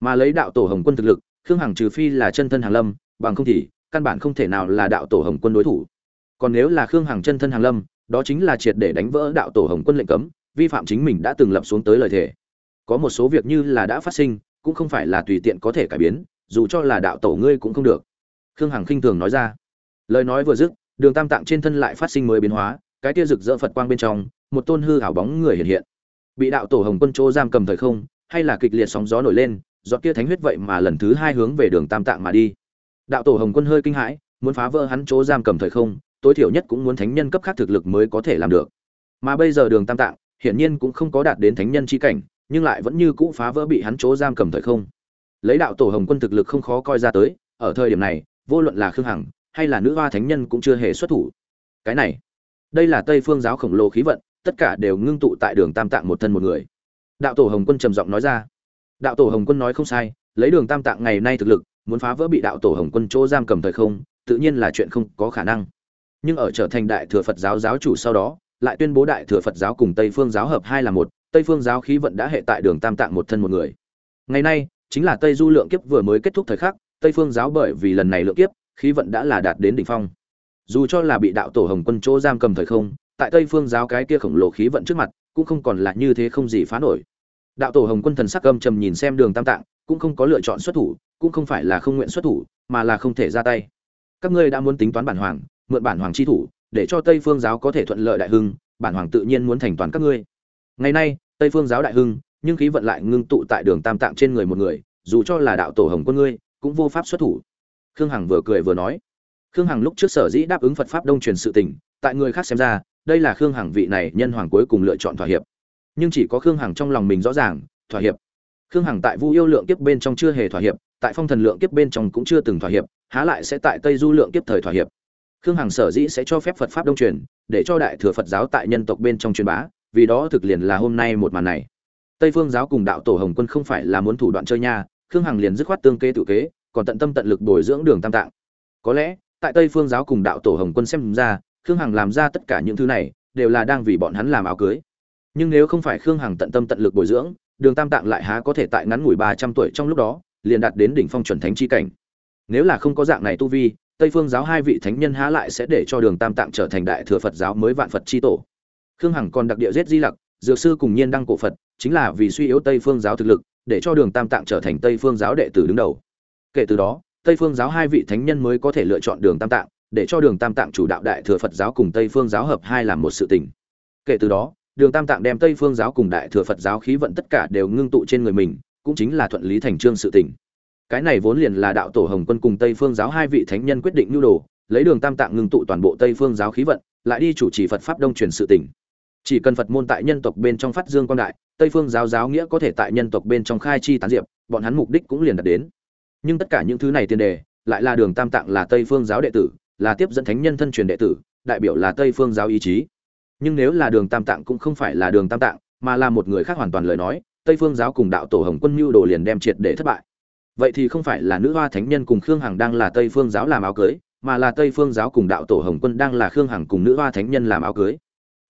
mà lấy đạo tổ hồng quân thực lực, khương hằng trừ phi là chân thân hàng lâm, bằng không thì căn bản không thể nào là đạo tổ hồng quân đối thủ. Còn nếu là khương hằng chân thân hàng lâm, đó chính là triệt để đánh vỡ đạo tổ hồng quân lệnh cấm, vi phạm chính mình đã từng lập xuống tới lời thề. Có một số việc như là đã phát sinh, cũng không phải là tùy tiện có thể cải biến, dù cho là đạo tổ ngươi cũng không được. Khương hằng khinh thường nói ra. Lời nói vừa dứt, đường tam tạng trên thân lại phát sinh mới biến hóa, cái tia rực rỡ phật quang bên trong, một tôn hư ảo bóng người hiện hiện. Bị đạo tổ hồng quân chỗ giam cầm thời không, hay là kịch liệt sóng gió nổi lên giọt kia thánh huyết vậy mà lần thứ hai hướng về đường tam tạng mà đi. Đạo tổ hồng quân hơi kinh hãi, muốn phá vỡ hắn chỗ giam cầm thời không, tối thiểu nhất cũng muốn thánh nhân cấp khác thực lực mới có thể làm được. Mà bây giờ đường tam tạng, hiển nhiên cũng không có đạt đến thánh nhân chi cảnh, nhưng lại vẫn như cũ phá vỡ bị hắn chỗ giam cầm thời không. Lấy đạo tổ hồng quân thực lực không khó coi ra tới, ở thời điểm này, vô luận là khương hằng, hay là nữ hoa thánh nhân cũng chưa hề xuất thủ. Cái này, đây là tây phương giáo khổng lồ khí vận, tất cả đều ngưng tụ tại đường tam tạng một thân một người. Đạo tổ hồng quân trầm giọng nói ra đạo tổ hồng quân nói không sai, lấy đường tam tạng ngày nay thực lực, muốn phá vỡ bị đạo tổ hồng quân chỗ giam cầm thời không, tự nhiên là chuyện không có khả năng. Nhưng ở trở thành đại thừa phật giáo giáo chủ sau đó, lại tuyên bố đại thừa phật giáo cùng tây phương giáo hợp hai là một, tây phương giáo khí vận đã hệ tại đường tam tạng một thân một người. Ngày nay, chính là tây du lượng kiếp vừa mới kết thúc thời khắc, tây phương giáo bởi vì lần này lượng kiếp, khí vận đã là đạt đến đỉnh phong. Dù cho là bị đạo tổ hồng quân chỗ giam cầm thời không, tại tây phương giáo cái kia khổng lồ khí vận trước mặt, cũng không còn là như thế không gì phá nổi đạo tổ hồng quân thần sắc âm trầm nhìn xem đường tam tạng, cũng không có lựa chọn xuất thủ, cũng không phải là không nguyện xuất thủ, mà là không thể ra tay. Các ngươi đã muốn tính toán bản hoàng, mượn bản hoàng chi thủ, để cho tây phương giáo có thể thuận lợi đại hưng, bản hoàng tự nhiên muốn thành toàn các ngươi. Ngày nay, tây phương giáo đại hưng, nhưng khí vận lại ngưng tụ tại đường tam tạng trên người một người, dù cho là đạo tổ hồng quân ngươi, cũng vô pháp xuất thủ. Khương hằng vừa cười vừa nói. Khương hằng lúc trước sở dĩ đáp ứng phật pháp đông truyền sự tình, tại người khác xem ra, đây là khương hằng vị này nhân hoàng cuối cùng lựa chọn thỏa hiệp nhưng chỉ có khương hằng trong lòng mình rõ ràng, thỏa hiệp. Khương hằng tại vu yêu lượng kiếp bên trong chưa hề thỏa hiệp, tại phong thần lượng kiếp bên trong cũng chưa từng thỏa hiệp, há lại sẽ tại tây du lượng kiếp thời thỏa hiệp. Khương hằng sở dĩ sẽ cho phép phật pháp đông truyền, để cho đại thừa phật giáo tại nhân tộc bên trong truyền bá, vì đó thực liền là hôm nay một màn này. Tây phương giáo cùng đạo tổ hồng quân không phải là muốn thủ đoạn chơi nha, khương hằng liền dứt khoát tương kê tự kế, còn tận tâm tận lực bồi dưỡng đường tam tạng. Có lẽ, tại tây phương giáo cùng đạo tổ hồng quân xem ra, khương hằng làm ra tất cả những thứ này, đều là đang vì bọn hắn làm áo cưới nhưng nếu không phải khương hằng tận tâm tận lực bồi dưỡng, đường tam tạng lại há có thể tại ngắn ngủi ba trăm tuổi trong lúc đó, liền đạt đến đỉnh phong chuẩn thánh chi cảnh. Nếu là không có dạng này tu vi, tây phương giáo hai vị thánh nhân há lại sẽ để cho đường tam tạng trở thành đại thừa phật giáo mới vạn phật chi tổ. Khương hằng còn đặc địa giết di lặc, dược sư cùng nhiên đăng cổ phật, chính là vì suy yếu tây phương giáo thực lực, để cho đường tam tạng trở thành tây phương giáo đệ tử đứng đầu. Kể từ đó, tây phương giáo hai vị thánh nhân mới có thể lựa chọn đường tam tạng, để cho đường tam tạng chủ đạo đại thừa phật giáo cùng tây phương giáo hợp hai làm một sự tình. Kể từ đó đường tam tạng đem tây phương giáo cùng đại thừa phật giáo khí vận tất cả đều ngưng tụ trên người mình, cũng chính là thuận lý thành trương sự tình. Cái này vốn liền là đạo tổ hồng quân cùng tây phương giáo hai vị thánh nhân quyết định nhu đồ, lấy đường tam tạng ngưng tụ toàn bộ tây phương giáo khí vận, lại đi chủ trì phật pháp đông truyền sự tỉnh chỉ cần phật môn tại nhân tộc bên trong phát dương quan đại, tây phương giáo giáo nghĩa có thể tại nhân tộc bên trong khai chi tán diệp, bọn hắn mục đích cũng liền đạt đến. Nhưng tất cả những thứ này tiền đề, lại là đường tam tạng là tây phương giáo đệ tử, là tiếp dẫn thánh nhân thân truyền đệ tử, đại biểu là tây phương giáo ý chí nhưng nếu là đường tam tạng cũng không phải là đường tam tạng, mà là một người khác hoàn toàn lời nói, tây phương giáo cùng đạo tổ hồng quân mưu đồ liền đem triệt để thất bại. Vậy thì không phải là nữ hoa thánh nhân cùng khương hằng đang là tây phương giáo làm áo cưới, mà là tây phương giáo cùng đạo tổ hồng quân đang là khương hằng cùng nữ hoa thánh nhân làm áo cưới.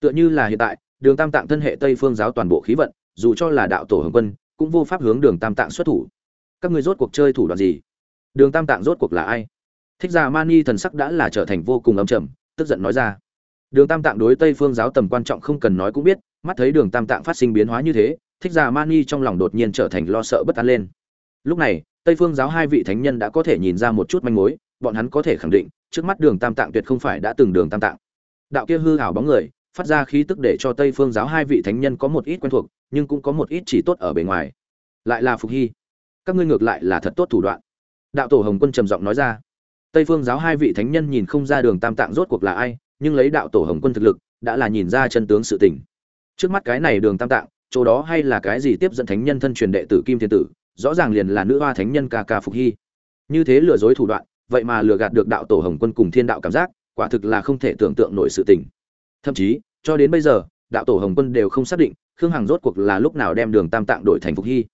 Tựa như là hiện tại, đường tam tạng thân hệ tây phương giáo toàn bộ khí vận, dù cho là đạo tổ hồng quân, cũng vô pháp hướng đường tam tạng xuất thủ. Các người rốt cuộc chơi thủ đoạn gì? Đường tam tạng rốt cuộc là ai? Thích già mani thần sắc đã là trở thành vô cùng âm trầm, tức giận nói ra đường tam tạng đối tây phương giáo tầm quan trọng không cần nói cũng biết, mắt thấy đường tam tạng phát sinh biến hóa như thế, thích già mani trong lòng đột nhiên trở thành lo sợ bất an lên. Lúc này, tây phương giáo hai vị thánh nhân đã có thể nhìn ra một chút manh mối, bọn hắn có thể khẳng định, trước mắt đường tam tạng tuyệt không phải đã từng đường tam tạng. Đạo kia hư hảo bóng người, phát ra khí tức để cho tây phương giáo hai vị thánh nhân có một ít quen thuộc, nhưng cũng có một ít chỉ tốt ở bề ngoài. Lại là phục hy. Các ngươi ngược lại là thật tốt thủ đoạn. Đạo tổ hồng quân trầm giọng nói ra. Tây phương giáo hai vị thánh nhân nhìn không ra đường tam tạng rốt cuộc là ai nhưng lấy đạo tổ hồng quân thực lực, đã là nhìn ra chân tướng sự tình. Trước mắt cái này đường tam tạng, chỗ đó hay là cái gì tiếp dẫn thánh nhân thân truyền đệ tử kim thiên tử, rõ ràng liền là nữ hoa thánh nhân ca ca phục hy. Như thế lừa dối thủ đoạn, vậy mà lừa gạt được đạo tổ hồng quân cùng thiên đạo cảm giác, quả thực là không thể tưởng tượng nổi sự tình. Thậm chí, cho đến bây giờ, đạo tổ hồng quân đều không xác định khương hằng rốt cuộc là lúc nào đem đường tam tạng đổi thành phục hy.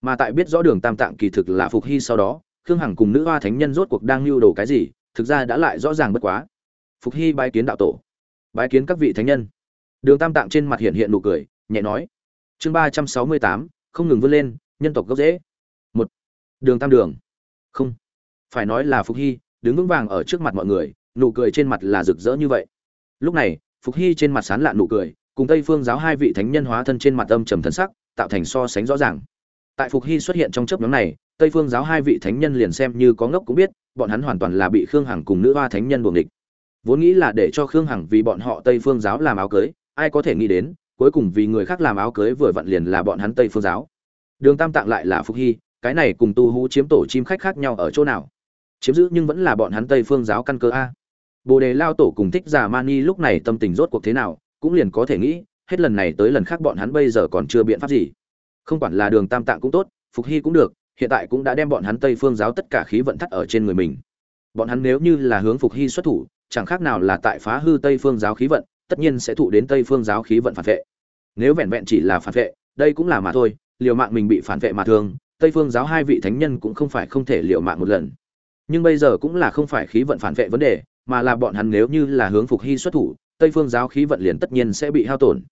Mà tại biết rõ đường tam tạng kỳ thực là phục hy sau đó, khương hằng cùng nữ hoa thánh nhân rốt cuộc đang lưu đồ cái gì, thực ra đã lại rõ ràng bất quá phục hy bái kiến đạo tổ, bái kiến các vị thánh nhân. Đường tam tạng trên mặt hiện hiện nụ cười, nhẹ nói, chương ba trăm sáu mươi tám, không ngừng vươn lên, nhân tộc gốc dễ một, đường tam đường. Không, phải nói là phục hy, đứng vững vàng ở trước mặt mọi người, nụ cười trên mặt là rực rỡ như vậy. Lúc này, phục hy trên mặt sán lạn nụ cười, cùng tây phương giáo hai vị thánh nhân hóa thân trên mặt âm trầm thân sắc, tạo thành so sánh rõ ràng. Tại phục hy xuất hiện trong chớp nhóm này, tây phương giáo hai vị thánh nhân liền xem như có ngốc cũng biết, bọn hắn hoàn toàn là bị khương hằng cùng nữ hoa thánh nhân buồng địch vốn nghĩ là để cho khương hằng vì bọn họ tây phương giáo làm áo cưới, ai có thể nghĩ đến, cuối cùng vì người khác làm áo cưới vừa vặn liền là bọn hắn tây phương giáo. Đường tam tạng lại là phục hy, cái này cùng tu hú chiếm tổ chim khách khác nhau ở chỗ nào? Chiếm giữ nhưng vẫn là bọn hắn tây phương giáo căn cơ a. Bồ đề lao tổ cùng thích giả mani lúc này tâm tình rốt cuộc thế nào, cũng liền có thể nghĩ, hết lần này tới lần khác bọn hắn bây giờ còn chưa biện pháp gì. Không quản là đường tam tạng cũng tốt, phục hy cũng được, hiện tại cũng đã đem bọn hắn tây phương giáo tất cả khí vận thắt ở trên người mình. Bọn hắn nếu như là hướng phục hy xuất thủ chẳng khác nào là tại phá hư tây phương giáo khí vận, tất nhiên sẽ thụ đến tây phương giáo khí vận phản vệ. Nếu vẹn vẹn chỉ là phản vệ, đây cũng là mà thôi, liều mạng mình bị phản vệ mà thương, tây phương giáo hai vị thánh nhân cũng không phải không thể liều mạng một lần. Nhưng bây giờ cũng là không phải khí vận phản vệ vấn đề, mà là bọn hắn nếu như là hướng phục hy xuất thủ, tây phương giáo khí vận liền tất nhiên sẽ bị hao tổn.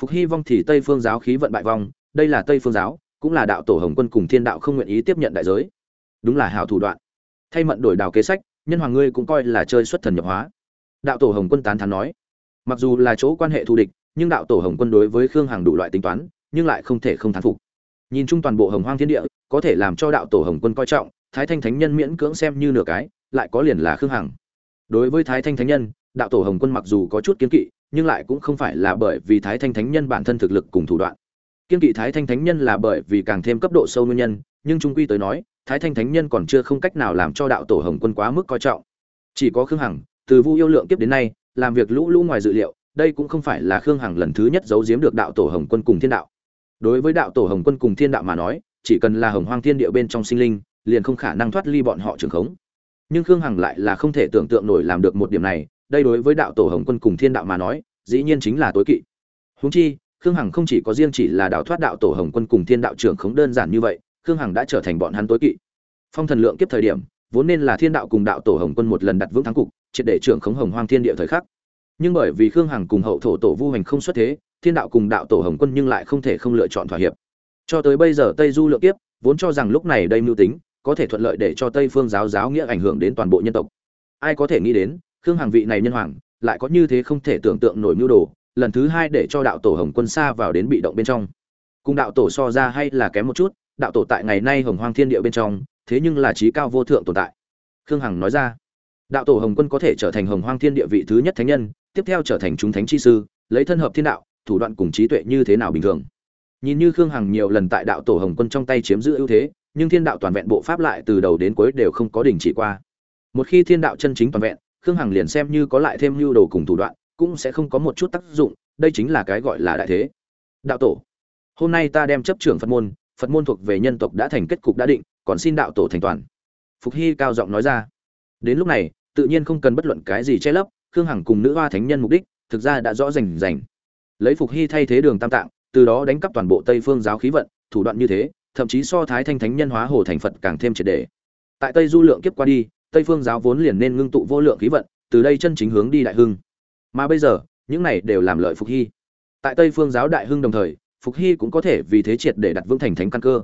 Phục hy vong thì tây phương giáo khí vận bại vong, đây là tây phương giáo, cũng là đạo tổ hồng quân cùng thiên đạo không nguyện ý tiếp nhận đại giới. Đúng là hảo thủ đoạn. Thay mận đổi đào kế sách nhân hoàng ngươi cũng coi là chơi xuất thần nhập hóa. Đạo tổ hồng quân tán thán nói. Mặc dù là chỗ quan hệ thù địch, nhưng đạo tổ hồng quân đối với khương hằng đủ loại tính toán, nhưng lại không thể không thán phục. Nhìn chung toàn bộ hồng hoang thiên địa, có thể làm cho đạo tổ hồng quân coi trọng, thái thanh thánh nhân miễn cưỡng xem như nửa cái, lại có liền là khương hằng. Đối với thái thanh thánh nhân, đạo tổ hồng quân mặc dù có chút kiến kỵ, nhưng lại cũng không phải là bởi vì thái thanh thánh nhân bản thân thực lực cùng thủ đoạn. Kiên kỵ thái thanh thánh nhân là bởi vì càng thêm cấp độ sâu nguyên nhân, nhưng trung quy tới nói thái thanh thánh nhân còn chưa không cách nào làm cho đạo tổ hồng quân quá mức coi trọng. Chỉ có khương hằng, từ vu yêu lượng kiếp đến nay, làm việc lũ lũ ngoài dự liệu, đây cũng không phải là khương hằng lần thứ nhất giấu giếm được đạo tổ hồng quân cùng thiên đạo. Đối với đạo tổ hồng quân cùng thiên đạo mà nói, chỉ cần là hồng hoang thiên địa bên trong sinh linh, liền không khả năng thoát ly bọn họ trường khống. Nhưng khương hằng lại là không thể tưởng tượng nổi làm được một điểm này, đây đối với đạo tổ hồng quân cùng thiên đạo mà nói, dĩ nhiên chính là tối kỵ. Húng chi, khương hằng không chỉ có riêng chỉ là đạo thoát đạo tổ hồng quân cùng thiên đạo trưởng khống đơn giản như vậy khương hằng đã trở thành bọn hắn tối kỵ. Phong thần lượng kiếp thời điểm, vốn nên là thiên đạo cùng đạo tổ hồng quân một lần đặt vững thắng cục, triệt để trưởng khống hồng hoang thiên địa thời khắc. Nhưng bởi vì khương hằng cùng hậu thổ tổ vu hành không xuất thế, thiên đạo cùng đạo tổ hồng quân nhưng lại không thể không lựa chọn thỏa hiệp. Cho tới bây giờ tây du lượng kiếp, vốn cho rằng lúc này đây mưu tính, có thể thuận lợi để cho tây phương giáo giáo nghĩa ảnh hưởng đến toàn bộ nhân tộc. Ai có thể nghĩ đến, khương hằng vị này nhân hoàng, lại có như thế không thể tưởng tượng nổi mưu đồ, lần thứ hai để cho đạo tổ hồng quân xa vào đến bị động bên trong. Cùng đạo tổ so ra hay là kém một chút đạo tổ tại ngày nay hồng hoang thiên địa bên trong, thế nhưng là trí cao vô thượng tồn tại. Khương hằng nói ra, đạo tổ hồng quân có thể trở thành hồng hoang thiên địa vị thứ nhất thánh nhân, tiếp theo trở thành chúng thánh chi sư, lấy thân hợp thiên đạo, thủ đoạn cùng trí tuệ như thế nào bình thường. Nhìn như khương hằng nhiều lần tại đạo tổ hồng quân trong tay chiếm giữ ưu thế, nhưng thiên đạo toàn vẹn bộ pháp lại từ đầu đến cuối đều không có đình chỉ qua. Một khi thiên đạo chân chính toàn vẹn, khương hằng liền xem như có lại thêm mưu đồ cùng thủ đoạn, cũng sẽ không có một chút tác dụng, đây chính là cái gọi là đại thế. Đạo tổ, hôm nay ta đem chấp trưởng phật môn phật môn thuộc về nhân tộc đã thành kết cục đã định, còn xin đạo tổ thành toàn. Phục hy cao giọng nói ra. Đến lúc này, tự nhiên không cần bất luận cái gì che lấp, khương hằng cùng nữ hoa thánh nhân mục đích, thực ra đã rõ rành rành. Lấy phục hy thay thế đường tam tạng, từ đó đánh cắp toàn bộ tây phương giáo khí vận, thủ đoạn như thế, thậm chí so thái thanh thánh nhân hóa hồ thành phật càng thêm triệt đề tại tây du lượng kiếp qua đi, tây phương giáo vốn liền nên ngưng tụ vô lượng khí vận, từ đây chân chính hướng đi đại hưng. Mà bây giờ, những này đều làm lợi phục hy. Tại tây phương giáo đại hưng đồng thời phục hy cũng có thể vì thế triệt để đặt vững thành thánh căn cơ.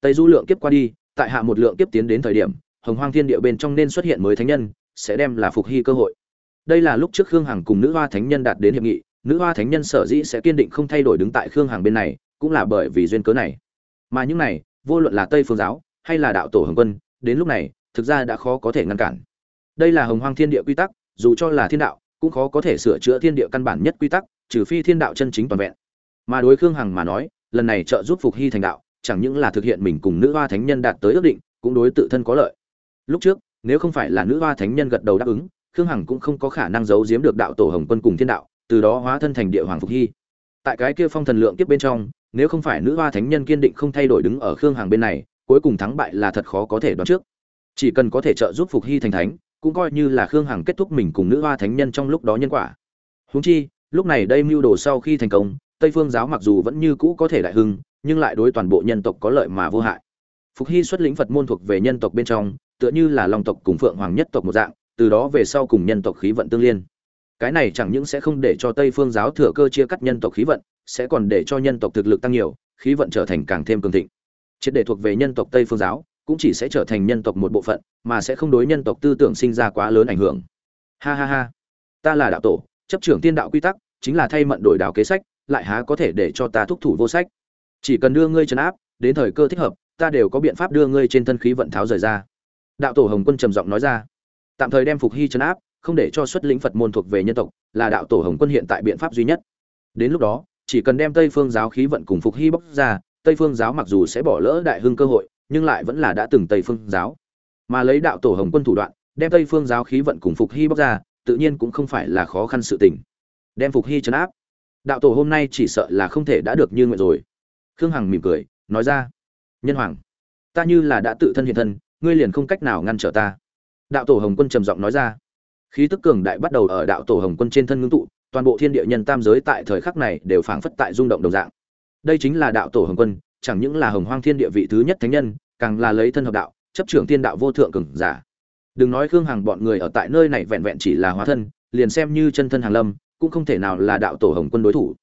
Tây du lượng kiếp qua đi, tại hạ một lượng kiếp tiến đến thời điểm, hồng hoang thiên địa bên trong nên xuất hiện mới thánh nhân, sẽ đem là phục hy cơ hội. Đây là lúc trước khương hằng cùng nữ hoa thánh nhân đạt đến hiệp nghị, nữ hoa thánh nhân sở dĩ sẽ kiên định không thay đổi đứng tại khương hằng bên này, cũng là bởi vì duyên cớ này. Mà những này, vô luận là tây phương giáo, hay là đạo tổ hồng quân, đến lúc này, thực ra đã khó có thể ngăn cản. Đây là hồng hoang thiên địa quy tắc, dù cho là thiên đạo, cũng khó có thể sửa chữa thiên địa căn bản nhất quy tắc, trừ phi thiên đạo chân chính toàn vẹn mà đối khương hằng mà nói, lần này trợ giúp phục hy thành đạo, chẳng những là thực hiện mình cùng nữ hoa thánh nhân đạt tới ước định, cũng đối tự thân có lợi. Lúc trước, nếu không phải là nữ hoa thánh nhân gật đầu đáp ứng, khương hằng cũng không có khả năng giấu giếm được đạo tổ hồng quân cùng thiên đạo, từ đó hóa thân thành địa hoàng phục hy. Tại cái kia phong thần lượng tiếp bên trong, nếu không phải nữ hoa thánh nhân kiên định không thay đổi đứng ở khương hằng bên này, cuối cùng thắng bại là thật khó có thể đoán trước. Chỉ cần có thể trợ giúp phục hy thành thánh, cũng coi như là khương hằng kết thúc mình cùng nữ hoa thánh nhân trong lúc đó nhân quả. Húng chi, lúc này đây mưu đồ sau khi thành công tây phương giáo mặc dù vẫn như cũ có thể đại hưng, nhưng lại đối toàn bộ nhân tộc có lợi mà vô hại. Phục hy xuất lĩnh phật môn thuộc về nhân tộc bên trong, tựa như là long tộc cùng phượng hoàng nhất tộc một dạng, từ đó về sau cùng nhân tộc khí vận tương liên. Cái này chẳng những sẽ không để cho tây phương giáo thừa cơ chia cắt nhân tộc khí vận, sẽ còn để cho nhân tộc thực lực tăng nhiều, khí vận trở thành càng thêm cường thịnh. Triệt để thuộc về nhân tộc tây phương giáo, cũng chỉ sẽ trở thành nhân tộc một bộ phận, mà sẽ không đối nhân tộc tư tưởng sinh ra quá lớn ảnh hưởng. Ha ha ha. Ta là đạo tổ, chấp trưởng tiên đạo quy tắc, chính là thay mận đổi đạo kế sách lại há có thể để cho ta thúc thủ vô sách. Chỉ cần đưa ngươi trấn áp, đến thời cơ thích hợp, ta đều có biện pháp đưa ngươi trên thân khí vận tháo rời ra. Đạo tổ hồng quân trầm giọng nói ra. Tạm thời đem phục hy trấn áp, không để cho xuất lĩnh phật môn thuộc về nhân tộc, là đạo tổ hồng quân hiện tại biện pháp duy nhất. Đến lúc đó, chỉ cần đem tây phương giáo khí vận cùng phục hy bóc ra, tây phương giáo mặc dù sẽ bỏ lỡ đại hưng cơ hội, nhưng lại vẫn là đã từng tây phương giáo. Mà lấy đạo tổ hồng quân thủ đoạn, đem tây phương giáo khí vận cùng phục hy bóc ra, tự nhiên cũng không phải là khó khăn sự tình. Đem phục hy trấn áp đạo tổ hôm nay chỉ sợ là không thể đã được như nguyện rồi. Khương hằng mỉm cười, nói ra, nhân hoàng, ta như là đã tự thân hiện thân, ngươi liền không cách nào ngăn trở ta. Đạo tổ hồng quân trầm giọng nói ra, khí tức cường đại bắt đầu ở đạo tổ hồng quân trên thân ngưng tụ, toàn bộ thiên địa nhân tam giới tại thời khắc này đều phảng phất tại rung động đồng dạng. Đây chính là đạo tổ hồng quân, chẳng những là hồng hoang thiên địa vị thứ nhất thánh nhân, càng là lấy thân hợp đạo, chấp trưởng thiên đạo vô thượng cường giả. Đừng nói khương hằng bọn người ở tại nơi này vẹn vẹn chỉ là hóa thân, liền xem như chân thân hàng lâm cũng không thể nào là đạo tổ hồng quân đối thủ.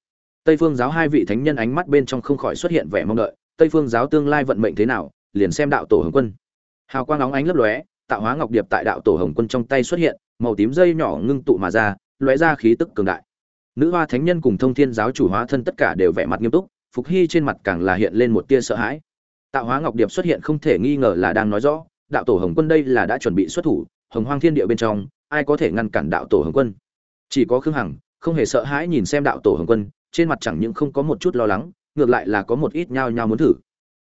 Tây phương giáo hai vị thánh nhân ánh mắt bên trong không khỏi xuất hiện vẻ mong đợi, tây phương giáo tương lai vận mệnh thế nào, liền xem đạo tổ hồng quân. Hào quang óng ánh lấp lóe, tạo hóa ngọc điệp tại đạo tổ hồng quân trong tay xuất hiện, màu tím dây nhỏ ngưng tụ mà ra, lóe ra khí tức cường đại. Nữ hoa thánh nhân cùng thông thiên giáo chủ hóa thân tất cả đều vẻ mặt nghiêm túc, phục hy trên mặt càng là hiện lên một tia sợ hãi. Tạo hóa ngọc điệp xuất hiện không thể nghi ngờ là đang nói rõ, đạo tổ hồng quân đây là đã chuẩn bị xuất thủ, hồng hoang thiên địa bên trong, ai có thể ngăn cản đạo tổ hồng quân? Chỉ có khương hằng không hề sợ hãi nhìn xem đạo tổ hồng quân, trên mặt chẳng những không có một chút lo lắng, ngược lại là có một ít nhao nhao muốn thử.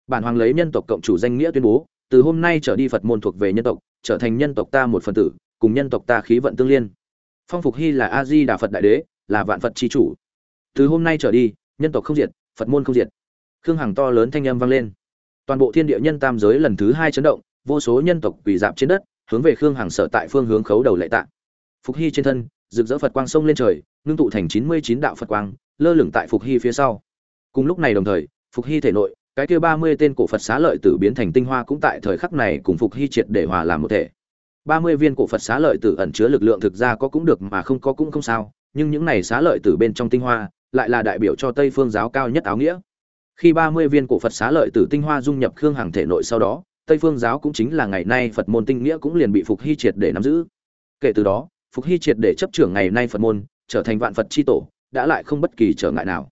Bản hoàng lấy nhân tộc cộng chủ danh nghĩa tuyên bố, từ hôm nay trở đi phật môn thuộc về nhân tộc, trở thành nhân tộc ta một phần tử, cùng nhân tộc ta khí vận tương liên. Phong phục hy là a di đà phật đại đế, là vạn phật chi chủ. Từ hôm nay trở đi, nhân tộc không diệt, phật môn không diệt. Khương hằng to lớn thanh âm vang lên. Toàn bộ thiên địa nhân tam giới lần thứ hai chấn động, vô số nhân tộc quỳ dạp trên đất, hướng về khương hằng sở tại phương hướng khấu đầu lệ tạ. Phục hy trên thân, rực rỡ phật quang sông lên trời ngưng tụ thành chín mươi chín đạo phật quang, lơ lửng tại phục hy phía sau. Cùng lúc này đồng thời, phục hy thể nội, cái kia ba mươi tên cổ phật xá lợi tử biến thành tinh hoa cũng tại thời khắc này cùng phục hy triệt để hòa làm một thể. ba mươi viên cổ phật xá lợi tử ẩn chứa lực lượng thực ra có cũng được mà không có cũng không sao, nhưng những này xá lợi tử bên trong tinh hoa lại là đại biểu cho tây phương giáo cao nhất áo nghĩa. Khi ba mươi viên cổ phật xá lợi tử tinh hoa dung nhập khương hằng thể nội sau đó, tây phương giáo cũng chính là ngày nay phật môn tinh nghĩa cũng liền bị phục hy triệt để nắm giữ. Kể từ đó, phục hy triệt để chấp trưởng ngày nay phật môn trở thành vạn phật c h i tổ, đã lại không bất kỳ trở ngại nào.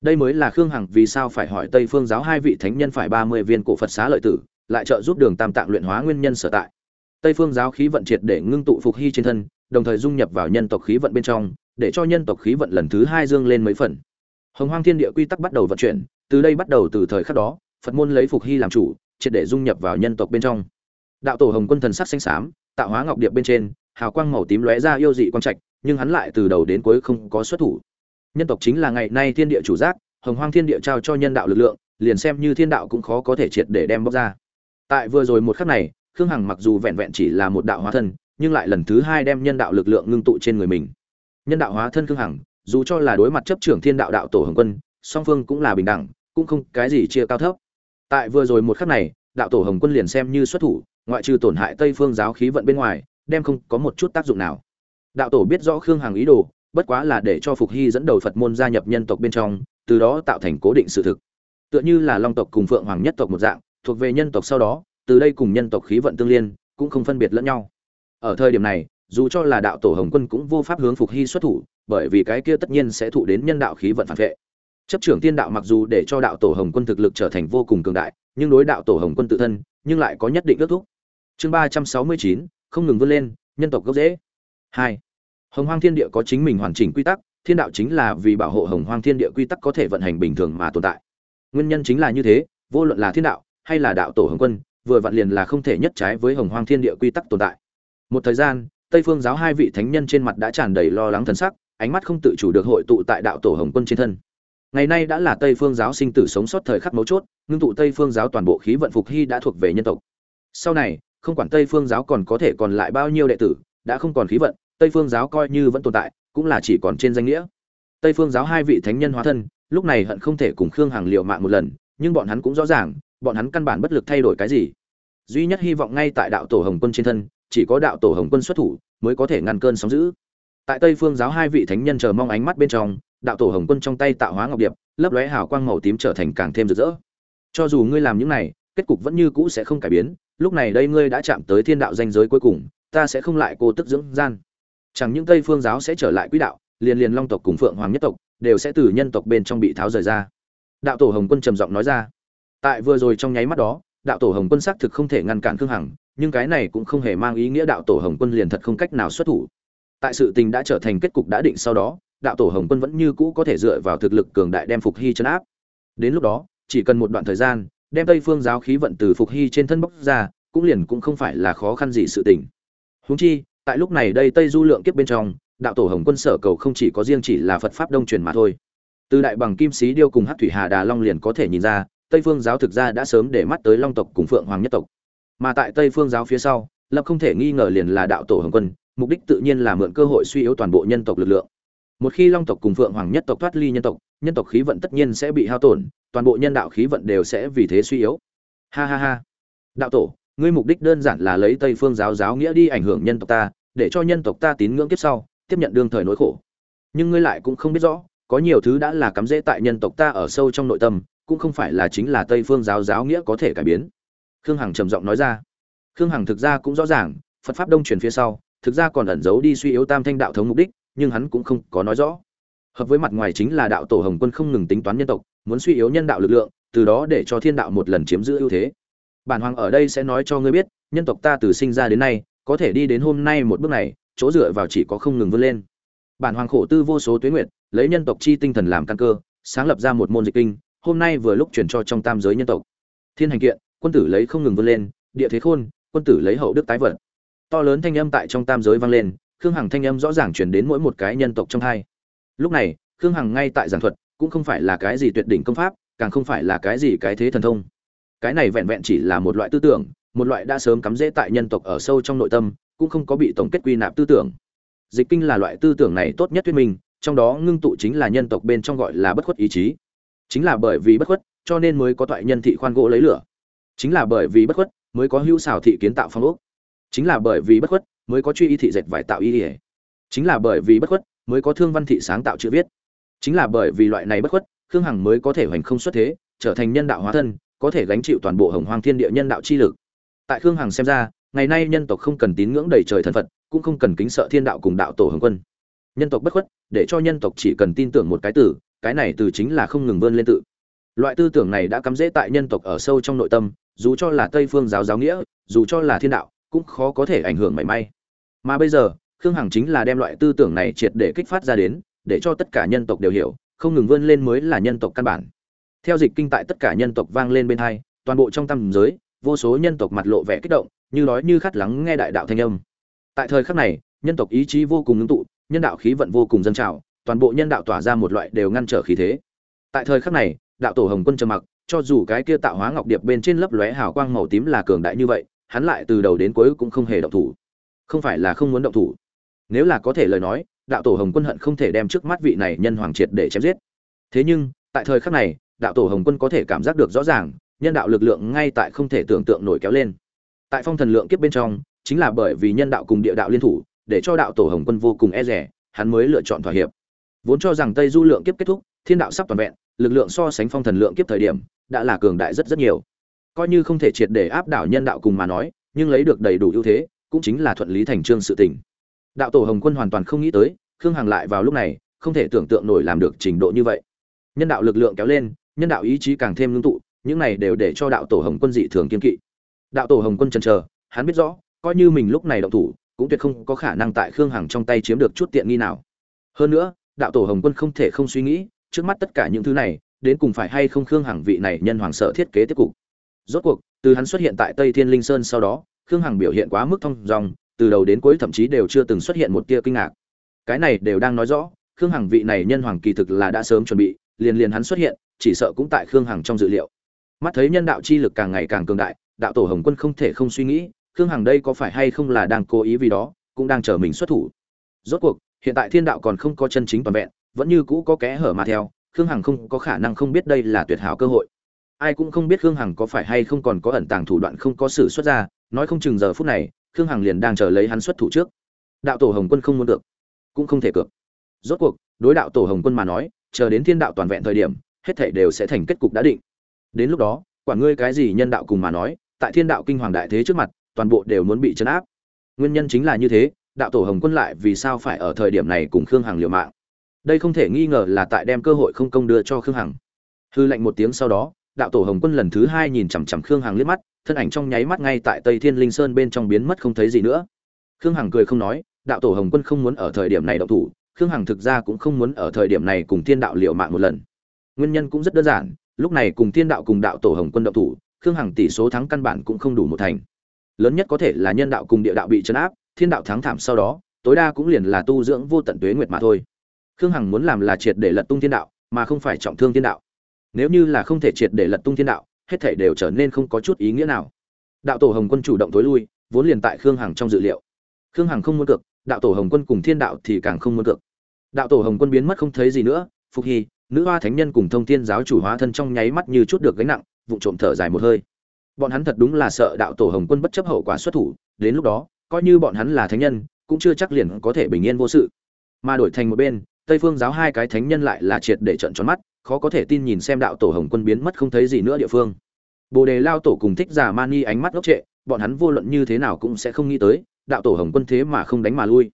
Đây mới là khương hằng vì sao phải hỏi tây phương giáo hai vị thánh nhân phải ba mươi viên cổ phật xá lợi tử, lại trợ giúp đường tam tạng luyện hóa nguyên nhân sở tại. Tây phương giáo khí vận triệt để ngưng tụ phục hy trên thân, đồng thời dung nhập vào nhân tộc khí vận bên trong, để cho nhân tộc khí vận lần thứ hai dương lên mấy phần. Hồng hoang thiên địa quy tắc bắt đầu vận chuyển, từ đây bắt đầu từ thời khắc đó, phật môn lấy phục hy làm chủ, triệt để dung nhập vào nhân tộc bên trong. Đạo tổ hồng quân thần sắc xanh xám, tạo hóa ngọc điệp bên trên, hào quang màu tím lóe ra yêu dị quang trạch nhưng hắn lại từ đầu đến cuối không có xuất thủ. Nhân tộc chính là ngày nay thiên địa chủ giác, hồng hoang thiên địa trao cho nhân đạo lực lượng, liền xem như thiên đạo cũng khó có thể triệt để đem bóc ra. Tại vừa rồi một khắc này, khương hằng mặc dù vẹn vẹn chỉ là một đạo hóa thân, nhưng lại lần thứ hai đem nhân đạo lực lượng ngưng tụ trên người mình. Nhân đạo hóa thân khương hằng, dù cho là đối mặt chấp trưởng thiên đạo đạo tổ hồng quân, song phương cũng là bình đẳng, cũng không cái gì chia cao thấp. Tại vừa rồi một khắc này, đạo tổ hồng quân liền xem như xuất thủ, ngoại trừ tổn hại tây phương giáo khí vận bên ngoài, đem không có một chút tác dụng nào đạo tổ biết rõ khương hằng ý đồ, bất quá là để cho phục hy dẫn đầu phật môn gia nhập nhân tộc bên trong, từ đó tạo thành cố định sự thực. Tựa như là long tộc cùng phượng hoàng nhất tộc một dạng, thuộc về nhân tộc sau đó, từ đây cùng nhân tộc khí vận tương liên, cũng không phân biệt lẫn nhau. Ở thời điểm này, dù cho là đạo tổ hồng quân cũng vô pháp hướng phục hy xuất thủ, bởi vì cái kia tất nhiên sẽ thụ đến nhân đạo khí vận phản vệ. Chấp trưởng tiên đạo mặc dù để cho đạo tổ hồng quân thực lực trở thành vô cùng cường đại, nhưng đối đạo tổ hồng quân tự thân, nhưng lại có nhất định ước thúc. Chương ba trăm sáu mươi chín, không ngừng vươn lên, nhân tộc gốc dễ hai, hồng hoang thiên địa có chính mình hoàn chỉnh quy tắc, thiên đạo chính là vì bảo hộ hồng hoang thiên địa quy tắc có thể vận hành bình thường mà tồn tại. Nguyên nhân chính là như thế, vô luận là thiên đạo hay là đạo tổ hồng quân, vừa vặn liền là không thể nhất trái với hồng hoang thiên địa quy tắc tồn tại. Một thời gian, tây phương giáo hai vị thánh nhân trên mặt đã tràn đầy lo lắng thần sắc, ánh mắt không tự chủ được hội tụ tại đạo tổ hồng quân trên thân. Ngày nay đã là tây phương giáo sinh tử sống sót thời khắc mấu chốt, ngưng tụ tây phương giáo toàn bộ khí vận phục hy đã thuộc về nhân tộc. Sau này, không quản tây phương giáo còn có thể còn lại bao nhiêu đệ tử, đã không còn khí vận tây phương giáo coi như vẫn tồn tại, cũng là chỉ còn trên danh nghĩa. Tây phương giáo hai vị thánh nhân hóa thân, lúc này hận không thể cùng khương hằng liều mạng một lần, nhưng bọn hắn cũng rõ ràng, bọn hắn căn bản bất lực thay đổi cái gì. Duy nhất hy vọng ngay tại đạo tổ hồng quân trên thân, chỉ có đạo tổ hồng quân xuất thủ mới có thể ngăn cơn sóng giữ tại tây phương giáo hai vị thánh nhân chờ mong ánh mắt bên trong, đạo tổ hồng quân trong tay tạo hóa ngọc điệp, lấp lóe hào quang màu tím trở thành càng thêm rực rỡ. Cho dù ngươi làm những này, kết cục vẫn như cũ sẽ không cải biến, lúc này đây ngươi đã chạm tới thiên đạo danh giới cuối cùng, ta sẽ không lại cô tức dưỡng gian chẳng những tây phương giáo sẽ trở lại quỹ đạo, liền liền long tộc cùng phượng hoàng nhất tộc đều sẽ từ nhân tộc bên trong bị tháo rời ra. Đạo tổ hồng quân trầm giọng nói ra. Tại vừa rồi trong nháy mắt đó, đạo tổ hồng quân xác thực không thể ngăn cản khương hằng, nhưng cái này cũng không hề mang ý nghĩa đạo tổ hồng quân liền thật không cách nào xuất thủ. Tại sự tình đã trở thành kết cục đã định sau đó, đạo tổ hồng quân vẫn như cũ có thể dựa vào thực lực cường đại đem phục hy chấn áp. Đến lúc đó, chỉ cần một đoạn thời gian, đem tây phương giáo khí vận từ phục hy trên thân bóc ra, cũng liền cũng không phải là khó khăn gì sự tình. Huống chi tại lúc này đây tây du lượng kiếp bên trong, đạo tổ hồng quân sở cầu không chỉ có riêng chỉ là phật pháp đông truyền mà thôi. Từ đại bằng kim sĩ điêu cùng hát thủy hà đà long liền có thể nhìn ra, tây phương giáo thực ra đã sớm để mắt tới long tộc cùng phượng hoàng nhất tộc. Mà tại tây phương giáo phía sau, lập không thể nghi ngờ liền là đạo tổ hồng quân, mục đích tự nhiên là mượn cơ hội suy yếu toàn bộ nhân tộc lực lượng. Một khi long tộc cùng phượng hoàng nhất tộc thoát ly nhân tộc nhân tộc khí vận tất nhiên sẽ bị hao tổn, toàn bộ nhân đạo khí vận đều sẽ vì thế suy yếu. Ha ha ha. Đạo tổ ngươi mục đích đơn giản là lấy tây phương giáo giáo nghĩa đi ảnh hưởng nhân tộc ta, để cho nhân tộc ta tín ngưỡng tiếp sau, tiếp nhận đương thời nỗi khổ. Nhưng ngươi lại cũng không biết rõ, có nhiều thứ đã là cắm rễ tại nhân tộc ta ở sâu trong nội tâm, cũng không phải là chính là tây phương giáo giáo nghĩa có thể cải biến. Khương hằng trầm giọng nói ra. Khương hằng thực ra cũng rõ ràng, phật pháp đông truyền phía sau, thực ra còn ẩn giấu đi suy yếu tam thanh đạo thống mục đích, nhưng hắn cũng không có nói rõ. Hợp với mặt ngoài chính là đạo tổ hồng quân không ngừng tính toán nhân tộc, muốn suy yếu nhân đạo lực lượng, từ đó để cho thiên đạo một lần chiếm giữ ưu thế bản hoàng ở đây sẽ nói cho ngươi biết nhân tộc ta từ sinh ra đến nay có thể đi đến hôm nay một bước này chỗ dựa vào chỉ có không ngừng vươn lên. Bản hoàng khổ tư vô số tuế nguyện, lấy nhân tộc chi tinh thần làm căn cơ sáng lập ra một môn dịch kinh hôm nay vừa lúc chuyển cho trong tam giới nhân tộc. Thiên hành kiện quân tử lấy không ngừng vươn lên địa thế khôn quân tử lấy hậu đức tái vận. To lớn thanh âm tại trong tam giới vang lên khương hằng thanh âm rõ ràng chuyển đến mỗi một cái nhân tộc trong hai. Lúc này khương hằng ngay tại giảng thuật cũng không phải là cái gì tuyệt đỉnh công pháp càng không phải là cái gì cái thế thần thông cái này vẹn vẹn chỉ là một loại tư tưởng, một loại đã sớm cắm rễ tại nhân tộc ở sâu trong nội tâm, cũng không có bị tổng kết quy nạp tư tưởng. Dịch kinh là loại tư tưởng này tốt nhất thuyết minh, trong đó ngưng tụ chính là nhân tộc bên trong gọi là bất khuất ý chí. Chính là bởi vì bất khuất, cho nên mới có toại nhân thị khoan gỗ lấy lửa. Chính là bởi vì bất khuất, mới có hữu xảo thị kiến tạo phong ốc. Chính là bởi vì bất khuất, mới có truy y thị dệt vải tạo y ỉa chính là bởi vì bất khuất, mới có thương văn thị sáng tạo chữ viết. Chính là bởi vì loại này bất khuất, khương hằng mới có thể hoành không xuất thế, trở thành nhân đạo hóa thân có thể gánh chịu toàn bộ hồng hoang thiên địa nhân đạo chi lực. Tại khương hằng xem ra, ngày nay nhân tộc không cần tín ngưỡng đầy trời thần phật, cũng không cần kính sợ thiên đạo cùng đạo tổ hồng quân. Nhân tộc bất khuất, để cho nhân tộc chỉ cần tin tưởng một cái từ cái này từ chính là không ngừng vươn lên tự. Loại tư tưởng này đã cắm rễ tại nhân tộc ở sâu trong nội tâm, dù cho là tây phương giáo giáo nghĩa, dù cho là thiên đạo, cũng khó có thể ảnh hưởng mảy may. Mà bây giờ, khương hằng chính là đem loại tư tưởng này triệt để kích phát ra đến, để cho tất cả nhân tộc đều hiểu, không ngừng vươn lên mới là nhân tộc căn bản theo dịch kinh tại tất cả nhân tộc vang lên bên hai, toàn bộ trong tâm giới, vô số nhân tộc mặt lộ vẻ kích động, như nói như khát lắng nghe đại đạo thanh âm. Tại thời khắc này, nhân tộc ý chí vô cùng ngưng tụ, nhân đạo khí vận vô cùng dâng trào, toàn bộ nhân đạo tỏa ra một loại đều ngăn trở khí thế. Tại thời khắc này, đạo tổ hồng quân trầm mặc, cho dù cái kia tạo hóa ngọc điệp bên trên lấp lóe hào quang màu tím là cường đại như vậy, hắn lại từ đầu đến cuối cũng không hề động thủ. Không phải là không muốn động thủ. Nếu là có thể lời nói, đạo tổ hồng quân hận không thể đem trước mắt vị này nhân hoàng triệt để chém giết. Thế nhưng, tại thời khắc này đạo tổ hồng quân có thể cảm giác được rõ ràng, nhân đạo lực lượng ngay tại không thể tưởng tượng nổi kéo lên. Tại phong thần lượng kiếp bên trong, chính là bởi vì nhân đạo cùng địa đạo liên thủ, để cho đạo tổ hồng quân vô cùng e rẻ hắn mới lựa chọn thỏa hiệp. Vốn cho rằng tây du lượng kiếp kết thúc, thiên đạo sắp toàn vẹn, lực lượng so sánh phong thần lượng kiếp thời điểm, đã là cường đại rất rất nhiều. Coi như không thể triệt để áp đảo nhân đạo cùng mà nói, nhưng lấy được đầy đủ ưu thế, cũng chính là thuận lý thành trương sự tình. Đạo tổ hồng quân hoàn toàn không nghĩ tới, khương hằng lại vào lúc này, không thể tưởng tượng nổi làm được trình độ như vậy. Nhân đạo lực lượng kéo lên nhân đạo ý chí càng thêm ngưng tụ, những này đều để cho đạo tổ hồng quân dị thường kiên kỵ. Đạo tổ hồng quân chần chờ, hắn biết rõ, coi như mình lúc này động thủ, cũng tuyệt không có khả năng tại khương hằng trong tay chiếm được chút tiện nghi nào. Hơn nữa, đạo tổ hồng quân không thể không suy nghĩ, trước mắt tất cả những thứ này, đến cùng phải hay không khương hằng vị này nhân hoàng sợ thiết kế tiếp cục. Rốt cuộc, từ hắn xuất hiện tại tây thiên linh sơn sau đó, khương hằng biểu hiện quá mức thông dòng, từ đầu đến cuối thậm chí đều chưa từng xuất hiện một tia kinh ngạc. Cái này đều đang nói rõ, khương hằng vị này nhân hoàng kỳ thực là đã sớm chuẩn bị, liền liền hắn xuất hiện chỉ sợ cũng tại khương hằng trong dự liệu. Mắt thấy nhân đạo chi lực càng ngày càng cường đại, đạo tổ hồng quân không thể không suy nghĩ, khương hằng đây có phải hay không là đang cố ý vì đó, cũng đang chờ mình xuất thủ. Rốt cuộc, hiện tại thiên đạo còn không có chân chính toàn vẹn, vẫn như cũ có kẽ hở mà theo, khương hằng không có khả năng không biết đây là tuyệt hảo cơ hội. Ai cũng không biết khương hằng có phải hay không còn có ẩn tàng thủ đoạn không có sự xuất ra, nói không chừng giờ phút này, khương hằng liền đang chờ lấy hắn xuất thủ trước. Đạo tổ hồng quân không muốn được, cũng không thể cược. Rốt cuộc, đối đạo tổ hồng quân mà nói, chờ đến thiên đạo toàn vẹn thời điểm hết thảy đều sẽ thành kết cục đã định. Đến lúc đó, quản ngươi cái gì nhân đạo cùng mà nói, tại thiên đạo kinh hoàng đại thế trước mặt, toàn bộ đều muốn bị chấn áp. Nguyên nhân chính là như thế, đạo tổ hồng quân lại vì sao phải ở thời điểm này cùng khương hằng liều mạng? Đây không thể nghi ngờ là tại đem cơ hội không công đưa cho khương hằng. Hư lệnh một tiếng sau đó, đạo tổ hồng quân lần thứ hai nhìn chằm chằm khương hằng liếc mắt, thân ảnh trong nháy mắt ngay tại tây thiên linh sơn bên trong biến mất không thấy gì nữa. Khương hằng cười không nói, đạo tổ hồng quân không muốn ở thời điểm này động thủ, khương hằng thực ra cũng không muốn ở thời điểm này cùng thiên đạo liều mạng một lần nguyên nhân cũng rất đơn giản lúc này cùng thiên đạo cùng đạo tổ hồng quân động thủ khương hằng tỷ số thắng căn bản cũng không đủ một thành. Lớn nhất có thể là nhân đạo cùng địa đạo bị chấn áp thiên đạo thắng thảm sau đó tối đa cũng liền là tu dưỡng vô tận tuế nguyệt mà thôi. Khương hằng muốn làm là triệt để lật tung thiên đạo mà không phải trọng thương thiên đạo. Nếu như là không thể triệt để lật tung thiên đạo hết thảy đều trở nên không có chút ý nghĩa nào. Đạo tổ hồng quân chủ động tối lui vốn liền tại khương hằng trong dự liệu. Khương hằng không muốn được, đạo tổ hồng quân cùng thiên đạo thì càng không muốn được. đạo tổ hồng quân biến mất không thấy gì nữa phục hy nữ hoa thánh nhân cùng thông thiên giáo chủ hóa thân trong nháy mắt như chút được gánh nặng vụ trộm thở dài một hơi. Bọn hắn thật đúng là sợ đạo tổ hồng quân bất chấp hậu quả xuất thủ, đến lúc đó, coi như bọn hắn là thánh nhân, cũng chưa chắc liền có thể bình yên vô sự. Mà đổi thành một bên, tây phương giáo hai cái thánh nhân lại là triệt để trận tròn mắt, khó có thể tin nhìn xem đạo tổ hồng quân biến mất không thấy gì nữa địa phương. Bồ đề lao tổ cùng thích giả mani ánh mắt ngốc trệ, bọn hắn vô luận như thế nào cũng sẽ không nghĩ tới, đạo tổ hồng quân thế mà không đánh mà lui.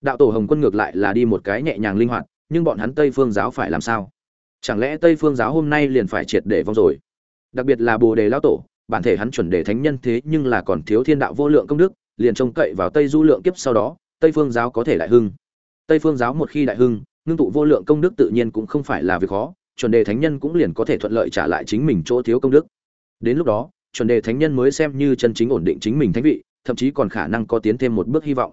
Đạo tổ hồng quân ngược lại là đi một cái nhẹ nhàng linh hoạt, nhưng bọn hắn tây phương giáo phải làm sao? Chẳng lẽ tây phương giáo hôm nay liền phải triệt để vong rồi? Đặc biệt là bồ đề lao tổ, bản thể hắn chuẩn đề thánh nhân thế nhưng là còn thiếu thiên đạo vô lượng công đức, liền trông cậy vào tây du lượng kiếp sau đó, tây phương giáo có thể đại hưng. Tây phương giáo một khi đại hưng, ngưng tụ vô lượng công đức tự nhiên cũng không phải là việc khó, chuẩn đề thánh nhân cũng liền có thể thuận lợi trả lại chính mình chỗ thiếu công đức. Đến lúc đó, chuẩn đề thánh nhân mới xem như chân chính ổn định chính mình thánh vị, thậm chí còn khả năng có tiến thêm một bước hy vọng.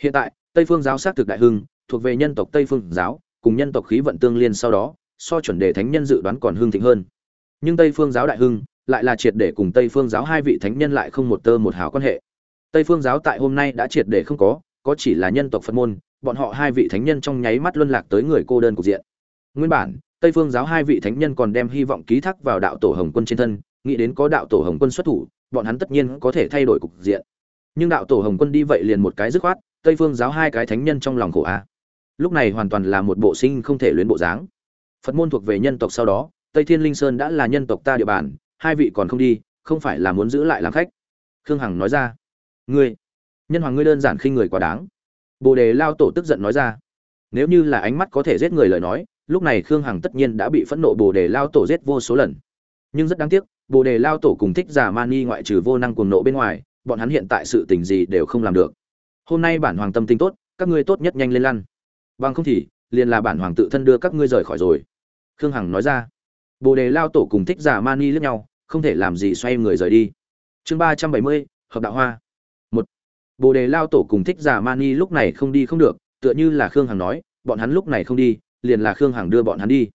Hiện tại, tây phương giáo xác thực đại hưng, thuộc về nhân tộc tây phương giáo, cùng nhân tộc khí vận tương liên sau đó so chuẩn đề thánh nhân dự đoán còn hưng thịnh hơn. Nhưng tây phương giáo đại hưng lại là triệt để cùng tây phương giáo hai vị thánh nhân lại không một tơ một hào quan hệ. Tây phương giáo tại hôm nay đã triệt để không có có chỉ là nhân tộc phật môn, bọn họ hai vị thánh nhân trong nháy mắt luân lạc tới người cô đơn cục diện. Nguyên bản, tây phương giáo hai vị thánh nhân còn đem hy vọng ký thác vào đạo tổ hồng quân trên thân, nghĩ đến có đạo tổ hồng quân xuất thủ, bọn hắn tất nhiên có thể thay đổi cục diện. Nhưng đạo tổ hồng quân đi vậy liền một cái dứt khoát, tây phương giáo hai cái thánh nhân trong lòng khổ a. Lúc này hoàn toàn là một bộ sinh không thể luyến bộ dáng phật môn thuộc về nhân tộc sau đó, tây thiên linh sơn đã là nhân tộc ta địa bàn, hai vị còn không đi, không phải là muốn giữ lại làm khách. Khương hằng nói ra. Ngươi, nhân hoàng ngươi đơn giản khinh người quá đáng. Bồ đề lao tổ tức giận nói ra. Nếu như là ánh mắt có thể giết người lời nói, lúc này khương hằng tất nhiên đã bị phẫn nộ bồ đề lao tổ giết vô số lần. Nhưng rất đáng tiếc, bồ đề lao tổ cùng thích giả mani ngoại trừ vô năng cuồng nộ bên ngoài, bọn hắn hiện tại sự tình gì đều không làm được. Hôm nay bản hoàng tâm tính tốt, các ngươi tốt nhất nhanh lên lăn. Bằng không thì, liền là bản hoàng tự thân đưa các ngươi rời khỏi rồi khương hằng nói ra. Bồ đề lao tổ cùng thích giả mani lướt nhau, không thể làm gì xoay người rời đi. Chương ba trăm bảy mươi, hợp đạo hoa. Một. Bồ đề lao tổ cùng thích giả mani lúc này không đi không được, tựa như là khương hằng nói, bọn hắn lúc này không đi, liền là khương hằng đưa bọn hắn đi.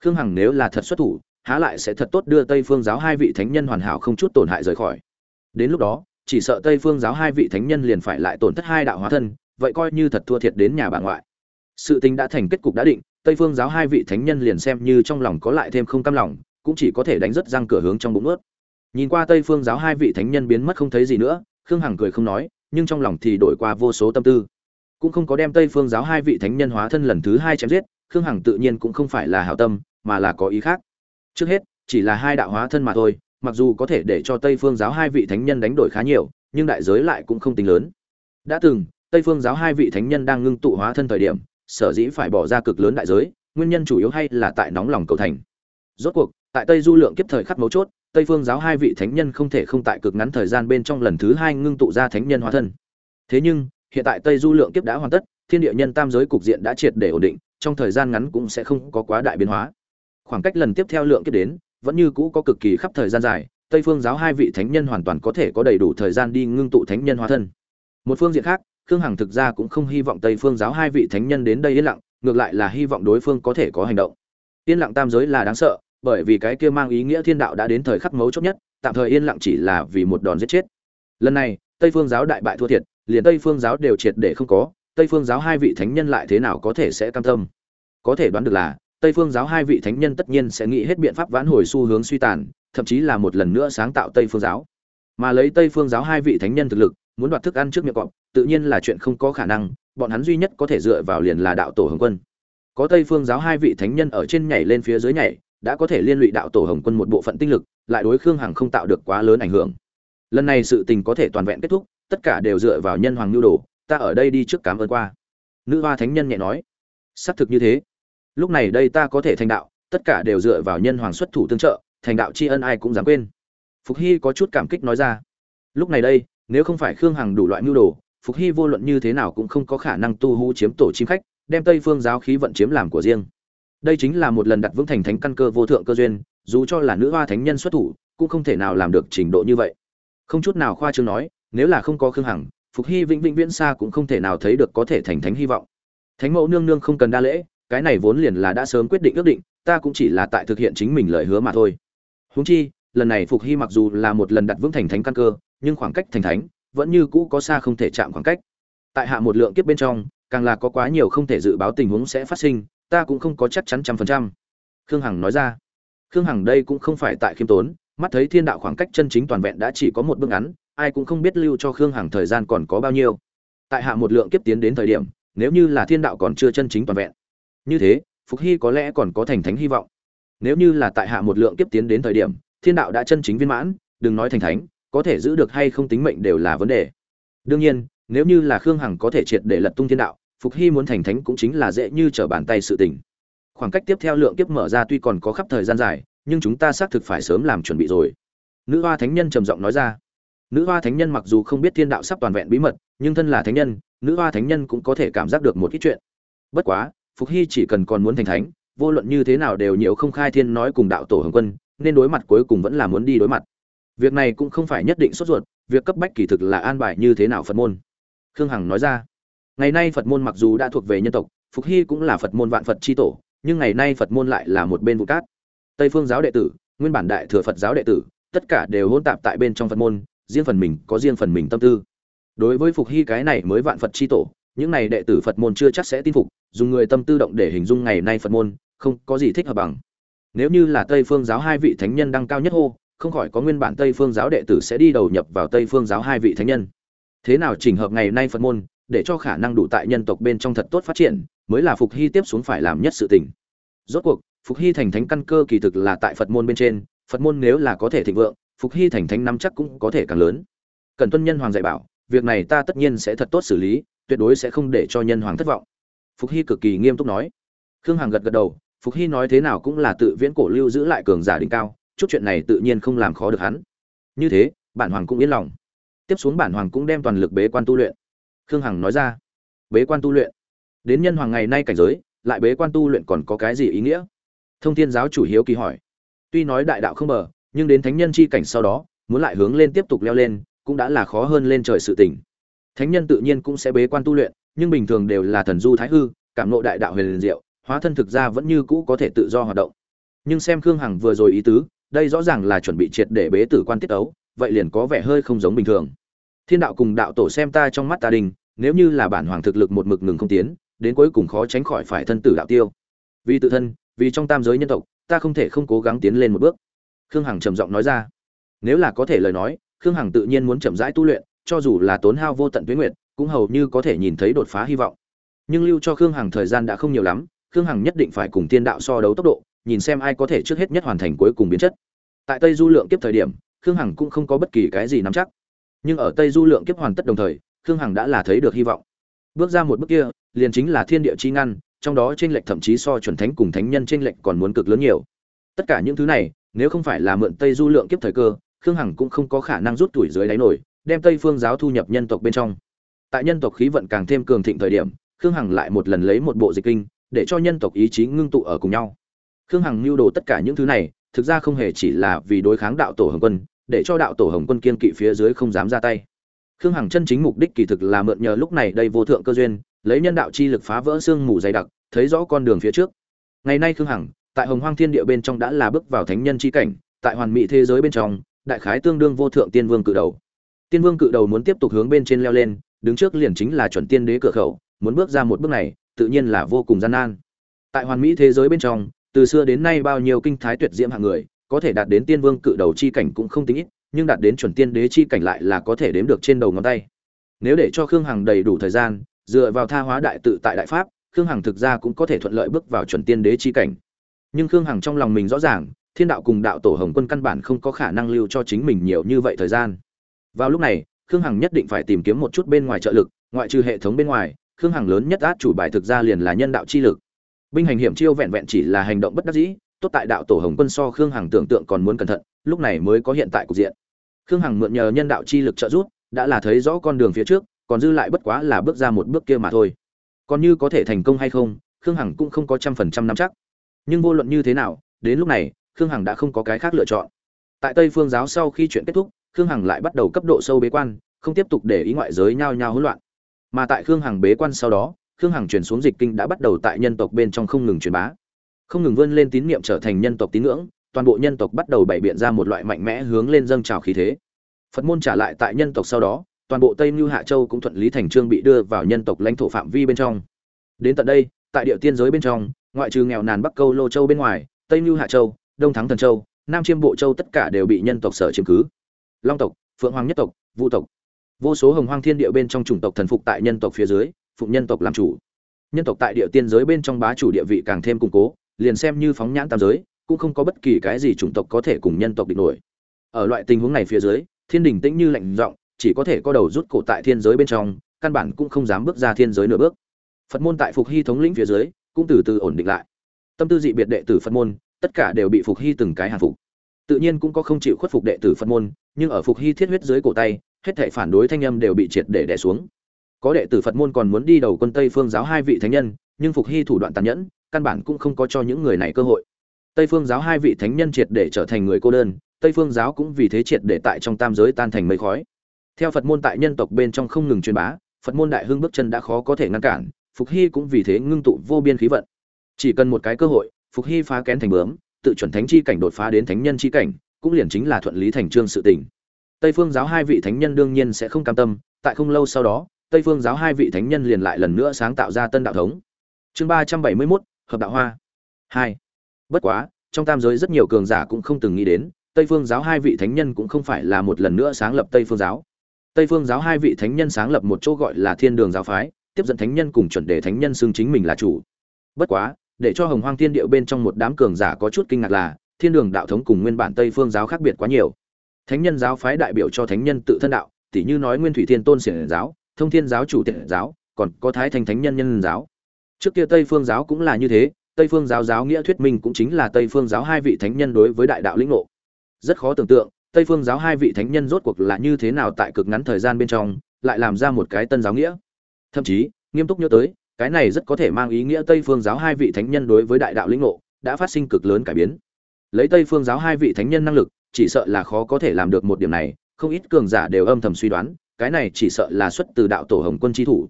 Khương hằng nếu là thật xuất thủ, há lại sẽ thật tốt đưa tây phương giáo hai vị thánh nhân hoàn hảo không chút tổn hại rời khỏi. Đến lúc đó, chỉ sợ tây phương giáo hai vị thánh nhân liền phải lại tổn thất hai đạo hóa thân, vậy coi như thật thua thiệt đến nhà bà ngoại. Sự tình đã thành kết cục đã định tây phương giáo hai vị thánh nhân liền xem như trong lòng có lại thêm không cam lòng, cũng chỉ có thể đánh rất răng cửa hướng trong bụng ướt nhìn qua tây phương giáo hai vị thánh nhân biến mất không thấy gì nữa, khương hằng cười không nói, nhưng trong lòng thì đổi qua vô số tâm tư. Cũng không có đem tây phương giáo hai vị thánh nhân hóa thân lần thứ hai chém giết, khương hằng tự nhiên cũng không phải là hảo tâm, mà là có ý khác. Trước hết, chỉ là hai đạo hóa thân mà thôi, mặc dù có thể để cho tây phương giáo hai vị thánh nhân đánh đổi khá nhiều, nhưng đại giới lại cũng không tính lớn. Đã từng, tây phương giáo hai vị thánh nhân đang ngưng tụ hóa thân thời điểm sở dĩ phải bỏ ra cực lớn đại giới, nguyên nhân chủ yếu hay là tại nóng lòng cầu thành. Rốt cuộc, tại tây du lượng kiếp thời khắc mấu chốt, tây phương giáo hai vị thánh nhân không thể không tại cực ngắn thời gian bên trong lần thứ hai ngưng tụ ra thánh nhân hóa thân. Thế nhưng, hiện tại tây du lượng kiếp đã hoàn tất, thiên địa nhân tam giới cục diện đã triệt để ổn định, trong thời gian ngắn cũng sẽ không có quá đại biến hóa. Khoảng cách lần tiếp theo lượng kiếp đến, vẫn như cũ có cực kỳ khắp thời gian dài, tây phương giáo hai vị thánh nhân hoàn toàn có thể có đầy đủ thời gian đi ngưng tụ thánh nhân hóa thân. Một phương diện khác khương hằng thực ra cũng không hy vọng tây phương giáo hai vị thánh nhân đến đây yên lặng, ngược lại là hy vọng đối phương có thể có hành động. Yên lặng tam giới là đáng sợ, bởi vì cái kia mang ý nghĩa thiên đạo đã đến thời khắc mấu chốt nhất, tạm thời yên lặng chỉ là vì một đòn giết chết. Lần này, tây phương giáo đại bại thua thiệt, liền tây phương giáo đều triệt để không có, tây phương giáo hai vị thánh nhân lại thế nào có thể sẽ cam tâm? Có thể đoán được là, tây phương giáo hai vị thánh nhân tất nhiên sẽ nghĩ hết biện pháp vãn hồi xu hướng suy tàn, thậm chí là một lần nữa sáng tạo tây phương giáo. Mà lấy tây phương giáo hai vị thánh nhân thực lực, muốn đoạt thức ăn trước miệng cọp tự nhiên là chuyện không có khả năng, bọn hắn duy nhất có thể dựa vào liền là đạo tổ hồng quân. Có tây phương giáo hai vị thánh nhân ở trên nhảy lên phía dưới nhảy, đã có thể liên lụy đạo tổ hồng quân một bộ phận tinh lực, lại đối khương hằng không tạo được quá lớn ảnh hưởng. Lần này sự tình có thể toàn vẹn kết thúc, tất cả đều dựa vào nhân hoàng nhu đồ, ta ở đây đi trước cảm ơn qua. Nữ hoa thánh nhân nhẹ nói. Xác thực như thế. Lúc này đây ta có thể thành đạo, tất cả đều dựa vào nhân hoàng xuất thủ tương trợ, thành đạo tri ân ai cũng dám quên. Phục hy có chút cảm kích nói ra. Lúc này đây, nếu không phải khương hằng đủ loại mưu đồ phục hy vô luận như thế nào cũng không có khả năng tu hú chiếm tổ chim khách, đem tây phương giáo khí vận chiếm làm của riêng. Đây chính là một lần đặt vững thành thánh căn cơ vô thượng cơ duyên, dù cho là nữ hoa thánh nhân xuất thủ, cũng không thể nào làm được trình độ như vậy. Không chút nào khoa trương nói, nếu là không có khương hằng, phục hy vĩnh vĩnh viễn xa cũng không thể nào thấy được có thể thành thánh hy vọng. Thánh mẫu nương nương không cần đa lễ, cái này vốn liền là đã sớm quyết định ước định, ta cũng chỉ là tại thực hiện chính mình lời hứa mà thôi. Huống chi, lần này phục hy mặc dù là một lần đặt vững thành thánh căn cơ, nhưng khoảng cách thành thánh vẫn như cũ có xa không thể chạm khoảng cách. Tại hạ một lượng kiếp bên trong, càng là có quá nhiều không thể dự báo tình huống sẽ phát sinh, ta cũng không có chắc chắn trăm phần trăm. Khương hằng nói ra. Khương hằng đây cũng không phải tại khiêm tốn, mắt thấy thiên đạo khoảng cách chân chính toàn vẹn đã chỉ có một bước ngắn, ai cũng không biết lưu cho khương hằng thời gian còn có bao nhiêu. Tại hạ một lượng kiếp tiến đến thời điểm, nếu như là thiên đạo còn chưa chân chính toàn vẹn. Như thế, phục hy có lẽ còn có thành thánh hy vọng. Nếu như là tại hạ một lượng kiếp tiến đến thời điểm, thiên đạo đã chân chính viên mãn, đừng nói thành thánh có thể giữ được hay không tính mệnh đều là vấn đề. Đương nhiên, nếu như là khương hằng có thể triệt để lật tung thiên đạo, phục hy muốn thành thánh cũng chính là dễ như trở bàn tay sự tình. Khoảng cách tiếp theo lượng kiếp mở ra tuy còn có khắp thời gian dài, nhưng chúng ta xác thực phải sớm làm chuẩn bị rồi. Nữ hoa thánh nhân trầm giọng nói ra. Nữ hoa thánh nhân mặc dù không biết thiên đạo sắp toàn vẹn bí mật, nhưng thân là thánh nhân, nữ hoa thánh nhân cũng có thể cảm giác được một ít chuyện. Bất quá, phục hy chỉ cần còn muốn thành thánh, vô luận như thế nào đều nhiều không khai thiên nói cùng đạo tổ hồng quân, nên đối mặt cuối cùng vẫn là muốn đi đối mặt việc này cũng không phải nhất định sốt ruột, việc cấp bách kỳ thực là an bài như thế nào phật môn. Khương hằng nói ra, ngày nay phật môn mặc dù đã thuộc về nhân tộc, phục hy cũng là phật môn vạn phật c tổ, nhưng ngày nay phật môn lại là một bên vụ cát. Tây phương giáo đệ tử, nguyên bản đại thừa phật giáo đệ tử, tất cả đều hôn tạp tại bên trong phật môn, riêng phần mình có riêng phần mình tâm tư. Đối với phục hy cái này mới vạn phật c tổ, những này đệ tử phật môn chưa chắc sẽ tin phục, dùng người tâm tư động để hình dung ngày nay phật môn, không có gì thích hợp bằng. Nếu như là tây phương giáo hai vị thánh nhân đăng cao nhất hô không khỏi có nguyên bản tây phương giáo đệ tử sẽ đi đầu nhập vào tây phương giáo hai vị thánh nhân. Thế nào chỉnh hợp ngày nay phật môn, để cho khả năng đủ tại nhân tộc bên trong thật tốt phát triển, mới là phục hy tiếp xuống phải làm nhất sự tình. Rốt cuộc, phục hy thành thánh căn cơ kỳ thực là tại phật môn bên trên, phật môn nếu là có thể thịnh vượng, phục hy thành thánh năm chắc cũng có thể càng lớn. Cần tuân nhân hoàng dạy bảo, việc này ta tất nhiên sẽ thật tốt xử lý, tuyệt đối sẽ không để cho nhân hoàng thất vọng. Phục hy cực kỳ nghiêm túc nói. Khương hằng gật gật đầu, phục hy nói thế nào cũng là tự viễn cổ lưu giữ lại cường giả đỉnh cao chút chuyện này tự nhiên không làm khó được hắn. Như thế, bản hoàng cũng yên lòng. Tiếp xuống bản hoàng cũng đem toàn lực bế quan tu luyện. Khương hằng nói ra, bế quan tu luyện? Đến nhân hoàng ngày nay cảnh giới, lại bế quan tu luyện còn có cái gì ý nghĩa? Thông thiên giáo chủ hiếu kỳ hỏi. Tuy nói đại đạo không bờ, nhưng đến thánh nhân chi cảnh sau đó, muốn lại hướng lên tiếp tục leo lên, cũng đã là khó hơn lên trời sự tỉnh thánh nhân tự nhiên cũng sẽ bế quan tu luyện, nhưng bình thường đều là thần du thái hư, cảm nộ đại đạo huyền liền diệu, hóa thân thực ra vẫn như cũ có thể tự do hoạt động. Nhưng xem khương hằng vừa rồi ý tứ đây rõ ràng là chuẩn bị triệt để bế tử quan tiết ấu vậy liền có vẻ hơi không giống bình thường. Thiên đạo cùng đạo tổ xem ta trong mắt ta đình nếu như là bản hoàng thực lực một mực ngừng không tiến, đến cuối cùng khó tránh khỏi phải thân tử đạo tiêu. Vì tự thân, vì trong tam giới nhân tộc, ta không thể không cố gắng tiến lên một bước. Khương hằng trầm giọng nói ra. Nếu là có thể lời nói, khương hằng tự nhiên muốn chậm rãi tu luyện, cho dù là tốn hao vô tận tuyến nguyện cũng hầu như có thể nhìn thấy đột phá hy vọng. Nhưng lưu cho khương hằng thời gian đã không nhiều lắm, khương hằng nhất định phải cùng tiên đạo so đấu tốc độ nhìn xem ai có thể trước hết nhất hoàn thành cuối cùng biến chất. Tại tây du lượng kiếp thời điểm, khương hằng cũng không có bất kỳ cái gì nắm chắc. Nhưng ở tây du lượng kiếp hoàn tất đồng thời, khương hằng đã là thấy được hy vọng. Bước ra một bước kia, liền chính là thiên địa chi ngăn, trong đó t r ê n lệch thậm chí so chuẩn thánh cùng thánh nhân t r ê n lệch còn muốn cực lớn nhiều. Tất cả những thứ này, nếu không phải là mượn tây du lượng kiếp thời cơ, khương hằng cũng không có khả năng rút tuổi dưới đáy nổi, đem tây phương giáo thu nhập nhân tộc bên trong. Tại nhân tộc khí vận càng thêm cường thịnh thời điểm, khương hằng lại một lần lấy một bộ dịch kinh, để cho nhân tộc ý chí ngưng tụ ở cùng nhau khương hằng mưu đồ tất cả những thứ này, thực ra không hề chỉ là vì đối kháng đạo tổ hồng quân, để cho đạo tổ hồng quân kiên kỵ phía dưới không dám ra tay. Khương hằng chân chính mục đích kỳ thực là mượn nhờ lúc này đây vô thượng cơ duyên, lấy nhân đạo chi lực phá vỡ xương mù dày đặc, thấy rõ con đường phía trước. Ngày nay khương hằng, tại hồng hoang thiên địa bên trong đã là bước vào thánh nhân chi cảnh, tại hoàn mỹ thế giới bên trong, đại khái tương đương vô thượng tiên vương cự đầu. Tiên vương cự đầu muốn tiếp tục hướng bên trên leo lên, đứng trước liền chính là chuẩn tiên đế cửa khẩu, muốn bước ra một bước này, tự nhiên là vô cùng gian nan. Tại hoàn mỹ thế giới bên trong từ xưa đến nay bao nhiêu kinh thái tuyệt diễm hạng người, có thể đạt đến tiên vương cự đầu chi cảnh cũng không tính ít, nhưng đạt đến chuẩn tiên đế chi cảnh lại là có thể đếm được trên đầu ngón tay. Nếu để cho khương hằng đầy đủ thời gian, dựa vào tha hóa đại tự tại đại pháp, khương hằng thực ra cũng có thể thuận lợi bước vào chuẩn tiên đế chi cảnh. Nhưng khương hằng trong lòng mình rõ ràng, thiên đạo cùng đạo tổ hồng quân căn bản không có khả năng lưu cho chính mình nhiều như vậy thời gian. Vào lúc này, khương hằng nhất định phải tìm kiếm một chút bên ngoài trợ lực, ngoại trừ hệ thống bên ngoài, khương hằng lớn nhất át chủ bài thực ra liền là nhân đạo chi lực binh hành hiểm chiêu vẹn vẹn chỉ là hành động bất đắc dĩ, tốt tại đạo tổ hồng quân so khương hằng tưởng tượng còn muốn cẩn thận, lúc này mới có hiện tại cục diện. Khương hằng mượn nhờ nhân đạo chi lực trợ giúp, đã là thấy rõ con đường phía trước, còn dư lại bất quá là bước ra một bước kia mà thôi. Còn như có thể thành công hay không, khương hằng cũng không có trăm phần trăm nắm chắc. Nhưng vô luận như thế nào, đến lúc này, khương hằng đã không có cái khác lựa chọn. Tại tây phương giáo sau khi chuyện kết thúc, khương hằng lại bắt đầu cấp độ sâu bế quan, không tiếp tục để ý ngoại giới nhao nhao hỗn loạn. Mà tại khương hằng bế quan sau đó khương hằng truyền xuống dịch kinh đã bắt đầu tại nhân tộc bên trong không ngừng truyền bá. Không ngừng vươn lên tín niệm trở thành nhân tộc tín ngưỡng, toàn bộ nhân tộc bắt đầu bày biện ra một loại mạnh mẽ hướng lên dâng trào khí thế. Phật môn trả lại tại nhân tộc sau đó, toàn bộ tây mưu hạ châu cũng thuận lý thành trương bị đưa vào nhân tộc lãnh thổ phạm vi bên trong. Đến tận đây, tại địa tiên giới bên trong, ngoại trừ nghèo nàn bắc câu lô châu bên ngoài, tây mưu hạ châu, đông thắng thần châu, nam chiêm bộ châu tất cả đều bị nhân tộc sở chiếm cứ. Long tộc, phượng hoàng nhất tộc vũ tộc. Vô số hồng hoang thiên địa bên trong chủng tộc thần phục tại nhân tộc phía dưới phụng nhân tộc làm chủ. Nhân tộc tại địa tiên giới bên trong bá chủ địa vị càng thêm củng cố, liền xem như phóng nhãn tam giới, cũng không có bất kỳ cái gì chủng tộc có thể cùng nhân tộc địch nổi. Ở loại tình huống này phía dưới, thiên đình tĩnh như lạnh giọng, chỉ có thể có đầu rút cổ tại thiên giới bên trong, căn bản cũng không dám bước ra thiên giới nửa bước. Phật môn tại phục hy thống lĩnh phía dưới, cũng từ từ ổn định lại. Tâm tư dị biệt đệ tử phật môn, tất cả đều bị phục hy từng cái hàng phục. Tự nhiên cũng có không chịu khuất phục đệ tử phật môn, nhưng ở phục hy thiết huyết dưới cổ tay, hết thảy phản đối thanh âm đều bị triệt để đè xuống có đệ tử phật môn còn muốn đi đầu quân tây phương giáo hai vị thánh nhân, nhưng phục hy thủ đoạn tàn nhẫn, căn bản cũng không có cho những người này cơ hội. Tây phương giáo hai vị thánh nhân triệt để trở thành người cô đơn, tây phương giáo cũng vì thế triệt để tại trong tam giới tan thành mây khói. Theo phật môn tại nhân tộc bên trong không ngừng truyền bá, phật môn đại hưng bước chân đã khó có thể ngăn cản, phục hy cũng vì thế ngưng tụ vô biên khí vận. Chỉ cần một cái cơ hội, phục hy phá kén thành bướm, tự chuẩn thánh chi cảnh đột phá đến thánh nhân chi cảnh, cũng liền chính là thuận lý thành trương sự tình. Tây phương giáo hai vị thánh nhân đương nhiên sẽ không cam tâm, tại không lâu sau đó tây phương giáo hai vị thánh nhân liền lại lần nữa sáng tạo ra tân đạo thống. Chương ba trăm bảy mươi mốt, hợp đạo hoa. Hai. Bất quá, trong tam giới rất nhiều cường giả cũng không từng nghĩ đến, tây phương giáo hai vị thánh nhân cũng không phải là một lần nữa sáng lập tây phương giáo. Tây phương giáo hai vị thánh nhân sáng lập một chỗ gọi là thiên đường giáo phái, tiếp dẫn thánh nhân cùng chuẩn đề thánh nhân xưng chính mình là chủ. Bất quá, để cho hồng hoang thiên điệu bên trong một đám cường giả có chút kinh ngạc là, thiên đường đạo thống cùng nguyên bản tây phương giáo khác biệt quá nhiều. Thánh nhân giáo phái đại biểu cho thánh nhân tự thân đạo, tỉ như nói nguyên thủy thiên tôn xiển giáo thông thiên giáo chủ tiện giáo, còn có thái thành thánh nhân nhân giáo. Trước kia tây phương giáo cũng là như thế, tây phương giáo giáo nghĩa thuyết minh cũng chính là tây phương giáo hai vị thánh nhân đối với đại đạo lĩnh ngộ. Rất khó tưởng tượng, tây phương giáo hai vị thánh nhân rốt cuộc là như thế nào tại cực ngắn thời gian bên trong, lại làm ra một cái tân giáo nghĩa. Thậm chí, nghiêm túc nhớ tới, cái này rất có thể mang ý nghĩa tây phương giáo hai vị thánh nhân đối với đại đạo lĩnh ngộ đã phát sinh cực lớn cải biến. Lấy tây phương giáo hai vị thánh nhân năng lực, chỉ sợ là khó có thể làm được một điểm này, không ít cường giả đều âm thầm suy đoán cái này chỉ sợ là xuất từ đạo tổ hồng quân chi thủ.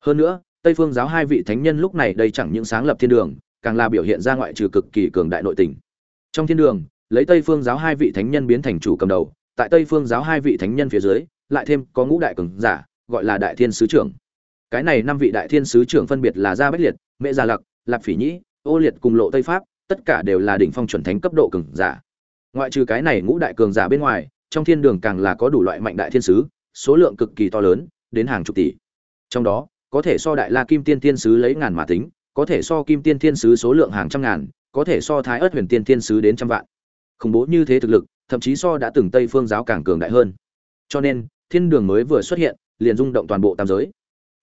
Hơn nữa, tây phương giáo hai vị thánh nhân lúc này đây chẳng những sáng lập thiên đường, càng là biểu hiện ra ngoại trừ cực kỳ cường đại nội tình. Trong thiên đường, lấy tây phương giáo hai vị thánh nhân biến thành chủ cầm đầu, tại tây phương giáo hai vị thánh nhân phía dưới, lại thêm có ngũ đại cường giả, gọi là đại thiên sứ trưởng. Cái này năm vị đại thiên sứ trưởng phân biệt là gia bách liệt mẹ gia lặc, lạp phỉ nhĩ, ô liệt cùng lộ tây pháp, tất cả đều là đỉnh phong chuẩn thánh cấp độ cường giả. Ngoại trừ cái này ngũ đại cường giả bên ngoài, trong thiên đường càng là có đủ loại mạnh đại thiên sứ số lượng cực kỳ to lớn, đến hàng chục tỷ. Trong đó, có thể so đại la kim tiên thiên sứ lấy ngàn mà tính, có thể so kim tiên thiên sứ số lượng hàng trăm ngàn, có thể so thái Ức huyền tiên thiên sứ đến trăm vạn. Khủng bố như thế thực lực, thậm chí so đã từng tây phương giáo càng cường đại hơn. Cho nên, thiên đường mới vừa xuất hiện, liền rung động toàn bộ tam giới.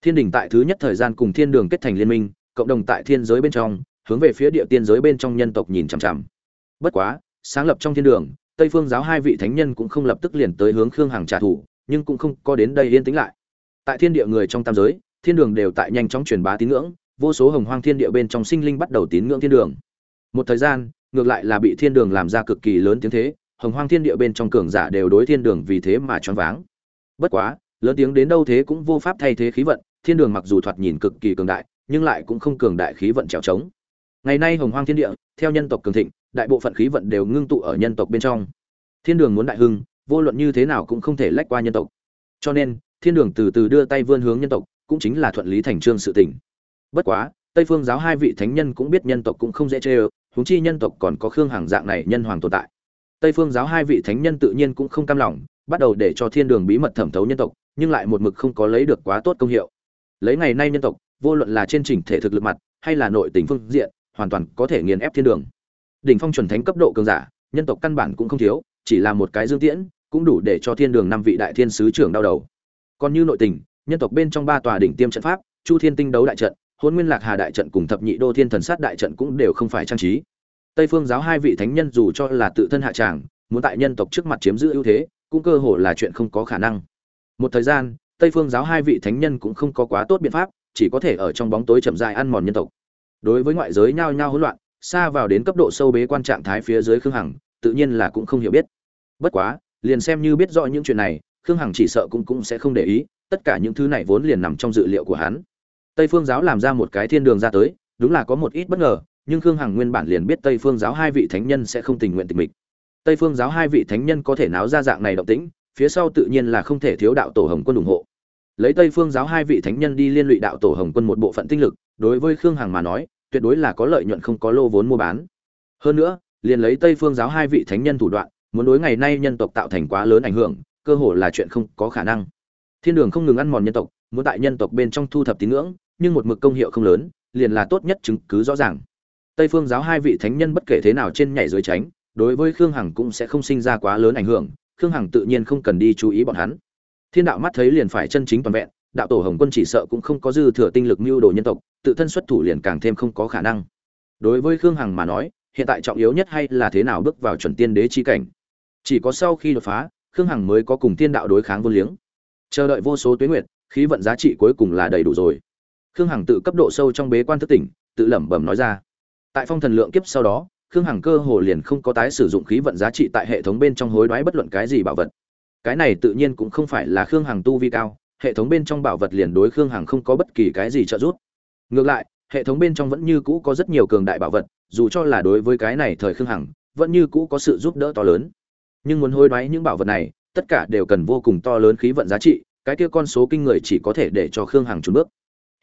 Thiên đình tại thứ nhất thời gian cùng thiên đường kết thành liên minh, cộng đồng tại thiên giới bên trong, hướng về phía địa tiên giới bên trong nhân tộc nhìn chằm chằm. Bất quá, sáng lập trong thiên đường, tây phương giáo hai vị thánh nhân cũng không lập tức liền tới hướng khương hằng trả thù nhưng cũng không có đến đây yên tĩnh lại. Tại thiên địa người trong tam giới, thiên đường đều tại nhanh chóng truyền bá tín ngưỡng, vô số hồng hoang thiên địa bên trong sinh linh bắt đầu tín ngưỡng thiên đường. Một thời gian, ngược lại là bị thiên đường làm ra cực kỳ lớn tiếng thế, hồng hoang thiên địa bên trong cường giả đều đối thiên đường vì thế mà choáng váng. Bất quá, lớn tiếng đến đâu thế cũng vô pháp thay thế khí vận, thiên đường mặc dù thoạt nhìn cực kỳ cường đại, nhưng lại cũng không cường đại khí vận trèo trống. Ngày nay hồng hoang thiên địa, theo nhân tộc cường thịnh, đại bộ phận khí vận đều ngưng tụ ở nhân tộc bên trong. Thiên đường muốn đại hưng vô luận như thế nào cũng không thể lách qua nhân tộc. Cho nên, thiên đường từ từ đưa tay vươn hướng nhân tộc, cũng chính là thuận lý thành trương sự tình. Bất quá, tây phương giáo hai vị thánh nhân cũng biết nhân tộc cũng không dễ chê ơ, huống chi nhân tộc còn có khương hàng dạng này nhân hoàng tồn tại. Tây phương giáo hai vị thánh nhân tự nhiên cũng không cam lòng, bắt đầu để cho thiên đường bí mật thẩm thấu nhân tộc, nhưng lại một mực không có lấy được quá tốt công hiệu. Lấy ngày nay nhân tộc, vô luận là trên trình thể thực lực mặt, hay là nội tình phương diện, hoàn toàn có thể nghiền ép thiên đường. Đỉnh phong chuẩn thánh cấp độ cường giả nhân tộc căn bản cũng không thiếu, chỉ là một cái dương tiễn, cũng đủ để cho thiên đường năm vị đại thiên sứ trưởng đau đầu. Còn như nội tình, nhân tộc bên trong ba tòa đỉnh tiêm trận pháp, chu thiên tinh đấu đại trận hôn nguyên lạc hà đại trận cùng thập nhị đô thiên thần sát đại trận cũng đều không phải trang trí. Tây phương giáo hai vị thánh nhân dù cho là tự thân hạ tràng, muốn tại nhân tộc trước mặt chiếm giữ ưu thế, cũng cơ hồ là chuyện không có khả năng. Một thời gian, tây phương giáo hai vị thánh nhân cũng không có quá tốt biện pháp, chỉ có thể ở trong bóng tối chậm dài ăn mòn nhân tộc. Đối với ngoại giới nhao nhao hỗn loạn, xa vào đến cấp độ sâu bế quan trạng thái phía dưới khương hằng tự nhiên là cũng không hiểu biết. Bất quá, liền xem như biết rõ những chuyện này, khương hằng chỉ sợ cũng cũng sẽ không để ý, tất cả những thứ này vốn liền nằm trong dự liệu của hắn. Tây phương giáo làm ra một cái thiên đường ra tới, đúng là có một ít bất ngờ, nhưng khương hằng nguyên bản liền biết tây phương giáo hai vị thánh nhân sẽ không tình nguyện tình mịch. Tây phương giáo hai vị thánh nhân có thể náo ra dạng này động tĩnh, phía sau tự nhiên là không thể thiếu đạo tổ hồng quân ủng hộ. Lấy tây phương giáo hai vị thánh nhân đi liên lụy đạo tổ hồng quân một bộ phận tinh lực, đối với khương hằng mà nói, tuyệt đối là có lợi nhuận không có lô vốn mua bán. Hơn nữa liền lấy tây phương giáo hai vị thánh nhân thủ đoạn, muốn đối ngày nay nhân tộc tạo thành quá lớn ảnh hưởng, cơ hồ là chuyện không có khả năng. Thiên đường không ngừng ăn mòn nhân tộc, muốn tại nhân tộc bên trong thu thập tín ngưỡng, nhưng một mực công hiệu không lớn, liền là tốt nhất chứng cứ rõ ràng. Tây phương giáo hai vị thánh nhân bất kể thế nào trên nhảy dưới tránh, đối với khương hằng cũng sẽ không sinh ra quá lớn ảnh hưởng, khương hằng tự nhiên không cần đi chú ý bọn hắn. Thiên đạo mắt thấy liền phải chân chính toàn vẹn, đạo tổ hồng quân chỉ sợ cũng không có dư thừa tinh lực mưu đồ nhân tộc, tự thân xuất thủ liền càng thêm không có khả năng. Đối với khương hằng mà nói hiện tại trọng yếu nhất hay là thế nào bước vào chuẩn tiên đế chi cảnh. Chỉ có sau khi đột phá, khương hằng mới có cùng tiên đạo đối kháng vô liếng. Chờ đợi vô số tuế nguyệt, khí vận giá trị cuối cùng là đầy đủ rồi. Khương hằng tự cấp độ sâu trong bế quan thức tỉnh, tự lẩm bẩm nói ra. Tại phong thần lượng kiếp sau đó, khương hằng cơ hồ liền không có tái sử dụng khí vận giá trị tại hệ thống bên trong hối đoái bất luận cái gì bảo vật. Cái này tự nhiên cũng không phải là khương hằng tu vi cao, hệ thống bên trong bảo vật liền đối khương hằng không có bất kỳ cái gì trợ giúp. Ngược lại, hệ thống bên trong vẫn như cũ có rất nhiều cường đại bảo vật dù cho là đối với cái này thời khương hằng, vẫn như cũ có sự giúp đỡ to lớn. Nhưng muốn hối đoái những bảo vật này, tất cả đều cần vô cùng to lớn khí vận giá trị, cái kia con số kinh người chỉ có thể để cho khương hằng trốn bước.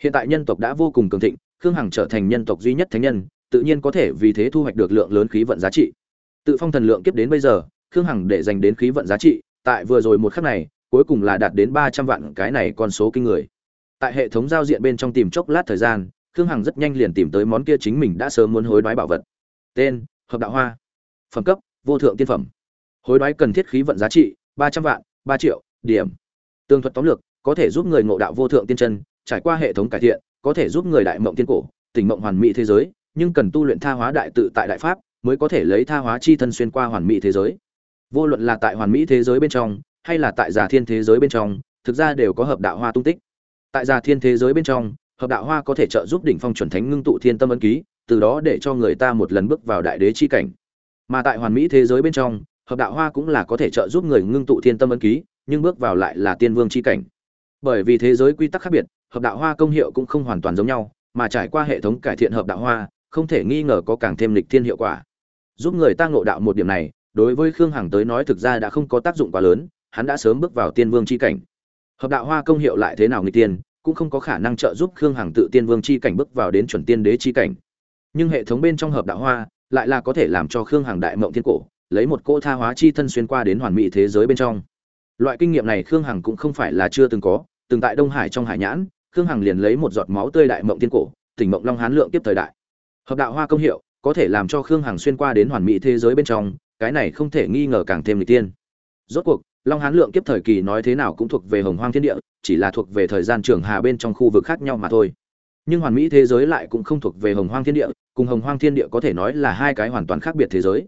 Hiện tại nhân tộc đã vô cùng cường thịnh, khương hằng trở thành nhân tộc duy nhất thánh nhân, tự nhiên có thể vì thế thu hoạch được lượng lớn khí vận giá trị. Tự phong thần lượng kiếp đến bây giờ, khương hằng để dành đến khí vận giá trị, tại vừa rồi một khắc này, cuối cùng là đạt đến ba trăm vạn cái này con số kinh người. Tại hệ thống giao diện bên trong tìm chốc lát thời gian khương hằng rất nhanh liền tìm tới món kia chính mình đã sớm muốn hối đoái bảo vật. Tên, hợp đạo hoa. Phẩm cấp, vô thượng tiên phẩm. Hối đoái cần thiết khí vận giá trị, ba trăm vạn, ba triệu, điểm. Tương thuật tóm lược, có thể giúp người ngộ đạo vô thượng tiên chân, trải qua hệ thống cải thiện, có thể giúp người đại mộng tiên cổ, tỉnh mộng hoàn mỹ thế giới, nhưng cần tu luyện tha hóa đại tự tại đại pháp, mới có thể lấy tha hóa chi thân xuyên qua hoàn mỹ thế giới. Vô luận là tại hoàn mỹ thế giới bên trong, hay là tại già thiên thế giới bên trong, thực ra đều có hợp đạo hoa tung tích. Tại già thiên thế giới bên trong hợp đạo hoa có thể trợ giúp đỉnh phong chuẩn thánh ngưng tụ thiên tâm ấn ký, từ đó để cho người ta một lần bước vào đại đế chi cảnh. Mà tại hoàn mỹ thế giới bên trong, hợp đạo hoa cũng là có thể trợ giúp người ngưng tụ thiên tâm ấn ký, nhưng bước vào lại là tiên vương chi cảnh. Bởi vì thế giới quy tắc khác biệt, hợp đạo hoa công hiệu cũng không hoàn toàn giống nhau, mà trải qua hệ thống cải thiện hợp đạo hoa, không thể nghi ngờ có càng thêm lịch thiên hiệu quả. Giúp người ta ngộ đạo một điểm này, đối với khương hằng tới nói thực ra đã không có tác dụng quá lớn, hắn đã sớm bước vào tiên vương chi cảnh. Hợp đạo hoa công hiệu lại thế nào người tiên cũng không có khả năng trợ giúp khương hằng tự tiên vương chi cảnh bước vào đến chuẩn tiên đế chi cảnh. Nhưng hệ thống bên trong hợp đạo hoa lại là có thể làm cho khương hằng đại mộng thiên cổ, lấy một cỗ tha hóa chi thân xuyên qua đến hoàn mỹ thế giới bên trong. Loại kinh nghiệm này khương hằng cũng không phải là chưa từng có, từng tại đông hải trong hải nhãn, khương hằng liền lấy một giọt máu tươi đại mộng thiên cổ, tỉnh mộng long hán lượng tiếp thời đại. Hợp đạo hoa công hiệu có thể làm cho khương hằng xuyên qua đến hoàn mỹ thế giới bên trong, cái này không thể nghi ngờ càng thêm lịch tiên. Rốt cuộc long hán lượng kiếp thời kỳ nói thế nào cũng thuộc về hồng hoang thiên địa, chỉ là thuộc về thời gian trường hà bên trong khu vực khác nhau mà thôi. Nhưng hoàn mỹ thế giới lại cũng không thuộc về hồng hoang thiên địa, cùng hồng hoang thiên địa có thể nói là hai cái hoàn toàn khác biệt thế giới.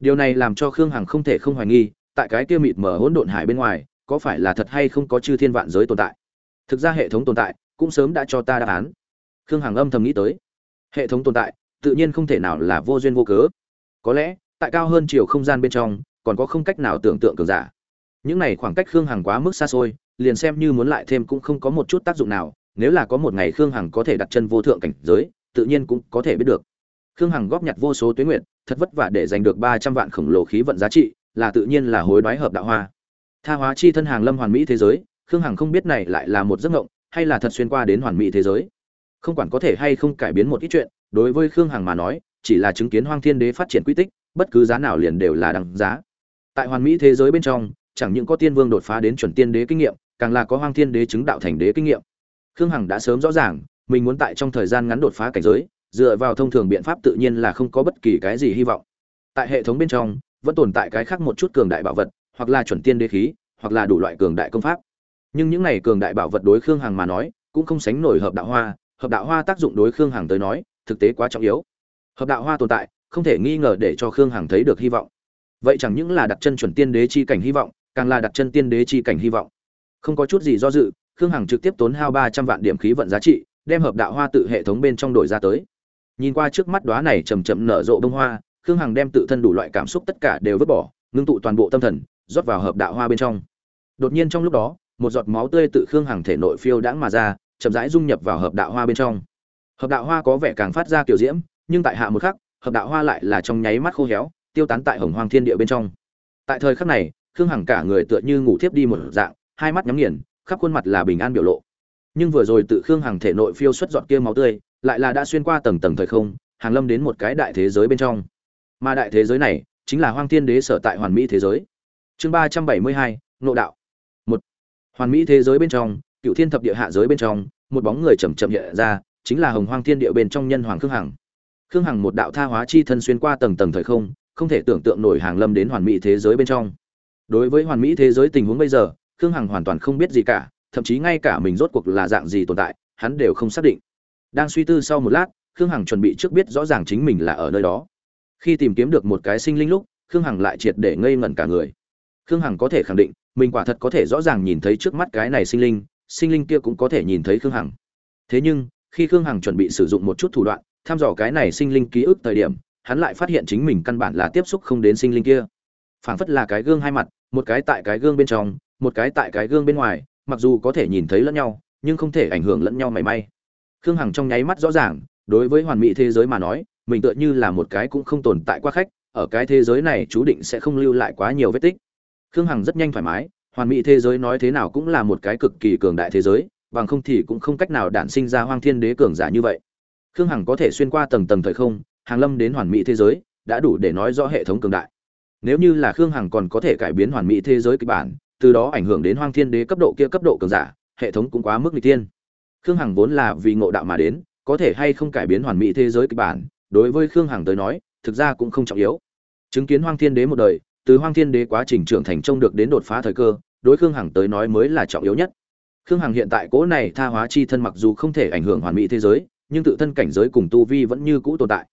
Điều này làm cho khương hằng không thể không hoài nghi, tại cái kia mịt mở hỗn độn hải bên ngoài, có phải là thật hay không có chư thiên vạn giới tồn tại? Thực ra hệ thống tồn tại cũng sớm đã cho ta đáp án. Khương hằng âm thầm nghĩ tới. Hệ thống tồn tại tự nhiên không thể nào là vô duyên vô cớ. Có lẽ, tại cao hơn chiều không gian bên trong, còn có không cách nào tưởng tượng cường giả những này khoảng cách khương hằng quá mức xa xôi, liền xem như muốn lại thêm cũng không có một chút tác dụng nào, nếu là có một ngày khương hằng có thể đặt chân vô thượng cảnh giới, tự nhiên cũng có thể biết được. Khương hằng góp nhặt vô số tuyến nguyện thật vất vả để giành được ba trăm vạn khổng lồ khí vận giá trị, là tự nhiên là hối đoái hợp đạo hoa. Tha hóa chi thân hàng lâm hoàn mỹ thế giới, khương hằng không biết này lại là một giấc ngộng hay là thật xuyên qua đến hoàn mỹ thế giới. Không quản có thể hay không cải biến một ít chuyện, đối với khương hằng mà nói, chỉ là chứng kiến hoang thiên đế phát triển quy tích, bất cứ giá nào liền đều là đằng giá. Tại hoàn mỹ thế giới bên trong chẳng những có tiên vương đột phá đến chuẩn tiên đế kinh nghiệm, càng là có hoang thiên đế chứng đạo thành đế kinh nghiệm. Khương hằng đã sớm rõ ràng, mình muốn tại trong thời gian ngắn đột phá cảnh giới, dựa vào thông thường biện pháp tự nhiên là không có bất kỳ cái gì hy vọng. Tại hệ thống bên trong, vẫn tồn tại cái khác một chút cường đại bảo vật, hoặc là chuẩn tiên đế khí, hoặc là đủ loại cường đại công pháp. Nhưng những này cường đại bảo vật đối khương hằng mà nói, cũng không sánh nổi hợp đạo hoa, hợp đạo hoa tác dụng đối khương hằng tới nói, thực tế quá trọng yếu. Hợp đạo hoa tồn tại, không thể nghi ngờ để cho khương hằng thấy được hy vọng. Vậy chẳng những là đặt chân chuẩn tiên đế chi cảnh hy vọng càng là đặt chân tiên đế chi cảnh hy vọng. Không có chút gì do dự, khương hằng trực tiếp tốn hao ba trăm vạn điểm khí vận giá trị, đem hợp đạo hoa tự hệ thống bên trong đổi ra tới. Nhìn qua trước mắt đóa này chậm chậm nở rộ bông hoa, khương hằng đem tự thân đủ loại cảm xúc tất cả đều vứt bỏ, ngưng tụ toàn bộ tâm thần, rót vào hợp đạo hoa bên trong. Đột nhiên trong lúc đó, một giọt máu tươi tự khương hằng thể nội phiêu đãng mà ra, chậm rãi dung nhập vào hợp đạo hoa bên trong. Hợp đạo hoa có vẻ càng phát ra kiểu diễm, nhưng tại hạ một khắc, hợp đạo hoa lại là trong nháy mắt khô héo, tiêu tán tại hồng hoang thiên địa bên trong. Tại thời khắc này khương hằng cả người tựa như ngủ thiếp đi một dạng, hai mắt nhắm nghiền, khắp khuôn mặt là bình an biểu lộ. Nhưng vừa rồi tự khương hằng thể nội phiêu xuất giọt kia máu tươi, lại là đã xuyên qua tầng tầng thời không, hàng lâm đến một cái đại thế giới bên trong. Mà đại thế giới này, chính là hoang thiên đế sở tại hoàn mỹ thế giới. Chương ba trăm bảy mươi hai nộ đạo. Một, hoàn mỹ thế giới bên trong, cựu thiên thập địa hạ giới bên trong, một bóng người chầm chậm hiện ra, chính là hồng hoang thiên địa bên trong nhân hoàng khương hằng. Khương hằng một đạo tha hóa chi thân xuyên qua tầng tầng thời không không thể tưởng tượng nổi hàng lâm đến hoàn mỹ thế giới bên trong đối với hoàn mỹ thế giới tình huống bây giờ, khương hằng hoàn toàn không biết gì cả, thậm chí ngay cả mình rốt cuộc là dạng gì tồn tại, hắn đều không xác định. Đang suy tư sau một lát, khương hằng chuẩn bị trước biết rõ ràng chính mình là ở nơi đó. Khi tìm kiếm được một cái sinh linh lúc, khương hằng lại triệt để ngây ngẩn cả người. Khương hằng có thể khẳng định, mình quả thật có thể rõ ràng nhìn thấy trước mắt cái này sinh linh sinh linh kia cũng có thể nhìn thấy khương hằng. Thế nhưng, khi khương hằng chuẩn bị sử dụng một chút thủ đoạn, thăm dò cái này sinh linh ký ức thời điểm, hắn lại phát hiện chính mình căn bản là tiếp xúc không đến sinh linh kia. Phảng phất là cái gương hai mặt một cái tại cái gương bên trong, một cái tại cái gương bên ngoài, mặc dù có thể nhìn thấy lẫn nhau, nhưng không thể ảnh hưởng lẫn nhau mảy may. Khương hằng trong nháy mắt rõ ràng, đối với hoàn mỹ thế giới mà nói, mình tựa như là một cái cũng không tồn tại quá khách, ở cái thế giới này chú định sẽ không lưu lại quá nhiều vết tích. Khương hằng rất nhanh thoải mái, hoàn mỹ thế giới nói thế nào cũng là một cái cực kỳ cường đại thế giới, bằng không thì cũng không cách nào đản sinh ra hoang thiên đế cường giả như vậy. Khương hằng có thể xuyên qua tầng tầng thời không, hàng lâm đến hoàn mỹ thế giới, đã đủ để nói rõ hệ thống cường đại nếu như là khương hằng còn có thể cải biến hoàn mỹ thế giới kịch bản, từ đó ảnh hưởng đến hoang thiên đế cấp độ kia cấp độ cường giả, hệ thống cũng quá mức n g tiên khương hằng vốn là vì ngộ đạo mà đến, có thể hay không cải biến hoàn mỹ thế giới kịch bản, đối với khương hằng tới nói, thực ra cũng không trọng yếu. Chứng kiến hoang thiên đế một đời, từ hoang thiên đế quá trình trưởng thành trông được đến đột phá thời cơ, đối khương hằng tới nói mới là trọng yếu nhất. Khương hằng hiện tại cố này tha hóa chi thân mặc dù không thể ảnh hưởng hoàn mỹ thế giới, nhưng tự thân cảnh giới cùng tu vi vẫn như cũ tồn tại.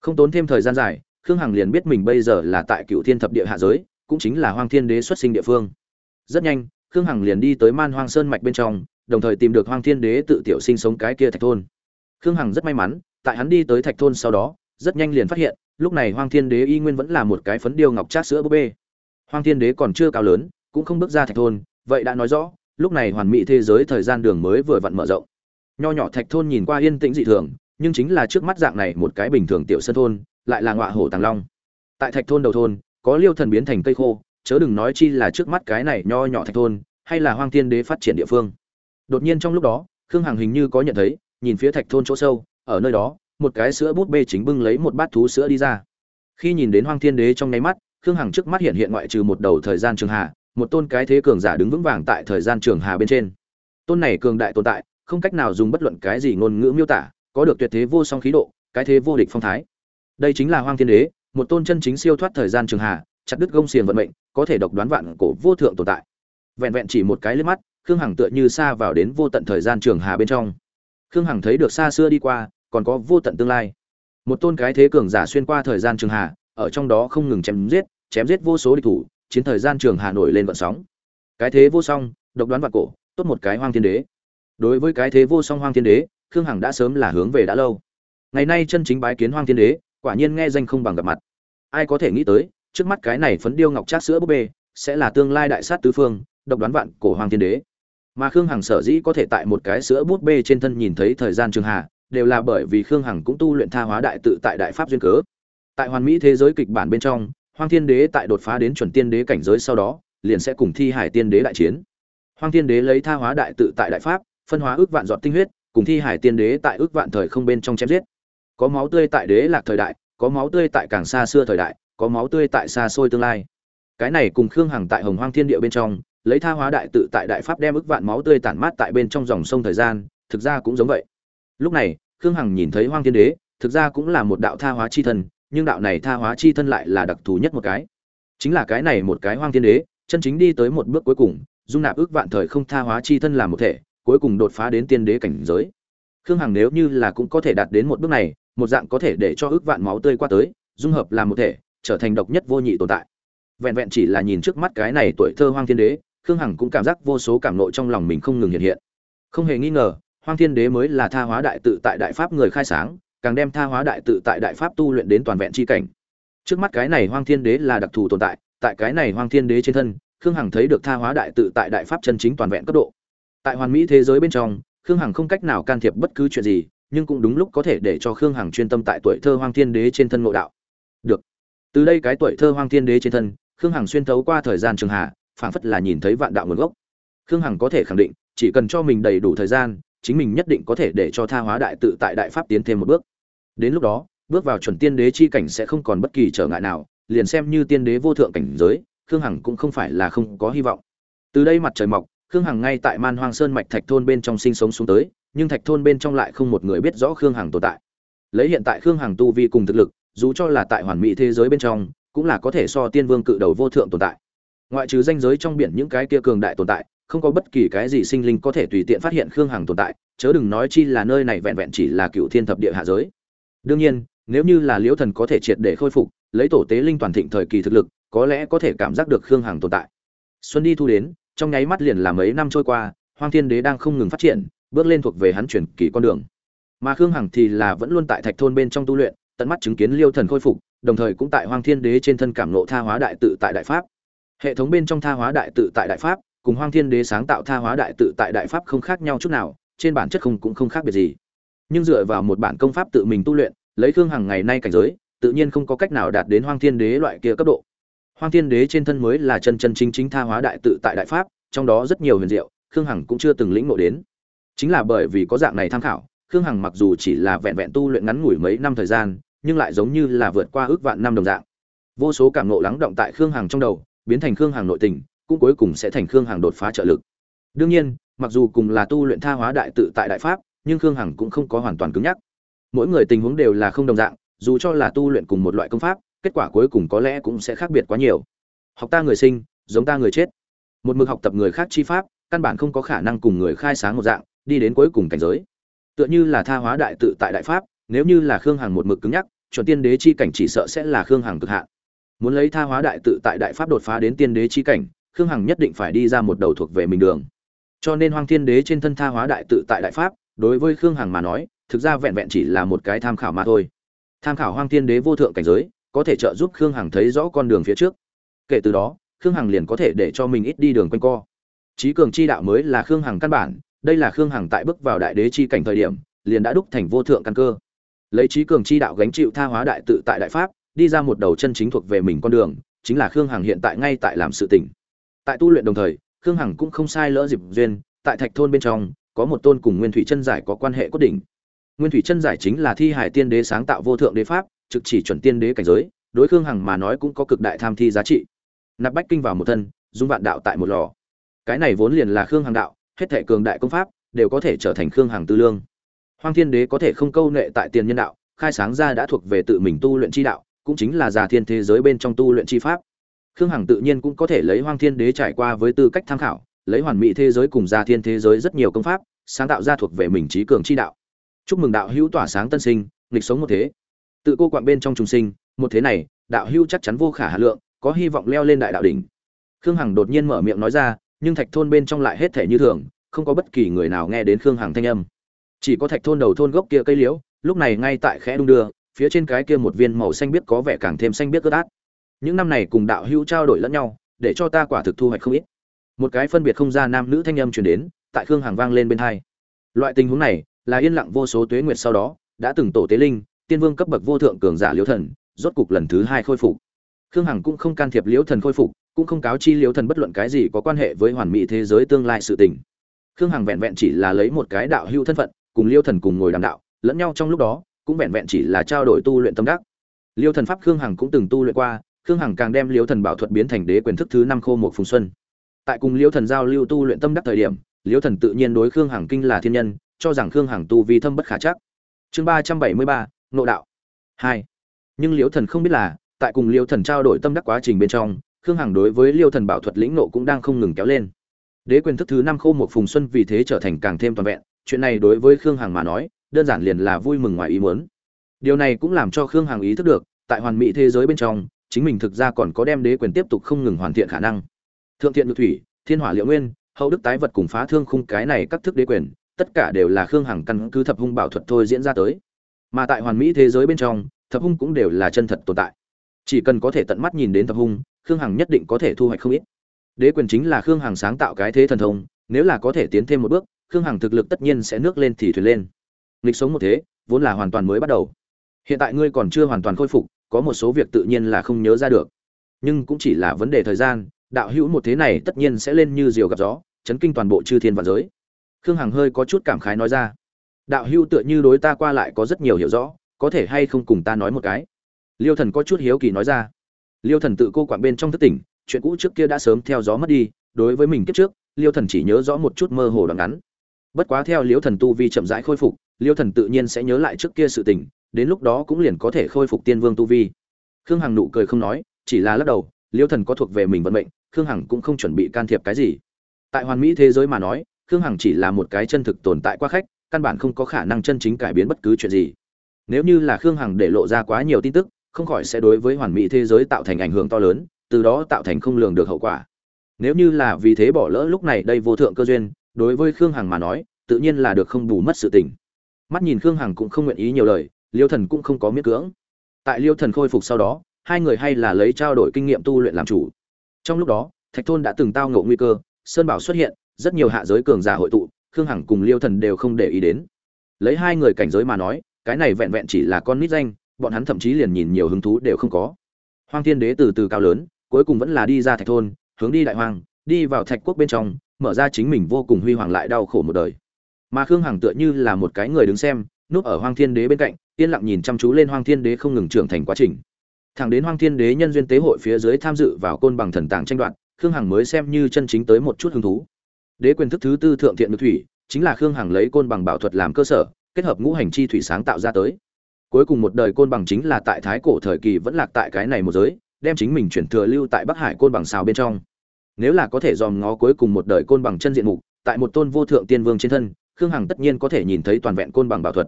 Không tốn thêm thời gian dài khương hằng liền biết mình bây giờ là tại cựu thiên thập địa hạ giới, cũng chính là hoang thiên đế xuất sinh địa phương. Rất nhanh, khương hằng liền đi tới man hoang sơn mạch bên trong, đồng thời tìm được hoang thiên đế tự tiểu sinh sống cái kia thạch thôn. Khương hằng rất may mắn, tại hắn đi tới thạch thôn sau đó, rất nhanh liền phát hiện, lúc này hoang thiên đế y nguyên vẫn là một cái phấn điêu ngọc trát sữa búp bê. Hoang thiên đế còn chưa cao lớn, cũng không bước ra thạch thôn, vậy đã nói rõ, lúc này hoàn mỹ thế giới thời gian đường mới vừa vặn mở rộng. Nho nhỏ thạch thôn nhìn qua yên tĩnh dị thường, nhưng chính là trước mắt dạng này một cái bình thường tiểu sân thôn lại là ngọa hổ tàng long. Tại thạch thôn đầu thôn, có liêu thần biến thành cây khô, chớ đừng nói chi là trước mắt cái này nho nhỏ thạch thôn, hay là hoang thiên đế phát triển địa phương. Đột nhiên trong lúc đó, khương hằng hình như có nhận thấy, nhìn phía thạch thôn chỗ sâu, ở nơi đó, một cái sữa bút bê chính bưng lấy một bát thú sữa đi ra. Khi nhìn đến hoang thiên đế trong nháy mắt, khương hằng trước mắt hiện hiện ngoại trừ một đầu thời gian trường hà một tôn cái thế cường giả đứng vững vàng tại thời gian trường hà bên trên. Tôn này cường đại tồn tại, không cách nào dùng bất luận cái gì ngôn ngữ miêu tả, có được tuyệt thế vô song khí độ, cái thế vô địch phong thái đây chính là hoang thiên đế, một tôn chân chính siêu thoát thời gian trường hạ chặt đứt gông xiềng vận mệnh, có thể độc đoán vạn cổ vô thượng tồn tại. Vẹn vẹn chỉ một cái liếc mắt, khương hằng tựa như xa vào đến vô tận thời gian trường hà bên trong. Khương hằng thấy được xa xưa đi qua, còn có vô tận tương lai. Một tôn cái thế cường giả xuyên qua thời gian trường hà, ở trong đó không ngừng chém giết chém giết vô số địch thủ, chiến thời gian trường hà nổi lên vận sóng. Cái thế vô song, độc đoán vạn cổ, tốt một cái hoang thiên đế. Đối với cái thế vô song hoang thiên đế, khương hằng đã sớm là hướng về đã lâu. Ngày nay chân chính bái kiến hoang thiên đế quả nhiên nghe danh không bằng gặp mặt. Ai có thể nghĩ tới, trước mắt cái này phấn điêu ngọc trác sữa búp bê, sẽ là tương lai đại sát tứ phương, độc đoán vạn cổ hoàng thiên đế. Mà khương hằng sở dĩ có thể tại một cái sữa bút bê trên thân nhìn thấy thời gian trường hạ, đều là bởi vì khương hằng cũng tu luyện tha hóa đại tự tại đại pháp duyên cớ. Tại hoàn mỹ thế giới kịch bản bên trong hoàng thiên đế tại đột phá đến chuẩn tiên đế cảnh giới sau đó, liền sẽ cùng thi hải tiên đế đại chiến. Hoàng thiên đế lấy tha hóa đại tự tại đại pháp, phân hóa ước vạn giọt tinh huyết, cùng thi hải tiên đế tại ước vạn thời không bên trong chém giết có máu tươi tại đế lạc thời đại có máu tươi tại càng xa xưa thời đại có máu tươi tại xa xôi tương lai. Cái này cùng khương hằng tại hồng hoang thiên địa bên trong lấy tha hóa đại tự tại đại pháp đem ức vạn máu tươi tản mát tại bên trong dòng sông thời gian thực ra cũng giống vậy. Lúc này khương hằng nhìn thấy hoang thiên đế thực ra cũng là một đạo tha hóa chi thân, nhưng đạo này tha hóa chi thân lại là đặc thù nhất một cái. Chính là cái này một cái hoang thiên đế chân chính đi tới một bước cuối cùng dung nạp ước vạn thời không tha hóa chi thân làm một thể cuối cùng đột phá đến tiên đế cảnh giới. Khương hằng nếu như là cũng có thể đạt đến một bước này một dạng có thể để cho ước vạn máu tươi qua tới, dung hợp làm một thể, trở thành độc nhất vô nhị tồn tại. Vẹn vẹn chỉ là nhìn trước mắt cái này tuổi thơ hoang thiên đế, khương hằng cũng cảm giác vô số cảm nộ trong lòng mình không ngừng hiện hiện. Không hề nghi ngờ, hoang thiên đế mới là tha hóa đại tự tại đại pháp người khai sáng, càng đem tha hóa đại tự tại đại pháp tu luyện đến toàn vẹn chi cảnh. Trước mắt cái này hoang thiên đế là đặc thù tồn tại tại cái này hoang thiên đế trên thân, khương hằng thấy được tha hóa đại tự tại đại pháp chân chính toàn vẹn cấp độ. Tại hoàn mỹ thế giới bên trong, khương hằng không cách nào can thiệp bất cứ chuyện gì nhưng cũng đúng lúc có thể để cho khương hằng chuyên tâm tại tuổi thơ hoang thiên đế trên thân ngộ đạo. Được. Từ đây cái tuổi thơ hoang thiên đế trên thân, khương hằng xuyên thấu qua thời gian trường hạ, phảng phất là nhìn thấy vạn đạo nguồn gốc. Khương hằng có thể khẳng định, chỉ cần cho mình đầy đủ thời gian, chính mình nhất định có thể để cho tha hóa đại tự tại đại pháp tiến thêm một bước. Đến lúc đó, bước vào chuẩn tiên đế chi cảnh sẽ không còn bất kỳ trở ngại nào, liền xem như tiên đế vô thượng cảnh giới, khương hằng cũng không phải là không có hy vọng. Từ đây mặt trời mọc, khương hằng ngay tại man hoang sơn mạch thạch thôn bên trong sinh sống xuống tới nhưng thạch thôn bên trong lại không một người biết rõ khương hằng tồn tại. Lấy hiện tại khương hằng tu vi cùng thực lực, dù cho là tại hoàn mỹ thế giới bên trong, cũng là có thể so tiên vương cự đầu vô thượng tồn tại. Ngoại trừ danh giới trong biển những cái kia cường đại tồn tại, không có bất kỳ cái gì sinh linh có thể tùy tiện phát hiện khương hằng tồn tại, chớ đừng nói chi là nơi này vẹn vẹn chỉ là cựu thiên thập địa hạ giới. Đương nhiên, nếu như là liễu thần có thể triệt để khôi phục, lấy tổ tế linh toàn thịnh thời kỳ thực lực, có lẽ có thể cảm giác được khương hằng tồn tại. Xuân đi thu đến, trong nháy mắt liền là mấy năm trôi qua, hoang thiên đế đang không ngừng phát triển bước lên thuộc về hắn chuyển kỳ con đường. Mà khương hằng thì là vẫn luôn tại thạch thôn bên trong tu luyện, tận mắt chứng kiến liêu thần khôi phục, đồng thời cũng tại hoang thiên đế trên thân cảm nộ tha hóa đại tự tại đại pháp. Hệ thống bên trong tha hóa đại tự tại đại pháp, cùng hoang thiên đế sáng tạo tha hóa đại tự tại đại pháp không khác nhau chút nào, trên bản chất không cũng không khác biệt gì. Nhưng dựa vào một bản công pháp tự mình tu luyện, lấy khương hằng ngày nay cảnh giới, tự nhiên không có cách nào đạt đến hoang thiên đế loại kia cấp độ. Hoang thiên đế trên thân mới là chân chân chính chính tha hóa đại tự tại đại pháp, trong đó rất nhiều huyền diệu, khương hằng cũng chưa từng lĩnh ngộ đến chính là bởi vì có dạng này tham khảo, khương hằng mặc dù chỉ là vẹn vẹn tu luyện ngắn ngủi mấy năm thời gian, nhưng lại giống như là vượt qua ước vạn năm đồng dạng. Vô số cảm nộ lắng động tại khương hằng trong đầu, biến thành khương hằng nội tình, cũng cuối cùng sẽ thành khương hằng đột phá trợ lực. Đương nhiên, mặc dù cùng là tu luyện tha hóa đại tự tại đại pháp, nhưng khương hằng cũng không có hoàn toàn cứng nhắc. Mỗi người tình huống đều là không đồng dạng, dù cho là tu luyện cùng một loại công pháp, kết quả cuối cùng có lẽ cũng sẽ khác biệt quá nhiều. Học ta người sinh, giống ta người chết. Một mực học tập người khác chi pháp, căn bản không có khả năng cùng người khai sáng một dạng đi đến cuối cùng cảnh giới. Tựa như là tha hóa đại tự tại đại pháp, nếu như là khương hằng một mực cứng nhắc, chuẩn tiên đế chi cảnh chỉ sợ sẽ là khương hằng cực hạn. Muốn lấy tha hóa đại tự tại đại pháp đột phá đến tiên đế chi cảnh, khương hằng nhất định phải đi ra một đầu thuộc về mình đường. Cho nên hoàng thiên đế trên thân tha hóa đại tự tại đại pháp, đối với khương hằng mà nói, thực ra vẹn vẹn chỉ là một cái tham khảo mà thôi. Tham khảo hoàng thiên đế vô thượng cảnh giới, có thể trợ giúp khương hằng thấy rõ con đường phía trước. Kể từ đó, khương hằng liền có thể để cho mình ít đi đường quanh co. Trí cường chi đạo mới là khương hằng căn bản đây là khương hằng tại bước vào đại đế chi cảnh thời điểm, liền đã đúc thành vô thượng căn cơ. Lấy trí cường chi đạo gánh chịu tha hóa đại tự tại đại pháp, đi ra một đầu chân chính thuộc về mình con đường, chính là khương hằng hiện tại ngay tại làm sự tỉnh. Tại tu luyện đồng thời, khương hằng cũng không sai lỡ dịp duyên, tại thạch thôn bên trong, có một tôn cùng nguyên thủy chân giải có quan hệ cốt đỉnh. Nguyên thủy chân giải chính là thi hải tiên đế sáng tạo vô thượng đế pháp, trực chỉ chuẩn tiên đế cảnh giới, đối khương hằng mà nói cũng có cực đại tham thi giá trị. Nạp bách kinh vào một thân, dung vạn đạo tại một lò. Cái này vốn liền là khương hằng đạo hết thể cường đại công pháp đều có thể trở thành khương hằng tư lương. Hoang thiên đế có thể không câu nệ tại tiền nhân đạo, khai sáng ra đã thuộc về tự mình tu luyện chi đạo, cũng chính là già thiên thế giới bên trong tu luyện chi pháp. Khương hằng tự nhiên cũng có thể lấy hoang thiên đế trải qua với tư cách tham khảo, lấy hoàn mỹ thế giới cùng già thiên thế giới rất nhiều công pháp, sáng tạo ra thuộc về mình trí cường chi đạo. Chúc mừng đạo hữu tỏa sáng tân sinh, nghịch sống một thế. Tự cô quạng bên trong trùng sinh, một thế này, đạo hữu chắc chắn vô khả hà lượng, có hy vọng leo lên đại đạo đỉnh. Khương hằng đột nhiên mở miệng nói ra nhưng thạch thôn bên trong lại hết thể như thường, không có bất kỳ người nào nghe đến khương hằng thanh âm. Chỉ có thạch thôn đầu thôn gốc kia cây liễu, lúc này ngay tại khẽ đung đưa, phía trên cái kia một viên màu xanh biết có vẻ càng thêm xanh biết ướt át. Những năm này cùng đạo hữu trao đổi lẫn nhau, để cho ta quả thực thu hoạch không ít. Một cái phân biệt không ra nam nữ thanh âm truyền đến, tại khương hằng vang lên bên hai. Loại tình huống này, là yên lặng vô số tuế nguyệt sau đó, đã từng tổ tế linh, tiên vương cấp bậc vô thượng cường giả liễu thần, rốt cục lần thứ hai khôi phục. Khương hằng cũng không can thiệp liễu thần khôi phục cũng không cáo chi liêu thần bất luận cái gì có quan hệ với hoàn mỹ thế giới tương lai sự tình. Khương hằng vẹn vẹn chỉ là lấy một cái đạo hưu thân phận, cùng liêu thần cùng ngồi đàm đạo, lẫn nhau trong lúc đó, cũng vẹn vẹn chỉ là trao đổi tu luyện tâm đắc. Liêu thần pháp khương hằng cũng từng tu luyện qua, khương hằng càng đem liêu thần bảo thuật biến thành đế quyền thức thứ năm khô một phùng xuân. Tại cùng liêu thần giao lưu tu luyện tâm đắc thời điểm, liêu thần tự nhiên đối khương hằng kinh là thiên nhân, cho rằng khương hằng tu vi thâm bất khả chắc. Chương ba trăm bảy mươi ba, nộ đạo. Hai. Nhưng liêu thần không biết là, tại cùng liêu thần trao đổi tâm đắc quá trình bên trong khương hằng đối với liêu thần bảo thuật lĩnh nộ cũng đang không ngừng kéo lên. Đế quyền thức thứ năm khô một phùng xuân vì thế trở thành càng thêm toàn vẹn, chuyện này đối với khương hằng mà nói, đơn giản liền là vui mừng ngoài ý muốn. Điều này cũng làm cho khương hằng ý thức được, tại hoàn mỹ thế giới bên trong, chính mình thực ra còn có đem đế quyền tiếp tục không ngừng hoàn thiện khả năng. Thượng thiện ngự thủy, thiên hỏa liệu nguyên, hậu đức tái vật cùng phá thương khung cái này các thức đế quyền, tất cả đều là khương hằng căn cứ thập hung bảo thuật thôi diễn ra tới. Mà tại hoàn mỹ thế giới bên trong, thập hung cũng đều là chân thật tồn tại. Chỉ cần có thể tận mắt nhìn đến thập hung khương hằng nhất định có thể thu hoạch không ít. Đế quyền chính là khương hằng sáng tạo cái thế thần thông, nếu là có thể tiến thêm một bước, khương hằng thực lực tất nhiên sẽ nước lên thì thuyền lên. Nghịch sống một thế, vốn là hoàn toàn mới bắt đầu. Hiện tại ngươi còn chưa hoàn toàn khôi phục, có một số việc tự nhiên là không nhớ ra được. Nhưng cũng chỉ là vấn đề thời gian, đạo hữu một thế này tất nhiên sẽ lên như diều gặp gió, chấn kinh toàn bộ chư thiên và giới. Khương hằng hơi có chút cảm khái nói ra. Đạo hữu tựa như đối ta qua lại có rất nhiều hiểu rõ, có thể hay không cùng ta nói một cái? Liêu thần có chút hiếu kỳ nói ra liêu thần tự cô quạng bên trong thất tỉnh, chuyện cũ trước kia đã sớm theo gió mất đi, đối với mình kiếp trước, liêu thần chỉ nhớ rõ một chút mơ hồ đoạn ngắn. Bất quá theo liêu thần tu vi chậm rãi khôi phục, liêu thần tự nhiên sẽ nhớ lại trước kia sự tình, đến lúc đó cũng liền có thể khôi phục tiên vương tu vi. Khương hằng nụ cười không nói, chỉ là lắc đầu, liêu thần có thuộc về mình vận mệnh, khương hằng cũng không chuẩn bị can thiệp cái gì. Tại hoàn mỹ thế giới mà nói, khương hằng chỉ là một cái chân thực tồn tại qua khách, căn bản không có khả năng chân chính cải biến bất cứ chuyện gì. Nếu như là khương hằng để lộ ra quá nhiều tin tức không khỏi sẽ đối với hoàn mỹ thế giới tạo thành ảnh hưởng to lớn, từ đó tạo thành không lường được hậu quả. Nếu như là vì thế bỏ lỡ lúc này đây vô thượng cơ duyên, đối với khương hằng mà nói, tự nhiên là được không bù mất sự tình. Mắt nhìn khương hằng cũng không nguyện ý nhiều lời, liêu thần cũng không có miễn cưỡng. Tại liêu thần khôi phục sau đó, hai người hay là lấy trao đổi kinh nghiệm tu luyện làm chủ. Trong lúc đó, thạch thôn đã từng tao ngộ nguy cơ, sơn bảo xuất hiện, rất nhiều hạ giới cường giả hội tụ, khương hằng cùng liêu thần đều không để ý đến. Lấy hai người cảnh giới mà nói, cái này vẹn vẹn chỉ là con nít danh bọn hắn thậm chí liền nhìn nhiều hứng thú đều không có. Hoang thiên đế từ từ cao lớn, cuối cùng vẫn là đi ra thạch thôn, hướng đi đại hoang, đi vào thạch quốc bên trong, mở ra chính mình vô cùng huy hoàng lại đau khổ một đời. Mà khương hằng tựa như là một cái người đứng xem, núp ở hoang thiên đế bên cạnh, yên lặng nhìn chăm chú lên hoang thiên đế không ngừng trưởng thành quá trình. Thẳng đến hoang thiên đế nhân duyên tế hội phía dưới tham dự vào côn bằng thần tàng tranh đoạt, khương hằng mới xem như chân chính tới một chút hứng thú. Đế quyền thức thứ tư thượng thiện nữ thủy, chính là khương hằng lấy côn bằng bảo thuật làm cơ sở, kết hợp ngũ hành chi thủy sáng tạo ra tới cuối cùng một đời côn bằng chính là tại thái cổ thời kỳ vẫn lạc tại cái này một giới, đem chính mình chuyển thừa lưu tại bắc hải côn bằng xào bên trong. Nếu là có thể dòm ngó cuối cùng một đời côn bằng chân diện mục, tại một tôn vô thượng tiên vương trên thân, khương hằng tất nhiên có thể nhìn thấy toàn vẹn côn bằng bảo thuật.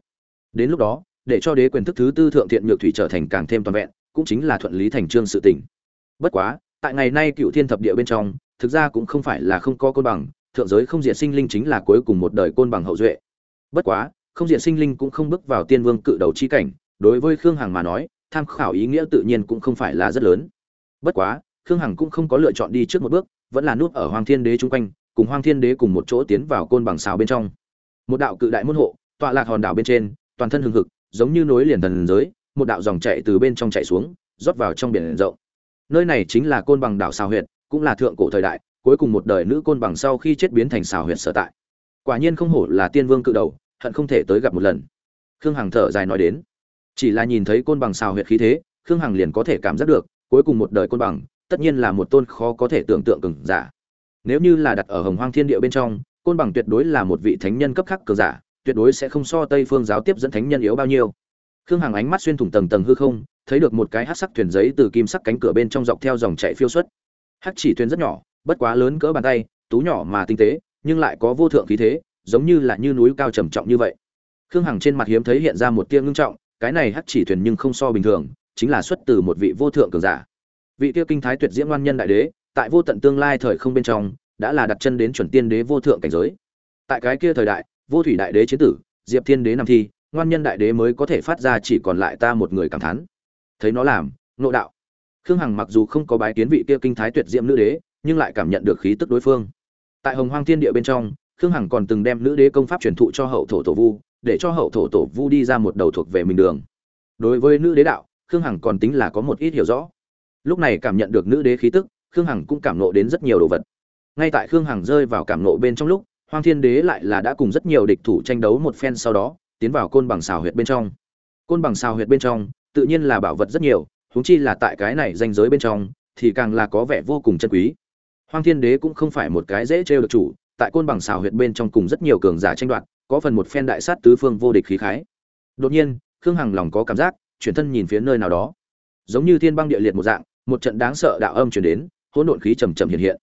Đến lúc đó, để cho đế quyền thức thứ tư thượng thiện nhược thủy trở thành càng thêm toàn vẹn, cũng chính là thuận lý thành trương sự tỉnh. bất quá, tại ngày nay cựu thiên thập địa bên trong, thực ra cũng không phải là không có côn bằng, thượng giới không diện sinh linh chính là cuối cùng một đời côn bằng hậu duệ. Bất quá không diện sinh linh cũng không bước vào tiên vương cự đầu chi cảnh, đối với khương hằng mà nói, tham khảo ý nghĩa tự nhiên cũng không phải là rất lớn. Bất quá, khương hằng cũng không có lựa chọn đi trước một bước, vẫn là núp ở hoàng thiên đế chung quanh, cùng hoàng thiên đế cùng một chỗ tiến vào côn bằng xào bên trong. Một đạo cự đại môn hộ, tọa lạc hòn đảo bên trên, toàn thân hừng hực, giống như nối liền thần giới, một đạo dòng chạy từ bên trong chạy xuống, rót vào trong biển rộng. Nơi này chính là côn bằng đảo xào huyệt, cũng là thượng cổ thời đại, cuối cùng một đời nữ côn bằng sau khi chết biến thành xào huyệt sở tại. Quả nhiên không hổ là tiên vương cự đầu hận không thể tới gặp một lần. Khương hằng thở dài nói đến, chỉ là nhìn thấy côn bằng xào huyệt khí thế, khương hằng liền có thể cảm giác được, cuối cùng một đời côn bằng, tất nhiên là một tôn khó có thể tưởng tượng cường giả. Nếu như là đặt ở hồng hoang thiên địa bên trong, côn bằng tuyệt đối là một vị thánh nhân cấp khác cường giả, tuyệt đối sẽ không so tây phương giáo tiếp dẫn thánh nhân yếu bao nhiêu. Khương hằng ánh mắt xuyên thủng tầng tầng hư không, thấy được một cái hát sắc thuyền giấy từ kim sắc cánh cửa bên trong dọc theo dòng chạy phiêu xuất. Hát chỉ thuyền rất nhỏ, bất quá lớn cỡ bàn tay, tú nhỏ mà tinh tế, nhưng lại có vô thượng khí thế giống như là như núi cao trầm trọng như vậy. Khương hằng trên mặt hiếm thấy hiện ra một tia ngưng trọng, cái này hát chỉ thuyền nhưng không so bình thường, chính là xuất từ một vị vô thượng cường giả. Vị tiêu kinh thái tuyệt diễm ngoan nhân đại đế, tại vô tận tương lai thời không bên trong, đã là đặt chân đến chuẩn tiên đế vô thượng cảnh giới. Tại cái kia thời đại, vô thủy đại đế chế tử, diệp thiên đế nằm thi, ngoan nhân đại đế mới có thể phát ra chỉ còn lại ta một người cảm thán. Thấy nó làm nội đạo. Khương hằng mặc dù không có bái kiến vị kia kinh thái tuyệt diễm nữ đế, nhưng lại cảm nhận được khí tức đối phương. Tại hồng hoang thiên địa bên trong khương hằng còn từng đem nữ đế công pháp truyền thụ cho hậu thổ tổ vu, để cho hậu thổ tổ vu đi ra một đầu thuộc về mình đường. Đối với nữ đế đạo, khương hằng còn tính là có một ít hiểu rõ. Lúc này cảm nhận được nữ đế khí tức, khương hằng cũng cảm nộ đến rất nhiều đồ vật. Ngay tại khương hằng rơi vào cảm nộ bên trong lúc, hoang thiên đế lại là đã cùng rất nhiều địch thủ tranh đấu một phen sau đó, tiến vào côn bằng xào huyệt bên trong. Côn bằng xào huyệt bên trong, tự nhiên là bảo vật rất nhiều, huống chi là tại cái này danh giới bên trong, thì càng là có vẻ vô cùng chân quý. Hoang thiên đế cũng không phải một cái dễ trêu được chủ tại côn bằng xào huyệt bên trong cùng rất nhiều cường giả tranh đoạt, có phần một phen đại sát tứ phương vô địch khí khái. Đột nhiên, khương hằng lòng có cảm giác, chuyển thân nhìn phía nơi nào đó. Giống như thiên băng địa liệt một dạng, một trận đáng sợ đạo âm chuyển đến, hỗn độn khí trầm trầm hiện hiện.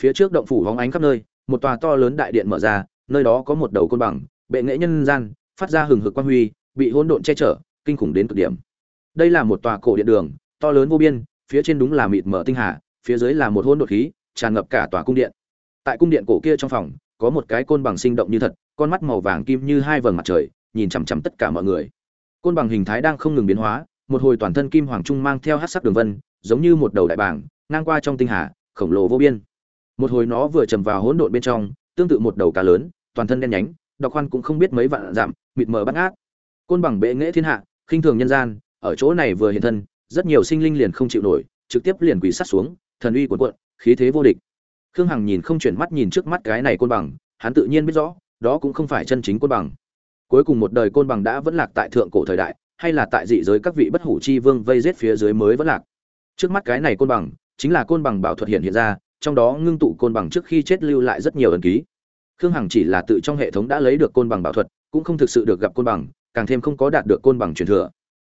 Phía trước động phủ hóng ánh khắp nơi, một tòa to lớn đại điện mở ra, nơi đó có một đầu côn bằng, bệ nghệ nhân gian, phát ra hừng hực quang huy, bị hỗn độn che chở, kinh khủng đến cực điểm. Đây là một tòa cổ điện đường, to lớn vô biên, phía trên đúng là mịt mở tinh hà, phía dưới là một hỗn độn khí, tràn ngập cả tòa cung điện tại cung điện cổ kia trong phòng có một cái côn bằng sinh động như thật con mắt màu vàng kim như hai vầng mặt trời nhìn chằm chằm tất cả mọi người. Côn bằng hình thái đang không ngừng biến hóa một hồi toàn thân kim hoàng trung mang theo hát sắc đường vân giống như một đầu đại bảng ngang qua trong tinh hà khổng lồ vô biên. Một hồi nó vừa chầm vào hỗn độn bên trong tương tự một đầu cá lớn toàn thân đen nhánh đọc khoan cũng không biết mấy vạn giảm, mịt mờ bắt ngát. Côn bằng bệ nghệ thiên hạ khinh thường nhân gian ở chỗ này vừa hiện thân rất nhiều sinh linh liền không chịu nổi trực tiếp liền quỳ sát xuống thần uy cuộn cuộn khí thế vô địch khương hằng nhìn không chuyển mắt nhìn trước mắt cái này côn bằng, hắn tự nhiên biết rõ, đó cũng không phải chân chính côn bằng. Cuối cùng một đời côn bằng đã vẫn lạc tại thượng cổ thời đại, hay là tại dị giới các vị bất hủ chi vương vây giết phía dưới mới vẫn lạc. Trước mắt cái này côn bằng, chính là côn bằng bảo thuật hiện hiện ra, trong đó ngưng tụ côn bằng trước khi chết lưu lại rất nhiều ấn ký. Khương hằng chỉ là tự trong hệ thống đã lấy được côn bằng bảo thuật, cũng không thực sự được gặp côn bằng, càng thêm không có đạt được côn bằng truyền thừa.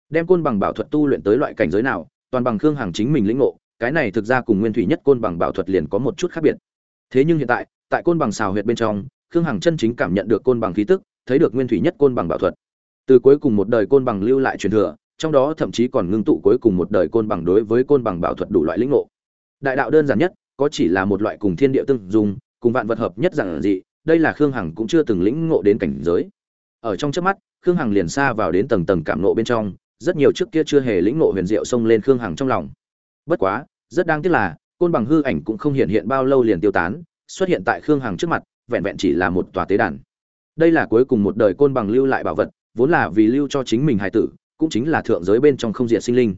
Đem côn bằng bảo thuật tu luyện tới loại cảnh giới nào, toàn bằng khương hằng chính mình lĩnh ngộ cái này thực ra cùng nguyên thủy nhất côn bằng bảo thuật liền có một chút khác biệt. Thế nhưng hiện tại tại côn bằng xào huyệt bên trong, khương hằng chân chính cảm nhận được côn bằng khí tức, thấy được nguyên thủy nhất côn bằng bảo thuật. Từ cuối cùng một đời côn bằng lưu lại truyền thừa, trong đó thậm chí còn ngưng tụ cuối cùng một đời côn bằng đối với côn bằng bảo thuật đủ loại lĩnh ngộ. Đại đạo đơn giản nhất, có chỉ là một loại cùng thiên địa tương dùng cùng vạn vật hợp nhất giản dị, đây là khương hằng cũng chưa từng lĩnh ngộ đến cảnh giới. Ở trong trước mắt, khương hằng liền xa vào đến tầng tầng cảm nộ bên trong, rất nhiều trước kia chưa hề lĩnh ngộ huyền diệu xông lên khương hằng trong lòng bất quá, rất đáng tiếc là, côn bằng hư ảnh cũng không hiện hiện bao lâu liền tiêu tán, xuất hiện tại khương hằng trước mặt, vẹn vẹn chỉ là một tòa tế đàn. Đây là cuối cùng một đời côn bằng lưu lại bảo vật, vốn là vì lưu cho chính mình hài tử, cũng chính là thượng giới bên trong không diện sinh linh.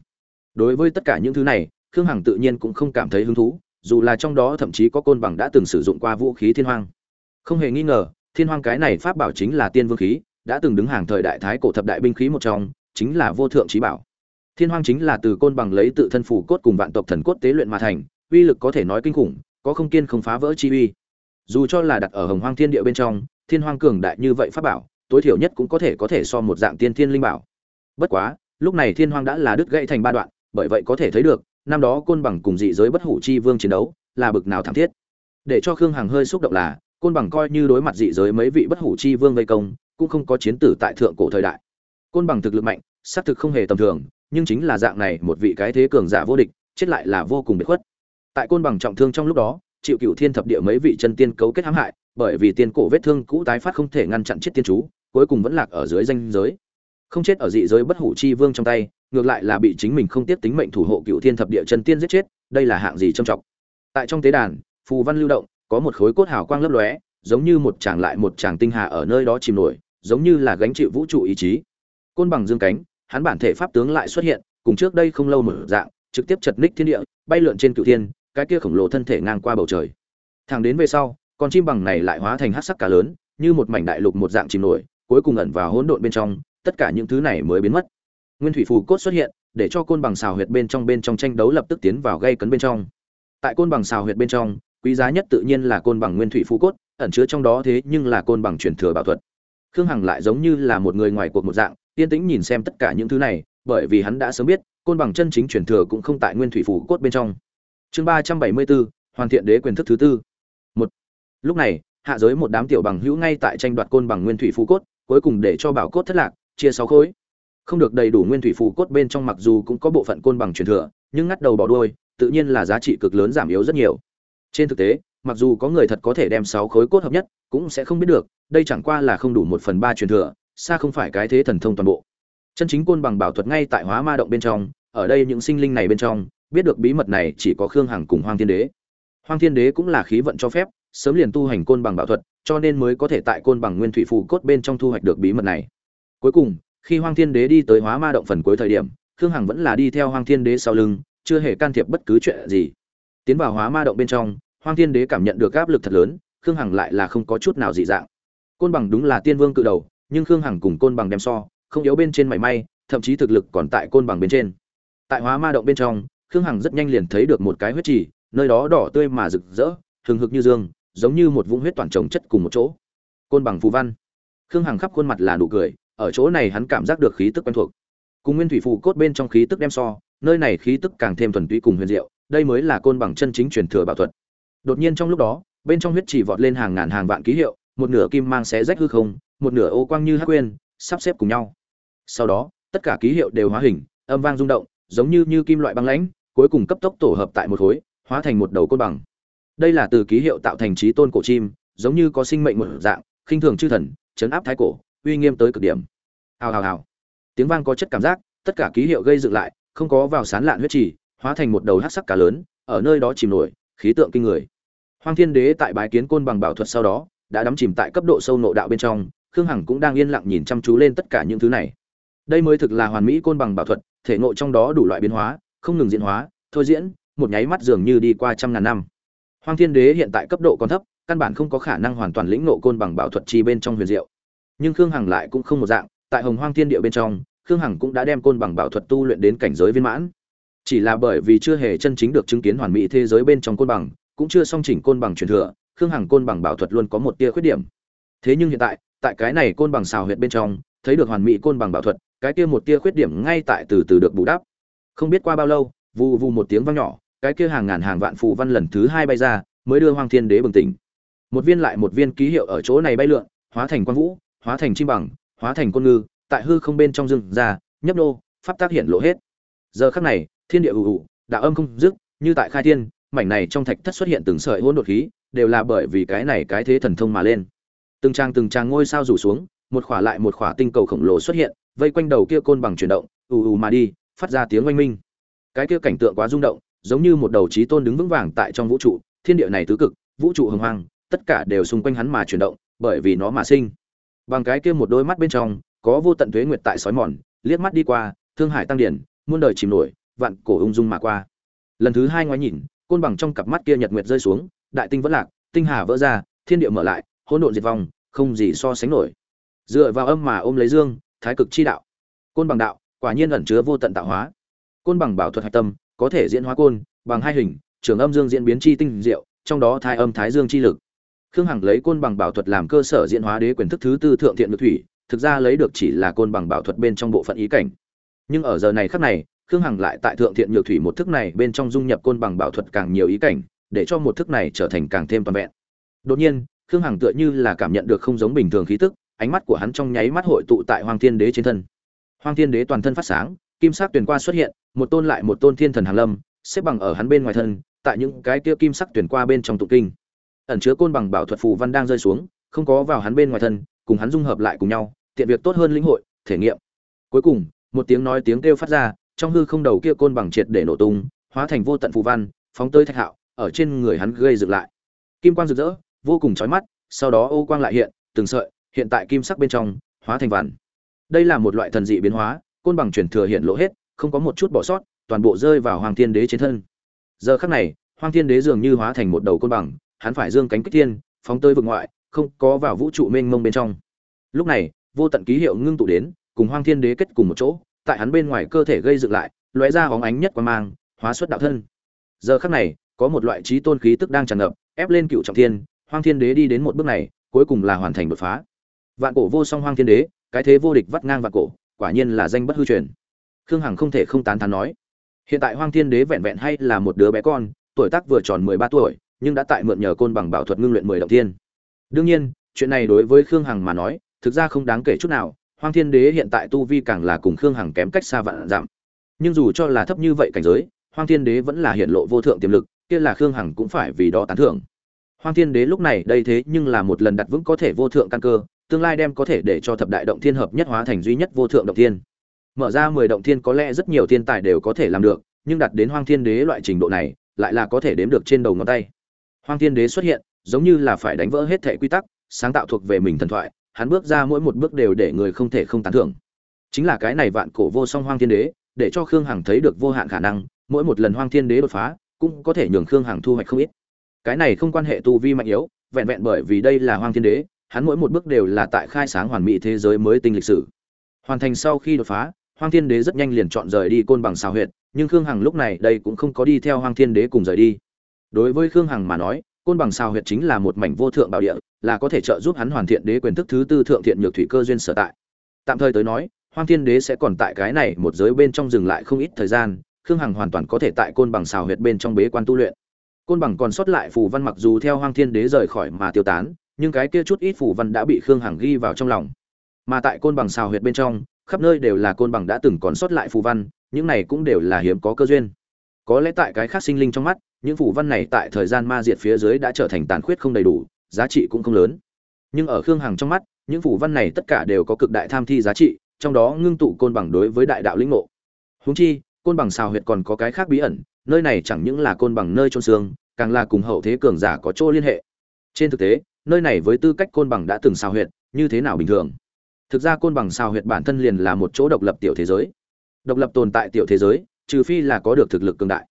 Đối với tất cả những thứ này, khương hằng tự nhiên cũng không cảm thấy hứng thú, dù là trong đó thậm chí có côn bằng đã từng sử dụng qua vũ khí thiên hoang. Không hề nghi ngờ, thiên hoang cái này pháp bảo chính là tiên vương khí, đã từng đứng hàng thời đại thái cổ thập đại binh khí một trong, chính là vô thượng trí bảo thiên hoang chính là từ côn bằng lấy tự thân phủ cốt cùng vạn tộc thần cốt tế luyện mà thành, uy lực có thể nói kinh khủng, có không kiên không phá vỡ chi uy. Dù cho là đặt ở hồng hoang thiên địa bên trong, thiên hoang cường đại như vậy pháp bảo, tối thiểu nhất cũng có thể có thể so một dạng tiên thiên linh bảo. Bất quá, lúc này thiên hoang đã là đứt gãy thành ba đoạn, bởi vậy có thể thấy được, năm đó côn bằng cùng dị giới bất hủ chi vương chiến đấu, là bực nào thảm thiết. Để cho khương hằng hơi xúc động là, côn bằng coi như đối mặt dị giới mấy vị bất hủ chi vương vây công, cũng không có chiến tử tại thượng cổ thời đại. Côn bằng thực lực mạnh sát thực không hề tầm thường nhưng chính là dạng này một vị cái thế cường giả vô địch, chết lại là vô cùng biệt khuất. Tại côn bằng trọng thương trong lúc đó chịu cựu thiên thập địa mấy vị chân tiên cấu kết hãm hại, bởi vì tiên cổ vết thương cũ tái phát không thể ngăn chặn chết tiên chú, cuối cùng vẫn lạc ở dưới danh giới. Không chết ở dị giới bất hủ chi vương trong tay, ngược lại là bị chính mình không tiếp tính mệnh thủ hộ cựu thiên thập địa chân tiên giết chết, đây là hạng gì trầm trọng. Tại trong tế đàn, phù văn lưu động, có một khối cốt hào quang lấp lóe, giống như một chàng lại một chàng tinh hà ở nơi đó chìm nổi, giống như là gánh chịu vũ trụ ý chí. Côn bằng dương cánh hắn bản thể pháp tướng lại xuất hiện, cùng trước đây không lâu mở dạng, trực tiếp chật ních thiên địa, bay lượn trên cựu thiên, cái kia khổng lồ thân thể ngang qua bầu trời. Thẳng đến về sau, con chim bằng này lại hóa thành hắc sắc cá lớn, như một mảnh đại lục một dạng chìm nổi, cuối cùng ẩn vào hỗn độn bên trong, tất cả những thứ này mới biến mất. Nguyên thủy phù cốt xuất hiện, để cho côn bằng xào huyệt bên trong bên trong tranh đấu lập tức tiến vào gây cấn bên trong. Tại côn bằng xào huyệt bên trong, quý giá nhất tự nhiên là côn bằng nguyên thủy phù cốt, ẩn chứa trong đó thế nhưng là côn bằng truyền thừa bảo thuật. Khương hằng lại giống như là một người ngoài cuộc một dạng yên tĩnh nhìn xem tất cả những thứ này, bởi vì hắn đã sớm biết, côn bằng chân chính truyền thừa cũng không tại nguyên thủy phủ cốt bên trong. Chương ba trăm bảy mươi bốn, hoàn thiện đế quyền thức thứ tư. Một. Lúc này, hạ giới một đám tiểu bằng hữu ngay tại tranh đoạt côn bằng nguyên thủy phủ cốt, cuối cùng để cho bảo cốt thất lạc, chia sáu khối. Không được đầy đủ nguyên thủy phủ cốt bên trong mặc dù cũng có bộ phận côn bằng truyền thừa, nhưng ngắt đầu bỏ đuôi, tự nhiên là giá trị cực lớn giảm yếu rất nhiều. Trên thực tế, mặc dù có người thật có thể đem sáu khối cốt hợp nhất, cũng sẽ không biết được, đây chẳng qua là không đủ một phần ba truyền thừa xa không phải cái thế thần thông toàn bộ. Chân chính côn bằng bảo thuật ngay tại hóa ma động bên trong, ở đây những sinh linh này bên trong, biết được bí mật này chỉ có khương hằng cùng hoàng thiên đế. Hoàng thiên đế cũng là khí vận cho phép, sớm liền tu hành côn bằng bảo thuật, cho nên mới có thể tại côn bằng nguyên thủy phù cốt bên trong thu hoạch được bí mật này. Cuối cùng, khi hoàng thiên đế đi tới hóa ma động phần cuối thời điểm, khương hằng vẫn là đi theo hoàng thiên đế sau lưng, chưa hề can thiệp bất cứ chuyện gì. Tiến vào hóa ma động bên trong hoàng thiên đế cảm nhận được áp lực thật lớn, khương hằng lại là không có chút nào dị dạng. Côn bằng đúng là tiên vương cự đầu nhưng khương hằng cùng côn bằng đem so, không yếu bên trên mảy may, thậm chí thực lực còn tại côn bằng bên trên. Tại hóa ma động bên trong, khương hằng rất nhanh liền thấy được một cái huyết trì, nơi đó đỏ tươi mà rực rỡ, hừng hực như dương, giống như một vũng huyết toàn trồng chất cùng một chỗ. Côn bằng phù văn. Khương hằng khắp khuôn mặt là nụ cười, ở chỗ này hắn cảm giác được khí tức quen thuộc. Cùng nguyên thủy phù cốt bên trong khí tức đem so, nơi này khí tức càng thêm thuần túy cùng huyền diệu, đây mới là côn bằng chân chính truyền thừa bảo thuật. Đột nhiên trong lúc đó, bên trong huyết trì vọt lên hàng ngàn hàng vạn ký hiệu, một nửa kim mang xé rách hư không một nửa ô quang như hắc quên sắp xếp cùng nhau. Sau đó, tất cả ký hiệu đều hóa hình, âm vang rung động, giống như như kim loại băng lãnh, cuối cùng cấp tốc tổ hợp tại một khối, hóa thành một đầu côn bằng. Đây là từ ký hiệu tạo thành trí tôn cổ chim, giống như có sinh mệnh một dạng, khinh thường chư thần, chấn áp thái cổ, uy nghiêm tới cực điểm. Hào hào hào. Tiếng vang có chất cảm giác, tất cả ký hiệu gây dựng lại, không có vào sán lạn huyết trì, hóa thành một đầu hắc sắc cá lớn, ở nơi đó chìm nổi, khí tượng kinh người. Hoang thiên đế tại bái kiến côn bằng bảo thuật sau đó, đã đắm chìm tại cấp độ sâu nộ đạo bên trong khương hằng cũng đang yên lặng nhìn chăm chú lên tất cả những thứ này. Đây mới thực là hoàn mỹ côn bằng bảo thuật, thể ngộ trong đó đủ loại biến hóa, không ngừng diễn hóa, thôi diễn, một nháy mắt dường như đi qua trăm ngàn năm. Hoàng thiên đế hiện tại cấp độ còn thấp, căn bản không có khả năng hoàn toàn lĩnh ngộ côn bằng bảo thuật chi bên trong huyền diệu. Nhưng khương hằng lại cũng không một dạng, tại hồng hoang thiên địa bên trong, khương hằng cũng đã đem côn bằng bảo thuật tu luyện đến cảnh giới viên mãn. Chỉ là bởi vì chưa hề chân chính được chứng kiến hoàn mỹ thế giới bên trong côn bằng, cũng chưa song chỉnh côn bằng truyền thừa, khương hằng côn bằng bảo thuật luôn có một tia khuyết điểm. Thế nhưng hiện tại tại cái này côn bằng xào huyệt bên trong, thấy được hoàn mỹ côn bằng bảo thuật, cái kia một tia khuyết điểm ngay tại từ từ được bù đắp. Không biết qua bao lâu, vù vù một tiếng vang nhỏ, cái kia hàng ngàn hàng vạn phù văn lần thứ hai bay ra, mới đưa hoàng thiên đế bừng tỉnh. Một viên lại một viên ký hiệu ở chỗ này bay lượn, hóa thành quan vũ, hóa thành chim bằng, hóa thành côn ngư, tại hư không bên trong rừng ra, nhấp nô, pháp tác hiện lộ hết. Giờ khắc này, thiên địa ù ù, đạo âm không dứt, như tại khai thiên, mảnh này trong thạch thất xuất hiện từng sợi hỗn độn khí, đều là bởi vì cái này cái thế thần thông mà lên từng trang từng trang ngôi sao rủ xuống, một khỏa lại một khỏa tinh cầu khổng lồ xuất hiện, vây quanh đầu kia côn bằng chuyển động, ù ù mà đi, phát ra tiếng oanh minh. Cái kia cảnh tượng quá rung động, giống như một đầu trí tôn đứng vững vàng tại trong vũ trụ, thiên địa này tứ cực, vũ trụ hồng hoang, tất cả đều xung quanh hắn mà chuyển động, bởi vì nó mà sinh. Bằng cái kia một đôi mắt bên trong, có vô tận thuế nguyệt tại sói mòn, liếc mắt đi qua, thương hải tăng điển, muôn đời chìm nổi, vạn cổ ung dung mà qua. Lần thứ hai ngoái nhìn, côn bằng trong cặp mắt kia nhật nguyệt rơi xuống, đại tinh vẫn lạc, tinh hà vỡ ra, thiên địa mở lại hỗn độn diệt vong, không gì so sánh nổi. Dựa vào âm mà ôm lấy dương, thái cực chi đạo. Côn bằng đạo, quả nhiên ẩn chứa vô tận tạo hóa. Côn bằng bảo thuật hạch tâm, có thể diễn hóa côn, bằng hai hình, trường âm dương diễn biến chi tinh diệu, trong đó thái âm thái dương chi lực. Khương hằng lấy côn bằng bảo thuật làm cơ sở diễn hóa đế quyền thức thứ tư thượng thiện ngự thủy, thực ra lấy được chỉ là côn bằng bảo thuật bên trong bộ phận ý cảnh. Nhưng ở giờ này khắc này, khương hằng lại tại thượng thiện nhược thủy một thức này bên trong dung nhập côn bằng bảo thuật càng nhiều ý cảnh, để cho một thức này trở thành càng thêm toàn vẹn. Đột nhiên khương hằng tựa như là cảm nhận được không giống bình thường khí tức, ánh mắt của hắn trong nháy mắt hội tụ tại hoàng thiên đế trên thân. Hoàng thiên đế toàn thân phát sáng, kim sắc tuyển qua xuất hiện, một tôn lại một tôn thiên thần hàng lâm, xếp bằng ở hắn bên ngoài thân, tại những cái kia kim sắc tuyển qua bên trong tụ kinh. Ẩn chứa côn bằng bảo thuật phù văn đang rơi xuống, không có vào hắn bên ngoài thân, cùng hắn dung hợp lại cùng nhau, tiện việc tốt hơn lĩnh hội, thể nghiệm. Cuối cùng, một tiếng nói tiếng kêu phát ra, trong hư không đầu kia côn bằng triệt để nổ tung, hóa thành vô tận phù văn, phóng tới thạch hạo, ở trên người hắn gây dựng lại. Kim quang rực rỡ vô cùng chói mắt, sau đó ô quang lại hiện, từng sợi, hiện tại kim sắc bên trong, hóa thành vằn. Đây là một loại thần dị biến hóa, côn bằng truyền thừa hiện lộ hết, không có một chút bỏ sót, toàn bộ rơi vào hoàng thiên đế trên thân. Giờ khắc này, hoàng thiên đế dường như hóa thành một đầu côn bằng, hắn phải dương cánh kích thiên, phóng tới vực ngoại, không có vào vũ trụ mênh mông bên trong. Lúc này, vô tận ký hiệu ngưng tụ đến, cùng hoàng thiên đế kết cùng một chỗ, tại hắn bên ngoài cơ thể gây dựng lại, lóe ra hóng ánh nhất qua mang, hóa xuất đạo thân. Giờ khắc này, có một loại trí tôn khí tức đang tràn ngập, ép lên cựu trọng thiên hoang thiên đế đi đến một bước này, cuối cùng là hoàn thành đột phá. Vạn cổ vô song hoang thiên đế, cái thế vô địch vắt ngang vạn cổ, quả nhiên là danh bất hư truyền. Khương hằng không thể không tán thán nói, hiện tại hoang thiên đế vẹn vẹn hay là một đứa bé con, tuổi tác vừa tròn mười ba tuổi, nhưng đã tại mượn nhờ côn bằng bảo thuật ngưng luyện mười động thiên. Đương nhiên, chuyện này đối với khương hằng mà nói, thực ra không đáng kể chút nào, hoang thiên đế hiện tại tu vi càng là cùng khương hằng kém cách xa vạn dặm. nhưng dù cho là thấp như vậy cảnh giới, hoang thiên đế vẫn là hiện lộ vô thượng tiềm lực, kia là khương hằng cũng phải vì đó tán thưởng hoang thiên đế lúc này đây thế nhưng là một lần đặt vững có thể vô thượng căn cơ, tương lai đem có thể để cho thập đại động thiên hợp nhất hóa thành duy nhất vô thượng động thiên. Mở ra mười động thiên có lẽ rất nhiều thiên tài đều có thể làm được, nhưng đặt đến hoang thiên đế loại trình độ này, lại là có thể đếm được trên đầu ngón tay. Hoang thiên đế xuất hiện, giống như là phải đánh vỡ hết thể quy tắc, sáng tạo thuộc về mình thần thoại, hắn bước ra mỗi một bước đều để người không thể không tán thưởng. Chính là cái này vạn cổ vô song hoang thiên đế, để cho khương hằng thấy được vô hạn khả năng, mỗi một lần hoang thiên đế đột phá, cũng có thể nhường khương hằng thu hoạch không ít cái này không quan hệ tu vi mạnh yếu, vẹn vẹn bởi vì đây là hoang thiên đế, hắn mỗi một bước đều là tại khai sáng hoàn mỹ thế giới mới tinh lịch sử. Hoàn thành sau khi đột phá, hoang thiên đế rất nhanh liền chọn rời đi côn bằng xào huyệt, nhưng khương hằng lúc này đây cũng không có đi theo hoang thiên đế cùng rời đi. Đối với khương hằng mà nói, côn bằng xào huyệt chính là một mảnh vô thượng bảo địa, là có thể trợ giúp hắn hoàn thiện đế quyền thức thứ tư thượng thiện nhược thủy cơ duyên sở tại. Tạm thời tới nói, hoang thiên đế sẽ còn tại cái này một giới bên trong dừng lại không ít thời gian, khương hằng hoàn toàn có thể tại côn bằng xào huyệt bên trong bế quan tu luyện côn bằng còn sót lại phù văn mặc dù theo hoang thiên đế rời khỏi mà tiêu tán, nhưng cái kia chút ít phù văn đã bị khương hằng ghi vào trong lòng. Mà tại côn bằng xào huyệt bên trong, khắp nơi đều là côn bằng đã từng còn sót lại phù văn, những này cũng đều là hiếm có cơ duyên. Có lẽ tại cái khác sinh linh trong mắt, những phù văn này tại thời gian ma diệt phía dưới đã trở thành tàn khuyết không đầy đủ, giá trị cũng không lớn. Nhưng ở khương hằng trong mắt, những phù văn này tất cả đều có cực đại tham thi giá trị, trong đó ngưng tụ côn bằng đối với đại đạo lĩnh ngộ. Húng chi, côn bằng xào huyệt còn có cái khác bí ẩn nơi này chẳng những là côn bằng nơi trôn xương, càng là cùng hậu thế cường giả có chỗ liên hệ. Trên thực tế, nơi này với tư cách côn bằng đã từng xào huyệt, như thế nào bình thường? Thực ra côn bằng xào huyệt bản thân liền là một chỗ độc lập tiểu thế giới. Độc lập tồn tại tiểu thế giới, trừ phi là có được thực lực cường đại.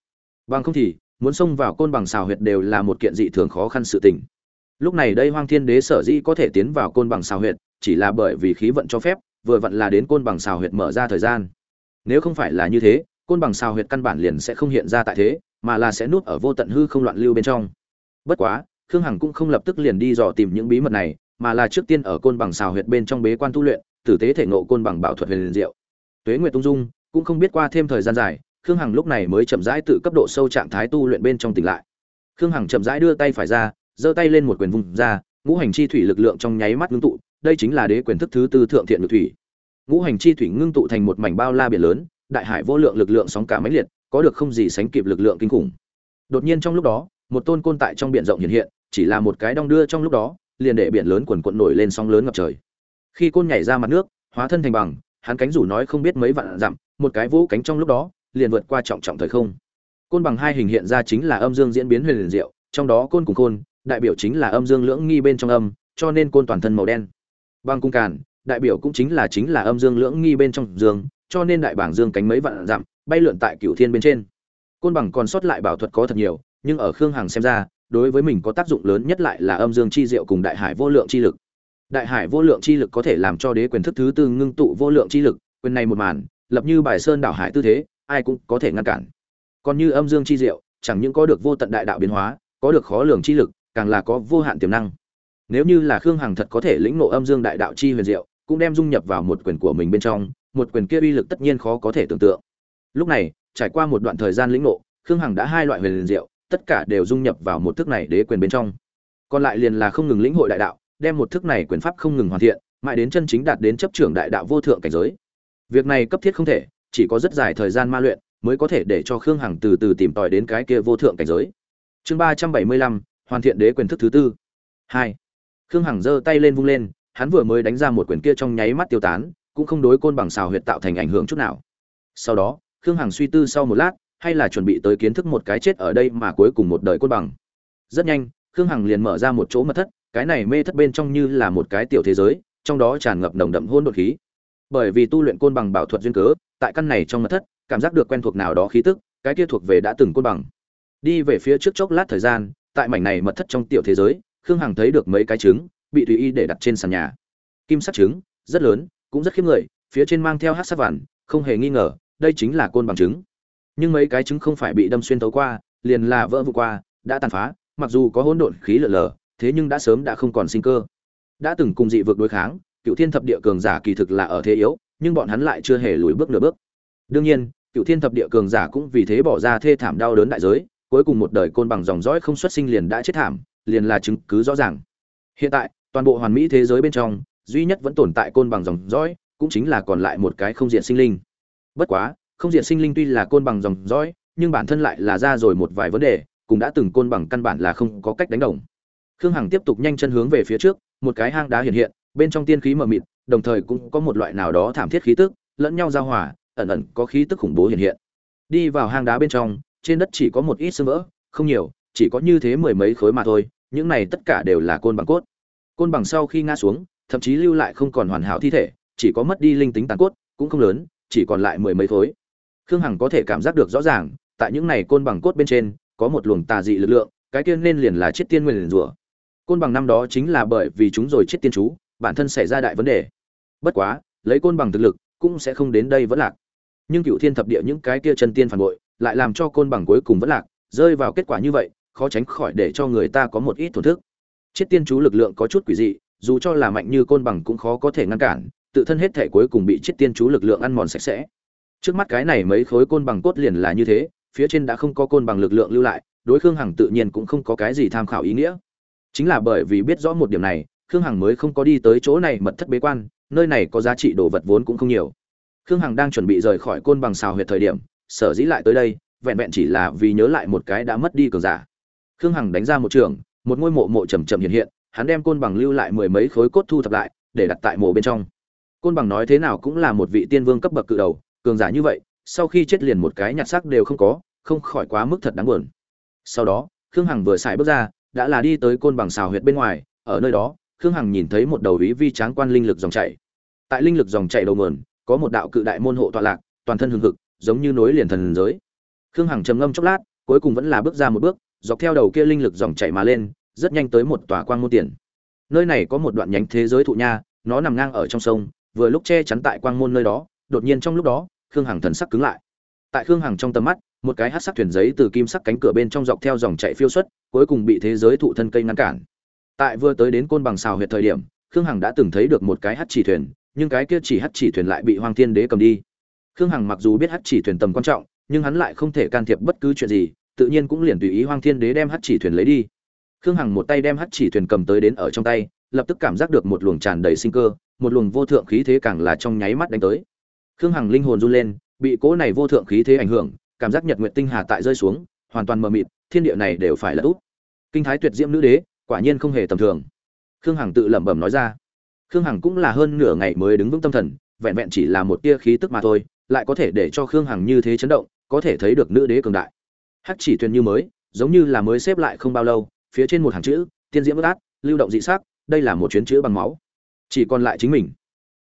Bằng không thì, muốn xông vào côn bằng xào huyệt đều là một kiện dị thường khó khăn sự tình. Lúc này đây hoang thiên đế sở dĩ có thể tiến vào côn bằng xào huyệt, chỉ là bởi vì khí vận cho phép, vừa vặn là đến côn bằng xào huyệt mở ra thời gian. Nếu không phải là như thế côn bằng xào huyệt căn bản liền sẽ không hiện ra tại thế, mà là sẽ nuốt ở vô tận hư không loạn lưu bên trong. Bất quá, khương hằng cũng không lập tức liền đi dò tìm những bí mật này, mà là trước tiên ở côn bằng xào huyệt bên trong bế quan tu luyện, tử tế thể ngộ côn bằng bảo thuật huyền diệu. Tuế nguyệt tung dung cũng không biết qua thêm thời gian dài, khương hằng lúc này mới chậm rãi tự cấp độ sâu trạng thái tu luyện bên trong tỉnh lại. Khương hằng chậm rãi đưa tay phải ra, giơ tay lên một quyền vùng ra, ngũ hành chi thủy lực lượng trong nháy mắt ngưng tụ, đây chính là đế quyền thức thứ tư thượng thiện lực thủy. Ngũ hành chi thủy ngưng tụ thành một mảnh bao la biển lớn đại hải vô lượng lực lượng sóng cả mấy liệt, có được không gì sánh kịp lực lượng kinh khủng. Đột nhiên trong lúc đó, một tôn côn tại trong biển rộng hiện hiện, chỉ là một cái đong đưa trong lúc đó, liền để biển lớn quần cuộn nổi lên sóng lớn ngập trời. Khi côn nhảy ra mặt nước, hóa thân thành bằng, hắn cánh rủ nói không biết mấy vạn dặm, một cái vũ cánh trong lúc đó, liền vượt qua trọng trọng thời không. Côn bằng hai hình hiện ra chính là âm dương diễn biến huyền liền diệu, trong đó côn cùng côn, đại biểu chính là âm dương lưỡng nghi bên trong âm, cho nên côn toàn thân màu đen. Bằng cung càn, đại biểu cũng chính là chính là âm dương lưỡng nghi bên trong dương cho nên đại bảng dương cánh mấy vạn dặm, bay lượn tại cửu thiên bên trên. Côn bằng còn sót lại bảo thuật có thật nhiều, nhưng ở khương hằng xem ra, đối với mình có tác dụng lớn nhất lại là âm dương chi diệu cùng đại hải vô lượng chi lực. Đại hải vô lượng chi lực có thể làm cho đế quyền thức thứ tư ngưng tụ vô lượng chi lực, quyền này một màn, lập như bài sơn đảo hải tư thế, ai cũng có thể ngăn cản. Còn như âm dương chi diệu, chẳng những có được vô tận đại đạo biến hóa, có được khó lường chi lực, càng là có vô hạn tiềm năng. Nếu như là khương hằng thật có thể lĩnh ngộ âm dương đại đạo chi huyền diệu, cũng đem dung nhập vào một quyền của mình bên trong một quyền kia uy lực tất nhiên khó có thể tưởng tượng. Lúc này, trải qua một đoạn thời gian lĩnh ngộ, khương hằng đã hai loại huyền diệu, tất cả đều dung nhập vào một thức này đế quyền bên trong. Còn lại liền là không ngừng lĩnh hội đại đạo, đem một thức này quyền pháp không ngừng hoàn thiện, mãi đến chân chính đạt đến chấp trưởng đại đạo vô thượng cảnh giới. Việc này cấp thiết không thể, chỉ có rất dài thời gian ma luyện mới có thể để cho khương hằng từ từ tìm tòi đến cái kia vô thượng cảnh giới. Chương ba trăm bảy mươi lăm, hoàn thiện đế quyền thức thứ tư. Hai. Khương hằng giơ tay lên vung lên, hắn vừa mới đánh ra một quyền kia trong nháy mắt tiêu tán cũng không đối côn bằng xào huyệt tạo thành ảnh hưởng chút nào. Sau đó, khương hằng suy tư sau một lát, hay là chuẩn bị tới kiến thức một cái chết ở đây mà cuối cùng một đời côn bằng. Rất nhanh, khương hằng liền mở ra một chỗ mật thất, cái này mê thất bên trong như là một cái tiểu thế giới, trong đó tràn ngập nồng đậm hôn đột khí. Bởi vì tu luyện côn bằng bảo thuật duyên cớ, tại căn này trong mật thất, cảm giác được quen thuộc nào đó khí tức, cái kia thuộc về đã từng côn bằng. Đi về phía trước chốc lát thời gian, tại mảnh này mật thất trong tiểu thế giới, khương hằng thấy được mấy cái trứng, bị tùy y để đặt trên sàn nhà. Kim sắc trứng, rất lớn cũng rất khiếp người, phía trên mang theo hát sắc vằn, không hề nghi ngờ, đây chính là côn bằng trứng. Nhưng mấy cái trứng không phải bị đâm xuyên tấu qua, liền là vỡ vụ qua, đã tàn phá, mặc dù có hỗn độn khí lở lở, thế nhưng đã sớm đã không còn sinh cơ. Đã từng cùng dị vực đối kháng, cựu thiên thập địa cường giả kỳ thực là ở thế yếu, nhưng bọn hắn lại chưa hề lùi bước nửa bước. Đương nhiên, cựu thiên thập địa cường giả cũng vì thế bỏ ra thê thảm đau đớn đại giới, cuối cùng một đời côn bằng dòng dõi không xuất sinh liền đã chết thảm, liền là chứng cứ rõ ràng. Hiện tại, toàn bộ hoàn mỹ thế giới bên trong duy nhất vẫn tồn tại côn bằng dòng dõi, cũng chính là còn lại một cái không diện sinh linh. Bất quá, không diện sinh linh tuy là côn bằng dòng dõi, nhưng bản thân lại là ra rồi một vài vấn đề, cũng đã từng côn bằng căn bản là không có cách đánh đồng. Khương hằng tiếp tục nhanh chân hướng về phía trước, một cái hang đá hiện hiện, bên trong tiên khí mờ mịt, đồng thời cũng có một loại nào đó thảm thiết khí tức, lẫn nhau giao hòa, ẩn ẩn có khí tức khủng bố hiện hiện. Đi vào hang đá bên trong, trên đất chỉ có một ít sơ vỡ không nhiều, chỉ có như thế mười mấy khối mà thôi, những này tất cả đều là côn bằng cốt. Côn bằng sau khi ngã xuống thậm chí lưu lại không còn hoàn hảo thi thể, chỉ có mất đi linh tính tàn cốt, cũng không lớn, chỉ còn lại mười mấy khối. Khương hằng có thể cảm giác được rõ ràng, tại những này côn bằng cốt bên trên, có một luồng tà dị lực lượng, cái kia nên liền là chiết tiên nguyên liền rủa côn bằng năm đó chính là bởi vì chúng rồi chết tiên chú, bản thân xảy ra đại vấn đề. Bất quá, lấy côn bằng thực lực, cũng sẽ không đến đây vẫn lạc. Nhưng cựu thiên thập địa những cái kia chân tiên phản bội, lại làm cho côn bằng cuối cùng vẫn lạc, rơi vào kết quả như vậy, khó tránh khỏi để cho người ta có một ít thổn thức. Chết tiên chú lực lượng có chút quỷ dị dù cho là mạnh như côn bằng cũng khó có thể ngăn cản, tự thân hết thể cuối cùng bị chết tiên chú lực lượng ăn mòn sạch sẽ. Trước mắt cái này mấy khối côn bằng cốt liền là như thế, phía trên đã không có côn bằng lực lượng lưu lại, đối khương hằng tự nhiên cũng không có cái gì tham khảo ý nghĩa. Chính là bởi vì biết rõ một điểm này, khương hằng mới không có đi tới chỗ này mật thất bế quan, nơi này có giá trị đồ vật vốn cũng không nhiều. Khương hằng đang chuẩn bị rời khỏi côn bằng xào huyệt thời điểm, sở dĩ lại tới đây, vẹn vẹn chỉ là vì nhớ lại một cái đã mất đi cường giả. Khương hằng đánh ra một trường, một ngôi mộ mộ trầm chậm hiện hiện hắn đem côn bằng lưu lại mười mấy khối cốt thu thập lại, để đặt tại mộ bên trong. Côn bằng nói thế nào cũng là một vị tiên vương cấp bậc cự đầu, cường giả như vậy, sau khi chết liền một cái nhặt xác đều không có, không khỏi quá mức thật đáng buồn. Sau đó, khương hằng vừa xài bước ra, đã là đi tới côn bằng xào huyệt bên ngoài, ở nơi đó, khương hằng nhìn thấy một đầu ý vi tráng quan linh lực dòng chảy. Tại linh lực dòng chảy đầu nguồn, có một đạo cự đại môn hộ tọa lạc, toàn thân hừng hực, giống như nối liền thần giới. Khương hằng trầm ngâm chốc lát, cuối cùng vẫn là bước ra một bước, dọc theo đầu kia linh lực dòng chảy mà lên rất nhanh tới một tòa quang môn tiền. Nơi này có một đoạn nhánh thế giới thụ nha, nó nằm ngang ở trong sông, vừa lúc che chắn tại quang môn nơi đó, đột nhiên trong lúc đó, khương hằng thần sắc cứng lại. Tại khương hằng trong tầm mắt, một cái hát sắc thuyền giấy từ kim sắc cánh cửa bên trong dọc theo dòng chạy phiêu xuất, cuối cùng bị thế giới thụ thân cây ngăn cản. Tại vừa tới đến côn bằng xào huyệt thời điểm, khương hằng đã từng thấy được một cái hát chỉ thuyền, nhưng cái kia chỉ hát chỉ thuyền lại bị hoàng thiên đế cầm đi. Khương hằng mặc dù biết hát chỉ thuyền tầm quan trọng, nhưng hắn lại không thể can thiệp bất cứ chuyện gì, tự nhiên cũng liền tùy ý hoàng thiên đế đem hát chỉ thuyền lấy đi khương hằng một tay đem Hắc chỉ thuyền cầm tới đến ở trong tay, lập tức cảm giác được một luồng tràn đầy sinh cơ, một luồng vô thượng khí thế càng là trong nháy mắt đánh tới. Khương hằng linh hồn run lên, bị cỗ này vô thượng khí thế ảnh hưởng, cảm giác nhật nguyệt tinh hà tại rơi xuống, hoàn toàn mờ mịt, thiên địa này đều phải là út kinh thái tuyệt diễm nữ đế, quả nhiên không hề tầm thường. Khương hằng tự lẩm bẩm nói ra. Khương hằng cũng là hơn nửa ngày mới đứng vững tâm thần, vẹn vẹn chỉ là một tia khí tức mà thôi, lại có thể để cho khương hằng như thế chấn động, có thể thấy được nữ đế cường đại. Hắc chỉ thuyền như mới, giống như là mới xếp lại không bao lâu phía trên một hàng chữ, tiên diễm bất át, lưu động dị sắc, đây là một chuyến chữ bằng máu. Chỉ còn lại chính mình.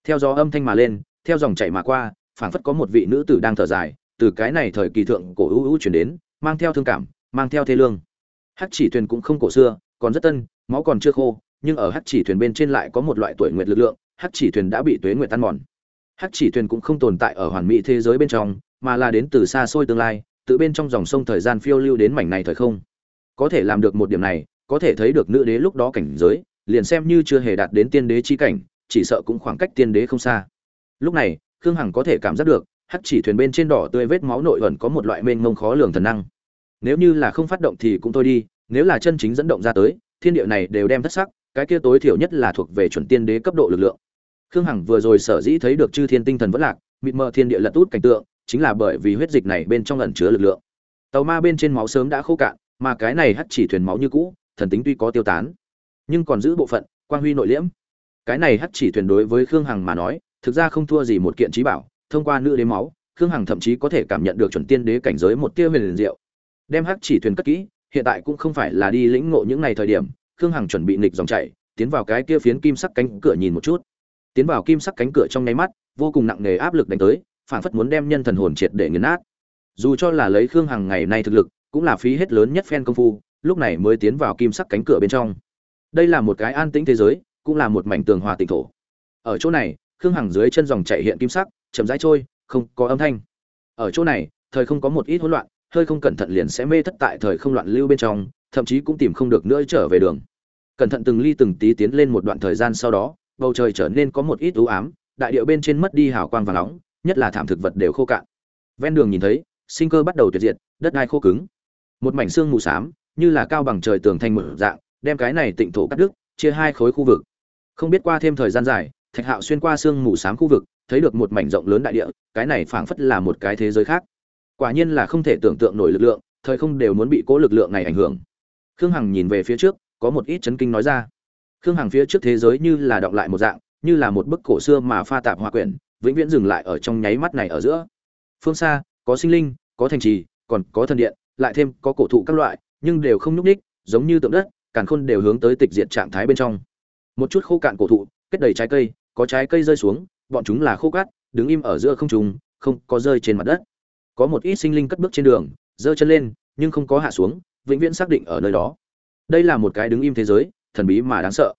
Theo gió âm thanh mà lên, theo dòng chảy mà qua, phảng phất có một vị nữ tử đang thở dài, từ cái này thời kỳ thượng cổ ưu ưu chuyển đến, mang theo thương cảm, mang theo thê lương. Hắc chỉ thuyền cũng không cổ xưa, còn rất tân, máu còn chưa khô, nhưng ở hắc chỉ thuyền bên trên lại có một loại tuổi nguyệt lực lượng, hắc chỉ thuyền đã bị tuế nguyệt tan mòn. Hắc chỉ thuyền cũng không tồn tại ở hoàn mỹ thế giới bên trong, mà là đến từ xa xôi tương lai, tự bên trong dòng sông thời gian phiêu lưu đến mảnh này thời không có thể làm được một điểm này, có thể thấy được nữ đế lúc đó cảnh giới, liền xem như chưa hề đạt đến tiên đế chi cảnh, chỉ sợ cũng khoảng cách tiên đế không xa. Lúc này, khương hằng có thể cảm giác được hắc chỉ thuyền bên trên đỏ tươi vết máu nội ẩn có một loại mênh mông khó lường thần năng. Nếu như là không phát động thì cũng thôi đi, nếu là chân chính dẫn động ra tới, thiên địa này đều đem thất sắc, cái kia tối thiểu nhất là thuộc về chuẩn tiên đế cấp độ lực lượng. Khương hằng vừa rồi sở dĩ thấy được chư thiên tinh thần vẫn lạc, mịt mờ thiên địa lật út cảnh tượng, chính là bởi vì huyết dịch này bên trong ẩn chứa lực lượng. Tàu ma bên trên máu sớm đã khô cạn mà cái này hắt chỉ thuyền máu như cũ, thần tính tuy có tiêu tán, nhưng còn giữ bộ phận, quang huy nội liễm. Cái này hắt chỉ thuyền đối với khương hằng mà nói, thực ra không thua gì một kiện trí bảo, thông qua nữ đế máu, khương hằng thậm chí có thể cảm nhận được chuẩn tiên đế cảnh giới một tia huyền liền diệu. Đem hắc chỉ thuyền cất kỹ, hiện tại cũng không phải là đi lĩnh ngộ những ngày thời điểm, khương hằng chuẩn bị nghịch dòng chảy, tiến vào cái kia phiến kim sắc cánh cửa nhìn một chút. Tiến vào kim sắc cánh cửa trong nháy mắt, vô cùng nặng nề áp lực đánh tới phản phất muốn đem nhân thần hồn triệt để nghiền nát. Dù cho là lấy khương hằng ngày nay thực lực cũng là phí hết lớn nhất phen công phu, lúc này mới tiến vào kim sắc cánh cửa bên trong. Đây là một cái an tĩnh thế giới, cũng là một mảnh tường hòa tịnh thổ. Ở chỗ này, khương hằng dưới chân dòng chạy hiện kim sắc, chậm rãi trôi, không có âm thanh. Ở chỗ này, thời không có một ít hỗn loạn, hơi không cẩn thận liền sẽ mê thất tại thời không loạn lưu bên trong, thậm chí cũng tìm không được nữa trở về đường. Cẩn thận từng ly từng tí tiến lên một đoạn thời gian sau đó, bầu trời trở nên có một ít u ám, đại điệu bên trên mất đi hào quang và nóng, nhất là thảm thực vật đều khô cạn. Ven đường nhìn thấy, sinh cơ bắt đầu tuyệt diệt, đất đai khô cứng một mảnh xương mù xám, như là cao bằng trời tường thành một dạng, đem cái này tịnh thổ cắt đứt, chia hai khối khu vực. Không biết qua thêm thời gian dài, thạch hạo xuyên qua xương mù xám khu vực, thấy được một mảnh rộng lớn đại địa, cái này phảng phất là một cái thế giới khác. Quả nhiên là không thể tưởng tượng nổi lực lượng, thời không đều muốn bị cố lực lượng này ảnh hưởng. Khương hằng nhìn về phía trước, có một ít chấn kinh nói ra. Khương hằng phía trước thế giới như là đọng lại một dạng, như là một bức cổ xưa mà pha tạp hòa quyển, vĩnh viễn dừng lại ở trong nháy mắt này ở giữa. Phương xa, có sinh linh, có thành trì, còn có thần điện lại thêm có cổ thụ các loại nhưng đều không nhúc ních giống như tượng đất càn khôn đều hướng tới tịch diệt trạng thái bên trong. Một chút khô cạn cổ thụ kết đầy trái cây có trái cây rơi xuống bọn chúng là khô cát đứng im ở giữa không trung, không có rơi trên mặt đất. Có một ít sinh linh cất bước trên đường giơ chân lên nhưng không có hạ xuống vĩnh viễn xác định ở nơi đó. Đây là một cái đứng im thế giới thần bí mà đáng sợ.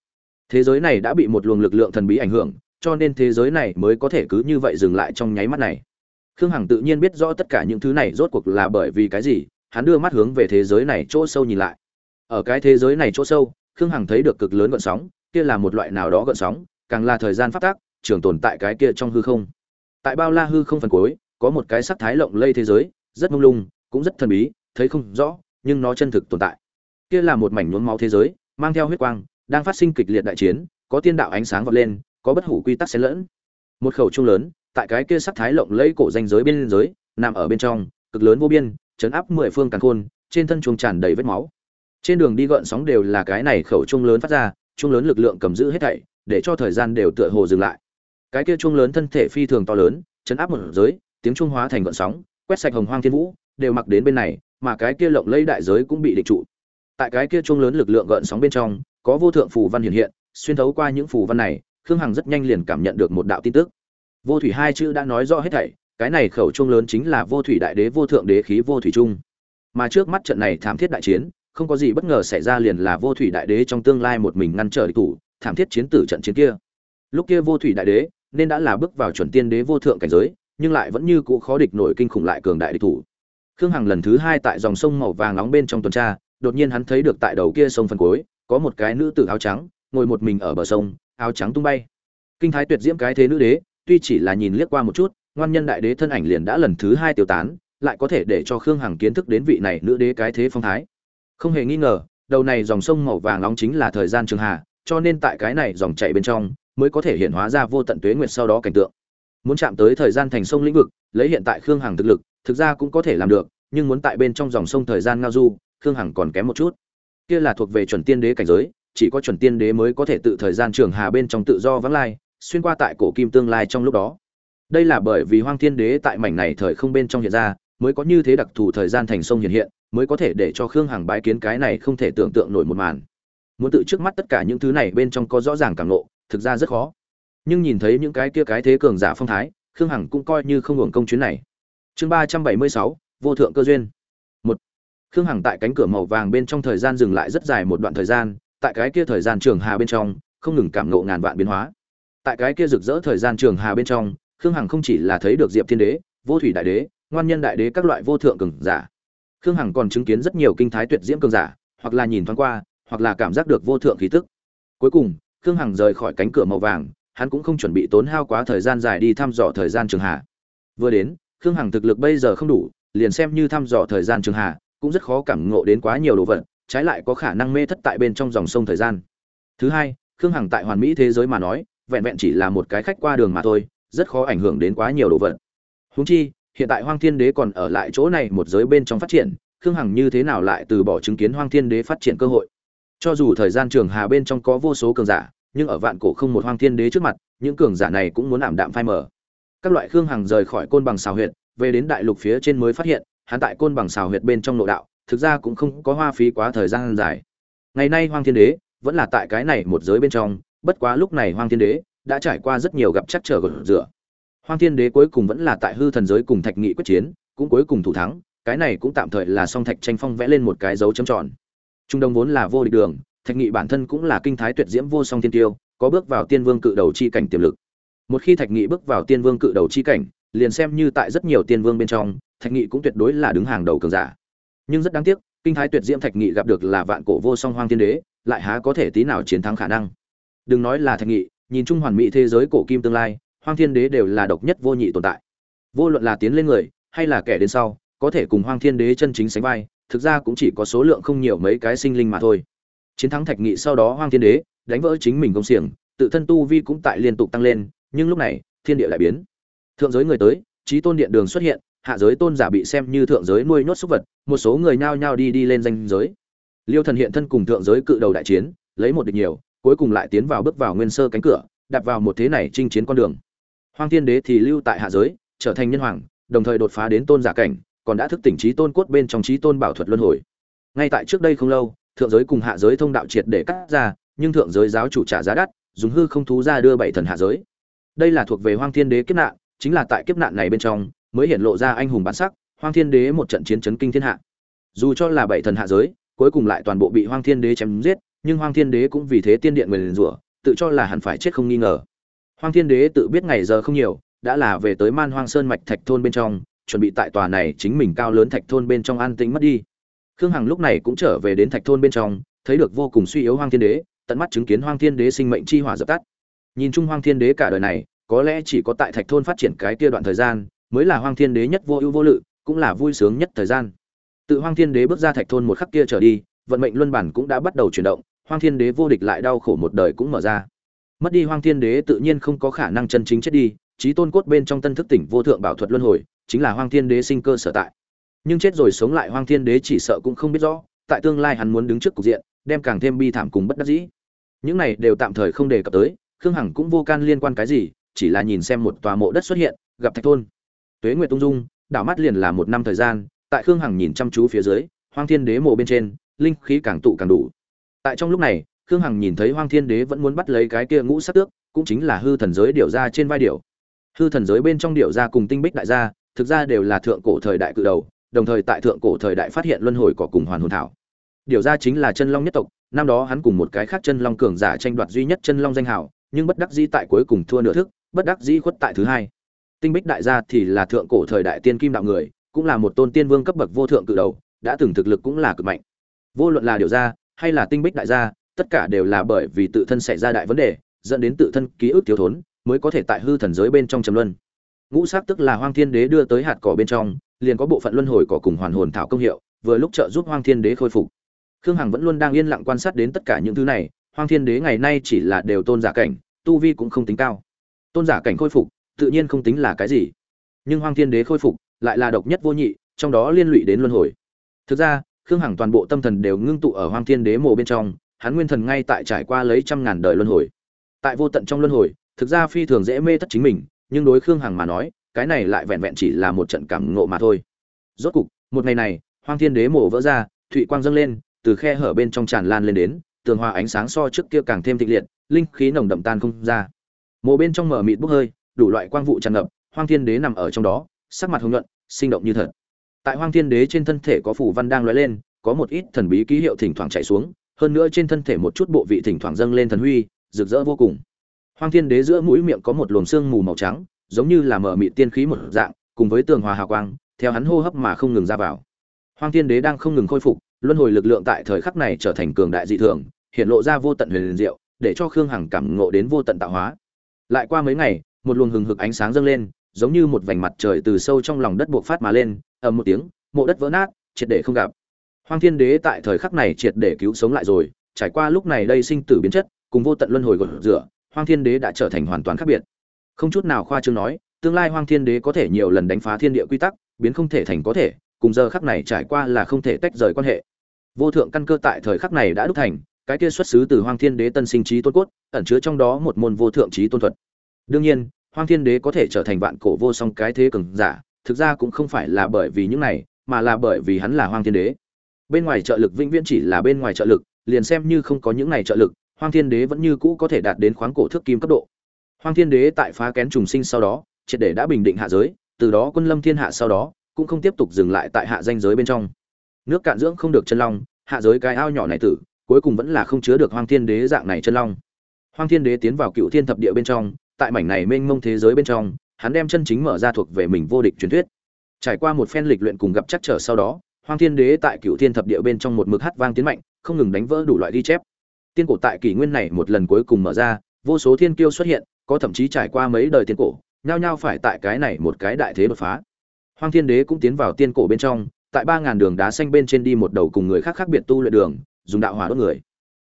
Thế giới này đã bị một luồng lực lượng thần bí ảnh hưởng cho nên thế giới này mới có thể cứ như vậy dừng lại trong nháy mắt này. Khương hằng tự nhiên biết rõ tất cả những thứ này rốt cuộc là bởi vì cái gì hắn đưa mắt hướng về thế giới này chỗ sâu nhìn lại. Ở cái thế giới này chỗ sâu, khương hằng thấy được cực lớn gợn sóng, kia là một loại nào đó gợn sóng, càng là thời gian phát tác, trường tồn tại cái kia trong hư không. Tại bao la hư không phần cuối, có một cái sắc thái lộng lây thế giới, rất mông lung, cũng rất thần bí, thấy không rõ, nhưng nó chân thực tồn tại. Kia là một mảnh nhuốm máu thế giới, mang theo huyết quang, đang phát sinh kịch liệt đại chiến, có tiên đạo ánh sáng vọt lên, có bất hủ quy tắc xen lẫn. Một khẩu trung lớn, tại cái kia sắc thái lộng lẫy cổ danh giới bên giới nằm ở bên trong, cực lớn vô biên chấn áp mười phương càn khôn, trên thân chuông tràn đầy vết máu. Trên đường đi gợn sóng đều là cái này khẩu trung lớn phát ra trung lớn lực lượng cầm giữ hết thảy, để cho thời gian đều tựa hồ dừng lại. Cái kia trung lớn thân thể phi thường to lớn, chấn áp một giới, tiếng trung hóa thành gợn sóng, quét sạch hồng hoang thiên vũ, đều mặc đến bên này, mà cái kia lộng lẫy đại giới cũng bị định trụ. Tại cái kia trung lớn lực lượng gợn sóng bên trong, có vô thượng phù văn hiện hiện, xuyên thấu qua những phù văn này, khương hằng rất nhanh liền cảm nhận được một đạo tin tức. Vô thủy hai chữ đã nói rõ hết thảy cái này khẩu trung lớn chính là vô thủy đại đế, vô thượng đế khí, vô thủy trung mà trước mắt trận này thảm thiết đại chiến, không có gì bất ngờ xảy ra liền là vô thủy đại đế trong tương lai một mình ngăn trở địch thủ, thảm thiết chiến tử trận chiến kia. Lúc kia vô thủy đại đế nên đã là bước vào chuẩn tiên đế vô thượng cảnh giới, nhưng lại vẫn như cũ khó địch nổi kinh khủng lại cường đại địch thủ. Khương hằng lần thứ hai tại dòng sông màu vàng nóng bên trong tuần tra, đột nhiên hắn thấy được tại đầu kia sông phần cuối, có một cái nữ tử áo trắng, ngồi một mình ở bờ sông, áo trắng tung bay. Kinh thái tuyệt diễm cái thế nữ đế, tuy chỉ là nhìn liếc qua một chút ngoan nhân đại đế thân ảnh liền đã lần thứ hai tiêu tán, lại có thể để cho khương hằng kiến thức đến vị này nữ đế cái thế phong thái. Không hề nghi ngờ, đầu này dòng sông màu vàng nóng chính là thời gian trường hà cho nên tại cái này dòng chảy bên trong, mới có thể hiện hóa ra vô tận tuế nguyệt sau đó cảnh tượng. Muốn chạm tới thời gian thành sông lĩnh vực, lấy hiện tại khương hằng thực lực, thực ra cũng có thể làm được, nhưng muốn tại bên trong dòng sông thời gian ngao du, khương hằng còn kém một chút. Kia là thuộc về chuẩn tiên đế cảnh giới, chỉ có chuẩn tiên đế mới có thể tự thời gian trường hà bên trong tự do vắng lai, xuyên qua tại cổ kim tương lai trong lúc đó đây là bởi vì hoang thiên đế tại mảnh này thời không bên trong hiện ra, mới có như thế đặc thù thời gian thành sông hiện hiện, mới có thể để cho khương hằng bái kiến cái này không thể tưởng tượng nổi một màn. Muốn tự trước mắt tất cả những thứ này bên trong có rõ ràng cảm lộ thực ra rất khó. Nhưng nhìn thấy những cái kia cái thế cường giả phong thái, khương hằng cũng coi như không hưởng công chuyến này. Chương ba trăm bảy mươi sáu, vô thượng cơ duyên. Một. Khương hằng tại cánh cửa màu vàng bên trong thời gian dừng lại rất dài một đoạn thời gian, tại cái kia thời gian trường hà bên trong, không ngừng cảm nộ ngàn vạn biến hóa. Tại cái kia rực rỡ thời gian trường hà bên trong khương hằng không chỉ là thấy được diệp thiên đế, vô thủy đại đế, ngoan nhân đại đế các loại vô thượng cường giả. Khương hằng còn chứng kiến rất nhiều kinh thái tuyệt diễm cường giả, hoặc là nhìn thoáng qua, hoặc là cảm giác được vô thượng khí tức. Cuối cùng, khương hằng rời khỏi cánh cửa màu vàng, hắn cũng không chuẩn bị tốn hao quá thời gian dài đi thăm dò thời gian trường hạ. vừa đến, khương hằng thực lực bây giờ không đủ, liền xem như thăm dò thời gian trường hạ, cũng rất khó cảm ngộ đến quá nhiều đồ vật, trái lại có khả năng mê thất tại bên trong dòng sông thời gian. Thứ hai, khương hằng tại hoàn mỹ thế giới mà nói, vẹn vẹn chỉ là một cái khách qua đường mà thôi rất khó ảnh hưởng đến quá nhiều đồ vật. Húng chi, hiện tại hoang thiên đế còn ở lại chỗ này một giới bên trong phát triển, khương hằng như thế nào lại từ bỏ chứng kiến hoang thiên đế phát triển cơ hội? Cho dù thời gian trường hà bên trong có vô số cường giả, nhưng ở vạn cổ không một hoang thiên đế trước mặt, những cường giả này cũng muốn ảm đạm phai mờ. Các loại khương hằng rời khỏi côn bằng xào huyệt, về đến đại lục phía trên mới phát hiện, hắn tại côn bằng xào huyệt bên trong nội đạo, thực ra cũng không có hoa phí quá thời gian dài. Ngày nay hoang thiên đế vẫn là tại cái này một giới bên trong, bất quá lúc này hoang thiên đế đã trải qua rất nhiều gặp chắc trở gột rửa hoang thiên đế cuối cùng vẫn là tại hư thần giới cùng thạch nghị quyết chiến, cũng cuối cùng thủ thắng, cái này cũng tạm thời là song thạch tranh phong vẽ lên một cái dấu chấm tròn. Trung đông vốn là vô địch đường, thạch nghị bản thân cũng là kinh thái tuyệt diễm vô song tiên tiêu, có bước vào tiên vương cự đầu chi cảnh tiềm lực. Một khi thạch nghị bước vào tiên vương cự đầu chi cảnh, liền xem như tại rất nhiều tiên vương bên trong, thạch nghị cũng tuyệt đối là đứng hàng đầu cường giả. Nhưng rất đáng tiếc, kinh thái tuyệt diễm thạch nghị gặp được là vạn cổ vô song hoang thiên đế, lại há có thể tí nào chiến thắng khả năng. Đừng nói là thạch nghị nhìn chung hoàn mỹ thế giới cổ kim tương lai, hoang thiên đế đều là độc nhất vô nhị tồn tại. Vô luận là tiến lên người, hay là kẻ đến sau, có thể cùng hoang thiên đế chân chính sánh vai, thực ra cũng chỉ có số lượng không nhiều mấy cái sinh linh mà thôi. Chiến thắng thạch nghị sau đó hoang thiên đế đánh vỡ chính mình công xiềng, tự thân tu vi cũng tại liên tục tăng lên, nhưng lúc này, thiên địa lại biến. Thượng giới người tới trí tôn điện đường xuất hiện, hạ giới tôn giả bị xem như thượng giới nuôi nhốt súc vật, một số người nhao nhao đi đi lên danh giới. Liêu thần hiện thân cùng thượng giới cự đầu đại chiến, lấy một địch nhiều cuối cùng lại tiến vào bước vào nguyên sơ cánh cửa đặt vào một thế này chinh chiến con đường. Hoang thiên đế thì lưu tại hạ giới, trở thành nhân hoàng, đồng thời đột phá đến tôn giả cảnh, còn đã thức tỉnh trí tôn cốt bên trong trí tôn bảo thuật luân hồi. Ngay tại trước đây không lâu, thượng giới cùng hạ giới thông đạo triệt để cắt ra, nhưng thượng giới giáo chủ trả giá đắt, dùng hư không thú ra đưa bảy thần hạ giới. Đây là thuộc về hoang thiên đế kiếp nạn, chính là tại kiếp nạn này bên trong, mới hiện lộ ra anh hùng bản sắc, hoang thiên đế một trận chiến chấn kinh thiên hạ. Dù cho là bảy thần hạ giới, cuối cùng lại toàn bộ bị hoang thiên đế chém giết nhưng hoang thiên đế cũng vì thế tiên điện nguyền rủa, tự cho là hẳn phải chết không nghi ngờ. Hoang thiên đế tự biết ngày giờ không nhiều, đã là về tới man hoang sơn mạch thạch thôn bên trong, chuẩn bị tại tòa này chính mình cao lớn thạch thôn bên trong an tĩnh mất đi. Khương hằng lúc này cũng trở về đến thạch thôn bên trong, thấy được vô cùng suy yếu hoang thiên đế, tận mắt chứng kiến hoang thiên đế sinh mệnh chi hỏa dập tắt. Nhìn chung hoang thiên đế cả đời này, có lẽ chỉ có tại thạch thôn phát triển cái kia đoạn thời gian, mới là hoang thiên đế nhất vô ưu vô lự, cũng là vui sướng nhất thời gian. Tự hoang thiên đế bước ra thạch thôn một khắc kia trở đi vận mệnh luân bản cũng đã bắt đầu chuyển động, hoang thiên đế vô địch lại đau khổ một đời cũng mở ra. Mất đi hoang thiên đế tự nhiên không có khả năng chân chính chết đi trí tôn cốt bên trong tân thức tỉnh vô thượng bảo thuật luân hồi, chính là hoang thiên đế sinh cơ sở tại. Nhưng chết rồi sống lại hoang thiên đế chỉ sợ cũng không biết rõ, tại tương lai hắn muốn đứng trước cục diện, đem càng thêm bi thảm cùng bất đắc dĩ. Những này đều tạm thời không đề cập tới, khương hằng cũng vô can liên quan cái gì, chỉ là nhìn xem một tòa mộ đất xuất hiện, gặp thạch thôn. Tuế nguyệt tung dung, đảo mắt liền là một năm thời gian, tại khương hằng nhìn chăm chú phía dưới, hoang thiên đế mộ bên trên linh khí càng tụ càng đủ. Tại trong lúc này, khương hằng nhìn thấy hoang thiên đế vẫn muốn bắt lấy cái kia ngũ sắc tước, cũng chính là hư thần giới điệu ra trên vai điệu hư thần giới bên trong điệu ra cùng tinh bích đại gia, thực ra đều là thượng cổ thời đại cự đầu, đồng thời tại thượng cổ thời đại phát hiện luân hồi cỏ cùng hoàn hồn thảo. Điều ra chính là chân long nhất tộc, năm đó hắn cùng một cái khác chân long cường giả tranh đoạt duy nhất chân long danh hào, nhưng bất đắc dĩ tại cuối cùng thua nửa thức, bất đắc dĩ khuất tại thứ hai. Tinh bích đại gia thì là thượng cổ thời đại tiên kim đạo người, cũng là một tôn tiên vương cấp bậc vô thượng cự đầu, đã từng thực lực cũng là cực mạnh vô luận là điều ra hay là tinh bích đại gia, tất cả đều là bởi vì tự thân xảy ra đại vấn đề, dẫn đến tự thân ký ức thiếu thốn, mới có thể tại hư thần giới bên trong trầm luân. Ngũ sắc tức là hoang thiên đế đưa tới hạt cỏ bên trong, liền có bộ phận luân hồi cỏ cùng hoàn hồn thảo công hiệu, vừa lúc trợ giúp hoang thiên đế khôi phục. Khương hằng vẫn luôn đang yên lặng quan sát đến tất cả những thứ này, hoang thiên đế ngày nay chỉ là đều tôn giả cảnh, tu vi cũng không tính cao. Tôn giả cảnh khôi phục, tự nhiên không tính là cái gì. Nhưng hoang thiên đế khôi phục, lại là độc nhất vô nhị, trong đó liên lụy đến luân hồi. Thực ra khương hằng toàn bộ tâm thần đều ngưng tụ ở hoang thiên đế mộ bên trong, hắn nguyên thần ngay tại trải qua lấy trăm ngàn đời luân hồi. Tại vô tận trong luân hồi, thực ra phi thường dễ mê thất chính mình, nhưng đối khương hằng mà nói, cái này lại vẹn vẹn chỉ là một trận cảm ngộ mà thôi. Rốt cục, một ngày này, hoang thiên đế mộ vỡ ra, thụy quang dâng lên, từ khe hở bên trong tràn lan lên đến, tường hòa ánh sáng so trước kia càng thêm thịnh liệt, linh khí nồng đậm tan không ra. Mộ bên trong mở mịt bốc hơi, đủ loại quang vụ tràn ngập, hoang thiên đế nằm ở trong đó, sắc mặt hồng nhuận, sinh động như thật tại hoang thiên đế trên thân thể có phủ văn đang lóe lên, có một ít thần bí ký hiệu thỉnh thoảng chạy xuống, hơn nữa trên thân thể một chút bộ vị thỉnh thoảng dâng lên thần huy, rực rỡ vô cùng. Hoang thiên đế giữa mũi miệng có một luồng xương mù màu trắng, giống như là mở mị tiên khí một dạng, cùng với tường hòa hào quang, theo hắn hô hấp mà không ngừng ra vào. Hoang thiên đế đang không ngừng khôi phục, luân hồi lực lượng tại thời khắc này trở thành cường đại dị thường, hiện lộ ra vô tận huyền liền diệu, để cho khương hằng cảm ngộ đến vô tận tạo hóa. Lại qua mấy ngày, một luồng hừng hực ánh sáng dâng lên giống như một vành mặt trời từ sâu trong lòng đất buộc phát mà lên, ầm một tiếng, mộ đất vỡ nát, triệt để không gặp. Hoang thiên đế tại thời khắc này triệt để cứu sống lại rồi, trải qua lúc này đây sinh tử biến chất, cùng vô tận luân hồi gột rửa, hoang thiên đế đã trở thành hoàn toàn khác biệt. Không chút nào khoa trương nói, tương lai hoang thiên đế có thể nhiều lần đánh phá thiên địa quy tắc, biến không thể thành có thể, cùng giờ khắc này trải qua là không thể tách rời quan hệ. Vô thượng căn cơ tại thời khắc này đã đúc thành, cái kia xuất xứ từ hoang thiên đế tân sinh trí tôn cốt, ẩn chứa trong đó một môn vô thượng trí tôn thuật. Đương nhiên hoang thiên đế có thể trở thành vạn cổ vô song cái thế cường giả, thực ra cũng không phải là bởi vì những này, mà là bởi vì hắn là hoang thiên đế. Bên ngoài trợ lực vĩnh viễn chỉ là bên ngoài trợ lực, liền xem như không có những này trợ lực, hoang thiên đế vẫn như cũ có thể đạt đến khoáng cổ thước kim cấp độ. Hoang thiên đế tại phá kén trùng sinh sau đó, triệt để đã bình định hạ giới, từ đó quân lâm thiên hạ sau đó, cũng không tiếp tục dừng lại tại hạ danh giới bên trong. Nước cạn dưỡng không được chân long, hạ giới cái ao nhỏ này tử, cuối cùng vẫn là không chứa được hoang thiên đế dạng này chân long. Hoang thiên đế tiến vào cựu thiên thập địa bên trong tại mảnh này mênh mông thế giới bên trong, hắn đem chân chính mở ra thuộc về mình vô địch truyền thuyết. Trải qua một phen lịch luyện cùng gặp chắc trở sau đó, hoang thiên đế tại cựu thiên thập địa bên trong một mực hát vang tiến mạnh, không ngừng đánh vỡ đủ loại ghi chép. Tiên cổ tại kỷ nguyên này một lần cuối cùng mở ra, vô số thiên kiêu xuất hiện, có thậm chí trải qua mấy đời tiên cổ, nhao nhao phải tại cái này một cái đại thế đột phá. Hoang thiên đế cũng tiến vào tiên cổ bên trong, tại ba ngàn đường đá xanh bên trên đi một đầu cùng người khác khác biệt tu luyện đường, dùng đạo hỏa đốt người.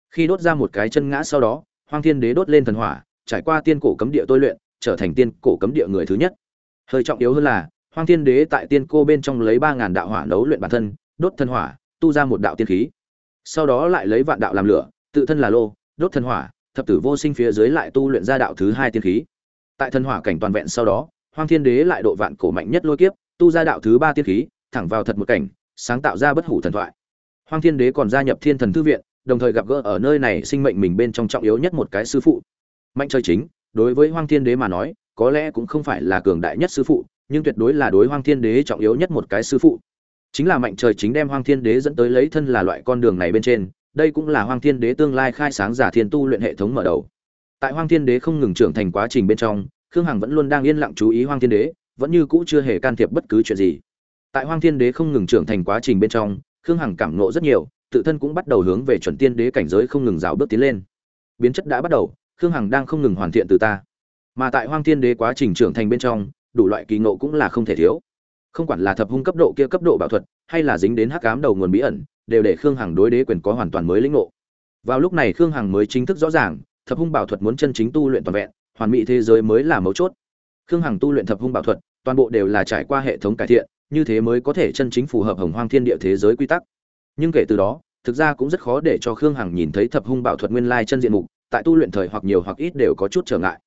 Khi đốt ra một cái chân ngã sau đó, hoang thiên đế đốt lên thần hỏa trải qua tiên cổ cấm địa tôi luyện, trở thành tiên cổ cấm địa người thứ nhất. Hơi trọng yếu hơn là, hoang thiên đế tại tiên cô bên trong lấy ba ngàn đạo hỏa nấu luyện bản thân, đốt thân hỏa, tu ra một đạo tiên khí. Sau đó lại lấy vạn đạo làm lửa, tự thân là lô, đốt thân hỏa, thập tử vô sinh phía dưới lại tu luyện ra đạo thứ hai tiên khí. Tại thân hỏa cảnh toàn vẹn sau đó, hoang thiên đế lại độ vạn cổ mạnh nhất lôi kiếp, tu ra đạo thứ ba tiên khí, thẳng vào thật một cảnh, sáng tạo ra bất hủ thần thoại. Hoang thiên đế còn gia nhập thiên thần thư viện, đồng thời gặp gỡ ở nơi này sinh mệnh mình bên trong trọng yếu nhất một cái sư phụ mạnh chơi chính, đối với hoang thiên đế mà nói, có lẽ cũng không phải là cường đại nhất sư phụ, nhưng tuyệt đối là đối hoang thiên đế trọng yếu nhất một cái sư phụ. Chính là mạnh trời chính đem hoang thiên đế dẫn tới lấy thân là loại con đường này bên trên, đây cũng là hoang thiên đế tương lai khai sáng giả thiên tu luyện hệ thống mở đầu. Tại hoang thiên đế không ngừng trưởng thành quá trình bên trong, khương hằng vẫn luôn đang yên lặng chú ý hoang thiên đế, vẫn như cũ chưa hề can thiệp bất cứ chuyện gì. Tại hoang thiên đế không ngừng trưởng thành quá trình bên trong, khương hằng cảm nộ rất nhiều, tự thân cũng bắt đầu hướng về chuẩn tiên đế cảnh giới không ngừng rào bước tiến lên. Biến chất đã bắt đầu khương hằng đang không ngừng hoàn thiện từ ta. Mà tại hoang thiên đế quá trình trưởng thành bên trong, đủ loại kỳ ngộ cũng là không thể thiếu. Không quản là thập hung cấp độ kia cấp độ bảo thuật, hay là dính đến hắc ám đầu nguồn bí ẩn, đều để khương hằng đối đế quyền có hoàn toàn mới lĩnh ngộ. Vào lúc này khương hằng mới chính thức rõ ràng, thập hung bảo thuật muốn chân chính tu luyện toàn vẹn, hoàn mỹ thế giới mới là mấu chốt. Khương hằng tu luyện thập hung bảo thuật, toàn bộ đều là trải qua hệ thống cải thiện, như thế mới có thể chân chính phù hợp hồng hoang thiên địa thế giới quy tắc. Nhưng kể từ đó, thực ra cũng rất khó để cho khương hằng nhìn thấy thập hung bảo thuật nguyên lai chân diện mục tại tu luyện thời hoặc nhiều hoặc ít đều có chút trở ngại.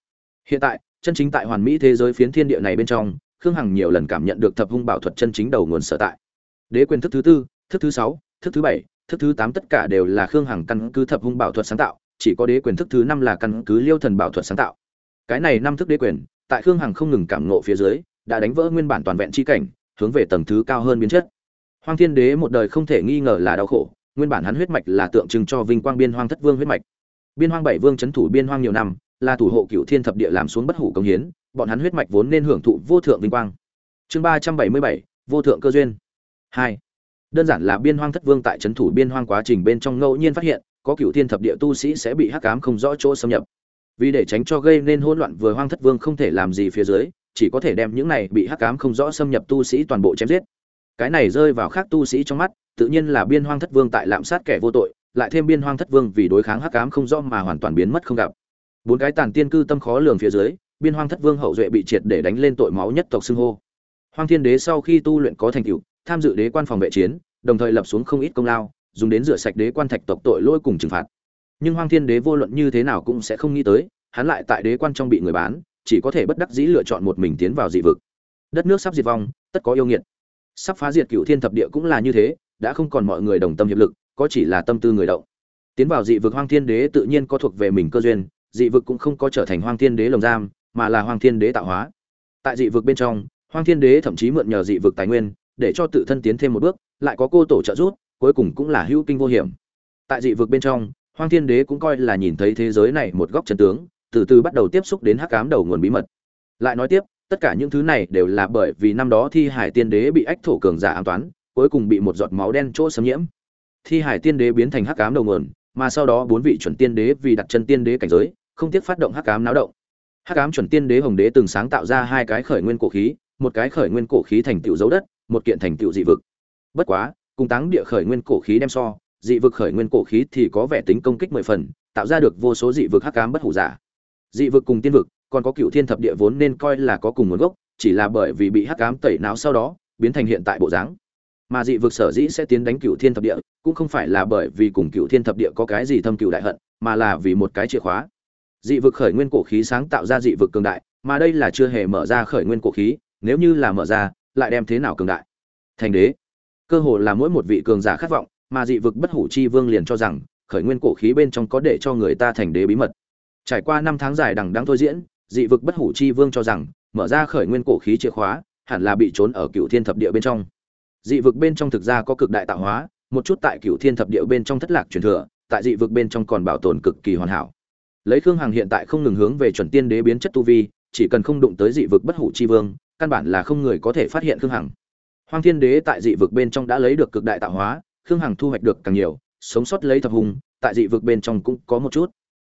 Hiện tại, chân chính tại hoàn mỹ thế giới phiến thiên địa này bên trong, khương hằng nhiều lần cảm nhận được thập hung bảo thuật chân chính đầu nguồn sở tại. Đế quyền thức thứ tư, thức thứ sáu, thức thứ bảy, thức thứ tám tất cả đều là khương hằng căn cứ thập hung bảo thuật sáng tạo, chỉ có đế quyền thức thứ năm là căn cứ liêu thần bảo thuật sáng tạo. Cái này năm thức đế quyền, tại khương hằng không ngừng cảm ngộ phía dưới, đã đánh vỡ nguyên bản toàn vẹn chi cảnh, hướng về tầng thứ cao hơn biến chất. Hoang thiên đế một đời không thể nghi ngờ là đau khổ, nguyên bản hắn huyết mạch là tượng trưng cho vinh quang biên hoang thất vương huyết mạch biên hoang bảy vương c thủ biên hoang nhiều năm, là thủ hộ cựu thiên thập địa làm xuống bất hủ công hiến, bọn hắn huyết mạch vốn nên hưởng thụ vô thượng vinh quang. Chương ba trăm bảy mươi bảy, vô thượng cơ duyên. Hai. Đơn giản là biên hoang thất vương tại c thủ biên hoang quá trình bên trong ngẫu nhiên phát hiện, có cựu thiên thập địa tu sĩ sẽ bị hắc cám không rõ chỗ xâm nhập. Vì để tránh cho gây nên hỗn loạn vừa hoang thất vương không thể làm gì phía dưới, chỉ có thể đem những này bị hắc cám không rõ xâm nhập tu sĩ toàn bộ chém giết. Cái này rơi vào khác tu sĩ trong mắt, tự nhiên là biên hoang thất vương tại lạm sát kẻ vô tội lại thêm biên hoang thất vương vì đối kháng hắc ám không rõ mà hoàn toàn biến mất không gặp. Bốn cái tàn tiên cư tâm khó lường phía dưới, biên hoang thất vương hậu duệ bị triệt để đánh lên tội máu nhất tộc xưng hô. Hoang thiên đế sau khi tu luyện có thành tựu, tham dự đế quan phòng vệ chiến, đồng thời lập xuống không ít công lao, dùng đến rửa sạch đế quan thạch tộc tội lỗi cùng trừng phạt. Nhưng hoang thiên đế vô luận như thế nào cũng sẽ không nghĩ tới, hắn lại tại đế quan trong bị người bán, chỉ có thể bất đắc dĩ lựa chọn một mình tiến vào dị vực. Đất nước sắp diệt vong, tất có yêu nghiệt. Sắp phá diệt cựu thiên thập địa cũng là như thế, đã không còn mọi người đồng tâm hiệp lực có chỉ là tâm tư người động. Tiến vào dị vực hoang thiên đế tự nhiên có thuộc về mình cơ duyên, dị vực cũng không có trở thành hoang thiên đế lồng giam, mà là hoang thiên đế tạo hóa. Tại dị vực bên trong, hoang thiên đế thậm chí mượn nhờ dị vực tài nguyên, để cho tự thân tiến thêm một bước, lại có cô tổ trợ giúp, cuối cùng cũng là hữu kinh vô hiểm. Tại dị vực bên trong, hoang thiên đế cũng coi là nhìn thấy thế giới này một góc chân tướng, từ từ bắt đầu tiếp xúc đến hắc ám đầu nguồn bí mật. Lại nói tiếp, tất cả những thứ này đều là bởi vì năm đó thi hải tiên đế bị ách thổ cường giả an toán, cuối cùng bị một giọt máu đen chỗ xâm nhiễm thi hải tiên đế biến thành hắc ám đầu nguồn, mà sau đó bốn vị chuẩn tiên đế vì đặt chân tiên đế cảnh giới, không tiếc phát động hắc ám náo động. Hắc ám chuẩn tiên đế hồng đế từng sáng tạo ra hai cái khởi nguyên cổ khí, một cái khởi nguyên cổ khí thành tựu dấu đất, một kiện thành tựu dị vực. Bất quá, cùng táng địa khởi nguyên cổ khí đem so, dị vực khởi nguyên cổ khí thì có vẻ tính công kích mười phần, tạo ra được vô số dị vực hắc ám bất hủ giả. Dị vực cùng tiên vực, còn có cựu thiên thập địa vốn nên coi là có cùng nguồn gốc, chỉ là bởi vì bị hắc ám tẩy não sau đó, biến thành hiện tại bộ dáng mà dị vực sở dĩ sẽ tiến đánh cựu thiên thập địa, cũng không phải là bởi vì cùng cựu thiên thập địa có cái gì thâm cựu đại hận, mà là vì một cái chìa khóa. Dị vực khởi nguyên cổ khí sáng tạo ra dị vực cường đại, mà đây là chưa hề mở ra khởi nguyên cổ khí, nếu như là mở ra, lại đem thế nào cường đại? Thành đế. Cơ hồ là mỗi một vị cường giả khát vọng, mà dị vực bất hủ chi vương liền cho rằng, khởi nguyên cổ khí bên trong có để cho người ta thành đế bí mật. Trải qua năm tháng dài đằng đẵng thôi diễn, dị vực bất hủ chi vương cho rằng, mở ra khởi nguyên cổ khí chìa khóa, hẳn là bị trốn ở cựu thiên thập địa bên trong dị vực bên trong thực ra có cực đại tạo hóa, một chút tại cựu thiên thập địa bên trong thất lạc truyền thừa, tại dị vực bên trong còn bảo tồn cực kỳ hoàn hảo. Lấy khương hằng hiện tại không ngừng hướng về chuẩn tiên đế biến chất tu vi, chỉ cần không đụng tới dị vực bất hủ chi vương, căn bản là không người có thể phát hiện khương hằng. Hoang thiên đế tại dị vực bên trong đã lấy được cực đại tạo hóa, khương hằng thu hoạch được càng nhiều, sống sót lấy thập hùng, tại dị vực bên trong cũng có một chút.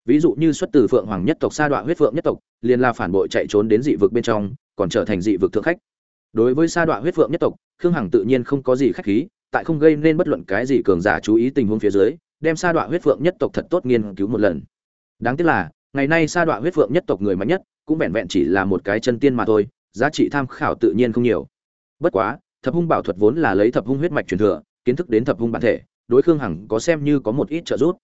Ví dụ như xuất từ phượng hoàng nhất tộc sa đoạn huyết phượng nhất tộc, liền là phản bội chạy trốn đến dị vực bên trong, còn trở thành dị vực thượng khách. Đối với sa đoạn huyết phượng nhất tộc khương hằng tự nhiên không có gì khách khí, tại không gây nên bất luận cái gì cường giả chú ý tình huống phía dưới, đem sa đọa huyết phượng nhất tộc thật tốt nghiên cứu một lần. Đáng tiếc là, ngày nay sa đọa huyết phượng nhất tộc người mạnh nhất, cũng vẹn vẹn chỉ là một cái chân tiên mà thôi, giá trị tham khảo tự nhiên không nhiều. Bất quá, thập hung bảo thuật vốn là lấy thập hung huyết mạch truyền thừa, kiến thức đến thập hung bản thể, đối khương hằng có xem như có một ít trợ giúp.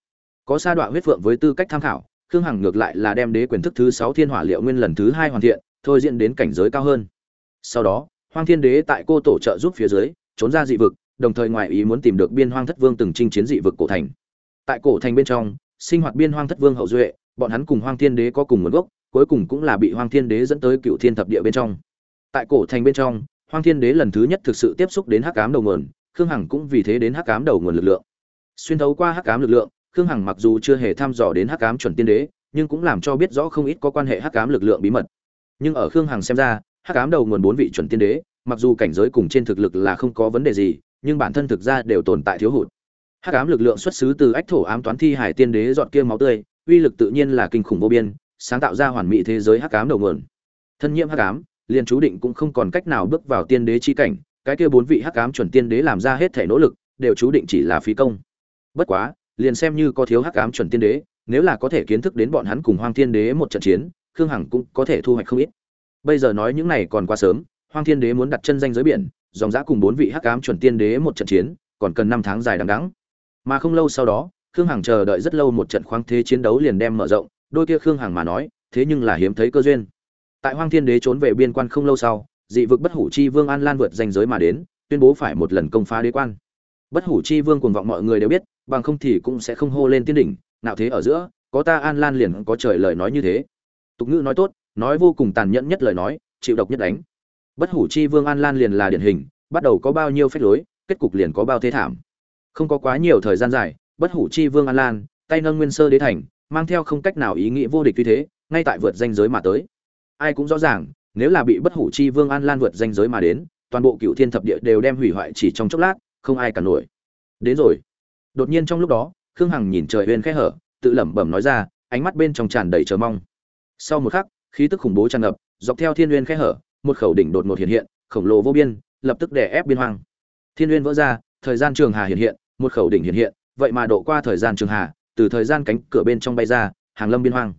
Có sa đọa huyết phượng với tư cách tham khảo, khương hằng ngược lại là đem đế quyền thức thứ sáu thiên hỏa liệu nguyên lần thứ hai hoàn thiện, thôi diễn đến cảnh giới cao hơn. Sau đó hoang thiên đế tại cô tổ trợ giúp phía dưới, trốn ra dị vực, đồng thời ngoại ý muốn tìm được biên hoang thất vương từng chinh chiến dị vực cổ thành. Tại cổ thành bên trong, sinh hoạt biên hoang thất vương hậu duệ, bọn hắn cùng hoang thiên đế có cùng nguồn gốc, cuối cùng cũng là bị hoang thiên đế dẫn tới cựu thiên thập địa bên trong. Tại cổ thành bên trong, hoang thiên đế lần thứ nhất thực sự tiếp xúc đến hắc cám đầu nguồn, khương hằng cũng vì thế đến hắc cám đầu nguồn lực lượng. Xuyên thấu qua hắc cám lực lượng, khương hằng mặc dù chưa hề thăm dò đến hắc cám chuẩn tiên đế, nhưng cũng làm cho biết rõ không ít có quan hệ hắc cám lực lượng bí mật. Nhưng ở khương hằng xem ra hắc Ám đầu nguồn bốn vị chuẩn tiên đế, mặc dù cảnh giới cùng trên thực lực là không có vấn đề gì, nhưng bản thân thực ra đều tồn tại thiếu hụt. Hắc ám lực lượng xuất xứ từ ách thổ ám toán thi hải tiên đế dọn kia máu tươi, uy lực tự nhiên là kinh khủng vô biên, sáng tạo ra hoàn mỹ thế giới hắc ám đầu nguồn. Thân nhiễm hắc ám, liền chú định cũng không còn cách nào bước vào tiên đế chi cảnh, cái kia bốn vị hắc ám chuẩn tiên đế làm ra hết thể nỗ lực, đều chú định chỉ là phí công. Bất quá, liền xem như có thiếu hắc ám chuẩn tiên đế, nếu là có thể kiến thức đến bọn hắn cùng hoang Tiên đế một trận chiến, khương hằng cũng có thể thu hoạch không ít bây giờ nói những này còn quá sớm, hoang thiên đế muốn đặt chân danh giới biển, dòng giã cùng bốn vị hắc ám chuẩn tiên đế một trận chiến, còn cần năm tháng dài đằng đẵng. Mà không lâu sau đó, khương hằng chờ đợi rất lâu một trận khoáng thế chiến đấu liền đem mở rộng, đôi kia khương hằng mà nói, thế nhưng là hiếm thấy cơ duyên. Tại hoang thiên đế trốn về biên quan không lâu sau, dị vực bất hủ chi vương an lan vượt danh giới mà đến, tuyên bố phải một lần công phá đế quan. Bất hủ chi vương cuồng vọng mọi người đều biết, bằng không thì cũng sẽ không hô lên tiên đỉnh nào thế ở giữa, có ta an lan liền có trời lời nói như thế. Tục ngữ nói tốt nói vô cùng tàn nhẫn nhất lời nói, chịu độc nhất đánh. Bất hủ chi vương an lan liền là điển hình, bắt đầu có bao nhiêu phép lối, kết cục liền có bao thế thảm. Không có quá nhiều thời gian dài, bất hủ chi vương an lan, tay nâng nguyên sơ đế thành, mang theo không cách nào ý nghĩa vô địch như thế, ngay tại vượt danh giới mà tới. Ai cũng rõ ràng, nếu là bị bất hủ chi vương an lan vượt danh giới mà đến, toàn bộ cựu thiên thập địa đều đem hủy hoại chỉ trong chốc lát, không ai cả nổi. Đến rồi. Đột nhiên trong lúc đó, khương hằng nhìn trời uyên khẽ hở, tự lẩm bẩm nói ra, ánh mắt bên trong tràn đầy chờ mong. Sau một khắc khí tức khủng bố tràn ngập, dọc theo thiên uyên khẽ hở, một khẩu đỉnh đột ngột hiện hiện, khổng lồ vô biên, lập tức đè ép biên hoang. Thiên uyên vỡ ra, thời gian trường hà hiện hiện, một khẩu đỉnh hiện hiện, vậy mà độ qua thời gian trường hà, từ thời gian cánh cửa bên trong bay ra, hàng lâm biên hoang.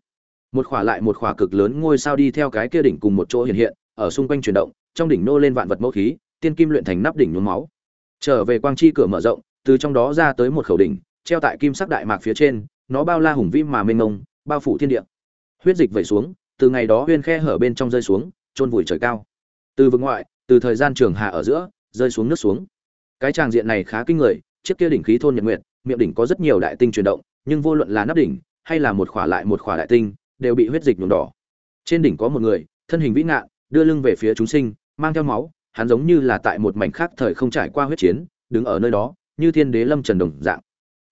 Một khỏa lại một khỏa cực lớn ngôi sao đi theo cái kia đỉnh cùng một chỗ hiện hiện, ở xung quanh chuyển động, trong đỉnh nô lên vạn vật mẫu khí, tiên kim luyện thành nắp đỉnh nhuốm máu. Trở về quang chi cửa mở rộng, từ trong đó ra tới một khẩu đỉnh, treo tại kim sắc đại mạc phía trên, nó bao la hùng vĩ mà mênh mông, bao phủ thiên địa. Huyết dịch vẩy xuống từ ngày đó huyên khe hở bên trong rơi xuống trôn vùi trời cao. Từ vực ngoại, từ thời gian trường hạ ở giữa, rơi xuống nước xuống. Cái tràng diện này khá kinh người, chiếc kia đỉnh khí thôn nhật nguyệt, miệng đỉnh có rất nhiều đại tinh chuyển động, nhưng vô luận là nắp đỉnh, hay là một khỏa lại một khỏa đại tinh, đều bị huyết dịch nhuộm đỏ. Trên đỉnh có một người, thân hình vĩ ngạn, đưa lưng về phía chúng sinh, mang theo máu, hắn giống như là tại một mảnh khác thời không trải qua huyết chiến, đứng ở nơi đó, như thiên đế lâm trần đồng dạng.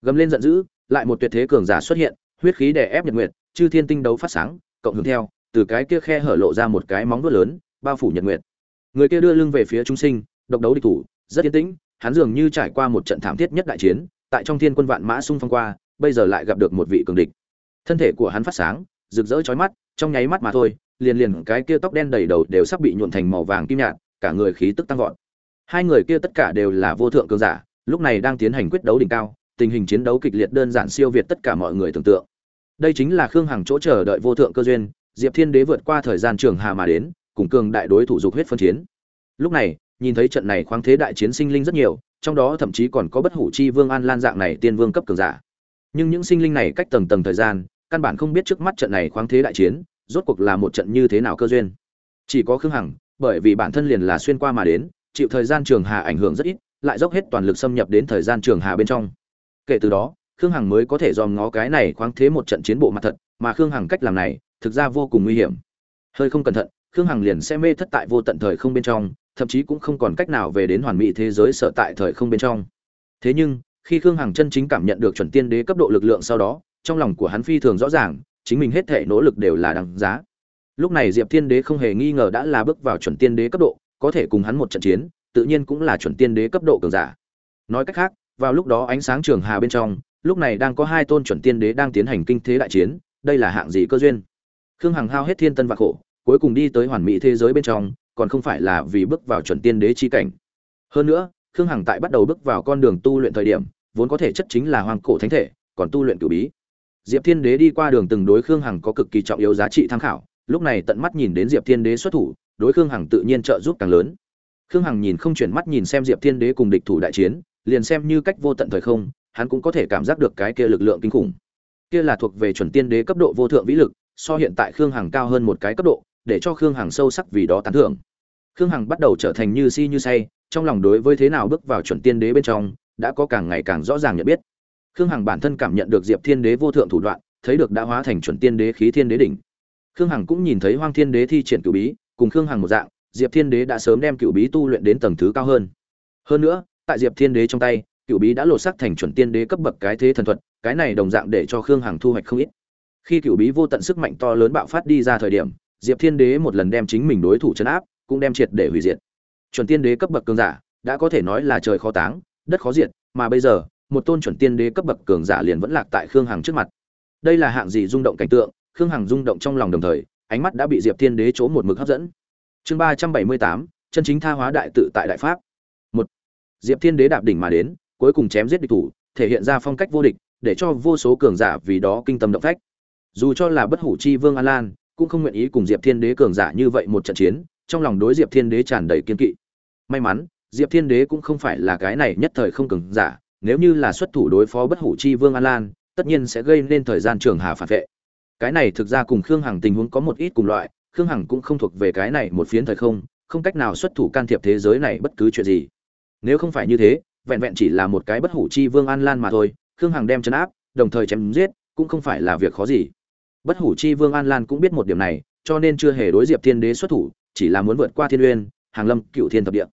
Gầm lên giận dữ, lại một tuyệt thế cường giả xuất hiện, huyết khí đè ép nhật nguyệt, chư thiên tinh đấu phát sáng cộng hưởng theo, từ cái kia khe hở lộ ra một cái móng vuốt lớn, bao phủ nhật nguyệt. Người kia đưa lưng về phía chúng sinh, độc đấu địch thủ, rất yên tĩnh, hắn dường như trải qua một trận thảm thiết nhất đại chiến, tại trong thiên quân vạn mã xung phong qua, bây giờ lại gặp được một vị cường địch. Thân thể của hắn phát sáng, rực rỡ chói mắt, trong nháy mắt mà thôi, liền liền cái kia tóc đen đầy đầu đều sắp bị nhuộn thành màu vàng kim nhạt, cả người khí tức tăng vọt. Hai người kia tất cả đều là vô thượng cường giả, lúc này đang tiến hành quyết đấu đỉnh cao, tình hình chiến đấu kịch liệt đơn giản siêu việt tất cả mọi người tưởng tượng đây chính là khương hằng chỗ chờ đợi vô thượng cơ duyên, diệp thiên đế vượt qua thời gian trường hà mà đến, cùng cường đại đối thủ dục huyết phân chiến. Lúc này, nhìn thấy trận này khoáng thế đại chiến sinh linh rất nhiều, trong đó thậm chí còn có bất hủ chi vương an lan dạng này tiên vương cấp cường giả. Nhưng những sinh linh này cách tầng tầng thời gian, căn bản không biết trước mắt trận này khoáng thế đại chiến, rốt cuộc là một trận như thế nào cơ duyên. Chỉ có khương hằng, bởi vì bản thân liền là xuyên qua mà đến, chịu thời gian trường hà ảnh hưởng rất ít, lại dốc hết toàn lực xâm nhập đến thời gian trường hà bên trong. Kể từ đó khương hằng mới có thể dòm ngó cái này khoáng thế một trận chiến bộ mặt thật, mà khương hằng cách làm này, thực ra vô cùng nguy hiểm. Hơi không cẩn thận, khương hằng liền sẽ mê thất tại vô tận thời không bên trong, thậm chí cũng không còn cách nào về đến hoàn mỹ thế giới sở tại thời không bên trong. Thế nhưng, khi khương hằng chân chính cảm nhận được chuẩn tiên đế cấp độ lực lượng sau đó, trong lòng của hắn phi thường rõ ràng, chính mình hết thể nỗ lực đều là đằng giá. Lúc này diệp thiên đế không hề nghi ngờ đã là bước vào chuẩn tiên đế cấp độ, có thể cùng hắn một trận chiến, tự nhiên cũng là chuẩn tiên đế cấp độ cường giả. Nói cách khác, vào lúc đó ánh sáng trường hà bên trong lúc này đang có hai tôn chuẩn tiên đế đang tiến hành kinh thế đại chiến, đây là hạng gì cơ duyên? Khương hằng hao hết thiên tân và khổ, cuối cùng đi tới hoàn mỹ thế giới bên trong, còn không phải là vì bước vào chuẩn tiên đế chi cảnh. Hơn nữa, khương hằng tại bắt đầu bước vào con đường tu luyện thời điểm, vốn có thể chất chính là hoàng cổ thánh thể, còn tu luyện cửu bí. Diệp thiên đế đi qua đường từng đối khương hằng có cực kỳ trọng yếu giá trị tham khảo, lúc này tận mắt nhìn đến diệp thiên đế xuất thủ, đối khương hằng tự nhiên trợ giúp càng lớn. Khương hằng nhìn không chuyển mắt nhìn xem diệp thiên đế cùng địch thủ đại chiến, liền xem như cách vô tận thời không hắn cũng có thể cảm giác được cái kia lực lượng kinh khủng. Kia là thuộc về chuẩn tiên đế cấp độ vô thượng vĩ lực, so hiện tại khương hằng cao hơn một cái cấp độ, để cho khương hằng sâu sắc vì đó tán thưởng. Khương hằng bắt đầu trở thành như si như say, trong lòng đối với thế nào bước vào chuẩn tiên đế bên trong, đã có càng ngày càng rõ ràng nhận biết. Khương hằng bản thân cảm nhận được diệp thiên đế vô thượng thủ đoạn, thấy được đã hóa thành chuẩn tiên đế khí thiên đế đỉnh. Khương hằng cũng nhìn thấy hoang thiên đế thi triển cửu bí, cùng khương hằng một dạng, diệp thiên đế đã sớm đem cửu bí tu luyện đến tầng thứ cao hơn. Hơn nữa, tại diệp thiên đế trong tay cửu bí đã lột xác thành chuẩn tiên đế cấp bậc cái thế thần thuật, cái này đồng dạng để cho khương hằng thu hoạch không ít. Khi cửu bí vô tận sức mạnh to lớn bạo phát đi ra thời điểm, diệp thiên đế một lần đem chính mình đối thủ chấn áp, cũng đem triệt để hủy diệt. Chuẩn tiên đế cấp bậc cường giả, đã có thể nói là trời khó táng, đất khó diệt, mà bây giờ, một tôn chuẩn tiên đế cấp bậc cường giả liền vẫn lạc tại khương hằng trước mặt. Đây là hạng gì rung động cảnh tượng, khương hằng rung động trong lòng đồng thời, ánh mắt đã bị diệp thiên đế chỗ một mực hấp dẫn. Chương ba trăm bảy mươi tám, chân chính tha hóa đại tự tại đại pháp. Một, diệp thiên đế đạp đỉnh mà đến cuối cùng chém giết địch thủ, thể hiện ra phong cách vô địch, để cho vô số cường giả vì đó kinh tâm động phách. Dù cho là bất hủ chi vương an lan, cũng không nguyện ý cùng diệp thiên đế cường giả như vậy một trận chiến, trong lòng đối diệp thiên đế tràn đầy kiên kỵ. May mắn, diệp thiên đế cũng không phải là cái này nhất thời không cường giả, nếu như là xuất thủ đối phó bất hủ chi vương an lan, tất nhiên sẽ gây nên thời gian trường hà phản vệ. Cái này thực ra cùng khương hằng tình huống có một ít cùng loại, khương hằng cũng không thuộc về cái này một phiến thời không không cách nào xuất thủ can thiệp thế giới này bất cứ chuyện gì. Nếu không phải như thế vẹn vẹn chỉ là một cái bất hủ chi vương an lan mà thôi, khương hằng đem chấn áp, đồng thời chém giết, cũng không phải là việc khó gì. Bất hủ chi vương an lan cũng biết một điểm này, cho nên chưa hề đối diệp thiên đế xuất thủ, chỉ là muốn vượt qua thiên uyên hàng lâm, cựu thiên thập địa.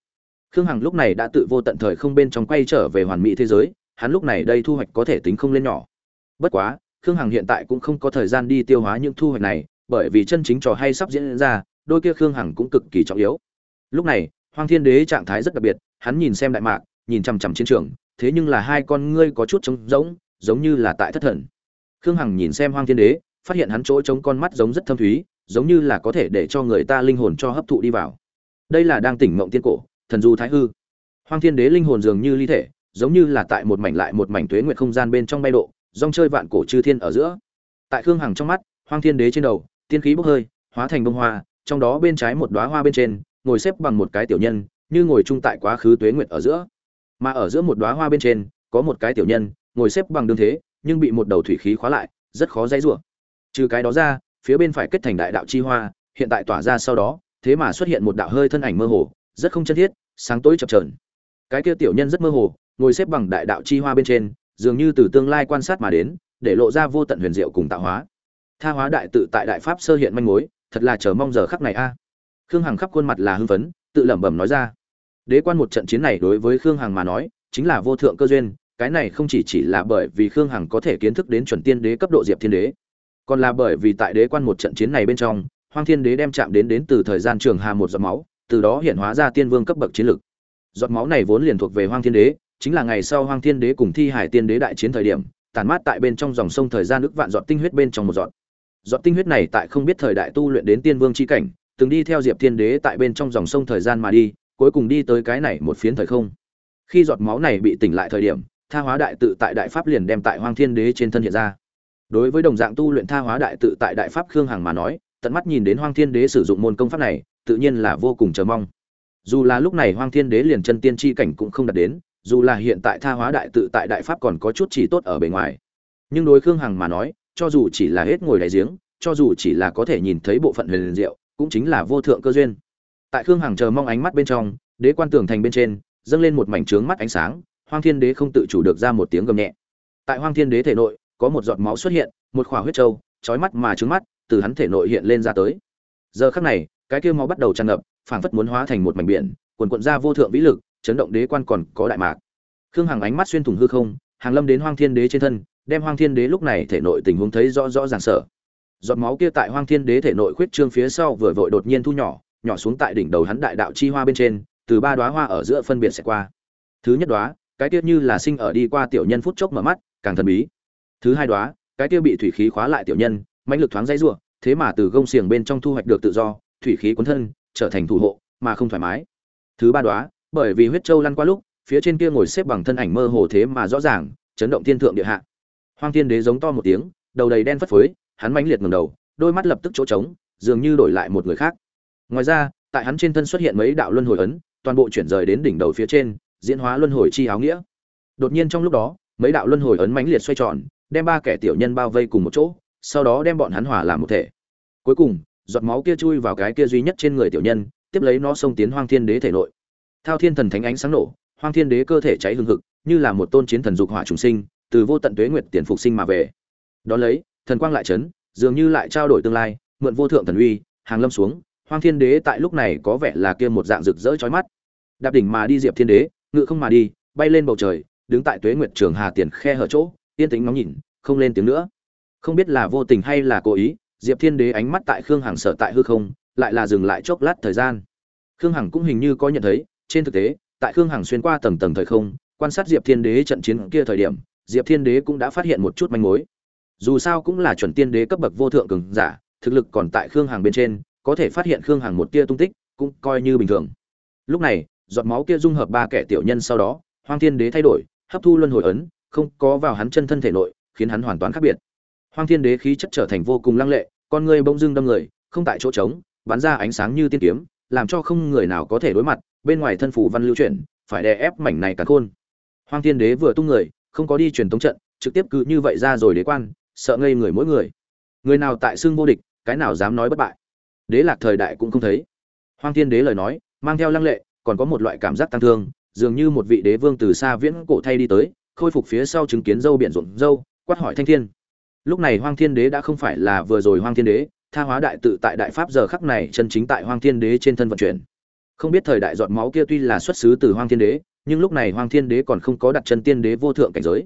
Khương hằng lúc này đã tự vô tận thời không bên trong quay trở về hoàn mỹ thế giới, hắn lúc này đây thu hoạch có thể tính không lên nhỏ. Bất quá, khương hằng hiện tại cũng không có thời gian đi tiêu hóa những thu hoạch này, bởi vì chân chính trò hay sắp diễn ra, đôi kia khương hằng cũng cực kỳ trọng yếu. Lúc này hoàng thiên đế trạng thái rất đặc biệt, hắn nhìn xem đại mạc nhìn chằm chằm chiến trường, thế nhưng là hai con ngươi có chút trống rỗng, giống như là tại thất thần. Khương hằng nhìn xem hoang thiên đế, phát hiện hắn chỗ trống con mắt giống rất thâm thúy, giống như là có thể để cho người ta linh hồn cho hấp thụ đi vào. Đây là đang tỉnh mộng tiên cổ, thần du thái hư. Hoang thiên đế linh hồn dường như ly thể, giống như là tại một mảnh lại một mảnh tuế nguyệt không gian bên trong bay độ, rong chơi vạn cổ chư thiên ở giữa. Tại khương hằng trong mắt, hoang thiên đế trên đầu, tiên khí bốc hơi, hóa thành bông hoa, trong đó bên trái một đóa hoa bên trên, ngồi xếp bằng một cái tiểu nhân, như ngồi chung tại quá khứ tuế nguyệt ở giữa mà ở giữa một đóa hoa bên trên, có một cái tiểu nhân, ngồi xếp bằng đương thế, nhưng bị một đầu thủy khí khóa lại, rất khó dây rủa. Trừ cái đó ra, phía bên phải kết thành đại đạo chi hoa, hiện tại tỏa ra sau đó, thế mà xuất hiện một đạo hơi thân ảnh mơ hồ, rất không chân thiết, sáng tối chập trờn cái kia tiểu nhân rất mơ hồ, ngồi xếp bằng đại đạo chi hoa bên trên, dường như từ tương lai quan sát mà đến, để lộ ra vô tận huyền diệu cùng tạo hóa. Tha hóa đại tự tại đại pháp sơ hiện manh mối, thật là chờ mong giờ khắc này a. Khương hằng khắp khuôn mặt là hưng phấn, tự lẩm bẩm nói ra đế quan một trận chiến này đối với khương hằng mà nói, chính là vô thượng cơ duyên, cái này không chỉ chỉ là bởi vì khương hằng có thể kiến thức đến chuẩn tiên đế cấp độ diệp thiên đế, còn là bởi vì tại đế quan một trận chiến này bên trong, hoang thiên đế đem chạm đến đến từ thời gian trường hà một giọt máu, từ đó hiện hóa ra tiên vương cấp bậc chiến lực. Giọt máu này vốn liền thuộc về hoang thiên đế, chính là ngày sau hoang thiên đế cùng thi hải tiên đế đại chiến thời điểm, tàn mát tại bên trong dòng sông thời gian nước vạn giọt tinh huyết bên trong một giọt. Giọt tinh huyết này tại không biết thời đại tu luyện đến tiên vương chi cảnh, từng đi theo diệp thiên đế tại bên trong dòng sông thời gian mà đi cuối cùng đi tới cái này một phiến thời không. Khi giọt máu này bị tỉnh lại thời điểm, tha hóa đại tự tại đại pháp liền đem tại hoang thiên đế trên thân hiện ra. Đối với đồng dạng tu luyện tha hóa đại tự tại đại pháp khương hằng mà nói, tận mắt nhìn đến hoang thiên đế sử dụng môn công pháp này, tự nhiên là vô cùng chờ mong. Dù là lúc này hoang thiên đế liền chân tiên tri cảnh cũng không đạt đến, dù là hiện tại tha hóa đại tự tại đại pháp còn có chút chỉ tốt ở bề ngoài. Nhưng đối khương hằng mà nói, cho dù chỉ là hết ngồi đáy giếng, cho dù chỉ là có thể nhìn thấy bộ phận huyền diệu, cũng chính là vô thượng cơ duyên tại khương hằng chờ mong ánh mắt bên trong, đế quan tường thành bên trên, dâng lên một mảnh trướng mắt ánh sáng, hoang thiên đế không tự chủ được ra một tiếng gầm nhẹ. Tại hoang thiên đế thể nội, có một giọt máu xuất hiện, một khỏa huyết trâu trói mắt mà trướng mắt, từ hắn thể nội hiện lên ra tới. Giờ khắc này, cái kia máu bắt đầu tràn ngập, phảng phất muốn hóa thành một mảnh biển, quần quận ra vô thượng vĩ lực, chấn động đế quan còn có đại mạc. Khương hằng ánh mắt xuyên thủng hư không, hàng lâm đến hoang thiên đế trên thân, đem hoang thiên đế lúc này thể nội tình huống thấy rõ rõ ràng sở giọt máu kia tại hoang thiên đế thể nội khuyết trương phía sau vừa vội đột nhiên thu nhỏ nhỏ xuống tại đỉnh đầu hắn đại đạo chi hoa bên trên, từ ba đóa hoa ở giữa phân biệt sẽ qua. Thứ nhất đóa, cái tiết như là sinh ở đi qua tiểu nhân phút chốc mở mắt, càng thần bí. Thứ hai đóa, cái kia bị thủy khí khóa lại tiểu nhân, mãnh lực thoáng dây rủa, thế mà từ gông xiềng bên trong thu hoạch được tự do, thủy khí cuốn thân, trở thành thủ hộ, mà không thoải mái. Thứ ba đóa, bởi vì huyết châu lăn qua lúc, phía trên kia ngồi xếp bằng thân ảnh mơ hồ thế mà rõ ràng, chấn động thiên thượng địa hạ. Hoang thiên đế giống to một tiếng, đầu đầy đen phất phới, hắn mãnh liệt ngẩng đầu, đôi mắt lập tức chỗ trống, dường như đổi lại một người khác ngoài ra, tại hắn trên thân xuất hiện mấy đạo luân hồi ấn, toàn bộ chuyển rời đến đỉnh đầu phía trên, diễn hóa luân hồi chi áo nghĩa. Đột nhiên trong lúc đó, mấy đạo luân hồi ấn mãnh liệt xoay tròn, đem ba kẻ tiểu nhân bao vây cùng một chỗ, sau đó đem bọn hắn hòa làm một thể. Cuối cùng, giọt máu kia chui vào cái kia duy nhất trên người tiểu nhân, tiếp lấy nó xông tiến hoang thiên đế thể nội. Thao thiên thần thánh ánh sáng nổ, hoang thiên đế cơ thể cháy hừng hực, như là một tôn chiến thần dục hỏa trùng sinh, từ vô tận tuế nguyệt tiền phục sinh mà về. Đó lấy, thần quang lại chấn, dường như lại trao đổi tương lai, mượn vô thượng thần uy, hàng lâm xuống hoang thiên đế tại lúc này có vẻ là kia một dạng rực rỡ chói mắt. Đạp đỉnh mà đi diệp thiên đế ngự không mà đi, bay lên bầu trời, đứng tại tuế nguyệt trường hà tiền khe hở chỗ, yên tĩnh ngóng nhìn, không lên tiếng nữa. Không biết là vô tình hay là cố ý, diệp thiên đế ánh mắt tại khương hằng sở tại hư không, lại là dừng lại chốc lát thời gian. Khương hằng cũng hình như có nhận thấy, trên thực tế, tại khương hằng xuyên qua tầng tầng thời không, quan sát diệp thiên đế trận chiến kia thời điểm, diệp thiên đế cũng đã phát hiện một chút manh mối. Dù sao cũng là chuẩn tiên đế cấp bậc vô thượng cường giả, thực lực còn tại khương Hằng bên trên có thể phát hiện khương hằng một tia tung tích, cũng coi như bình thường. Lúc này, giọt máu kia dung hợp ba kẻ tiểu nhân sau đó, hoang thiên đế thay đổi, hấp thu luân hồi ấn, không có vào hắn chân thân thể nội, khiến hắn hoàn toàn khác biệt. Hoang thiên đế khí chất trở thành vô cùng lăng lệ, con người bỗng dưng đâm người, không tại chỗ trống, bắn ra ánh sáng như tiên kiếm, làm cho không người nào có thể đối mặt, bên ngoài thân phủ văn lưu chuyển, phải đè ép mảnh này cả khôn. Hoang thiên đế vừa tung người, không có đi truyền tống trận, trực tiếp cứ như vậy ra rồi đế quan, sợ ngây người mỗi người. Người nào tại xương vô địch, cái nào dám nói bất bại đế lạc thời đại cũng không thấy. Hoang thiên đế lời nói, mang theo lăng lệ, còn có một loại cảm giác tăng thương, dường như một vị đế vương từ xa viễn cổ thay đi tới, khôi phục phía sau chứng kiến dâu biển rộn dâu, quát hỏi thanh thiên. Lúc này hoang thiên đế đã không phải là vừa rồi hoang thiên đế, tha hóa đại tự tại đại pháp giờ khắc này chân chính tại hoang thiên đế trên thân vận chuyển. Không biết thời đại giọt máu kia tuy là xuất xứ từ hoang thiên đế, nhưng lúc này hoang thiên đế còn không có đặt chân tiên đế vô thượng cảnh giới.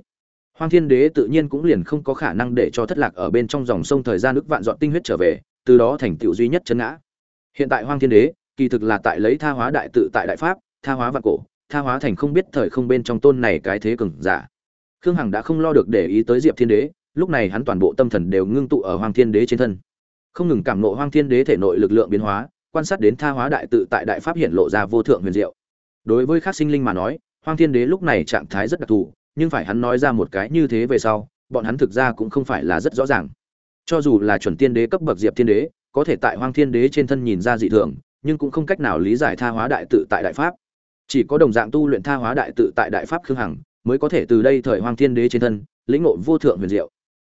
Hoang thiên đế tự nhiên cũng liền không có khả năng để cho thất lạc ở bên trong dòng sông thời gian ức vạn dọn tinh huyết trở về từ đó thành tựu duy nhất chân ngã. Hiện tại hoang thiên đế, kỳ thực là tại lấy tha hóa đại tự tại đại pháp, tha hóa vạn cổ, tha hóa thành không biết thời không bên trong tôn này cái thế cường giả. Khương hằng đã không lo được để ý tới diệp thiên đế, lúc này hắn toàn bộ tâm thần đều ngưng tụ ở hoang thiên đế trên thân. Không ngừng cảm nộ hoang thiên đế thể nội lực lượng biến hóa, quan sát đến tha hóa đại tự tại đại pháp hiện lộ ra vô thượng huyền diệu. Đối với các sinh linh mà nói, hoang thiên đế lúc này trạng thái rất đặc thù, nhưng phải hắn nói ra một cái như thế về sau, bọn hắn thực ra cũng không phải là rất rõ ràng cho dù là chuẩn tiên đế cấp bậc diệp thiên đế, có thể tại hoang thiên đế trên thân nhìn ra dị thường, nhưng cũng không cách nào lý giải tha hóa đại tự tại đại pháp. Chỉ có đồng dạng tu luyện tha hóa đại tự tại đại pháp khương hằng, mới có thể từ đây thời hoang thiên đế trên thân, lĩnh ngộ vô thượng huyền diệu.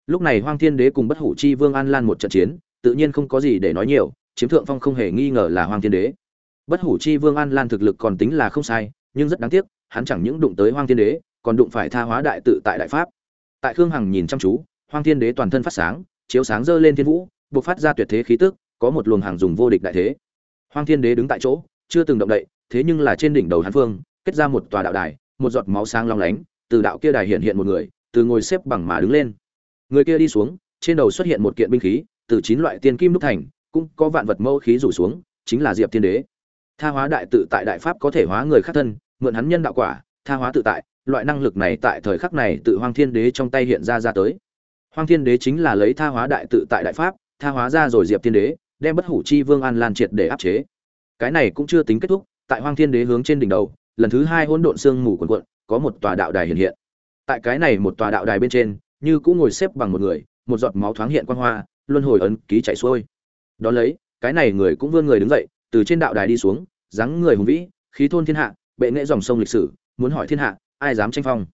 Lúc này hoang thiên đế cùng bất hủ chi vương an lan một trận chiến, tự nhiên không có gì để nói nhiều, chiếm thượng phong không hề nghi ngờ là hoang thiên đế. Bất hủ chi vương an lan thực lực còn tính là không sai, nhưng rất đáng tiếc, hắn chẳng những đụng tới hoang thiên đế, còn đụng phải tha hóa đại tự tại đại pháp. Tại khương hằng nhìn chăm chú, hoang thiên đế toàn thân phát sáng chiếu sáng dơ lên thiên vũ, buộc phát ra tuyệt thế khí tức, có một luồng hàng dùng vô địch đại thế. Hoang thiên đế đứng tại chỗ, chưa từng động đậy, thế nhưng là trên đỉnh đầu hán phương, kết ra một tòa đạo đài, một giọt máu sáng long lánh, từ đạo kia đài hiện hiện một người, từ ngồi xếp bằng mà đứng lên. Người kia đi xuống, trên đầu xuất hiện một kiện binh khí, từ chín loại tiên kim đúc thành, cũng có vạn vật mẫu khí rủ xuống, chính là diệp thiên đế. Tha hóa đại tự tại đại pháp có thể hóa người khác thân, mượn hắn nhân đạo quả, tha hóa tự tại, loại năng lực này tại thời khắc này tự hoang thiên đế trong tay hiện ra ra tới hoang thiên đế chính là lấy tha hóa đại tự tại đại pháp, tha hóa ra rồi diệp thiên đế, đem bất hủ chi vương an lan triệt để áp chế. Cái này cũng chưa tính kết thúc, tại hoang thiên đế hướng trên đỉnh đầu, lần thứ hai hỗn độn sương mù quần quận có một tòa đạo đài hiện hiện. Tại cái này một tòa đạo đài bên trên, như cũng ngồi xếp bằng một người, một giọt máu thoáng hiện quang hoa, luân hồi ấn ký chảy xuôi. Đó lấy, cái này người cũng vươn người đứng dậy, từ trên đạo đài đi xuống, dáng người hùng vĩ, khí thôn thiên hạ, bệ nghệ dòng sông lịch sử, muốn hỏi thiên hạ, ai dám tranh phong?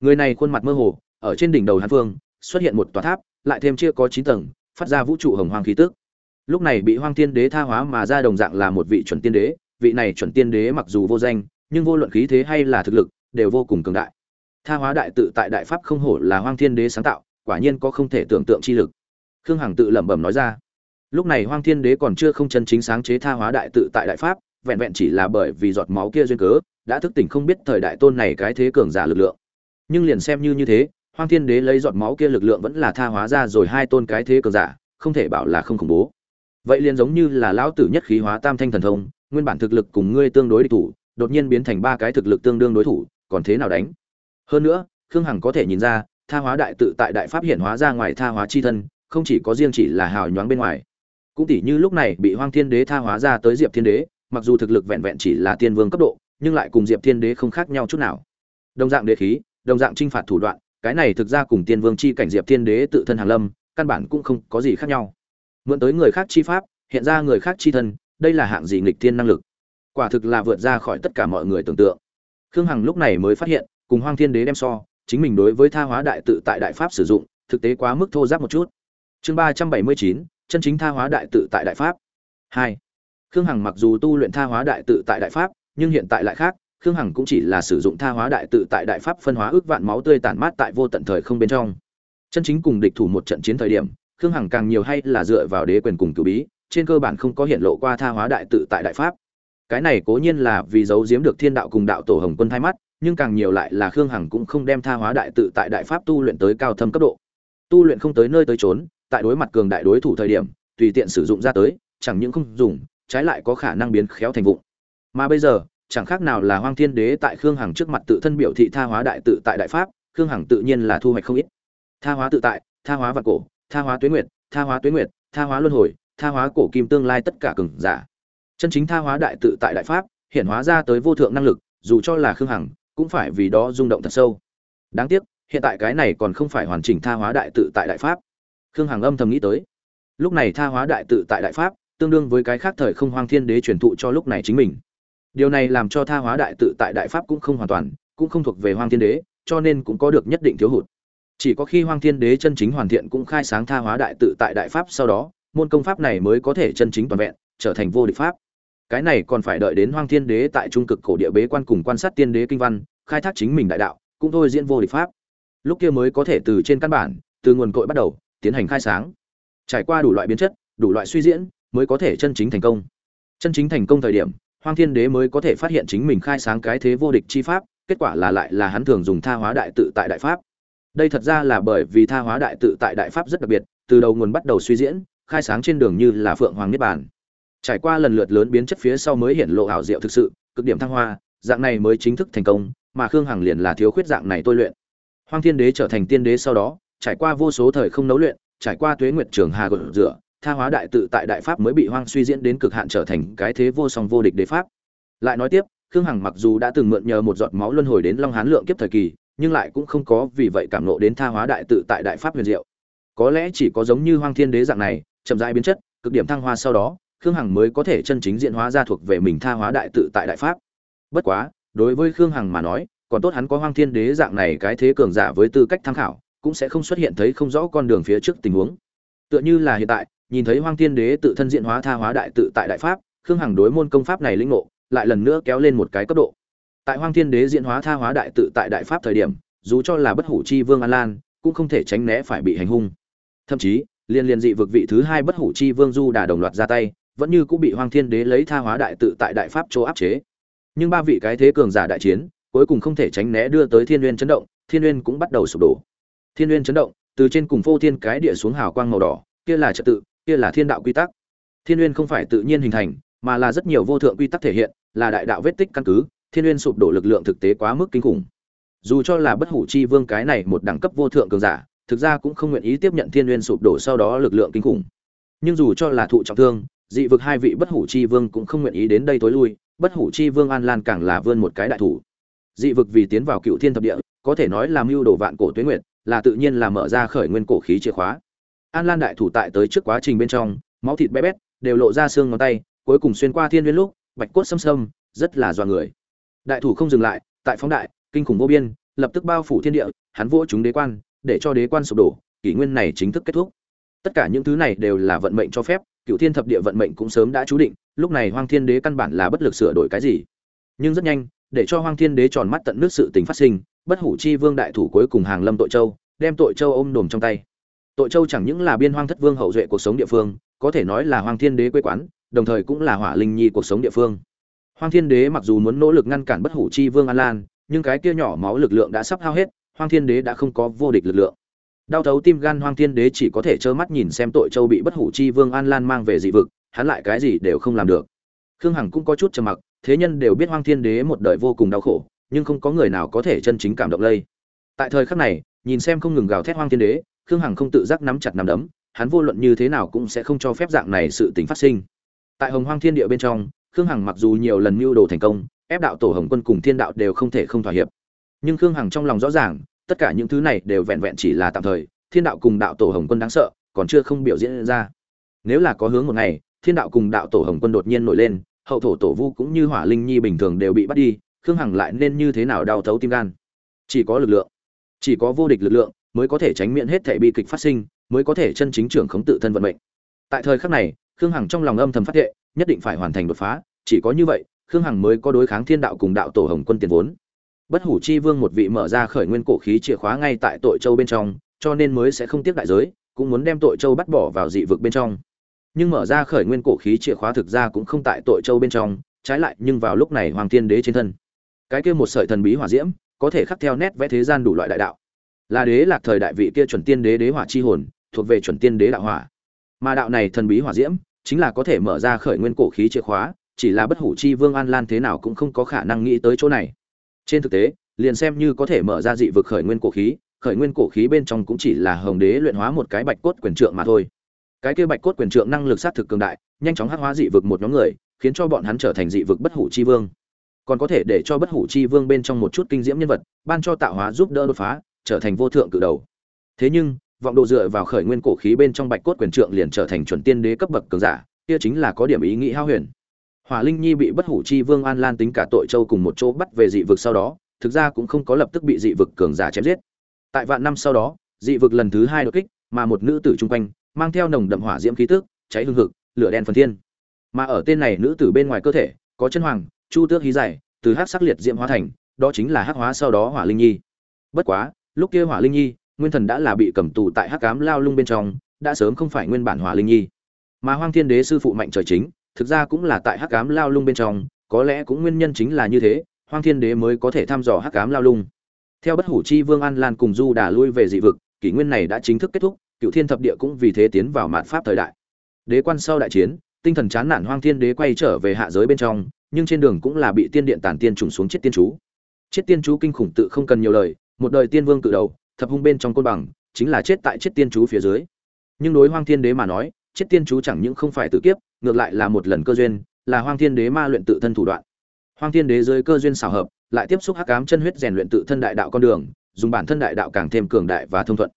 Người này khuôn mặt mơ hồ, ở trên đỉnh đầu hắn vương xuất hiện một tòa tháp, lại thêm chia có chín tầng, phát ra vũ trụ hồng hoàng khí tức. Lúc này bị hoang tiên đế tha hóa mà ra đồng dạng là một vị chuẩn tiên đế, vị này chuẩn tiên đế mặc dù vô danh, nhưng vô luận khí thế hay là thực lực, đều vô cùng cường đại. Tha hóa đại tự tại đại pháp không hổ là hoang thiên đế sáng tạo, quả nhiên có không thể tưởng tượng chi lực. Khương hằng tự lẩm bẩm nói ra. Lúc này hoang thiên đế còn chưa không chân chính sáng chế tha hóa đại tự tại đại pháp, vẹn vẹn chỉ là bởi vì giọt máu kia duyên cớ, đã thức tỉnh không biết thời đại tôn này cái thế cường giả lực lượng. Nhưng liền xem như như thế hoang thiên đế lấy giọt máu kia lực lượng vẫn là tha hóa ra rồi hai tôn cái thế cường giả, không thể bảo là không khủng bố. Vậy liền giống như là lão tử nhất khí hóa tam thanh thần thông, nguyên bản thực lực cùng ngươi tương đối địch thủ, đột nhiên biến thành ba cái thực lực tương đương đối thủ, còn thế nào đánh? Hơn nữa, khương hằng có thể nhìn ra, tha hóa đại tự tại đại pháp hiện hóa ra ngoài tha hóa chi thân, không chỉ có riêng chỉ là hào nhoáng bên ngoài. Cũng tỷ như lúc này bị hoang thiên đế tha hóa ra tới diệp thiên đế, mặc dù thực lực vẹn vẹn chỉ là tiên vương cấp độ, nhưng lại cùng diệp thiên đế không khác nhau chút nào. Đồng dạng đế khí, đồng dạng t r i n h phạt thủ đoạn cái này thực ra cùng tiên vương chi cảnh diệp thiên đế tự thân hàng lâm, căn bản cũng không có gì khác nhau. Mượn tới người khác chi pháp, hiện ra người khác chi thân, đây là hạng gì nghịch thiên năng lực? Quả thực là vượt ra khỏi tất cả mọi người tưởng tượng. Khương hằng lúc này mới phát hiện, cùng hoang thiên đế đem so, chính mình đối với tha hóa đại tự tại đại pháp sử dụng, thực tế quá mức thô giáp một chút. Chương ba trăm bảy mươi chín, chân chính tha hóa đại tự tại đại pháp. Hai. Khương hằng mặc dù tu luyện tha hóa đại tự tại đại pháp, nhưng hiện tại lại khác khương hằng cũng chỉ là sử dụng tha hóa đại tự tại đại pháp phân hóa ước vạn máu tươi tản mát tại vô tận thời không bên trong. Chân chính cùng địch thủ một trận chiến thời điểm, khương hằng càng nhiều hay là dựa vào đế quyền cùng cử bí, trên cơ bản không có hiện lộ qua tha hóa đại tự tại đại pháp. Cái này cố nhiên là vì giấu giếm được thiên đạo cùng đạo tổ hồng quân thay mắt, nhưng càng nhiều lại là khương hằng cũng không đem tha hóa đại tự tại đại pháp tu luyện tới cao thâm cấp độ. Tu luyện không tới nơi tới trốn tại đối mặt cường đại đối thủ thời điểm, tùy tiện sử dụng ra tới, chẳng những không dùng, trái lại có khả năng biến khéo thành vụng. Mà bây giờ chẳng khác nào là hoang thiên đế tại khương hằng trước mặt tự thân biểu thị tha hóa đại tự tại đại pháp, khương hằng tự nhiên là thu hoạch không ít. Tha hóa tự tại, tha hóa vạn cổ, tha hóa tuyết nguyệt, tha hóa tuyết nguyệt, tha hóa luân hồi, tha hóa cổ kim tương lai tất cả cường giả. Chân chính tha hóa đại tự tại đại pháp, hiện hóa ra tới vô thượng năng lực, dù cho là khương hằng, cũng phải vì đó rung động thật sâu. Đáng tiếc, hiện tại cái này còn không phải hoàn chỉnh tha hóa đại tự tại đại pháp. Khương hằng âm thầm nghĩ tới. Lúc này tha hóa đại tự tại đại pháp, tương đương với cái khác thời không hoang thiên đế truyền thụ cho lúc này chính mình điều này làm cho tha hóa đại tự tại đại pháp cũng không hoàn toàn, cũng không thuộc về hoang thiên đế, cho nên cũng có được nhất định thiếu hụt. Chỉ có khi hoang thiên đế chân chính hoàn thiện cũng khai sáng tha hóa đại tự tại đại pháp sau đó, môn công pháp này mới có thể chân chính toàn vẹn, trở thành vô địch pháp. Cái này còn phải đợi đến hoang thiên đế tại trung cực cổ địa bế quan cùng quan sát tiên đế kinh văn, khai thác chính mình đại đạo, cũng thôi diễn vô địch pháp. Lúc kia mới có thể từ trên căn bản, từ nguồn cội bắt đầu, tiến hành khai sáng. Trải qua đủ loại biến chất, đủ loại suy diễn, mới có thể chân chính thành công. Chân chính thành công thời điểm hoang thiên đế mới có thể phát hiện chính mình khai sáng cái thế vô địch chi pháp, kết quả là lại là hắn thường dùng tha hóa đại tự tại đại pháp. Đây thật ra là bởi vì tha hóa đại tự tại đại pháp rất đặc biệt, từ đầu nguồn bắt đầu suy diễn, khai sáng trên đường như là phượng hoàng niết bàn. Trải qua lần lượt lớn biến chất phía sau mới hiện lộ ảo diệu thực sự, cực điểm thăng hoa, dạng này mới chính thức thành công, mà khương hằng liền là thiếu khuyết dạng này tôi luyện. Hoang thiên đế trở thành tiên đế sau đó, trải qua vô số thời không nấu luyện, trải qua tuế nguyệt trường hà gột rửa tha hóa đại tự tại đại pháp mới bị hoang suy diễn đến cực hạn trở thành cái thế vô song vô địch đế pháp. Lại nói tiếp, khương hằng mặc dù đã từng mượn nhờ một giọt máu luân hồi đến long hán lượng kiếp thời kỳ, nhưng lại cũng không có vì vậy cảm nộ đến tha hóa đại tự tại đại pháp huyền diệu. Có lẽ chỉ có giống như hoang thiên đế dạng này, chậm rãi biến chất, cực điểm thăng hoa sau đó, khương hằng mới có thể chân chính diện hóa ra thuộc về mình tha hóa đại tự tại đại pháp. Bất quá, đối với khương hằng mà nói, còn tốt hắn có hoang thiên đế dạng này cái thế cường giả với tư cách tham khảo, cũng sẽ không xuất hiện thấy không rõ con đường phía trước tình huống. Tựa như là hiện tại nhìn thấy hoang thiên đế tự thân diện hóa tha hóa đại tự tại đại pháp, khương hằng đối môn công pháp này linh ngộ, lại lần nữa kéo lên một cái cấp độ. Tại hoang thiên đế diễn hóa tha hóa đại tự tại đại pháp thời điểm, dù cho là bất hủ chi vương an lan, cũng không thể tránh né phải bị hành hung. Thậm chí, liên liên dị vực vị thứ hai bất hủ chi vương du đà đồng loạt ra tay, vẫn như cũng bị hoang thiên đế lấy tha hóa đại tự tại đại pháp chỗ áp chế. Nhưng ba vị cái thế cường giả đại chiến, cuối cùng không thể tránh né đưa tới thiên nguyên chấn động, thiên nguyên cũng bắt đầu sụp đổ. Thiên nguyên chấn động, từ trên cùng phô thiên cái địa xuống hào quang màu đỏ, kia là trật tự kia là thiên đạo quy tắc. Thiên nguyên không phải tự nhiên hình thành, mà là rất nhiều vô thượng quy tắc thể hiện, là đại đạo vết tích căn cứ, thiên nguyên sụp đổ lực lượng thực tế quá mức kinh khủng. Dù cho là bất hủ chi vương cái này một đẳng cấp vô thượng cường giả, thực ra cũng không nguyện ý tiếp nhận thiên nguyên sụp đổ sau đó lực lượng kinh khủng. Nhưng dù cho là thụ trọng thương, dị vực hai vị bất hủ chi vương cũng không nguyện ý đến đây tối lui, bất hủ chi vương an lan càng là vươn một cái đại thủ. Dị vực vì tiến vào cựu thiên thập địa, có thể nói là mưu đồ vạn cổ tuyến nguyệt, là tự nhiên là mở ra khởi nguyên cổ khí chìa khóa an lan đại thủ tại tới trước quá trình bên trong, máu thịt bé bét, đều lộ ra xương ngón tay, cuối cùng xuyên qua thiên nguyên lúc, bạch cốt xâm xâm, rất là doa người. Đại thủ không dừng lại, tại phóng đại, kinh khủng vô biên, lập tức bao phủ thiên địa, hắn vỗ chúng đế quan, để cho đế quan sụp đổ, kỷ nguyên này chính thức kết thúc. Tất cả những thứ này đều là vận mệnh cho phép, cựu thiên thập địa vận mệnh cũng sớm đã chú định, lúc này hoang thiên đế căn bản là bất lực sửa đổi cái gì. Nhưng rất nhanh, để cho hoang thiên đế tròn mắt tận nước sự tình phát sinh, bất hủ chi vương đại thủ cuối cùng hàng lâm tội châu, đem tội châu ôm đồm trong tay tội châu chẳng những là biên hoang thất vương hậu duệ cuộc sống địa phương, có thể nói là Hoàng thiên đế quê quán, đồng thời cũng là hỏa linh nhi cuộc sống địa phương. Hoàng thiên đế mặc dù muốn nỗ lực ngăn cản bất hủ chi vương an lan, nhưng cái kia nhỏ máu lực lượng đã sắp hao hết Hoàng thiên đế đã không có vô địch lực lượng. Đau thấu tim gan Hoàng thiên đế chỉ có thể trơ mắt nhìn xem tội châu bị bất hủ chi vương an lan mang về dị vực, hắn lại cái gì đều không làm được. Khương hằng cũng có chút trầm mặc, thế nhân đều biết Hoàng thiên đế một đời vô cùng đau khổ, nhưng không có người nào có thể chân chính cảm động lây. Tại thời khắc này, nhìn xem không ngừng gào thét Hoàng thiên đế khương hằng không tự giác nắm chặt nắm đấm, hắn vô luận như thế nào cũng sẽ không cho phép dạng này sự tình phát sinh. Tại hồng hoang thiên địa bên trong, khương hằng mặc dù nhiều lần mưu đồ thành công, ép đạo tổ hồng quân cùng thiên đạo đều không thể không thỏa hiệp. Nhưng khương hằng trong lòng rõ ràng, tất cả những thứ này đều vẹn vẹn chỉ là tạm thời, thiên đạo cùng đạo tổ hồng quân đáng sợ, còn chưa không biểu diễn ra. Nếu là có hướng một ngày, thiên đạo cùng đạo tổ hồng quân đột nhiên nổi lên, hậu thổ tổ vu cũng như hỏa linh nhi bình thường đều bị bắt đi, khương hằng lại nên như thế nào đau thấu tim gan? Chỉ có lực lượng, chỉ có vô địch lực lượng mới có thể tránh miễn hết thể bi kịch phát sinh, mới có thể chân chính trưởng khống tự thân vận mệnh. Tại thời khắc này, khương hằng trong lòng âm thầm phát thệ, nhất định phải hoàn thành đột phá, chỉ có như vậy, khương hằng mới có đối kháng thiên đạo cùng đạo tổ hồng quân tiền vốn. Bất hủ chi vương một vị mở ra khởi nguyên cổ khí chìa khóa ngay tại tội châu bên trong, cho nên mới sẽ không tiếc đại giới, cũng muốn đem tội châu bắt bỏ vào dị vực bên trong. Nhưng mở ra khởi nguyên cổ khí chìa khóa thực ra cũng không tại tội châu bên trong, trái lại nhưng vào lúc này hoàng thiên đế trên thân. Cái kia một sợi thần bí hỏa diễm, có thể khắc theo nét vẽ thế gian đủ loại đại đạo là đế lạc thời đại vị kia chuẩn tiên đế đế hỏa chi hồn, thuộc về chuẩn tiên đế đạo hỏa. Mà đạo này thần bí hỏa diễm, chính là có thể mở ra khởi nguyên cổ khí chìa khóa, chỉ là bất hủ chi vương an lan thế nào cũng không có khả năng nghĩ tới chỗ này. Trên thực tế, liền xem như có thể mở ra dị vực khởi nguyên cổ khí, khởi nguyên cổ khí bên trong cũng chỉ là hồng đế luyện hóa một cái bạch cốt quyền trượng mà thôi. Cái kia bạch cốt quyền trượng năng lực sát thực cường đại, nhanh chóng hắc hóa dị vực một nhóm người, khiến cho bọn hắn trở thành dị vực bất hủ chi vương. Còn có thể để cho bất hủ chi vương bên trong một chút kinh diễm nhân vật, ban cho tạo hóa giúp đỡ đột phá trở thành vô thượng cự đầu. Thế nhưng, vọng độ dựa vào khởi nguyên cổ khí bên trong bạch cốt quyền trượng liền trở thành chuẩn tiên đế cấp bậc cường giả, kia chính là có điểm ý nghĩ hao huyền. Hỏa linh nhi bị bất hủ chi vương an lan tính cả tội châu cùng một chỗ bắt về dị vực sau đó, thực ra cũng không có lập tức bị dị vực cường giả chém giết. Tại vạn năm sau đó, dị vực lần thứ hai đột kích, mà một nữ tử chung quanh, mang theo nồng đậm hỏa diễm khí tức, cháy hương hực, lửa đen phần thiên. Mà ở tên này nữ tử bên ngoài cơ thể, có chân hoàng, chu tước hí dài, từ hắc sắc liệt diễm hóa thành, đó chính là hắc hóa sau đó hỏa linh nhi. Bất quá lúc kia hỏa linh nhi, nguyên thần đã là bị cầm tù tại hắc cám lao lung bên trong, đã sớm không phải nguyên bản hỏa linh nhi. Mà hoang thiên đế sư phụ mạnh trời chính, thực ra cũng là tại hắc cám lao lung bên trong, có lẽ cũng nguyên nhân chính là như thế, hoang thiên đế mới có thể thăm dò hắc cám lao lung. Theo bất hủ chi vương an lan cùng du đà lui về dị vực, kỷ nguyên này đã chính thức kết thúc, cựu thiên thập địa cũng vì thế tiến vào mạt pháp thời đại. Đế quan sau đại chiến, tinh thần chán nản hoang thiên đế quay trở về hạ giới bên trong, nhưng trên đường cũng là bị tiên điện tản tiên trùng xuống chết tiên chú. Chết tiên chú kinh khủng tự không cần nhiều lời một đời tiên vương cự đầu, thập hung bên trong côn bằng, chính là chết tại chết tiên chú phía dưới. Nhưng đối hoang thiên đế mà nói, chết tiên chú chẳng những không phải tự kiếp, ngược lại là một lần cơ duyên, là hoang thiên đế ma luyện tự thân thủ đoạn. Hoang thiên đế dưới cơ duyên xảo hợp, lại tiếp xúc hắc ám chân huyết rèn luyện tự thân đại đạo con đường, dùng bản thân đại đạo càng thêm cường đại và thông thuận.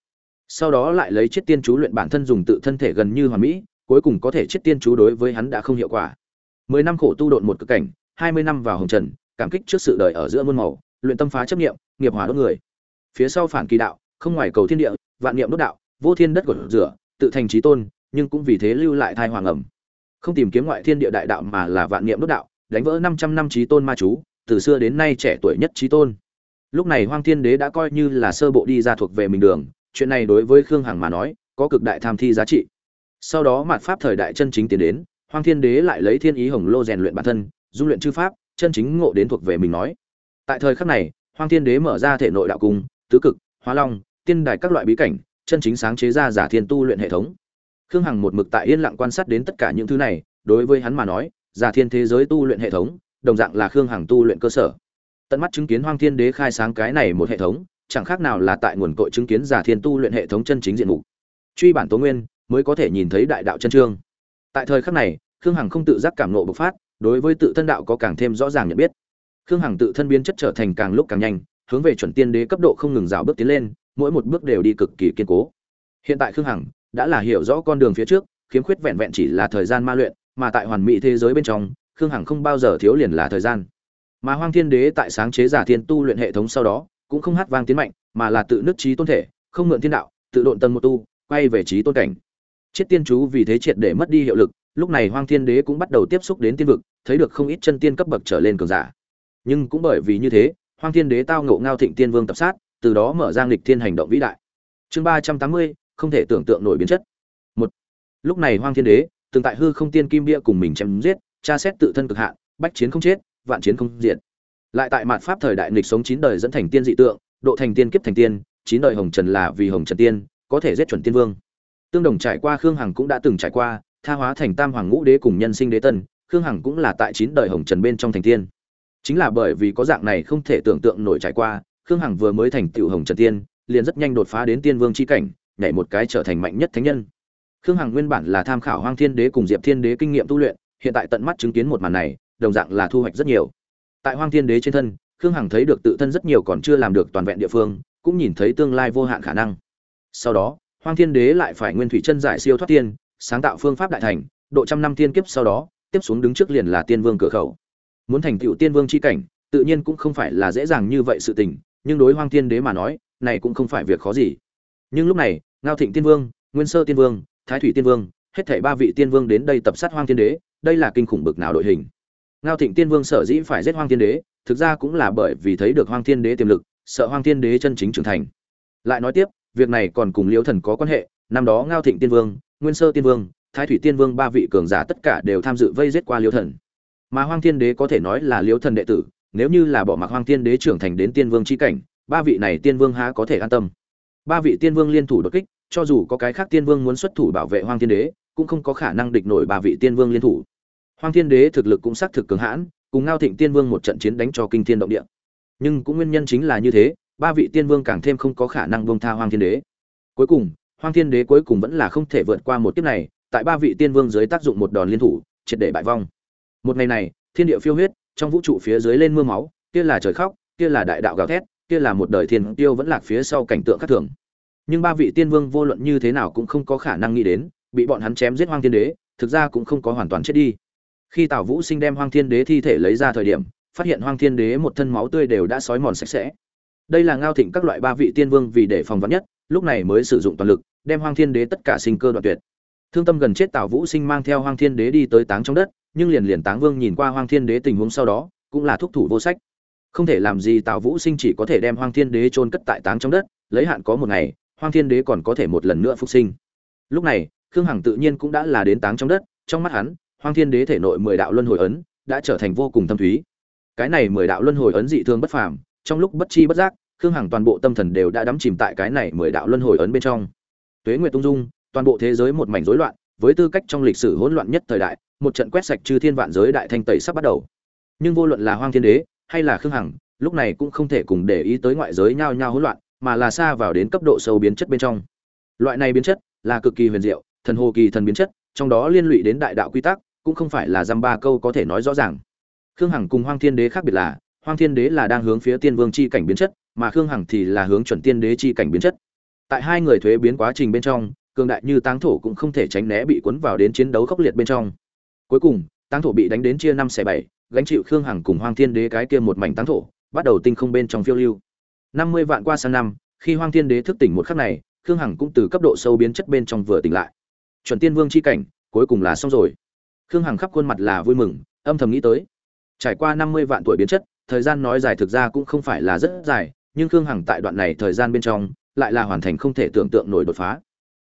Sau đó lại lấy chết tiên chú luyện bản thân dùng tự thân thể gần như hoàn mỹ, cuối cùng có thể chết tiên chú đối với hắn đã không hiệu quả. Mười năm khổ tu độn một cực cảnh, hai mươi năm vào hồng trần, cảm kích trước sự đời ở giữa muôn màu, luyện tâm phá chấp niệm, nghiệp hỏa đốt người phía sau phản kỳ đạo không ngoài cầu thiên địa vạn niệm đốt đạo vô thiên đất của rửa tự thành trí tôn nhưng cũng vì thế lưu lại thai hoàng ẩm không tìm kiếm ngoại thiên địa đại đạo mà là vạn niệm đốt đạo đánh vỡ 500 năm trí tôn ma chú, từ xưa đến nay trẻ tuổi nhất trí tôn. Lúc này Hoang Thiên Đế đã coi như là sơ bộ đi ra thuộc về mình đường, chuyện này đối với Khương Hằng mà nói, có cực đại tham thi giá trị. Sau đó mạt pháp thời đại chân chính tiến đến, Hoang Thiên Đế lại lấy Thiên Ý Hồng Lô rèn luyện bản thân, dung luyện chư pháp, chân chính ngộ đến thuộc về mình nói. Tại thời khắc này, Hoang Thiên Đế mở ra thể nội đạo cung, tứ cực, hóa long, tiên đài các loại bí cảnh, chân chính sáng chế ra giả thiên tu luyện hệ thống. Khương Hằng một mực tại yên lặng quan sát đến tất cả những thứ này, đối với hắn mà nói, giả thiên thế giới tu luyện hệ thống đồng dạng là khương hằng tu luyện cơ sở. Tận mắt chứng kiến hoang thiên đế khai sáng cái này một hệ thống chẳng khác nào là tại nguồn cội chứng kiến giả thiên tu luyện hệ thống chân chính diện mục. Truy bản tố nguyên mới có thể nhìn thấy đại đạo chân trương. Tại thời khắc này khương hằng không tự giác cảm nộ bộc phát đối với tự thân đạo có càng thêm rõ ràng nhận biết. Khương hằng tự thân biến chất trở thành càng lúc càng nhanh hướng về chuẩn tiên đế cấp độ không ngừng rào bước tiến lên, mỗi một bước đều đi cực kỳ kiên cố. Hiện tại khương hằng đã là hiểu rõ con đường phía trước, khiếm khuyết vẹn vẹn chỉ là thời gian ma luyện, mà tại hoàn mỹ thế giới bên trong, khương hằng không bao giờ thiếu liền là thời gian. Mà hoang thiên đế tại sáng chế giả thiên tu luyện hệ thống sau đó, cũng không hát vang tiến mạnh, mà là tự nước trí tôn thể, không mượn thiên đạo, tự độn tân một tu, quay về trí tôn cảnh. Chết tiên chú vì thế triệt để mất đi hiệu lực, lúc này hoang thiên đế cũng bắt đầu tiếp xúc đến tiên vực, thấy được không ít chân tiên cấp bậc trở lên cường giả. Nhưng cũng bởi vì như thế hoang thiên đế tao ngộ ngao thịnh tiên vương tập sát từ đó mở ra nghịch thiên hành động vĩ đại chương ba trăm tám mươi không thể tưởng tượng nổi biến chất một lúc này hoang thiên đế từng tại hư không tiên kim bia cùng mình chém giết, tra xét tự thân cực hạn, bách chiến không chết, vạn chiến không diệt. Lại tại mạt pháp thời đại nghịch sống chín đời dẫn thành tiên dị tượng, độ thành tiên kiếp thành tiên, chín đời hồng trần là vì hồng trần tiên, có thể giết chuẩn tiên vương. Tương đồng trải qua Khương Hằng cũng đã từng trải qua, tha hóa thành Tam Hoàng Ngũ Đế cùng nhân sinh đế tân, Khương Hằng cũng là tại chín đời hồng trần bên trong thành tiên. Chính là bởi vì có dạng này không thể tưởng tượng nổi trải qua, Khương Hằng vừa mới thành tiểu hồng trần tiên, liền rất nhanh đột phá đến tiên vương chi cảnh, nhảy một cái trở thành mạnh nhất thánh nhân. Khương hằng nguyên bản là tham khảo hoang thiên đế cùng diệp thiên đế kinh nghiệm tu luyện hiện tại tận mắt chứng kiến một màn này đồng dạng là thu hoạch rất nhiều. Tại hoang thiên đế trên thân khương hằng thấy được tự thân rất nhiều còn chưa làm được toàn vẹn địa phương cũng nhìn thấy tương lai vô hạn khả năng. Sau đó hoang thiên đế lại phải nguyên thủy chân giải siêu thoát tiên sáng tạo phương pháp đại thành độ trăm năm tiên kiếp sau đó tiếp xuống đứng trước liền là tiên vương cửa khẩu muốn thành tựu tiên vương chi cảnh, tự nhiên cũng không phải là dễ dàng như vậy sự tình, nhưng đối hoang thiên đế mà nói, này cũng không phải việc khó gì. Nhưng lúc này, ngao thịnh tiên vương, nguyên sơ tiên vương, thái thủy tiên vương, hết thảy ba vị tiên vương đến đây tập sát hoang thiên đế, đây là kinh khủng bực nào đội hình. Ngao thịnh tiên vương sở dĩ phải giết hoang thiên đế, thực ra cũng là bởi vì thấy được hoang thiên đế tiềm lực, sợ hoang thiên đế chân chính trưởng thành. Lại nói tiếp, việc này còn cùng liêu thần có quan hệ, năm đó ngao thịnh tiên vương, nguyên sơ tiên vương, thái thủy tiên vương ba vị cường giả tất cả đều tham dự vây giết qua liêu thần mà hoang thiên đế có thể nói là liễu thần đệ tử nếu như là bỏ mặc hoang thiên đế trưởng thành đến tiên vương chi cảnh ba vị này tiên vương há có thể an tâm ba vị tiên vương liên thủ đột kích cho dù có cái khác tiên vương muốn xuất thủ bảo vệ hoang thiên đế cũng không có khả năng địch nổi ba vị tiên vương liên thủ hoang thiên đế thực lực cũng xác thực cường hãn cùng ngao thịnh tiên vương một trận chiến đánh cho kinh thiên động địa nhưng cũng nguyên nhân chính là như thế ba vị tiên vương càng thêm không có khả năng buông tha Hoang Thiên Đế. Cuối cùng, Hoang Thiên Đế cuối cùng vẫn là không thể vượt qua một kiếp này, tại ba vị tiên vương dưới tác dụng một đòn liên thủ, triệt để bại vong. Một ngày này, thiên địa phiêu huyết, trong vũ trụ phía dưới lên mưa máu, kia là trời khóc, kia là đại đạo gào thét, kia là một đời thiên tiêu vẫn lạc phía sau cảnh tượng khác thường. Nhưng ba vị tiên vương vô luận như thế nào cũng không có khả năng nghĩ đến, bị bọn hắn chém giết Hoang Thiên Đế, thực ra cũng không có hoàn toàn chết đi. Khi Tào Vũ Sinh đem Hoang Thiên Đế thi thể lấy ra thời điểm, phát hiện Hoang Thiên Đế một thân máu tươi đều đã sói mòn sạch sẽ. Đây là ngao thịnh các loại ba vị tiên vương vì để phòng vắn nhất, lúc này mới sử dụng toàn lực, đem Hoang Thiên Đế tất cả sinh cơ đoạn tuyệt. Thương tâm gần chết Tào Vũ Sinh mang theo Hoang Thiên Đế đi tới táng trong đất, nhưng liền liền Táng Vương nhìn qua Hoang Thiên Đế tình huống sau đó, cũng là thúc thủ vô sách. Không thể làm gì Tào Vũ Sinh chỉ có thể đem Hoang Thiên Đế chôn cất tại táng trong đất, lấy hạn có một ngày, Hoang Thiên Đế còn có thể một lần nữa phục sinh. Lúc này, Khương Hằng tự nhiên cũng đã là đến táng trong đất, trong mắt hắn, Hoang Thiên Đế thể nội mười đạo luân hồi ấn đã trở thành vô cùng thâm thúy. Cái này mười đạo luân hồi ấn dị thường bất phàm, trong lúc bất chi bất giác, Khương Hằng toàn bộ tâm thần đều đã đắm chìm tại cái này mười đạo luân hồi ấn bên trong. Tuế Nguyệt tung dung, toàn bộ thế giới một mảnh rối loạn, với tư cách trong lịch sử hỗn loạn nhất thời đại, một trận quét sạch chư thiên vạn giới đại thanh tẩy sắp bắt đầu. Nhưng vô luận là Hoang Thiên Đế hay là Khương Hằng, lúc này cũng không thể cùng để ý tới ngoại giới nhao nhao hỗn loạn, mà là xa vào đến cấp độ sâu biến chất bên trong. Loại này biến chất là cực kỳ huyền diệu, thần hồ kỳ thần biến chất, trong đó liên lụy đến đại đạo quy tắc, cũng không phải là dăm ba câu có thể nói rõ ràng. Khương Hằng cùng Hoang Thiên Đế khác biệt là, Hoang Thiên Đế là đang hướng phía Tiên Vương chi cảnh biến chất, mà Khương Hằng thì là hướng chuẩn Tiên Đế chi cảnh biến chất. Tại hai người thuế biến quá trình bên trong, cường đại như táng thổ cũng không thể tránh né bị cuốn vào đến chiến đấu khốc liệt bên trong. Cuối cùng, táng thổ bị đánh đến chia năm xẻ bảy, gánh chịu Khương Hằng cùng Hoang Thiên Đế cái kia một mảnh táng thổ, bắt đầu tinh không bên trong phiêu lưu. Năm mươi vạn qua sang năm, khi Hoang Thiên Đế thức tỉnh một khắc này, Khương Hằng cũng từ cấp độ sâu biến chất bên trong vừa tỉnh lại. Chuẩn Tiên Vương chi cảnh, cuối cùng là xong rồi. Khương Hằng khắp khuôn mặt là vui mừng, âm thầm nghĩ tới. Trải qua năm mươi vạn tuổi biến chất, thời gian nói dài thực ra cũng không phải là rất dài, nhưng Khương Hằng tại đoạn này thời gian bên trong, lại là hoàn thành không thể tưởng tượng nổi đột phá.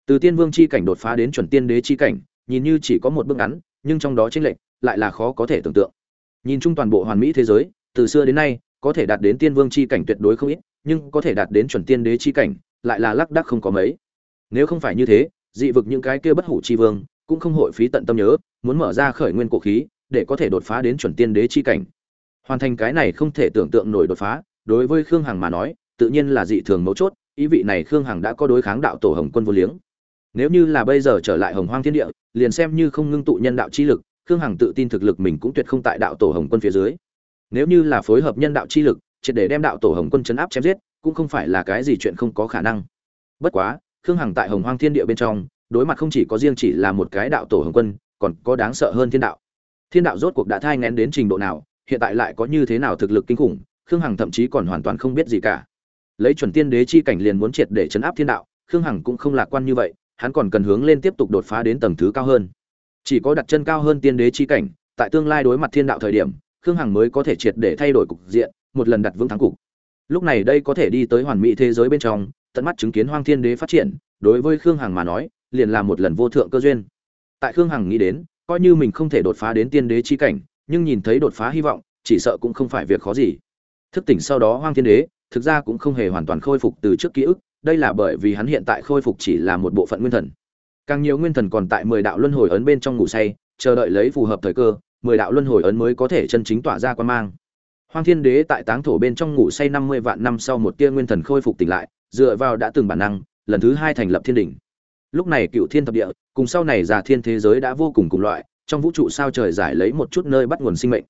Từ Tiên Vương chi cảnh đột phá đến chuẩn Tiên Đế chi cảnh, nhìn như chỉ có một bước ngắn, nhưng trong đó chênh lệch lại là khó có thể tưởng tượng. Nhìn chung toàn bộ hoàn mỹ thế giới, từ xưa đến nay, có thể đạt đến Tiên Vương chi cảnh tuyệt đối không ít, nhưng có thể đạt đến chuẩn Tiên Đế chi cảnh, lại là lắc đắc không có mấy. Nếu không phải như thế, dị vực những cái kia bất hủ chi vương, cũng không hội phí tận tâm nhớ, muốn mở ra khởi nguyên cổ khí, để có thể đột phá đến chuẩn tiên đế chi cảnh. Hoàn thành cái này không thể tưởng tượng nổi đột phá, đối với Khương Hằng mà nói, tự nhiên là dị thường mấu chốt, ý vị này Khương Hằng đã có đối kháng đạo tổ Hồng Quân vô liếng. Nếu như là bây giờ trở lại Hồng Hoang Thiên Địa, liền xem như không ngưng tụ nhân đạo chi lực, Khương Hằng tự tin thực lực mình cũng tuyệt không tại đạo tổ Hồng Quân phía dưới. Nếu như là phối hợp nhân đạo chi lực, triệt để đem đạo tổ Hồng Quân chấn áp chém giết, cũng không phải là cái gì chuyện không có khả năng. Bất quá, Khương Hằng tại Hồng Hoang Thiên Địa bên trong, đối mặt không chỉ có riêng chỉ là một cái đạo tổ Hồng Quân, còn có đáng sợ hơn thiên đạo thiên đạo rốt cuộc đã thai ngén đến trình độ nào hiện tại lại có như thế nào thực lực kinh khủng khương hằng thậm chí còn hoàn toàn không biết gì cả lấy chuẩn tiên đế chi cảnh liền muốn triệt để chấn áp thiên đạo khương hằng cũng không lạc quan như vậy hắn còn cần hướng lên tiếp tục đột phá đến tầng thứ cao hơn. Chỉ có đặt chân cao hơn tiên đế chi cảnh, tại tương lai đối mặt thiên đạo thời điểm, khương hằng mới có thể triệt để thay đổi cục diện, một lần đặt vững thắng cục. Lúc này đây có thể đi tới hoàn mỹ thế giới bên trong, tận mắt chứng kiến hoang thiên đế phát triển, đối với khương hằng mà nói, liền là một lần vô thượng cơ duyên. Tại khương hằng nghĩ đến, coi như mình không thể đột phá đến tiên đế chi cảnh, nhưng nhìn thấy đột phá hy vọng, chỉ sợ cũng không phải việc khó gì. Thức tỉnh sau đó hoang thiên đế, thực ra cũng không hề hoàn toàn khôi phục từ trước ký ức đây là bởi vì hắn hiện tại khôi phục chỉ là một bộ phận nguyên thần. Càng nhiều nguyên thần còn tại mười đạo luân hồi ấn bên trong ngủ say, chờ đợi lấy phù hợp thời cơ, mười đạo luân hồi ấn mới có thể chân chính tỏa ra quan mang. Hoang thiên đế tại táng thổ bên trong ngủ say năm mươi vạn năm sau một tia nguyên thần khôi phục tỉnh lại, dựa vào đã từng bản năng, lần thứ hai thành lập thiên đỉnh. Lúc này cựu thiên thập địa, cùng sau này già thiên thế giới đã vô cùng cùng loại, trong vũ trụ sao trời giải lấy một chút nơi bắt nguồn sinh mệnh.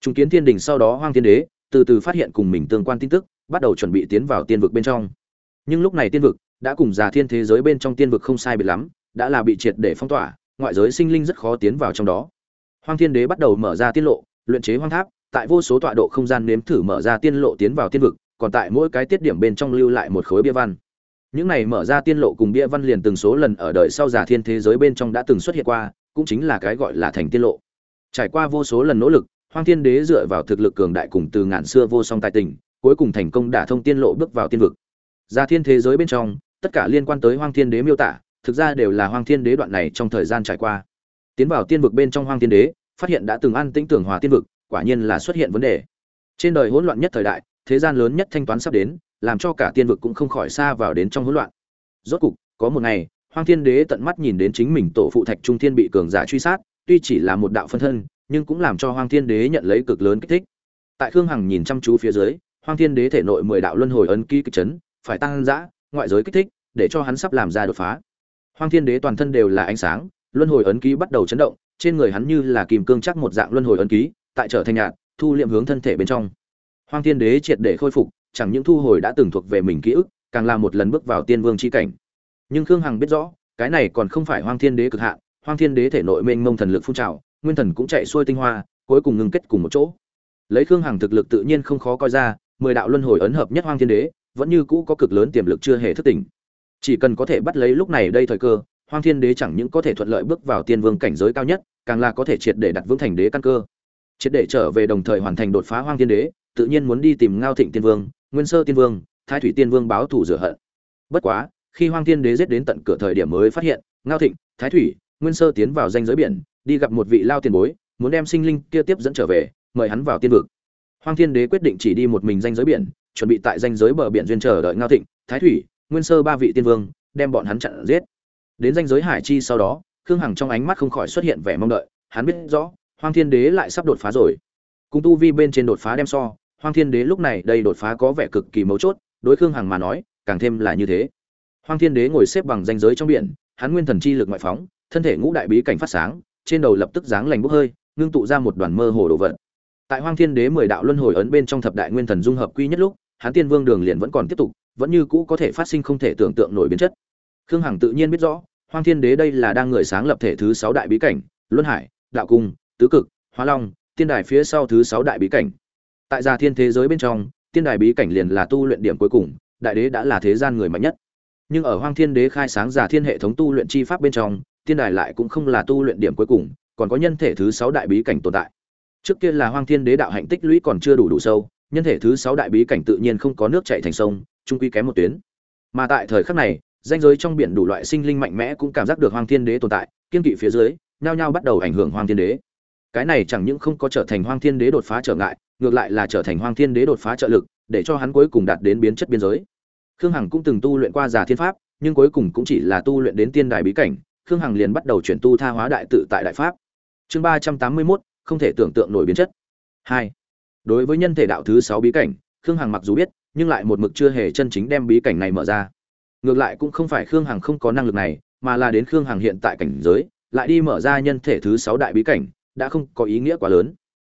Chứng kiến thiên đình sau đó hoang thiên đế từ từ phát hiện cùng mình tương quan tin tức, bắt đầu chuẩn bị tiến vào tiên vực bên trong nhưng lúc này tiên vực đã cùng già thiên thế giới bên trong tiên vực không sai biệt lắm, đã là bị triệt để phong tỏa, ngoại giới sinh linh rất khó tiến vào trong đó. Hoang thiên đế bắt đầu mở ra tiên lộ, luyện chế hoang tháp, tại vô số tọa độ không gian nếm thử mở ra tiên lộ tiến vào tiên vực, còn tại mỗi cái tiết điểm bên trong lưu lại một khối bia văn. Những này mở ra tiên lộ cùng bia văn liền từng số lần ở đời sau giả thiên thế giới bên trong đã từng xuất hiện qua, cũng chính là cái gọi là thành tiên lộ. Trải qua vô số lần nỗ lực, hoang thiên đế dựa vào thực lực cường đại cùng từ ngàn xưa vô song tài tình, cuối cùng thành công đả thông tiên lộ bước vào tiên vực giả thiên thế giới bên trong tất cả liên quan tới hoang thiên đế miêu tả thực ra đều là hoang thiên đế đoạn này trong thời gian trải qua tiến vào tiên vực bên trong hoang thiên đế phát hiện đã từng ăn tĩnh tưởng hòa tiên vực quả nhiên là xuất hiện vấn đề trên đời hỗn loạn nhất thời đại thế gian lớn nhất thanh toán sắp đến làm cho cả tiên vực cũng không khỏi xa vào đến trong hỗn loạn. Rốt cục, có một ngày, Hoang Thiên Đế tận mắt nhìn đến chính mình tổ phụ Thạch Trung Thiên bị cường giả truy sát, tuy chỉ là một đạo phân thân, nhưng cũng làm cho Hoang Thiên Đế nhận lấy cực lớn kích thích. Tại Khương Hằng nhìn chăm chú phía dưới, hoang thiên đế thể nội mười đạo luân hồi ấn ký kích chấn phải tăng dã, ngoại giới kích thích, để cho hắn sắp làm ra đột phá. Hoang thiên đế toàn thân đều là ánh sáng, luân hồi ấn ký bắt đầu chấn động, trên người hắn như là kìm cương chắc một dạng luân hồi ấn ký, tại trở thành nhạt, thu liệm hướng thân thể bên trong. Hoang thiên đế triệt để khôi phục, chẳng những thu hồi đã từng thuộc về mình ký ức, càng là một lần bước vào tiên vương chi cảnh. Nhưng khương hằng biết rõ, cái này còn không phải hoang thiên đế cực hạn, hoang thiên đế thể nội mênh mông thần lực phun trào, nguyên thần cũng chạy xuôi tinh hoa, cuối cùng ngưng kết cùng một chỗ. Lấy khương hằng thực lực tự nhiên không khó coi ra, mười đạo luân hồi ấn hợp nhất hoang thiên đế vẫn như cũ có cực lớn tiềm lực chưa hề thức tỉnh. Chỉ cần có thể bắt lấy lúc này đây thời cơ, hoang thiên đế chẳng những có thể thuận lợi bước vào tiên vương cảnh giới cao nhất, càng là có thể triệt để đặt vững thành đế căn cơ. Triệt để trở về đồng thời hoàn thành đột phá hoang thiên đế, tự nhiên muốn đi tìm ngao thịnh tiên vương, nguyên sơ tiên vương, thái thủy tiên vương báo thù rửa hận. Bất quá, khi hoang thiên đế giết đến tận cửa thời điểm mới phát hiện, ngao thịnh, thái thủy, nguyên sơ tiến vào danh giới biển, đi gặp một vị lao tiền bối, muốn đem sinh linh kia tiếp dẫn trở về, mời hắn vào tiên vực. Hoang thiên đế quyết định chỉ đi một mình danh giới biển chuẩn bị tại danh giới bờ biển duyên chờ đợi ngao thịnh, thái thủy, nguyên sơ ba vị tiên vương, đem bọn hắn chặn giết. Đến danh giới hải chi sau đó, khương hằng trong ánh mắt không khỏi xuất hiện vẻ mong đợi, hắn biết rõ, hoang thiên đế lại sắp đột phá rồi. Cùng tu vi bên trên đột phá đem so, hoang thiên đế lúc này đây đột phá có vẻ cực kỳ mấu chốt, đối khương hằng mà nói, càng thêm là như thế. Hoang thiên đế ngồi xếp bằng danh giới trong biển, hắn nguyên thần chi lực ngoại phóng, thân thể ngũ đại bí cảnh phát sáng, trên đầu lập tức dáng lành bốc hơi, ngưng tụ ra một đoàn mơ hồ đồ vật tại hoang thiên đế mười đạo luân hồi ấn bên trong thập đại nguyên thần dung hợp quy nhất lúc, hán tiên vương đường liền vẫn còn tiếp tục, vẫn như cũ có thể phát sinh không thể tưởng tượng nổi biến chất. Khương hằng tự nhiên biết rõ, hoang thiên đế đây là đang người sáng lập thể thứ sáu đại bí cảnh, luân hải, đạo cung, tứ cực, hóa long, tiên đài phía sau thứ sáu đại bí cảnh. Tại gia thiên thế giới bên trong, tiên đài bí cảnh liền là tu luyện điểm cuối cùng, đại đế đã là thế gian người mạnh nhất. Nhưng ở hoang thiên đế khai sáng giả thiên hệ thống tu luyện chi pháp bên trong, tiên đài lại cũng không là tu luyện điểm cuối cùng, còn có nhân thể thứ sáu đại bí cảnh tồn tại trước kia là hoang thiên đế đạo hạnh tích lũy còn chưa đủ đủ sâu, nhân thể thứ sáu đại bí cảnh tự nhiên không có nước chảy thành sông, trung quy kém một tuyến. Mà tại thời khắc này, danh giới trong biển đủ loại sinh linh mạnh mẽ cũng cảm giác được hoang thiên đế tồn tại, kiên kỵ phía dưới, nhao nhao bắt đầu ảnh hưởng hoang thiên đế. Cái này chẳng những không có trở thành hoang thiên đế đột phá trở ngại, ngược lại là trở thành hoang thiên đế đột phá trợ lực, để cho hắn cuối cùng đạt đến biến chất biên giới. Khương hằng cũng từng tu luyện qua giả thiên pháp, nhưng cuối cùng cũng chỉ là tu luyện đến tiên đài bí cảnh, khương hằng liền bắt đầu chuyển tu tha hóa đại tự tại đại pháp. Chương ba trăm tám mươi mốt không thể tưởng tượng nổi biến chất. Hai, đối với nhân thể đạo thứ sáu bí cảnh, khương hằng mặc dù biết, nhưng lại một mực chưa hề chân chính đem bí cảnh này mở ra. Ngược lại cũng không phải khương hằng không có năng lực này, mà là đến khương hằng hiện tại cảnh giới, lại đi mở ra nhân thể thứ sáu đại bí cảnh, đã không có ý nghĩa quá lớn.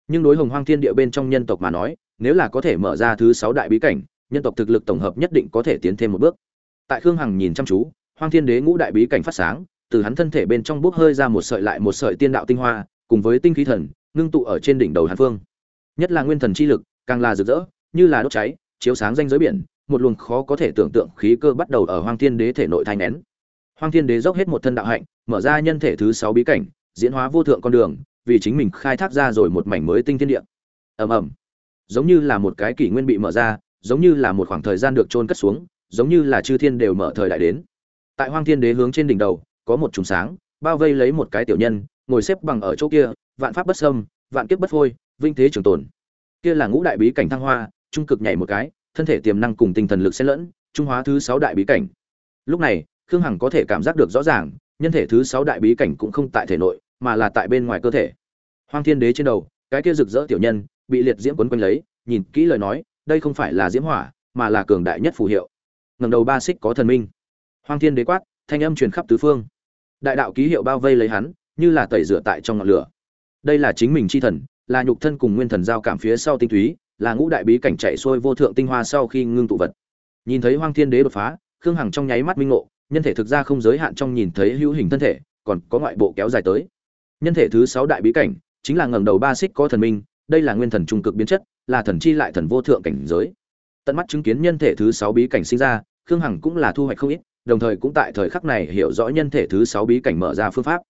Nhưng đối hồng hoang thiên địa bên trong nhân tộc mà nói, nếu là có thể mở ra thứ sáu đại bí cảnh, nhân tộc thực lực tổng hợp nhất định có thể tiến thêm một bước. Tại khương hằng nhìn chăm chú, hoang thiên đế ngũ đại bí cảnh phát sáng, từ hắn thân thể bên trong bốc hơi ra một sợi lại một sợi tiên đạo tinh hoa cùng với tinh khí thần, ngưng tụ ở trên đỉnh đầu hàn phương. Nhất là nguyên thần chi lực, càng là rực rỡ, như là đốt cháy, chiếu sáng danh giới biển, một luồng khó có thể tưởng tượng khí cơ bắt đầu ở hoang thiên đế thể nội thai nén. Hoang thiên đế dốc hết một thân đạo hạnh, mở ra nhân thể thứ sáu bí cảnh, diễn hóa vô thượng con đường, vì chính mình khai thác ra rồi một mảnh mới tinh thiên địa. Ầm ầm. Giống như là một cái kỷ nguyên bị mở ra, giống như là một khoảng thời gian được trôn cất xuống, giống như là chư thiên đều mở thời đại đến. Tại hoang thiên đế hướng trên đỉnh đầu, có một chùm sáng, bao vây lấy một cái tiểu nhân ngồi xếp bằng ở chỗ kia, vạn pháp bất xâm, vạn kiếp bất phôi, vinh thế trường tồn. Kia là ngũ đại bí cảnh thăng hoa, trung cực nhảy một cái, thân thể tiềm năng cùng tinh thần lực xen lẫn, trung hóa thứ sáu đại bí cảnh. Lúc này, khương hằng có thể cảm giác được rõ ràng, nhân thể thứ sáu đại bí cảnh cũng không tại thể nội, mà là tại bên ngoài cơ thể. Hoang thiên đế trên đầu, cái kia rực rỡ tiểu nhân, bị liệt diễm quấn quanh lấy, nhìn kỹ lời nói, đây không phải là diễm hỏa, mà là cường đại nhất phù hiệu. Ngầm đầu ba xích có thần minh. Hoang thiên đế quát, thanh âm truyền khắp tứ phương. Đại đạo ký hiệu bao vây lấy hắn như là tẩy rửa tại trong ngọn lửa. Đây là chính mình chi thần, là nhục thân cùng nguyên thần giao cảm phía sau tinh túy, là ngũ đại bí cảnh chạy xuôi vô thượng tinh hoa sau khi ngưng tụ vật. Nhìn thấy hoang thiên đế đột phá, khương hằng trong nháy mắt minh ngộ, nhân thể thực ra không giới hạn trong nhìn thấy hữu hình thân thể, còn có ngoại bộ kéo dài tới. Nhân thể thứ sáu đại bí cảnh, chính là ngẩng đầu ba xích có thần minh, đây là nguyên thần trung cực biến chất, là thần chi lại thần vô thượng cảnh giới. Tận mắt chứng kiến nhân thể thứ sáu bí cảnh sinh ra, khương hằng cũng là thu hoạch không ít, đồng thời cũng tại thời khắc này hiểu rõ nhân thể thứ sáu bí cảnh mở ra phương pháp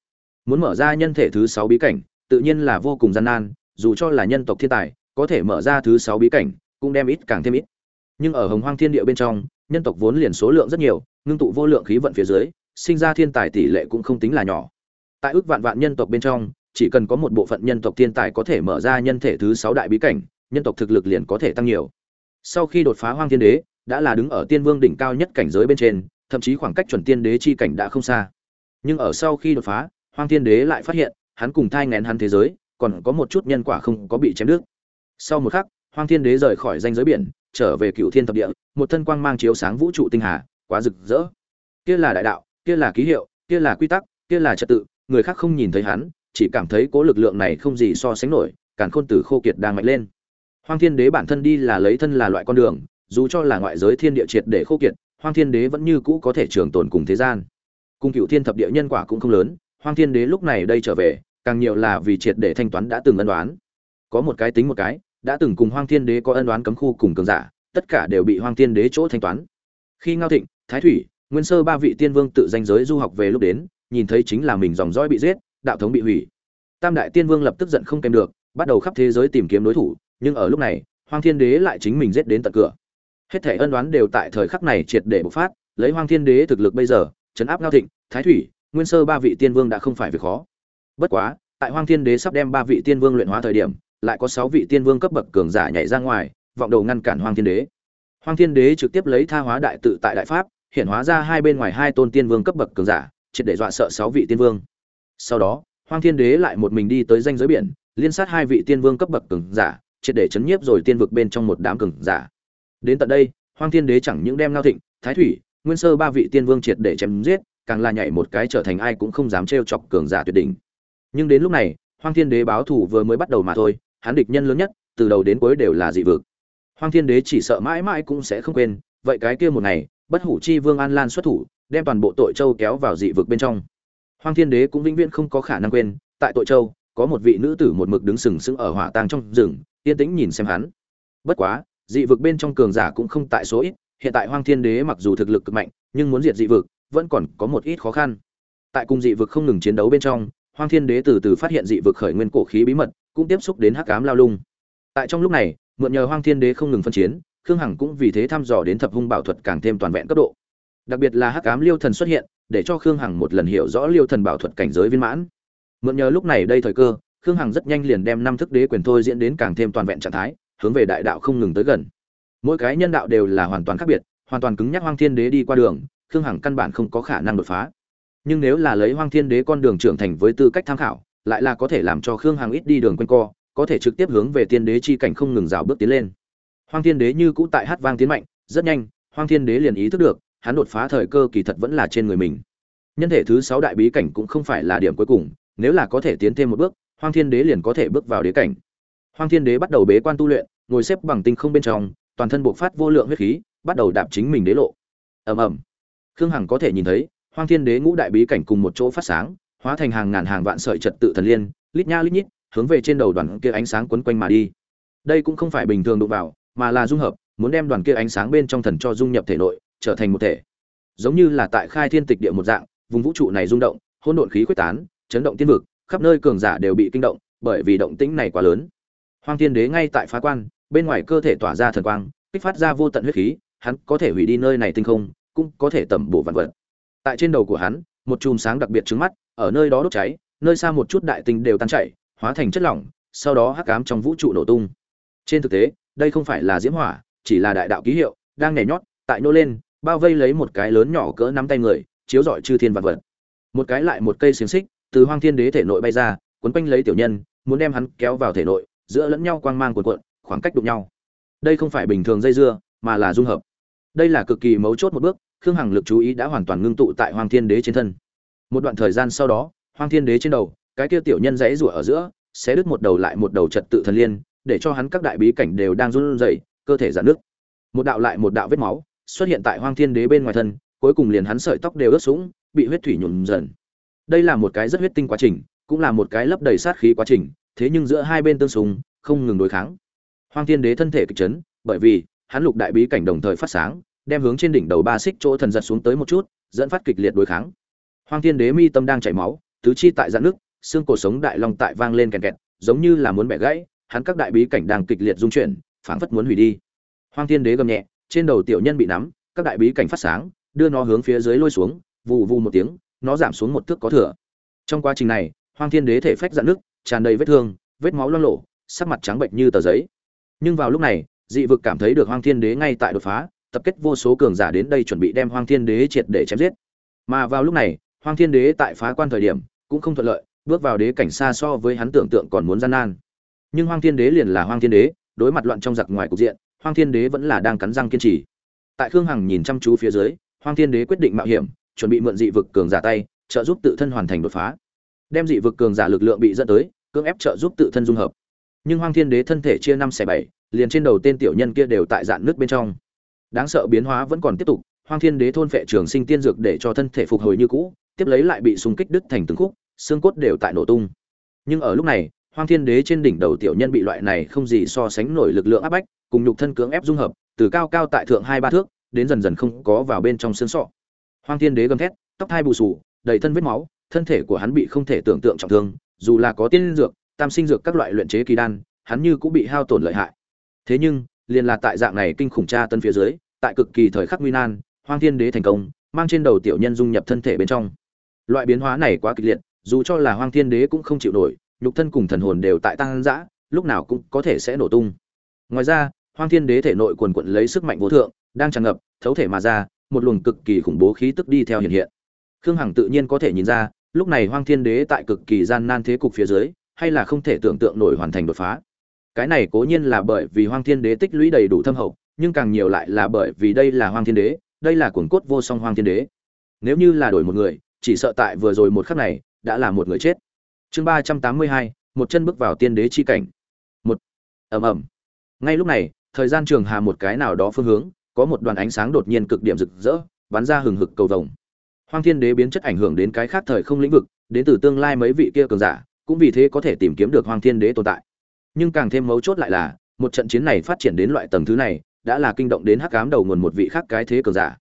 muốn mở ra nhân thể thứ sáu bí cảnh, tự nhiên là vô cùng gian nan, dù cho là nhân tộc thiên tài, có thể mở ra thứ sáu bí cảnh, cũng đem ít càng thêm ít. Nhưng ở hồng hoang thiên địa bên trong, nhân tộc vốn liền số lượng rất nhiều, ngưng tụ vô lượng khí vận phía dưới, sinh ra thiên tài tỷ lệ cũng không tính là nhỏ. Tại ước vạn vạn nhân tộc bên trong, chỉ cần có một bộ phận nhân tộc thiên tài có thể mở ra nhân thể thứ sáu đại bí cảnh, nhân tộc thực lực liền có thể tăng nhiều. Sau khi đột phá hoang thiên đế, đã là đứng ở tiên vương đỉnh cao nhất cảnh giới bên trên, thậm chí khoảng cách chuẩn tiên đế chi cảnh đã không xa. Nhưng ở sau khi đột phá hoang thiên đế lại phát hiện, hắn cùng thai nghén hắn thế giới, còn có một chút nhân quả không có bị chém đứt. Sau một khắc, hoang thiên đế rời khỏi danh giới biển, trở về cựu thiên thập địa, một thân quang mang chiếu sáng vũ trụ tinh hà, quá rực rỡ. Kia là đại đạo, kia là ký hiệu, kia là quy tắc, kia là trật tự, người khác không nhìn thấy hắn, chỉ cảm thấy cố lực lượng này không gì so sánh nổi, càn khôn tử khô kiệt đang mạnh lên. Hoang thiên đế bản thân đi là lấy thân là loại con đường, dù cho là ngoại giới thiên địa triệt để khô kiệt, hoang thiên đế vẫn như cũ có thể trường tồn cùng thế gian. Cung cựu thiên thập địa nhân quả cũng không lớn hoang thiên đế lúc này đây trở về, càng nhiều là vì triệt để thanh toán đã từng ân đoán có một cái tính một cái, đã từng cùng hoang thiên đế có ân đoán cấm khu cùng cường giả, tất cả đều bị hoang thiên đế chỗ thanh toán. Khi ngao thịnh, thái thủy, nguyên sơ ba vị tiên vương tự danh giới du học về lúc đến, nhìn thấy chính là mình dòng dõi bị giết, đạo thống bị hủy. Tam đại tiên vương lập tức giận không kèm được, bắt đầu khắp thế giới tìm kiếm đối thủ, nhưng ở lúc này, hoang thiên đế lại chính mình giết đến tận cửa. Hết thảy ân đoán đều tại thời khắc này triệt để bộc phát, lấy hoang thiên đế thực lực bây giờ chấn áp ngao thịnh, thái thủy nguyên sơ ba vị tiên vương đã không phải việc khó. Bất quá, tại hoang thiên đế sắp đem ba vị tiên vương luyện hóa thời điểm, lại có sáu vị tiên vương cấp bậc cường giả nhảy ra ngoài, vọng đầu ngăn cản hoang thiên đế. Hoang thiên đế trực tiếp lấy tha hóa đại tự tại đại pháp, hiện hóa ra hai bên ngoài hai tôn tiên vương cấp bậc cường giả, triệt để dọa sợ sáu vị tiên vương. Sau đó, hoang thiên đế lại một mình đi tới danh giới biển, liên sát hai vị tiên vương cấp bậc cường giả, triệt để chấn nhiếp rồi tiên vực bên trong một đám cường giả. Đến tận đây, hoang thiên đế chẳng những đem ngao thịnh, thái thủy, nguyên sơ ba vị tiên vương triệt để chém giết càng là nhảy một cái trở thành ai cũng không dám trêu chọc cường giả tuyệt đỉnh. Nhưng đến lúc này, hoang thiên đế báo thù vừa mới bắt đầu mà thôi, hắn địch nhân lớn nhất, từ đầu đến cuối đều là dị vực. Hoang thiên đế chỉ sợ mãi mãi cũng sẽ không quên, vậy cái kia một ngày, bất hủ chi vương an lan xuất thủ, đem toàn bộ tội châu kéo vào dị vực bên trong. Hoang thiên đế cũng vĩnh viễn không có khả năng quên, tại tội châu, có một vị nữ tử một mực đứng sừng sững ở hỏa tang trong rừng, yên tĩnh nhìn xem hắn. Bất quá, dị vực bên trong cường giả cũng không tại số ít, hiện tại hoang thiên đế mặc dù thực lực cực mạnh, nhưng muốn diệt dị vực vẫn còn có một ít khó khăn. Tại cung dị vực không ngừng chiến đấu bên trong, hoang thiên đế từ từ phát hiện dị vực khởi nguyên cổ khí bí mật, cũng tiếp xúc đến hắc ám lao lung. Tại trong lúc này, mượn nhờ hoang thiên đế không ngừng phân chiến, khương hằng cũng vì thế thăm dò đến thập hung bảo thuật càng thêm toàn vẹn cấp độ. Đặc biệt là hắc ám liêu thần xuất hiện, để cho khương hằng một lần hiểu rõ liêu thần bảo thuật cảnh giới viên mãn. Mượn nhờ lúc này đây thời cơ, khương hằng rất nhanh liền đem năm thức đế quyền thôi diễn đến càng thêm toàn vẹn trạng thái, hướng về đại đạo không ngừng tới gần. Mỗi cái nhân đạo đều là hoàn toàn khác biệt, hoàn toàn cứng nhắc hoang thiên đế đi qua đường khương hằng căn bản không có khả năng đột phá. Nhưng nếu là lấy hoang thiên đế con đường trưởng thành với tư cách tham khảo, lại là có thể làm cho khương hằng ít đi đường quanh co, có thể trực tiếp hướng về tiên đế chi cảnh không ngừng rào bước tiến lên. Hoang thiên đế như cũ tại hát vang tiến mạnh, rất nhanh, hoang thiên đế liền ý thức được, hắn đột phá thời cơ kỳ thật vẫn là trên người mình. Nhân thể thứ sáu đại bí cảnh cũng không phải là điểm cuối cùng, nếu là có thể tiến thêm một bước, hoang thiên đế liền có thể bước vào đế cảnh. Hoang thiên đế bắt đầu bế quan tu luyện, ngồi xếp bằng tinh không bên trong, toàn thân buộc phát vô lượng huyết khí, bắt đầu đạp chính mình đế lộ. Ầm ầm khương hằng có thể nhìn thấy, hoang thiên đế ngũ đại bí cảnh cùng một chỗ phát sáng, hóa thành hàng ngàn hàng vạn sợi trật tự thần liên, lít nha lít nhít, hướng về trên đầu đoàn kia ánh sáng quấn quanh mà đi. Đây cũng không phải bình thường đụng vào, mà là dung hợp, muốn đem đoàn kia ánh sáng bên trong thần cho dung nhập thể nội, trở thành một thể. Giống như là tại khai thiên tịch địa một dạng, vùng vũ trụ này rung động, hỗn độn khí quyết tán, chấn động tiên vực, khắp nơi cường giả đều bị kinh động, bởi vì động tĩnh này quá lớn. Hoang thiên đế ngay tại phá quan, bên ngoài cơ thể tỏa ra thần quang, kích phát ra vô tận huyết khí, hắn có thể hủy đi nơi này tinh không cũng có thể tẩm bổ vạn vật. Tại trên đầu của hắn, một chùm sáng đặc biệt trứng mắt, ở nơi đó đốt cháy, nơi xa một chút đại tinh đều tan chảy, hóa thành chất lỏng, sau đó hắc ám trong vũ trụ nổ tung. Trên thực tế, đây không phải là diễm hỏa, chỉ là đại đạo ký hiệu, đang nhảy nhót, tại nô lên, bao vây lấy một cái lớn nhỏ cỡ nắm tay người, chiếu rọi chư thiên vạn vật. Một cái lại một cây xiềng xích, từ hoang thiên đế thể nội bay ra, quấn quanh lấy tiểu nhân, muốn đem hắn kéo vào thể nội, giữa lẫn nhau quang mang cuộn cuộn, khoảng cách đụng nhau. Đây không phải bình thường dây dưa, mà là dung hợp. Đây là cực kỳ mấu chốt một bước khương hằng lực chú ý đã hoàn toàn ngưng tụ tại hoàng thiên đế trên thân. Một đoạn thời gian sau đó hoàng thiên đế trên đầu, cái kia tiểu nhân dãy rủa ở giữa, sẽ đứt một đầu lại một đầu trật tự thần liên, để cho hắn các đại bí cảnh đều đang run rẩy, cơ thể giãn nước một đạo lại một đạo vết máu xuất hiện tại hoàng thiên đế bên ngoài thân, cuối cùng liền hắn sợi tóc đều ướt sũng, bị huyết thủy nhuộm dần. Đây là một cái rất huyết tinh quá trình, cũng là một cái lấp đầy sát khí quá trình, thế nhưng giữa hai bên tương xung, không ngừng đối kháng. Hoàng thiên đế thân thể kịch chấn, bởi vì hắn lục đại bí cảnh đồng thời phát sáng đem hướng trên đỉnh đầu ba xích chỗ thần giật xuống tới một chút, dẫn phát kịch liệt đối kháng. Hoàng thiên đế mi tâm đang chảy máu, tứ chi tại dạn nước, xương cổ sống đại long tại vang lên kèn kẹt, giống như là muốn bẻ gãy, hắn các đại bí cảnh đang kịch liệt dung chuyển, phảng phất muốn hủy đi. Hoàng thiên đế gầm nhẹ, trên đầu tiểu nhân bị nắm, các đại bí cảnh phát sáng, đưa nó hướng phía dưới lôi xuống, vù vù một tiếng, nó giảm xuống một thước có thừa. Trong quá trình này hoàng thiên đế thể phách dạn nước, tràn đầy vết thương, vết máu loang lộ sắc mặt trắng bệnh như tờ giấy. Nhưng vào lúc này, dị vực cảm thấy được hoàng thiên đế ngay tại đột phá tập kết vô số cường giả đến đây chuẩn bị đem Hoang Thiên Đế triệt để chém giết. Mà vào lúc này, Hoang Thiên Đế tại phá quan thời điểm cũng không thuận lợi, bước vào đế cảnh xa so với hắn tưởng tượng còn muốn gian nan. Nhưng Hoang Thiên Đế liền là Hoang Thiên Đế, đối mặt loạn trong giặc ngoài cục diện, hoang thiên đế vẫn là đang cắn răng kiên trì tại khương hằng nhìn chăm chú phía dưới hoang thiên đế quyết định mạo hiểm chuẩn bị mượn dị vực cường giả tay trợ giúp tự thân hoàn thành đột phá đem dị vực cường giả lực lượng bị dẫn tới cưỡng ép trợ giúp tự thân dung hợp nhưng hoang thiên đế thân thể chia năm xẻ bảy liền trên đầu tên tiểu nhân kia đều tại dạn nước bên trong đáng sợ biến hóa vẫn còn tiếp tục, hoang thiên đế thôn phệ trường sinh tiên dược để cho thân thể phục hồi như cũ, tiếp lấy lại bị súng kích đứt thành từng khúc, xương cốt đều tại nổ tung. Nhưng ở lúc này, hoang thiên đế trên đỉnh đầu tiểu nhân bị loại này không gì so sánh nổi lực lượng áp bách, cùng nhục thân cưỡng ép dung hợp, từ cao cao tại thượng hai ba thước, đến dần dần không có vào bên trong xương sọ. Hoang thiên đế gầm thét, tóc hai bù sù đầy thân vết máu, thân thể của hắn bị không thể tưởng tượng trọng thương, dù là có tiên dược, tam sinh dược các loại luyện chế kỳ đan, hắn như cũng bị hao tổn lợi hại. Thế nhưng liền là tại dạng này kinh khủng tra tân phía dưới, tại cực kỳ thời khắc nguy nan, hoang thiên đế thành công, mang trên đầu tiểu nhân dung nhập thân thể bên trong. Loại biến hóa này quá kịch liệt, dù cho là hoang thiên đế cũng không chịu nổi, nhục thân cùng thần hồn đều tại tăng dã, lúc nào cũng có thể sẽ nổ tung. Ngoài ra, hoang thiên đế thể nội quần quận lấy sức mạnh vô thượng, đang tràn ngập, thấu thể mà ra, một luồng cực kỳ khủng bố khí tức đi theo hiện hiện. Khương hằng tự nhiên có thể nhìn ra, lúc này hoang thiên đế tại cực kỳ gian nan thế cục phía dưới, hay là không thể tưởng tượng nổi hoàn thành đột phá cái này cố nhiên là bởi vì hoang thiên đế tích lũy đầy đủ thâm hậu, nhưng càng nhiều lại là bởi vì đây là hoang thiên đế, đây là cuồng cốt vô song hoang thiên đế. Nếu như là đổi một người, chỉ sợ tại vừa rồi một khắc này, đã là một người chết. Chương ba trăm tám mươi hai, một chân bước vào tiên đế chi cảnh. Một. Ầm ầm. Ngay lúc này, thời gian trường hà một cái nào đó phương hướng, có một đoàn ánh sáng đột nhiên cực điểm rực rỡ, bắn ra hừng hực cầu vồng. Hoang thiên đế biến chất ảnh hưởng đến cái khác thời không lĩnh vực, đến từ tương lai mấy vị kia cường giả, cũng vì thế có thể tìm kiếm được hoang thiên đế tồn tại nhưng càng thêm mấu chốt lại là, một trận chiến này phát triển đến loại tầng thứ này, đã là kinh động đến hắc ám đầu nguồn một vị khác cái thế cường giả.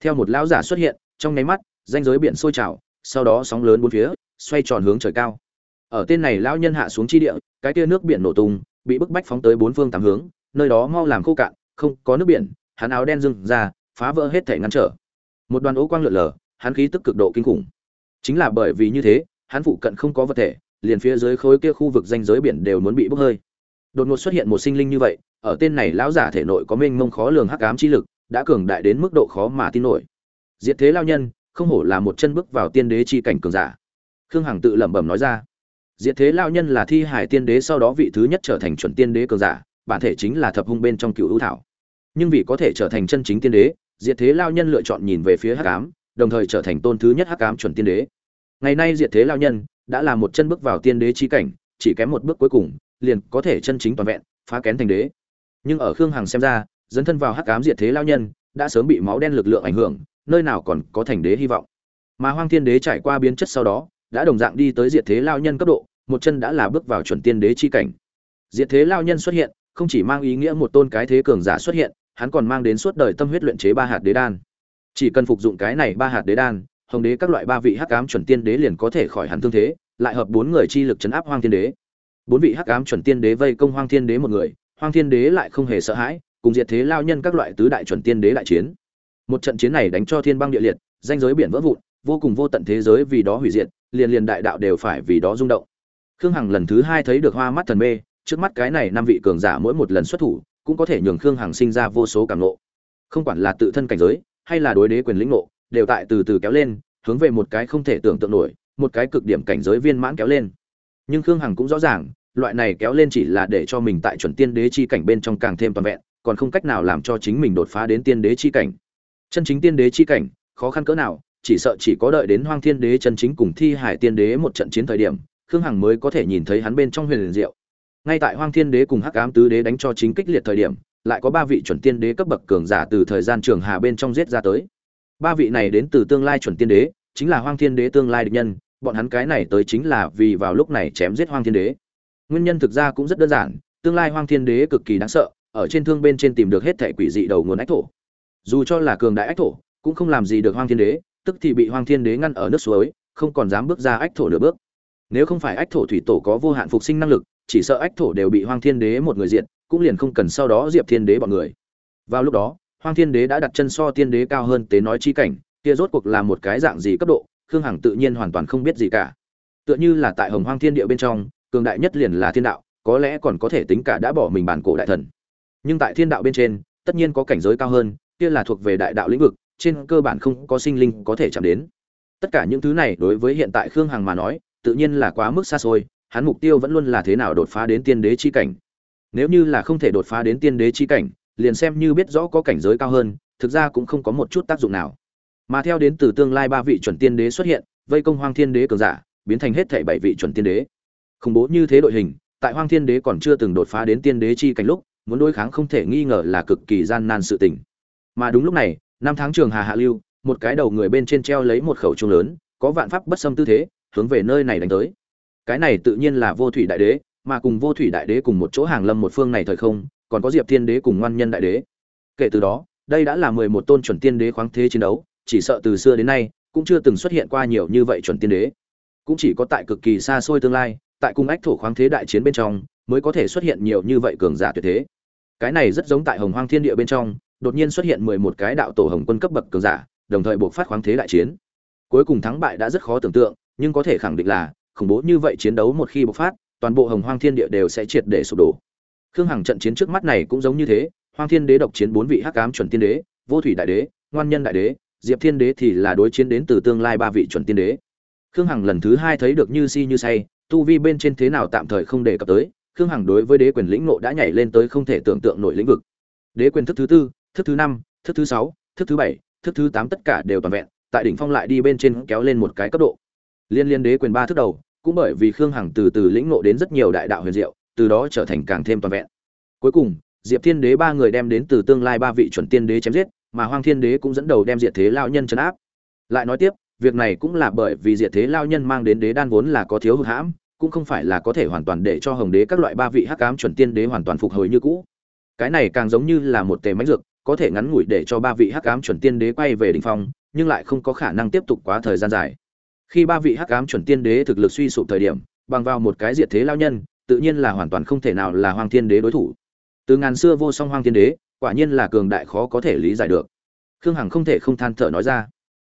Theo một lão giả xuất hiện, trong nháy mắt danh giới biển sôi trào, sau đó sóng lớn bốn phía, xoay tròn hướng trời cao. Ở tên này lão nhân hạ xuống chi địa, cái tia nước biển nổ tung, bị bức bách phóng tới bốn phương tám hướng, nơi đó mau làm khô cạn, không có nước biển, hắn áo đen dưng ra, phá vỡ hết thể ngăn trở. Một đoàn ố quang lượn lờ, hắn khí tức cực độ kinh khủng. Chính là bởi vì như thế, hắn phụ cận không có vật thể liền phía dưới khối kia khu vực danh giới biển đều muốn bị bốc hơi. Đột ngột xuất hiện một sinh linh như vậy, ở tên này lão giả thể nội có mênh mông khó lường hắc ám chi lực, đã cường đại đến mức độ khó mà tin nổi. Diệt thế lao nhân, không hổ là một chân bước vào tiên đế chi cảnh cường giả. Khương hằng tự lẩm bẩm nói ra. Diệt thế lao nhân là thi hải tiên đế sau đó vị thứ nhất trở thành chuẩn tiên đế cường giả, bản thể chính là thập hung bên trong cựu hữu thảo. Nhưng vì có thể trở thành chân chính tiên đế, diệt thế lao nhân lựa chọn nhìn về phía hắc ám, đồng thời trở thành tôn thứ nhất hắc ám chuẩn tiên đế. Ngày nay diệt thế lao nhân đã là một chân bước vào tiên đế chi cảnh, chỉ kém một bước cuối cùng, liền có thể chân chính toàn vẹn, phá kén thành đế. Nhưng ở khương hằng xem ra dẫn thân vào hắc ám diệt thế lao nhân, đã sớm bị máu đen lực lượng ảnh hưởng, nơi nào còn có thành đế hy vọng. Mà hoang thiên đế trải qua biến chất sau đó, đã đồng dạng đi tới diệt thế lao nhân cấp độ, một chân đã là bước vào chuẩn tiên đế chi cảnh. Diệt thế lao nhân xuất hiện, không chỉ mang ý nghĩa một tôn cái thế cường giả xuất hiện, hắn còn mang đến suốt đời tâm huyết luyện chế ba hạt đế đan. Chỉ cần phục dụng cái này ba hạt đế đan hồng đế các loại ba vị hắc ám chuẩn tiên đế liền có thể khỏi hẳn thương thế, lại hợp bốn người chi lực chấn áp hoang thiên đế. Bốn vị hắc ám chuẩn tiên đế vây công hoang thiên đế một người, hoang thiên đế lại không hề sợ hãi, cùng diệt thế lao nhân các loại tứ đại chuẩn tiên đế đại chiến. Một trận chiến này đánh cho thiên băng địa liệt danh giới biển vỡ vụn, vô cùng vô tận thế giới vì đó hủy diệt, liền liền đại đạo đều phải vì đó rung động. Khương hằng lần thứ hai thấy được hoa mắt thần mê, trước mắt cái này năm vị cường giả mỗi một lần xuất thủ, cũng có thể nhường khương hằng sinh ra vô số cảm nộ không quản là tự thân cảnh giới, hay là đối đế quyền lĩnh ngộ đều tại từ từ kéo lên, hướng về một cái không thể tưởng tượng nổi, một cái cực điểm cảnh giới viên mãn kéo lên. Nhưng khương hằng cũng rõ ràng, loại này kéo lên chỉ là để cho mình tại chuẩn tiên đế chi cảnh bên trong càng thêm toàn vẹn, còn không cách nào làm cho chính mình đột phá đến tiên đế chi cảnh. Chân chính tiên đế chi cảnh, khó khăn cỡ nào, chỉ sợ chỉ có đợi đến hoang thiên đế chân chính cùng thi hải tiên đế một trận chiến thời điểm, khương hằng mới có thể nhìn thấy hắn bên trong huyền liền diệu. Ngay tại hoang thiên đế cùng hắc ám tứ đế đánh cho chính kích liệt thời điểm, lại có ba vị chuẩn tiên đế cấp bậc cường giả từ thời gian trường hà bên trong giết ra tới ba vị này đến từ tương lai chuẩn tiên đế, chính là hoang thiên đế tương lai địch nhân, bọn hắn cái này tới chính là vì vào lúc này chém giết hoang thiên đế. Nguyên nhân thực ra cũng rất đơn giản, tương lai hoang thiên đế cực kỳ đáng sợ, ở trên thương bên trên tìm được hết thể quỷ dị đầu nguồn ách thổ. Dù cho là cường đại ách thổ, cũng không làm gì được hoang thiên đế, tức thì bị hoang thiên đế ngăn ở nước suối, không còn dám bước ra ách thổ nửa bước. Nếu không phải ách thổ thủy tổ có vô hạn phục sinh năng lực, chỉ sợ ách thổ đều bị hoang thiên đế một người diện cũng liền không cần sau đó diệp thiên đế bọn người. Vào lúc đó hoang thiên đế đã đặt chân so tiên đế cao hơn tế nói chi cảnh, kia rốt cuộc là một cái dạng gì cấp độ, khương hằng tự nhiên hoàn toàn không biết gì cả. Tựa như là tại hồng hoang thiên địa bên trong, cường đại nhất liền là thiên đạo, có lẽ còn có thể tính cả đã bỏ mình bản cổ đại thần. Nhưng tại thiên đạo bên trên, tất nhiên có cảnh giới cao hơn, kia là thuộc về đại đạo lĩnh vực, trên cơ bản không có sinh linh có thể chạm đến. Tất cả những thứ này đối với hiện tại khương hằng mà nói, tự nhiên là quá mức xa xôi, hắn mục tiêu vẫn luôn là thế nào đột phá đến tiên đế chi cảnh. Nếu như là không thể đột phá đến tiên đế chi cảnh liền xem như biết rõ có cảnh giới cao hơn, thực ra cũng không có một chút tác dụng nào. Mà theo đến từ tương lai ba vị chuẩn tiên đế xuất hiện, vây công hoang thiên đế cường giả, biến thành hết thảy bảy vị chuẩn tiên đế. Khủng bố như thế đội hình, tại hoang thiên đế còn chưa từng đột phá đến tiên đế chi cảnh lúc, muốn đối kháng không thể nghi ngờ là cực kỳ gian nan sự tình. Mà đúng lúc này, năm tháng trường hà hạ lưu, một cái đầu người bên trên treo lấy một khẩu trung lớn, có vạn pháp bất xâm tư thế, hướng về nơi này đánh tới. Cái này tự nhiên là vô thủy đại đế, mà cùng vô thủy đại đế cùng một chỗ hàng lâm một phương này thời không còn có diệp thiên đế cùng ngoan nhân đại đế. Kể từ đó, đây đã là mười một tôn chuẩn tiên đế khoáng thế chiến đấu, chỉ sợ từ xưa đến nay, cũng chưa từng xuất hiện qua nhiều như vậy chuẩn tiên đế. Cũng chỉ có tại cực kỳ xa xôi tương lai, tại cung ách thổ khoáng thế đại chiến bên trong, mới có thể xuất hiện nhiều như vậy cường giả tuyệt thế. Cái này rất giống tại hồng hoang thiên địa bên trong, đột nhiên xuất hiện mười một cái đạo tổ hồng quân cấp bậc cường giả, đồng thời buộc phát khoáng thế đại chiến. Cuối cùng thắng bại đã rất khó tưởng tượng, nhưng có thể khẳng định là, khủng bố như vậy chiến đấu một khi bộc phát, toàn bộ hồng hoang thiên địa đều sẽ triệt để sụp đổ khương hằng trận chiến trước mắt này cũng giống như thế, hoang thiên đế độc chiến bốn vị hắc ám chuẩn tiên đế, vô thủy đại đế, ngoan nhân đại đế, diệp thiên đế thì là đối chiến đến từ tương lai ba vị chuẩn tiên đế. Khương hằng lần thứ hai thấy được như si như say, tu vi bên trên thế nào tạm thời không đề cập tới, khương hằng đối với đế quyền lĩnh ngộ đã nhảy lên tới không thể tưởng tượng nổi lĩnh vực. Đế quyền thức thứ tư, thức thứ năm, thức thứ sáu, thức thứ bảy, thức thứ tám tất cả đều toàn vẹn, tại đỉnh phong lại đi bên trên kéo lên một cái cấp độ. Liên liên đế quyền ba thức đầu, cũng bởi vì khương hằng từ từ lĩnh ngộ đến rất nhiều đại đạo huyền diệu từ đó trở thành càng thêm toàn vẹn. Cuối cùng, diệp thiên đế ba người đem đến từ tương lai ba vị chuẩn tiên đế chém giết, mà hoang thiên đế cũng dẫn đầu đem diệt thế lao nhân chấn áp. Lại nói tiếp, việc này cũng là bởi vì diệt thế lao nhân mang đến đế đan vốn là có thiếu hụt hãm, cũng không phải là có thể hoàn toàn để cho hồng đế các loại ba vị hắc ám chuẩn tiên đế hoàn toàn phục hồi như cũ. Cái này càng giống như là một tề mánh dược, có thể ngắn ngủi để cho ba vị hắc ám chuẩn tiên đế quay về đỉnh phong, nhưng lại không có khả năng tiếp tục quá thời gian dài. Khi ba vị hắc ám chuẩn tiên đế thực lực suy sụp thời điểm, bằng vào một cái diệt thế lao nhân tự nhiên là hoàn toàn không thể nào là hoàng thiên đế đối thủ. Từ ngàn xưa vô song hoàng thiên đế, quả nhiên là cường đại khó có thể lý giải được. Khương hằng không thể không than thở nói ra.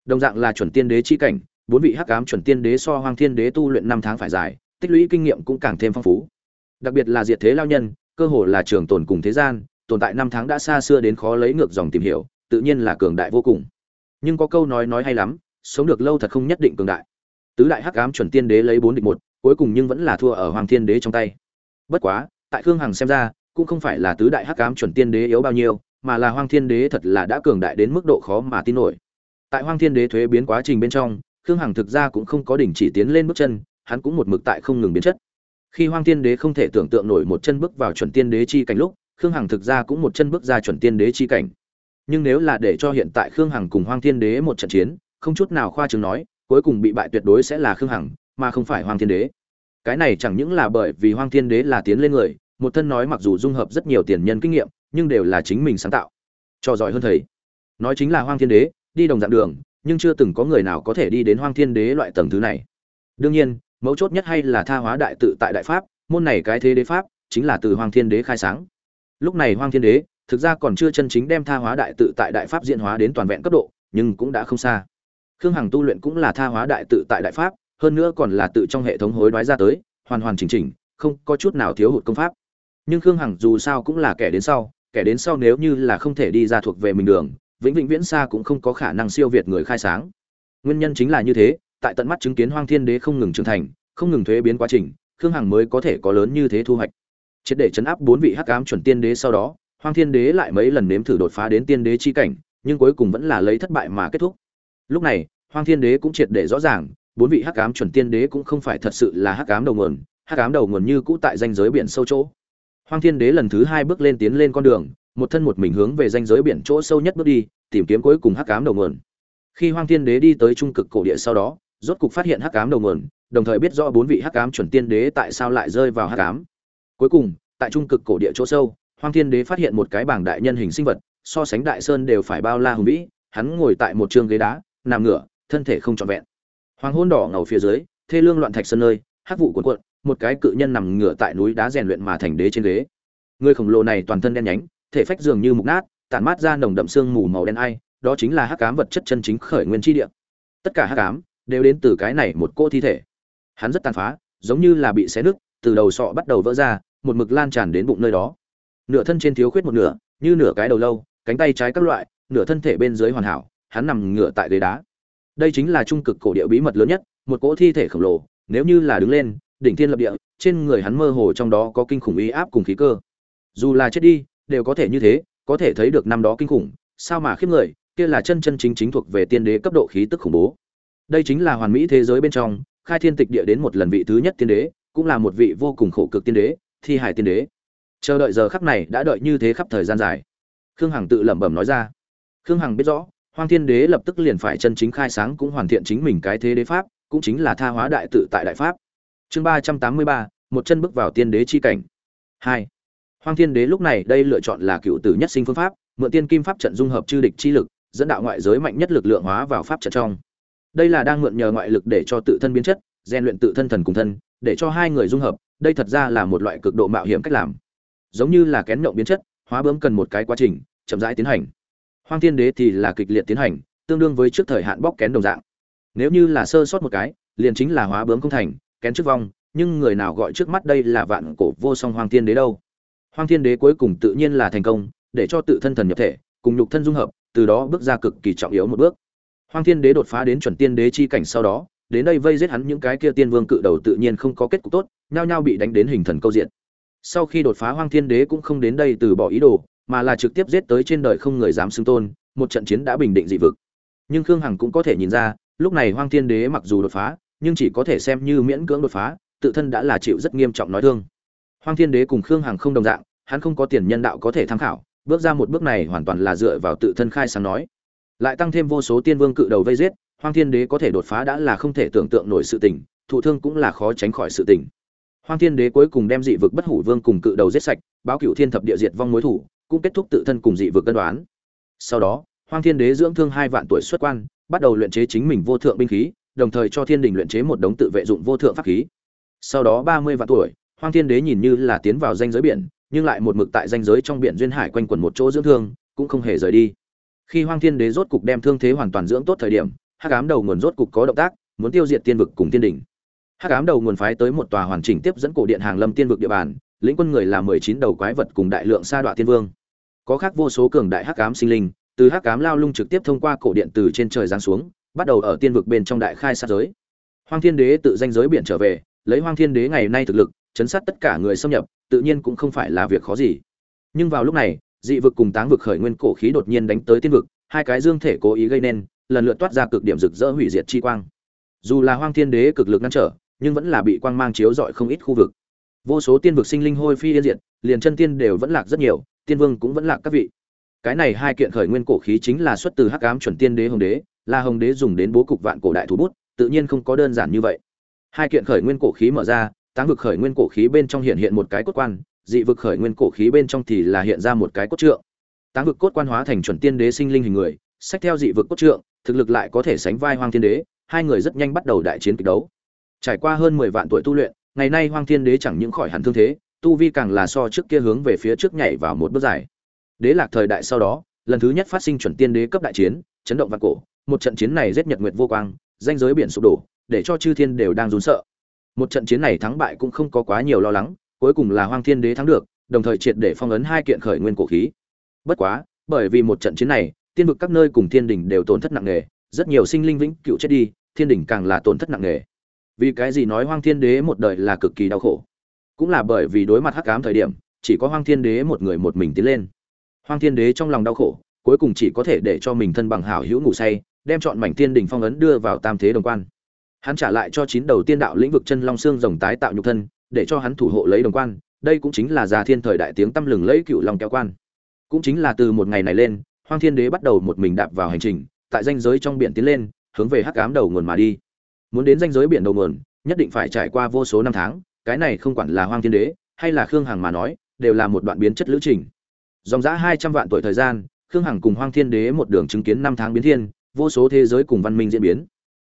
Đồng dạng là chuẩn tiên đế chi cảnh, bốn vị hắc ám chuẩn tiên đế so hoàng thiên đế tu luyện năm tháng phải dài, tích lũy kinh nghiệm cũng càng thêm phong phú. Đặc biệt là diệt thế lao nhân, cơ hồ là trường tồn cùng thế gian, tồn tại năm tháng đã xa xưa đến khó lấy ngược dòng tìm hiểu, tự nhiên là cường đại vô cùng. Nhưng có câu nói nói hay lắm, sống được lâu thật không nhất định cường đại. Tứ đại hắc ám chuẩn tiên đế lấy bốn địch một cuối cùng nhưng vẫn là thua ở hoàng thiên đế trong tay. Bất quá, tại khương hằng xem ra, cũng không phải là tứ đại hắc cám chuẩn tiên đế yếu bao nhiêu, mà là hoàng thiên đế thật là đã cường đại đến mức độ khó mà tin nổi. Tại hoàng thiên đế thuế biến quá trình bên trong, khương hằng thực ra cũng không có đỉnh chỉ tiến lên bước chân, hắn cũng một mực tại không ngừng biến chất. Khi hoàng thiên đế không thể tưởng tượng nổi một chân bước vào chuẩn tiên đế chi cảnh lúc, khương hằng thực ra cũng một chân bước ra chuẩn tiên đế chi cảnh. Nhưng nếu là để cho hiện tại khương hằng cùng hoàng thiên đế một trận chiến, không chút nào khoa trương nói, cuối cùng bị bại tuyệt đối sẽ là khương hằng mà không phải hoàng thiên đế. Cái này chẳng những là bởi vì hoàng thiên đế là tiến lên người, một thân nói mặc dù dung hợp rất nhiều tiền nhân kinh nghiệm, nhưng đều là chính mình sáng tạo. Cho giỏi hơn thầy. Nói chính là hoàng thiên đế, đi đồng dạng đường, nhưng chưa từng có người nào có thể đi đến hoàng thiên đế loại tầng thứ này. Đương nhiên, mấu chốt nhất hay là tha hóa đại tự tại đại pháp, môn này cái thế đế pháp, chính là từ hoàng thiên đế khai sáng. Lúc này hoàng thiên đế, thực ra còn chưa chân chính đem tha hóa đại tự tại đại pháp diễn hóa đến toàn vẹn cấp độ, nhưng cũng đã không xa. Khương hằng tu luyện cũng là tha hóa đại tự tại đại pháp hơn nữa còn là tự trong hệ thống hối đoái ra tới, hoàn hoàn chỉnh chỉnh, không có chút nào thiếu hụt công pháp. Nhưng khương hằng dù sao cũng là kẻ đến sau, kẻ đến sau nếu như là không thể đi ra thuộc về mình đường, vĩnh vĩnh viễn xa cũng không có khả năng siêu việt người khai sáng. Nguyên nhân chính là như thế, tại tận mắt chứng kiến hoang thiên đế không ngừng trưởng thành, không ngừng thuế biến quá trình, khương hằng mới có thể có lớn như thế thu hoạch. Triệt để chấn áp bốn vị hắc ám chuẩn tiên đế sau đó, hoang thiên đế lại mấy lần nếm thử đột phá đến tiên đế chi cảnh, nhưng cuối cùng vẫn là lấy thất bại mà kết thúc. Lúc này, hoang thiên đế cũng triệt để rõ ràng bốn vị hắc ám chuẩn tiên đế cũng không phải thật sự là hắc ám đầu nguồn, hắc ám đầu nguồn như cũ tại danh giới biển sâu chỗ. Hoang thiên đế lần thứ hai bước lên tiến lên con đường, một thân một mình hướng về danh giới biển chỗ sâu nhất bước đi, tìm kiếm cuối cùng hắc ám đầu nguồn. Khi hoang thiên đế đi tới trung cực cổ địa sau đó, rốt cục phát hiện hắc ám đầu nguồn, đồng thời biết rõ bốn vị hắc ám chuẩn tiên đế tại sao lại rơi vào hắc ám. Cuối cùng, tại trung cực cổ địa chỗ sâu, hoang thiên đế phát hiện một cái bảng đại nhân hình sinh vật, so sánh đại sơn đều phải bao la hùng vĩ, hắn ngồi tại một trường ghế đá, nằm ngửa, thân thể không trọn vẹn hoàng hôn đỏ ngầu phía dưới, thê lương loạn thạch sân nơi, hắc vụ cuộn cuộn, một cái cự nhân nằm ngửa tại núi đá rèn luyện mà thành đế trên ghế. Người khổng lồ này toàn thân đen nhánh, thể phách dường như mục nát, tản mát ra nồng đậm xương mù màu đen ai, đó chính là hắc ám vật chất chân chính khởi nguyên chi địa. Tất cả hắc ám đều đến từ cái này một cô thi thể. Hắn rất tàn phá, giống như là bị xé nứt, từ đầu sọ bắt đầu vỡ ra, một mực lan tràn đến bụng nơi đó. Nửa thân trên thiếu khuyết một nửa, như nửa cái đầu lâu, cánh tay trái các loại, nửa thân thể bên dưới hoàn hảo, hắn nằm ngửa tại ghế đá đây chính là trung cực cổ địa bí mật lớn nhất, một cỗ thi thể khổng lồ, nếu như là đứng lên, đỉnh thiên lập địa, trên người hắn mơ hồ trong đó có kinh khủng uy áp cùng khí cơ. Dù là chết đi, đều có thể như thế, có thể thấy được năm đó kinh khủng, sao mà khiếp người, kia là chân chân chính chính thuộc về tiên đế cấp độ khí tức khủng bố. Đây chính là hoàn mỹ thế giới bên trong, khai thiên tịch địa đến một lần vị thứ nhất tiên đế, cũng là một vị vô cùng khổ cực tiên đế, thi hải tiên đế. Chờ đợi giờ khắc này đã đợi như thế khắp thời gian dài. Khương hằng tự lẩm bẩm nói ra. Khương hằng biết rõ hoang thiên đế lập tức liền phải chân chính khai sáng cũng hoàn thiện chính mình cái thế đế pháp, cũng chính là tha hóa đại tự tại đại pháp. Chương ba trăm tám mươi ba, một chân bước vào tiên đế chi cảnh. Hai. Hoang thiên đế lúc này đây lựa chọn là cựu tử nhất sinh phương pháp, mượn tiên kim pháp trận dung hợp chư địch chi lực, dẫn đạo ngoại giới mạnh nhất lực lượng hóa vào pháp trận trong. Đây là đang mượn nhờ ngoại lực để cho tự thân biến chất, rèn luyện tự thân thần cùng thân, để cho hai người dung hợp, đây thật ra là một loại cực độ mạo hiểm cách làm. Giống như là kén nhộng biến chất, hóa bướm cần một cái quá trình, chậm rãi tiến hành hoang thiên đế thì là kịch liệt tiến hành, tương đương với trước thời hạn bóc kén đồng dạng. Nếu như là sơ sót một cái, liền chính là hóa bướm không thành, kén trước vong, nhưng người nào gọi trước mắt đây là vạn cổ vô song hoàng thiên đế đâu? Hoàng thiên đế cuối cùng tự nhiên là thành công, để cho tự thân thần nhập thể, cùng nhục thân dung hợp, từ đó bước ra cực kỳ trọng yếu một bước. Hoàng thiên đế đột phá đến chuẩn tiên đế chi cảnh sau đó, đến đây vây giết hắn những cái kia tiên vương cự đầu tự nhiên không có kết cục tốt, nhao nhao bị đánh đến hình thần câu diện. Sau khi đột phá hoàng thiên đế cũng không đến đây từ bỏ ý đồ mà là trực tiếp giết tới trên đời không người dám xưng tôn một trận chiến đã bình định dị vực nhưng khương hằng cũng có thể nhìn ra lúc này hoang thiên đế mặc dù đột phá nhưng chỉ có thể xem như miễn cưỡng đột phá tự thân đã là chịu rất nghiêm trọng nói thương Hoang Thiên Đế cùng Khương Hằng không đồng dạng, hắn không có tiền nhân đạo có thể tham khảo, bước ra một bước này hoàn toàn là dựa vào tự thân khai sáng nói. Lại tăng thêm vô số tiên vương cự đầu vây giết, Hoang Thiên Đế có thể đột phá đã là không thể tưởng tượng nổi sự tình, thụ thương cũng là khó tránh khỏi sự tình. Hoang Thiên Đế cuối cùng đem dị vực bất hủ vương cùng cự đầu giết sạch, báo cửu thiên thập địa diệt vong mối thủ, cũng kết thúc tự thân cùng dị vực cân đoán. Sau đó, Hoang Thiên Đế dưỡng thương hai vạn tuổi xuất quan, bắt đầu luyện chế chính mình vô thượng binh khí, đồng thời cho Thiên Đình luyện chế một đống tự vệ dụng vô thượng pháp khí. Sau đó ba mươi vạn tuổi, Hoang Thiên Đế nhìn như là tiến vào danh giới biển, nhưng lại một mực tại danh giới trong biển duyên hải quanh quẩn một chỗ dưỡng thương, cũng không hề rời đi. Khi Hoang Thiên Đế rốt cục đem thương thế hoàn toàn dưỡng tốt thời điểm, Hắc ám đầu nguồn rốt cục có động tác, muốn tiêu diệt tiên vực cùng tiên đỉnh. Hắc ám đầu nguồn phái tới một tòa hoàn chỉnh tiếp dẫn cổ điện hàng lâm tiên vực địa bàn, lĩnh quân người là mười chín đầu quái vật cùng đại lượng sa đoạ tiên vương. Có khác vô số cường đại hắc ám sinh linh, từ hắc ám lao lung trực tiếp thông qua cổ điện từ trên trời giáng xuống, bắt đầu ở tiên vực bên trong đại khai sát giới. Hoang Thiên Đế tự danh giới biển trở về, lấy Hoang Thiên Đế ngày nay thực lực, chấn sát tất cả người xâm nhập, tự nhiên cũng không phải là việc khó gì. Nhưng vào lúc này, dị vực cùng táng vực khởi nguyên cổ khí đột nhiên đánh tới tiên vực, hai cái dương thể cố ý gây nên, lần lượt toát ra cực điểm rực rỡ hủy diệt chi quang. Dù là Hoang Thiên Đế cực lực ngăn trở, nhưng vẫn là bị quang mang chiếu rọi không ít khu vực. Vô số tiên vực sinh linh hôi phi yên diệt, liền chân tiên đều vẫn lạc rất nhiều, tiên vương cũng vẫn lạc các vị. Cái này hai kiện khởi nguyên cổ khí chính là xuất từ Hắc ám chuẩn tiên đế hồng đế, là hồng đế dùng đến bố cục vạn cổ đại thủ bút, tự nhiên không có đơn giản như vậy. Hai kiện khởi nguyên cổ khí mở ra, táng vực khởi nguyên cổ khí bên trong hiện hiện một cái cốt quan dị vực khởi nguyên cổ khí bên trong thì là hiện ra một cái cốt trượng táng vực cốt quan hóa thành chuẩn tiên đế sinh linh hình người sách theo dị vực cốt trượng thực lực lại có thể sánh vai hoang thiên đế hai người rất nhanh bắt đầu đại chiến kịch đấu trải qua hơn mười vạn tuổi tu luyện ngày nay hoang thiên đế chẳng những khỏi hẳn thương thế tu vi càng là so trước kia hướng về phía trước nhảy vào một bước dài. Đế lạc thời đại sau đó, lần thứ nhất phát sinh chuẩn tiên đế cấp đại chiến, chấn động vạn cổ, một trận chiến này giết nhật nguyệt vô quang, danh giới biển sụp đổ, để cho chư thiên đều đang run sợ. Một trận chiến này thắng bại cũng không có quá nhiều lo lắng, cuối cùng là hoang thiên đế thắng được, đồng thời triệt để phong ấn hai kiện khởi nguyên cổ khí. Bất quá, bởi vì một trận chiến này, tiên vực các nơi cùng thiên đình đều tổn thất nặng nề, rất nhiều sinh linh vĩnh cựu chết đi, thiên đình càng là tổn thất nặng nề. Vì cái gì nói hoang thiên đế một đời là cực kỳ đau khổ? Cũng là bởi vì đối mặt hắc ám thời điểm, chỉ có hoang thiên đế một người một mình tiến lên. Hoang thiên đế trong lòng đau khổ, cuối cùng chỉ có thể để cho mình thân bằng hảo hữu ngủ say, đem chọn mảnh thiên đình phong ấn đưa vào tam thế đồng quan. Hắn trả lại cho chín đầu tiên đạo lĩnh vực chân long xương rồng tái tạo nhục thân, để cho hắn thủ hộ lấy đồng quan, đây cũng chính là già thiên thời đại tiếng tăm lừng lấy cựu long kéo quan. Cũng chính là từ một ngày này lên, hoang thiên đế bắt đầu một mình đạp vào hành trình, tại danh giới trong biển tiến lên, hướng về hắc ám đầu nguồn mà đi. Muốn đến danh giới biển đầu nguồn, nhất định phải trải qua vô số năm tháng cái này không quản là hoang thiên đế, hay là khương hằng mà nói, đều là một đoạn biến chất lữ trình. Dòng giã hai trăm vạn tuổi thời gian, khương hằng cùng hoang thiên đế một đường chứng kiến năm tháng biến thiên, vô số thế giới cùng văn minh diễn biến.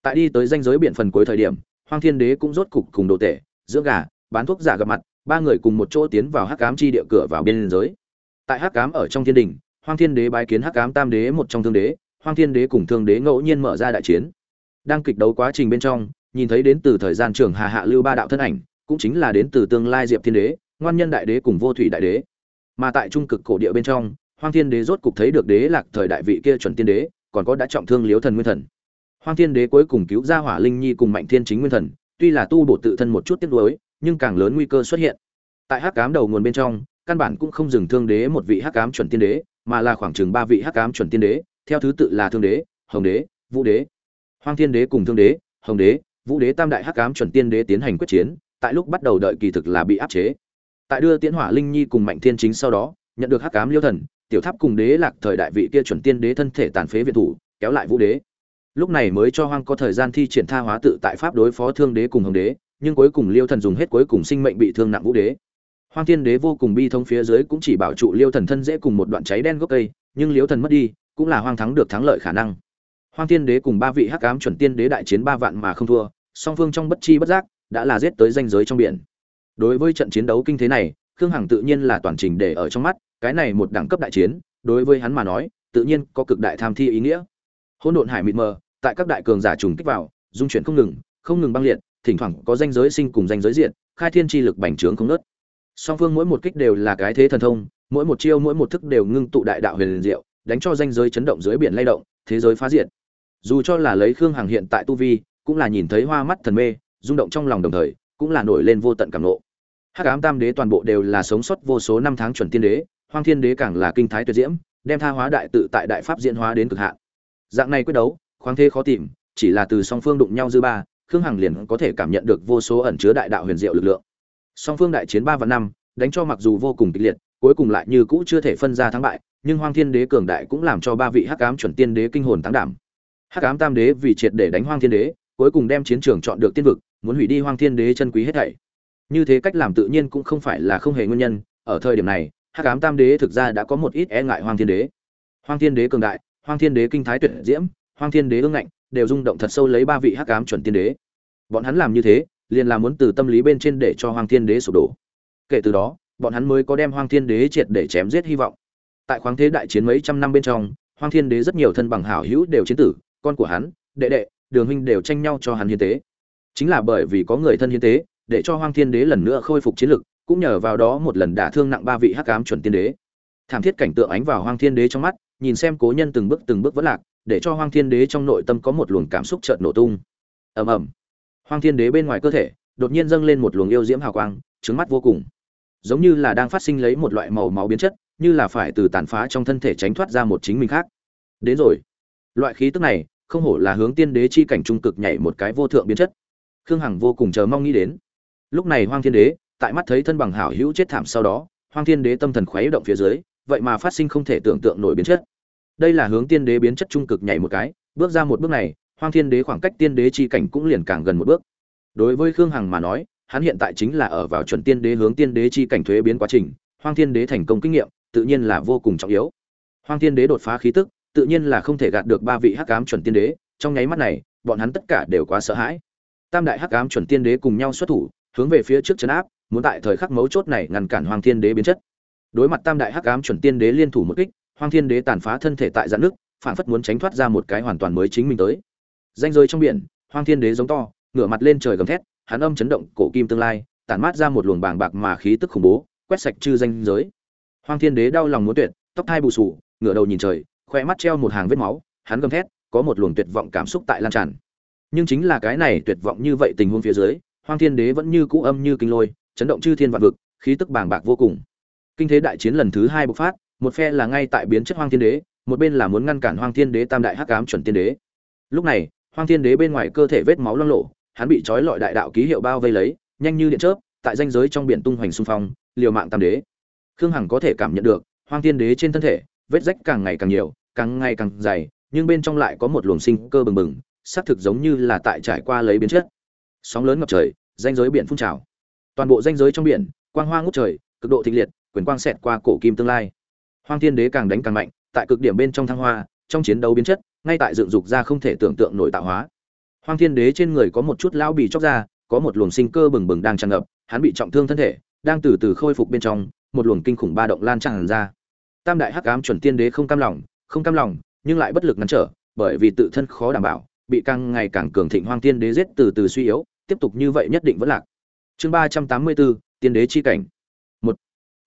Tại đi tới danh giới biển phần cuối thời điểm, hoang thiên đế cũng rốt cục cùng đồ tể dưỡng gà, bán thuốc giả gặp mặt, ba người cùng một chỗ tiến vào hắc cám chi địa cửa vào biên giới. Tại hắc cám ở trong thiên đình, hoang thiên đế bái kiến hắc cám tam đế một trong thương đế, hoang thiên đế cùng thương đế ngẫu nhiên mở ra đại chiến. Đang kịch đấu quá trình bên trong, nhìn thấy đến từ thời gian trường hà hạ lưu ba đạo thân ảnh cũng chính là đến từ tương lai diệp thiên đế ngoan nhân đại đế cùng vô thủy đại đế. Mà tại trung cực cổ địa bên trong hoang thiên đế rốt cục thấy được đế lạc thời đại vị kia chuẩn tiên đế còn có đã trọng thương liếu thần nguyên thần. Hoang Thiên Đế cuối cùng cứu ra Hỏa Linh Nhi cùng Mạnh Thiên Chính Nguyên Thần, tuy là tu bổ tự thân một chút tiếc nuối, nhưng càng lớn nguy cơ xuất hiện. Tại Hắc cám đầu nguồn bên trong, căn bản cũng không dừng thương đế một vị Hắc cám chuẩn tiên đế, mà là khoảng chừng ba vị hắc cám chuẩn tiên đế theo thứ tự là thương đế hồng đế vũ đế. Hoang thiên đế cùng thương đế hồng đế vũ đế tam đại hắc cám chuẩn tiên đế tiến hành quyết chiến tại lúc bắt đầu đợi kỳ thực là bị áp chế. Tại đưa tiễn hỏa linh nhi cùng mạnh thiên chính sau đó, nhận được hắc ám liêu thần, tiểu tháp cùng đế lạc thời đại vị kia chuẩn tiên đế thân thể tàn phế viện thủ, kéo lại vũ đế. Lúc này mới cho hoang có thời gian thi triển tha hóa tự tại pháp đối phó thương đế cùng hồng đế, nhưng cuối cùng liêu thần dùng hết cuối cùng sinh mệnh bị thương nặng vũ đế. Hoang thiên đế vô cùng bi thông phía dưới cũng chỉ bảo trụ liêu thần thân dễ cùng một đoạn cháy đen gốc cây, nhưng liêu thần mất đi, cũng là hoang thắng được thắng lợi khả năng. Hoang thiên đế cùng ba vị hắc ám chuẩn tiên đế đại chiến ba vạn mà không thua, song phương trong bất chi bất giác đã là giết tới danh giới trong biển. Đối với trận chiến đấu kinh thế này, khương hằng tự nhiên là toàn trình để ở trong mắt, cái này một đẳng cấp đại chiến, đối với hắn mà nói, tự nhiên có cực đại tham thi ý nghĩa. Hỗn độn hải mịt mờ, tại các đại cường giả trùng kích vào, dung chuyển không ngừng không ngừng băng liệt, thỉnh thoảng có danh giới sinh cùng danh giới diện khai thiên chi lực bành trướng không ngớt. song phương mỗi một kích đều là cái thế thần thông, mỗi một chiêu mỗi một thức đều ngưng tụ đại đạo huyền diệu, đánh cho danh giới chấn động dưới biển lay động, thế giới phá diệt. Dù cho là lấy khương hằng hiện tại tu vi, cũng là nhìn thấy hoa mắt thần mê rung động trong lòng đồng thời, cũng là nổi lên vô tận cảm nộ hắc ám tam đế toàn bộ đều là sống sót vô số năm tháng chuẩn tiên đế, hoang thiên đế càng là kinh thái tuyệt diễm, đem tha hóa đại tự tại đại pháp diễn hóa đến cực hạn. Dạng này quyết đấu, khoáng thế khó tìm, chỉ là từ song phương đụng nhau dư ba, khương hằng liền có thể cảm nhận được vô số ẩn chứa đại đạo huyền diệu lực lượng. Song phương đại chiến ba và năm, đánh cho mặc dù vô cùng kịch liệt, cuối cùng lại như cũ chưa thể phân ra thắng bại, nhưng hoang thiên đế cường đại cũng làm cho ba vị hắc ám chuẩn tiên đế kinh hồn tán đảm. Hắc ám tam đế vì triệt để đánh hoang thiên đế, cuối cùng đem chiến trường chọn được tiên vực muốn hủy đi hoang thiên đế chân quý hết thảy. Như thế cách làm tự nhiên cũng không phải là không hề nguyên nhân, ở thời điểm này, hắc ám tam đế thực ra đã có một ít e ngại hoang thiên đế. Hoang thiên đế cường đại, hoang thiên đế kinh thái tuyệt diễm, hoang thiên đế ương ngạnh, đều rung động thật sâu lấy ba vị hắc ám chuẩn tiên đế. Bọn hắn làm như thế, liền là muốn từ tâm lý bên trên để cho hoang thiên đế sụp đổ. Kể từ đó, bọn hắn mới có đem hoang thiên đế triệt để chém giết hy vọng. Tại khoáng thế đại chiến mấy trăm năm bên trong, hoang thiên đế rất nhiều thân bằng hảo hữu đều chiến tử, con của hắn, đệ đệ, đường huynh đều tranh nhau cho hắn hiến tế chính là bởi vì có người thân hiến tế, để cho hoang thiên đế lần nữa khôi phục chiến lực, cũng nhờ vào đó một lần đả thương nặng ba vị hắc ám chuẩn tiên đế. Thảm thiết cảnh tượng ánh vào hoang thiên đế trong mắt, nhìn xem cố nhân từng bước từng bước vẫn lạc, để cho hoang thiên đế trong nội tâm có một luồng cảm xúc chợt nổ tung. Ầm ầm. Hoang thiên đế bên ngoài cơ thể, đột nhiên dâng lên một luồng yêu diễm hào quang trứng mắt vô cùng. Giống như là đang phát sinh lấy một loại màu máu biến chất, như là phải từ tàn phá trong thân thể tránh thoát ra một chính mình khác. Đến rồi. Loại khí tức này, không hổ là hướng tiên đế chi cảnh trung cực nhảy một cái vô thượng biến chất khương hằng vô cùng chờ mong nghĩ đến. Lúc này hoang thiên đế, tại mắt thấy thân bằng hảo hữu chết thảm sau đó, hoang thiên đế tâm thần khuấy động phía dưới, vậy mà phát sinh không thể tưởng tượng nổi biến chất. Đây là hướng tiên đế biến chất trung cực nhảy một cái, bước ra một bước này, hoang thiên đế khoảng cách tiên đế chi cảnh cũng liền càng gần một bước. Đối với khương hằng mà nói, hắn hiện tại chính là ở vào chuẩn tiên đế hướng tiên đế chi cảnh thuế biến quá trình, hoang thiên đế thành công kinh nghiệm, tự nhiên là vô cùng trọng yếu. Hoang thiên đế đột phá khí tức, tự nhiên là không thể gạt được ba vị hắc ám chuẩn tiên đế, trong nháy mắt này, bọn hắn tất cả đều quá sợ hãi tam đại hắc ám chuẩn tiên đế cùng nhau xuất thủ, hướng về phía trước chấn áp, muốn tại thời khắc mấu chốt này ngăn cản hoàng thiên đế biến chất. Đối mặt tam đại hắc ám chuẩn tiên đế liên thủ một kích hoàng thiên đế tàn phá thân thể tại dạn nước, phản phất muốn tránh thoát ra một cái hoàn toàn mới chính mình tới. Danh rơi trong biển hoàng thiên đế giống to, ngửa mặt lên trời gầm thét, hắn âm chấn động, cổ kim tương lai, tản mát ra một luồng bàng bạc mà khí tức khủng bố, quét sạch chư danh giới. Hoàng thiên đế đau lòng muốn tuyệt, tóc thai bù sù, ngửa đầu nhìn trời, khoe mắt treo một hàng vết máu, hắn gầm thét, có một luồng tuyệt vọng cảm xúc tại lan tràn nhưng chính là cái này tuyệt vọng như vậy tình huống phía dưới, hoang thiên đế vẫn như cũ âm như kinh lôi, chấn động chư thiên vạn vực, khí tức bàng bạc vô cùng. Kinh thế đại chiến lần thứ hai bộc phát, một phe là ngay tại biến chất hoang thiên đế, một bên là muốn ngăn cản hoang thiên đế tam đại hắc ám chuẩn tiên đế. Lúc này, hoang thiên đế bên ngoài cơ thể vết máu loang lộ hắn bị trói lọi đại đạo ký hiệu bao vây lấy, nhanh như điện chớp, tại danh giới trong biển tung hoành xung phong, liều mạng tam đế. Khương hằng có thể cảm nhận được, hoang thiên đế trên thân thể, vết rách càng ngày càng nhiều, càng ngày càng dày, nhưng bên trong lại có một luồng sinh cơ bừng bừng xác thực giống như là tại trải qua lấy biến chất. Sóng lớn ngập trời danh giới biển phun trào. Toàn bộ danh giới trong biển, quang hoa ngút trời, cực độ thịnh liệt, quyền quang xẹt qua cổ kim tương lai. Hoang thiên đế càng đánh càng mạnh, tại cực điểm bên trong thăng hoa, trong chiến đấu biến chất, ngay tại dựng dục ra không thể tưởng tượng nổi tạo hóa. Hoang thiên đế trên người có một chút lão bì chóc ra, có một luồng sinh cơ bừng bừng đang tràn ngập, hắn bị trọng thương thân thể, đang từ từ khôi phục bên trong, một luồng kinh khủng ba động lan tràn ra. Tam đại hắc ám chuẩn tiên đế không cam lòng, không cam lòng, nhưng lại bất lực ngăn trở, bởi vì tự thân khó đảm bảo bị càng ngày càng cường thịnh hoang tiên đế giết từ từ suy yếu, tiếp tục như vậy nhất định vẫn lạc. Chương ba trăm tám mươi bốn, tiên đế chi cảnh. Một,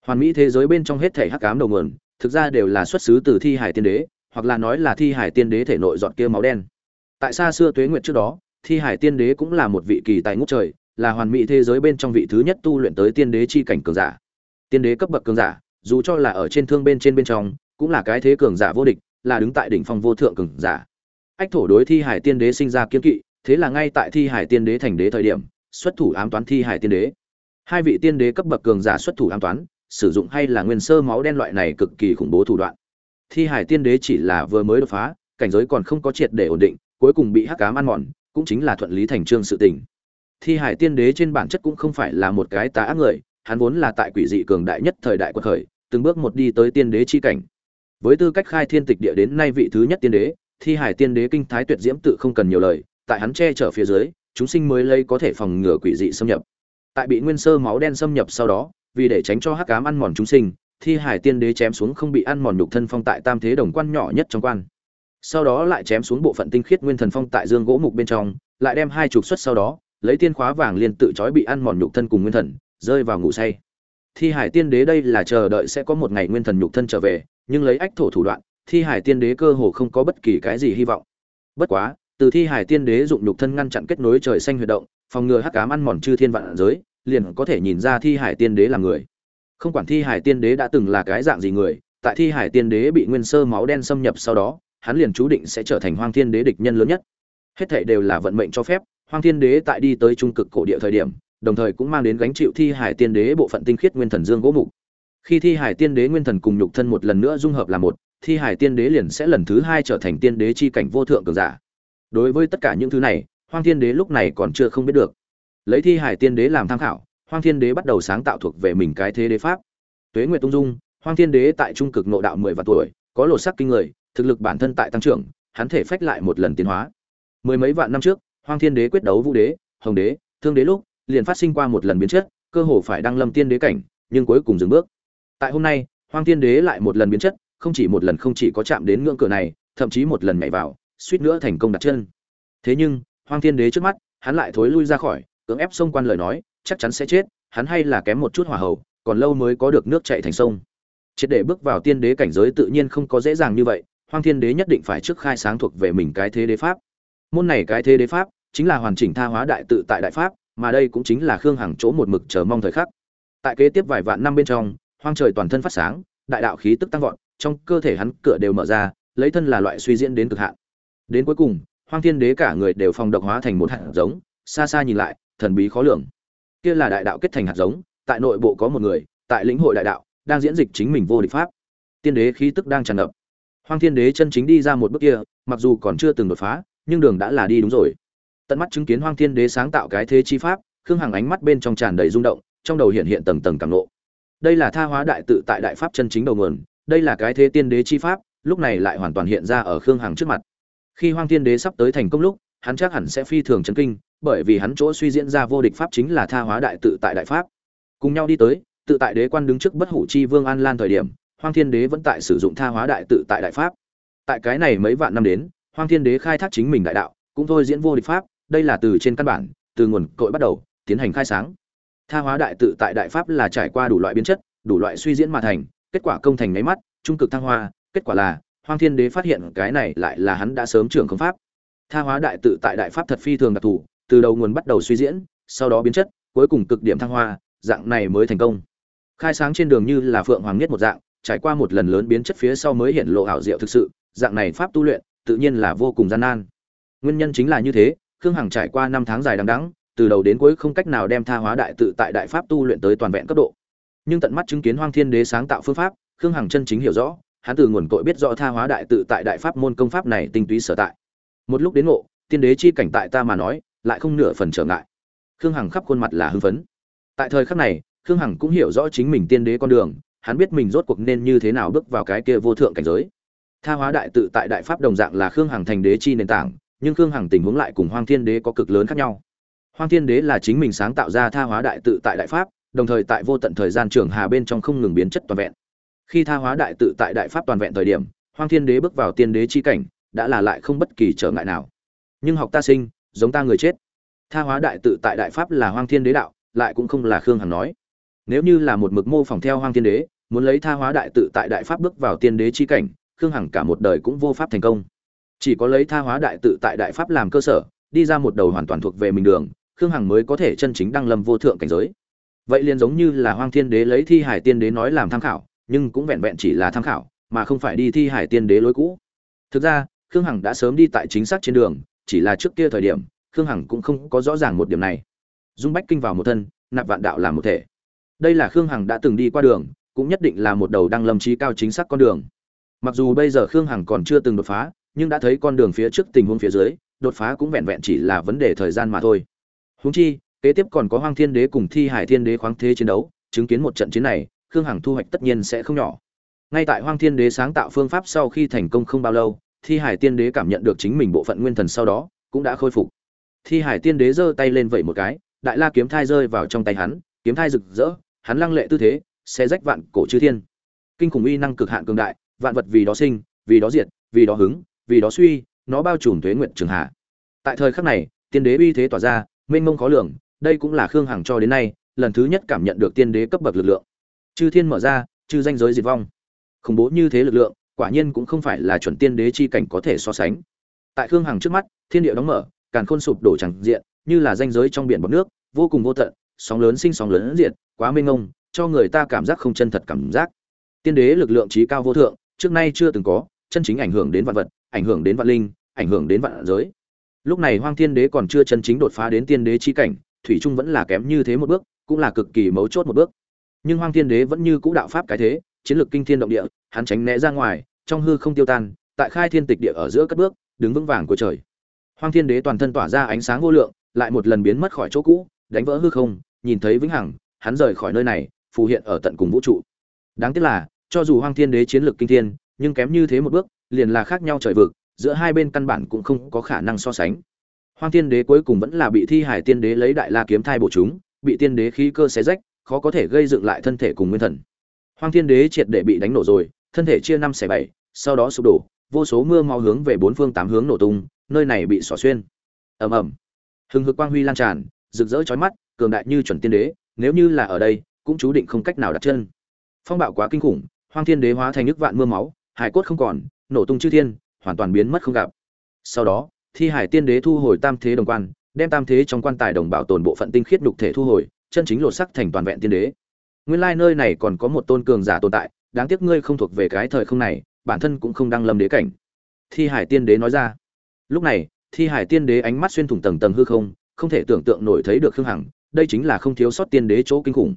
hoàn mỹ thế giới bên trong hết thể hắc ám đầu nguồn, thực ra đều là xuất xứ từ thi hải tiên đế, hoặc là nói là thi hải tiên đế thể nội dọn kia máu đen. Tại xa xưa tuế nguyệt trước đó, thi hải tiên đế cũng là một vị kỳ tài ngút trời, là hoàn mỹ thế giới bên trong vị thứ nhất tu luyện tới tiên đế chi cảnh cường giả. Tiên đế cấp bậc cường giả, dù cho là ở trên thương bên trên bên trong, cũng là cái thế cường giả vô địch, là đứng tại đỉnh phong vô thượng cường giả ách thổ đối thi hải tiên đế sinh ra kiên kỵ, thế là ngay tại thi hải tiên đế thành đế thời điểm, xuất thủ ám toán thi hải tiên đế. Hai vị tiên đế cấp bậc cường giả xuất thủ ám toán, sử dụng hay là nguyên sơ máu đen loại này cực kỳ khủng bố thủ đoạn. Thi hải tiên đế chỉ là vừa mới đột phá, cảnh giới còn không có triệt để ổn định, cuối cùng bị hắc cám ăn mòn, cũng chính là thuận lý thành trương sự tình. Thi hải tiên đế trên bản chất cũng không phải là một cái tá ác người, hắn vốn là tại quỷ dị cường đại nhất thời đại quật khởi, từng bước một đi tới tiên đế chi cảnh. Với tư cách khai thiên tịch địa đến nay vị thứ nhất tiên đế thi hải tiên đế kinh thái tuyệt diễm tự không cần nhiều lời, tại hắn che chở phía dưới, chúng sinh mới lấy có thể phòng ngừa quỷ dị xâm nhập. Tại bị nguyên sơ máu đen xâm nhập sau đó, vì để tránh cho hắc ám ăn mòn chúng sinh, thi hải tiên đế chém xuống không bị ăn mòn nhục thân phong tại tam thế đồng quan nhỏ nhất trong quan. Sau đó lại chém xuống bộ phận tinh khiết nguyên thần phong tại dương gỗ mục bên trong, lại đem hai trục xuất sau đó, lấy tiên khóa vàng liên tự trói bị ăn mòn nhục thân cùng nguyên thần, rơi vào ngủ say. Thi hải tiên đế đây là chờ đợi sẽ có một ngày nguyên thần nhục thân trở về, nhưng lấy ách thổ thủ đoạn thi hải tiên đế cơ hồ không có bất kỳ cái gì hy vọng. Bất quá, từ thi hải tiên đế dụng nhục thân ngăn chặn kết nối trời xanh huy động, phòng ngừa hắc ám ăn mòn chư thiên vạn giới, liền có thể nhìn ra thi hải tiên đế là người. Không quản thi hải tiên đế đã từng là cái dạng gì người, tại thi hải tiên đế bị nguyên sơ máu đen xâm nhập sau đó, hắn liền chú định sẽ trở thành hoang thiên đế địch nhân lớn nhất. Hết thảy đều là vận mệnh cho phép, hoang thiên đế tại đi tới trung cực cổ địa thời điểm, đồng thời cũng mang đến gánh chịu thi hải tiên đế bộ phận tinh khiết nguyên thần dương gỗ mục. Khi thi hải tiên đế nguyên thần cùng nhục thân một lần nữa dung hợp là một thi hải tiên đế liền sẽ lần thứ hai trở thành tiên đế chi cảnh vô thượng cường giả. Đối với tất cả những thứ này, hoang thiên đế lúc này còn chưa không biết được. Lấy thi hải tiên đế làm tham khảo, hoang thiên đế bắt đầu sáng tạo thuộc về mình cái thế đế pháp. Tuế nguyệt tung dung, hoang thiên đế tại trung cực nội đạo mười vạn tuổi, có lột sắc kinh người, thực lực bản thân tại tăng trưởng, hắn thể phách lại một lần tiến hóa. Mười mấy vạn năm trước, hoang thiên đế quyết đấu vũ đế, hồng đế, thương đế lúc, liền phát sinh qua một lần biến chất, cơ hồ phải đăng lâm tiên đế cảnh, nhưng cuối cùng dừng bước. Tại hôm nay, hoang thiên đế lại một lần biến chất không chỉ một lần không chỉ có chạm đến ngưỡng cửa này, thậm chí một lần nhảy vào, suýt nữa thành công đặt chân. Thế nhưng, hoang thiên đế trước mắt, hắn lại thối lui ra khỏi, cưỡng ép xông quan lời nói, chắc chắn sẽ chết, hắn hay là kém một chút hỏa hầu, còn lâu mới có được nước chảy thành sông. Triệt để bước vào tiên đế cảnh giới tự nhiên không có dễ dàng như vậy, hoang thiên đế nhất định phải trước khai sáng thuộc về mình cái thế đế pháp. Môn này cái thế đế pháp, chính là hoàn chỉnh tha hóa đại tự tại đại pháp, mà đây cũng chính là khương hằng chỗ một mực chờ mong thời khắc. Tại kế tiếp vài vạn năm bên trong, hoang trời toàn thân phát sáng, đại đạo khí tức tăng vọt trong cơ thể hắn cửa đều mở ra, lấy thân là loại suy diễn đến cực hạn. Đến cuối cùng, hoang thiên đế cả người đều phong độc hóa thành một hạt giống, xa xa nhìn lại, thần bí khó lường. Kia là đại đạo kết thành hạt giống, tại nội bộ có một người, tại lĩnh hội đại đạo, đang diễn dịch chính mình vô địch pháp. Tiên đế khí tức đang tràn ngập. Hoang thiên đế chân chính đi ra một bước kia, mặc dù còn chưa từng đột phá, nhưng đường đã là đi đúng rồi. Tận mắt chứng kiến hoang thiên đế sáng tạo cái thế chi pháp, khương hằng ánh mắt bên trong tràn đầy rung động, trong đầu hiện hiện tầng tầng cảm ngộ. đây là tha hóa đại tự tại đại pháp chân chính đầu nguồn đây là cái thế tiên đế chi pháp, lúc này lại hoàn toàn hiện ra ở khương hằng trước mặt. Khi hoang thiên đế sắp tới thành công lúc, hắn chắc hẳn sẽ phi thường chấn kinh, bởi vì hắn chỗ suy diễn ra vô địch pháp chính là tha hóa đại tự tại đại pháp. Cùng nhau đi tới, tự tại đế quan đứng trước bất hủ chi vương an lan thời điểm, hoang thiên đế vẫn tại sử dụng tha hóa đại tự tại đại pháp. Tại cái này mấy vạn năm đến, hoang thiên đế khai thác chính mình đại đạo, cũng thôi diễn vô địch pháp, đây là từ trên căn bản, từ nguồn cội bắt đầu, tiến hành khai sáng. Tha hóa đại tự tại đại pháp là trải qua đủ loại biến chất, đủ loại suy diễn mà thành kết quả công thành nháy mắt, trung cực thăng hoa, kết quả là, hoang thiên đế phát hiện cái này lại là hắn đã sớm trưởng công pháp. Tha hóa đại tự tại đại pháp thật phi thường đặc thù, từ đầu nguồn bắt đầu suy diễn, sau đó biến chất, cuối cùng cực điểm thăng hoa, dạng này mới thành công. Khai sáng trên đường như là phượng hoàng nhất một dạng, trải qua một lần lớn biến chất phía sau mới hiện lộ ảo diệu thực sự, dạng này pháp tu luyện, tự nhiên là vô cùng gian nan. Nguyên nhân chính là như thế, khương hằng trải qua năm tháng dài đằng đẵng, từ đầu đến cuối không cách nào đem tha hóa đại tự tại đại pháp tu luyện tới toàn vẹn cấp độ nhưng tận mắt chứng kiến hoang thiên đế sáng tạo phương pháp, khương hằng chân chính hiểu rõ, hắn từ nguồn cội biết rõ tha hóa đại tự tại đại pháp môn công pháp này tinh túy sở tại. Một lúc đến ngộ, tiên đế chi cảnh tại ta mà nói, lại không nửa phần trở ngại. Khương hằng khắp khuôn mặt là hưng phấn. Tại thời khắc này, khương hằng cũng hiểu rõ chính mình tiên đế con đường, hắn biết mình rốt cuộc nên như thế nào bước vào cái kia vô thượng cảnh giới. Tha hóa đại tự tại đại pháp đồng dạng là khương hằng thành đế chi nền tảng, nhưng khương hằng tình huống lại cùng hoang thiên đế có cực lớn khác nhau. Hoang thiên đế là chính mình sáng tạo ra tha hóa đại tự tại đại pháp đồng thời tại vô tận thời gian trường hà bên trong không ngừng biến chất toàn vẹn. Khi tha hóa đại tự tại đại pháp toàn vẹn thời điểm, hoang thiên đế bước vào tiên đế chi cảnh, đã là lại không bất kỳ trở ngại nào. Nhưng học ta sinh, giống ta người chết. Tha hóa đại tự tại đại pháp là hoang thiên đế đạo, lại cũng không là khương hằng nói. Nếu như là một mực mô phỏng theo hoang thiên đế, muốn lấy tha hóa đại tự tại đại pháp bước vào tiên đế chi cảnh, khương hằng cả một đời cũng vô pháp thành công. Chỉ có lấy tha hóa đại tự tại đại pháp làm cơ sở, đi ra một đầu hoàn toàn thuộc về mình đường, khương hằng mới có thể chân chính đăng lâm vô thượng cảnh giới vậy liền giống như là hoang thiên đế lấy thi hải tiên đế nói làm tham khảo, nhưng cũng vẹn vẹn chỉ là tham khảo, mà không phải đi thi hải tiên đế lối cũ. Thực ra, khương hằng đã sớm đi tại chính xác trên đường, chỉ là trước kia thời điểm, khương hằng cũng không có rõ ràng một điểm này. Dung bách kinh vào một thân, nạp vạn đạo làm một thể. Đây là khương hằng đã từng đi qua đường, cũng nhất định là một đầu đang lâm trí cao chính xác con đường. Mặc dù bây giờ khương hằng còn chưa từng đột phá, nhưng đã thấy con đường phía trước tình huống phía dưới, đột phá cũng vẹn vẹn chỉ là vấn đề thời gian mà thôi. Húng chi kế tiếp còn có hoang thiên đế cùng thi hải thiên đế khoáng thế chiến đấu, chứng kiến một trận chiến này, khương hằng thu hoạch tất nhiên sẽ không nhỏ. Ngay tại hoang thiên đế sáng tạo phương pháp sau khi thành công không bao lâu, thi hải tiên đế cảm nhận được chính mình bộ phận nguyên thần sau đó, cũng đã khôi phục. Thi hải tiên đế giơ tay lên vẩy một cái, đại la kiếm thai rơi vào trong tay hắn, kiếm thai rực rỡ, hắn lăng lệ tư thế, sẽ rách vạn cổ chư thiên. Kinh khủng uy năng cực hạn cường đại, vạn vật vì đó sinh, vì đó diệt, vì đó hứng, vì đó suy, nó bao trùm thuế nguyện trường hạ. Tại thời khắc này tiên đế uy thế tỏa ra, mênh mông khó lường đây cũng là khương hằng cho đến nay, lần thứ nhất cảm nhận được tiên đế cấp bậc lực lượng. Chư thiên mở ra, chư danh giới diệt vong. Khủng bố như thế lực lượng, quả nhiên cũng không phải là chuẩn tiên đế chi cảnh có thể so sánh. Tại khương hằng trước mắt, thiên địa đóng mở, càn khôn sụp đổ chẳng diện, như là danh giới trong biển bọt nước, vô cùng vô tận, sóng lớn sinh sóng lớn diện quá mênh mông, cho người ta cảm giác không chân thật cảm giác. Tiên đế lực lượng trí cao vô thượng, trước nay chưa từng có, chân chính ảnh hưởng đến vạn vật, ảnh hưởng đến vạn linh, ảnh hưởng đến vạn giới. Lúc này hoang thiên đế còn chưa chân chính đột phá đến tiên đế chi cảnh thủy trung vẫn là kém như thế một bước, cũng là cực kỳ mấu chốt một bước. Nhưng hoang thiên đế vẫn như cũ đạo pháp cái thế, chiến lược kinh thiên động địa, hắn tránh né ra ngoài, trong hư không tiêu tan, tại khai thiên tịch địa ở giữa cất bước, đứng vững vàng của trời. Hoang thiên đế toàn thân tỏa ra ánh sáng vô lượng, lại một lần biến mất khỏi chỗ cũ, đánh vỡ hư không, nhìn thấy vĩnh hằng, hắn rời khỏi nơi này, phù hiện ở tận cùng vũ trụ. Đáng tiếc là, cho dù hoang thiên đế chiến lược kinh thiên, nhưng kém như thế một bước, liền là khác nhau trời vực, giữa hai bên căn bản cũng không có khả năng so sánh hoang thiên đế cuối cùng vẫn là bị thi hải tiên đế lấy đại la kiếm thai bổ chúng, bị tiên đế khí cơ xé rách, khó có thể gây dựng lại thân thể cùng nguyên thần. Hoang thiên đế triệt để bị đánh nổ rồi, thân thể chia năm xẻ bảy, sau đó sụp đổ, vô số mưa mau hướng về bốn phương tám hướng nổ tung, nơi này bị xỏ xuyên. Ầm ầm. Hừng hực quang huy lan tràn, rực rỡ chói mắt, cường đại như chuẩn tiên đế, nếu như là ở đây, cũng chú định không cách nào đặt chân. Phong bạo quá kinh khủng, hoang thiên đế hóa thành nước vạn mưa máu hải cốt không còn, nổ tung chư thiên, hoàn toàn biến mất không gặp. Sau đó thi hải tiên đế thu hồi tam thế đồng quan, đem tam thế trong quan tài đồng bảo tồn bộ phận tinh khiết đục thể thu hồi, chân chính lột sắc thành toàn vẹn tiên đế. Nguyên lai nơi này còn có một tôn cường giả tồn tại, đáng tiếc ngươi không thuộc về cái thời không này, bản thân cũng không đang lâm đế cảnh. Thi hải tiên đế nói ra. Lúc này, thi hải tiên đế ánh mắt xuyên thủng tầng tầng hư không không thể tưởng tượng nổi thấy được khương hằng, đây chính là không thiếu sót tiên đế chỗ kinh khủng.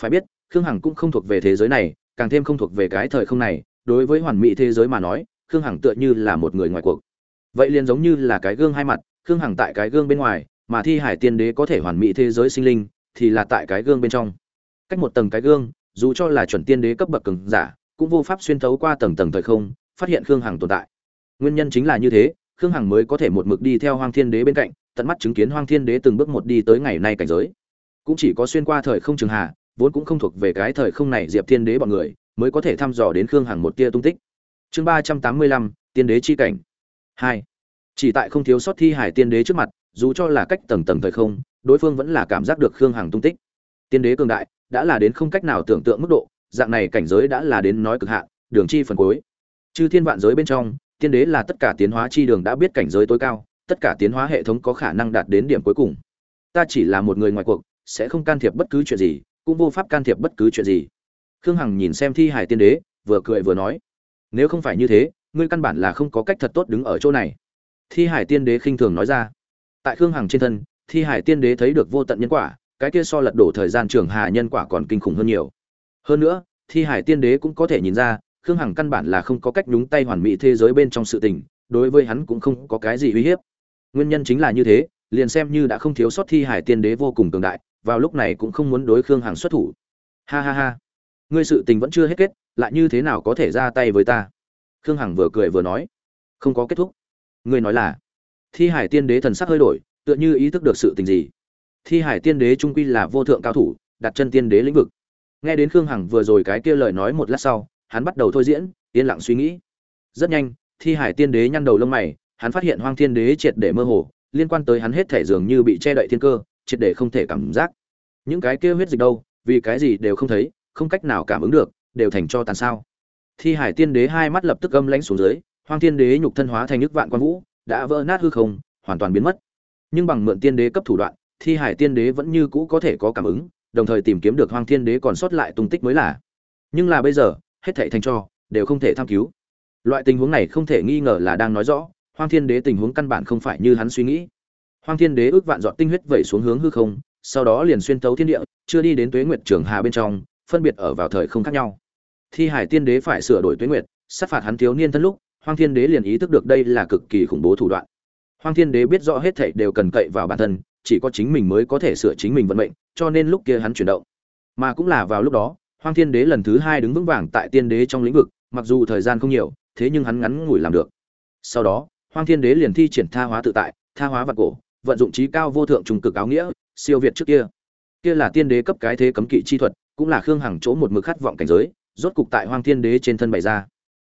Phải biết, khương hằng cũng không thuộc về thế giới này, càng thêm không thuộc về cái thời không này, đối với hoàn mỹ thế giới mà nói, khương hằng tựa như là một người ngoài cuộc vậy liền giống như là cái gương hai mặt, khương hằng tại cái gương bên ngoài, mà thi hải tiên đế có thể hoàn mỹ thế giới sinh linh, thì là tại cái gương bên trong. Cách một tầng cái gương, dù cho là chuẩn tiên đế cấp bậc cường giả, cũng vô pháp xuyên thấu qua tầng tầng thời không, phát hiện khương hằng tồn tại. Nguyên nhân chính là như thế, khương hằng mới có thể một mực đi theo hoang thiên đế bên cạnh, tận mắt chứng kiến hoang thiên đế từng bước một đi tới ngày nay cảnh giới. Cũng chỉ có xuyên qua thời không trường hà vốn cũng không thuộc về cái thời không này diệp thiên đế bọn người, mới có thể thăm dò đến khương hằng một tia tung tích. Chương ba trăm tám mươi lăm, tiên đế chi cảnh hai. Chỉ tại không thiếu sót thi hải tiên đế trước mặt, dù cho là cách tầng tầng thời không, đối phương vẫn là cảm giác được khương hằng tung tích. Tiên đế cường đại, đã là đến không cách nào tưởng tượng mức độ, dạng này cảnh giới đã là đến nói cực hạn, đường chi phần cuối. Chư thiên vạn giới bên trong, tiên đế là tất cả tiến hóa chi đường đã biết cảnh giới tối cao, tất cả tiến hóa hệ thống có khả năng đạt đến điểm cuối cùng. Ta chỉ là một người ngoài cuộc, sẽ không can thiệp bất cứ chuyện gì, cũng vô pháp can thiệp bất cứ chuyện gì. Khương hằng nhìn xem thi hải tiên đế, vừa cười vừa nói, nếu không phải như thế ngươi căn bản là không có cách thật tốt đứng ở chỗ này. Thi hải tiên đế khinh thường nói ra. Tại khương hằng trên thân, thi hải tiên đế thấy được vô tận nhân quả, cái kia so lật đổ thời gian trường hà nhân quả còn kinh khủng hơn nhiều. Hơn nữa, thi hải tiên đế cũng có thể nhìn ra, khương hằng căn bản là không có cách nhúng tay hoàn mỹ thế giới bên trong sự tình, đối với hắn cũng không có cái gì uy hiếp. Nguyên nhân chính là như thế, liền xem như đã không thiếu sót thi hải tiên đế vô cùng cường đại, vào lúc này cũng không muốn đối khương hằng xuất thủ. Ha ha ha. Ngươi sự tình vẫn chưa hết kết, lại như thế nào có thể ra tay với ta? Khương hằng vừa cười vừa nói, không có kết thúc. Ngươi nói là, thi hải tiên đế thần sắc hơi đổi, tựa như ý thức được sự tình gì. Thi hải tiên đế trung quy là vô thượng cao thủ, đặt chân tiên đế lĩnh vực. Nghe đến khương hằng vừa rồi cái kia lời nói một lát sau, hắn bắt đầu thôi diễn, yên lặng suy nghĩ. Rất nhanh, thi hải tiên đế nhăn đầu lông mày, hắn phát hiện hoang thiên đế triệt để mơ hồ, liên quan tới hắn hết thể dường như bị che đậy thiên cơ, triệt để không thể cảm giác. Những cái kia huyết dịch đâu, vì cái gì đều không thấy, không cách nào cảm ứng được, đều thành cho tàn sao thi hải tiên đế hai mắt lập tức âm lãnh xuống dưới, hoang thiên đế nhục thân hóa thành nước vạn quan vũ, đã vỡ nát hư không, hoàn toàn biến mất. Nhưng bằng mượn tiên đế cấp thủ đoạn, thi hải tiên đế vẫn như cũ có thể có cảm ứng, đồng thời tìm kiếm được hoang thiên đế còn sót lại tung tích mới là. Nhưng là bây giờ, hết thảy thành cho, đều không thể tham cứu. Loại tình huống này không thể nghi ngờ là đang nói rõ, hoang thiên đế tình huống căn bản không phải như hắn suy nghĩ. Hoang thiên đế ước vạn dọn tinh huyết vẩy xuống hướng hư không, sau đó liền xuyên tấu thiên địa, chưa đi đến tuế nguyệt trường hà bên trong, phân biệt ở vào thời không khác nhau thi hải tiên đế phải sửa đổi tuế nguyệt, sát phạt hắn thiếu niên thân lúc, hoang thiên đế liền ý thức được đây là cực kỳ khủng bố thủ đoạn. Hoang thiên đế biết rõ hết thảy đều cần cậy vào bản thân, chỉ có chính mình mới có thể sửa chính mình vận mệnh, cho nên lúc kia hắn chuyển động. Mà cũng là vào lúc đó, hoang thiên đế lần thứ hai đứng vững vàng tại tiên đế trong lĩnh vực, mặc dù thời gian không nhiều, thế nhưng hắn ngắn ngủi làm được. Sau đó, hoang thiên đế liền thi triển tha hóa tự tại, tha hóa vật cổ, vận dụng trí cao vô thượng trùng cực áo nghĩa, siêu việt trước kia. Kia là tiên đế cấp cái thế cấm kỵ chi thuật, cũng là khương hằng chỗ một mực khát vọng cảnh giới rốt cục tại hoang thiên đế trên thân bày ra.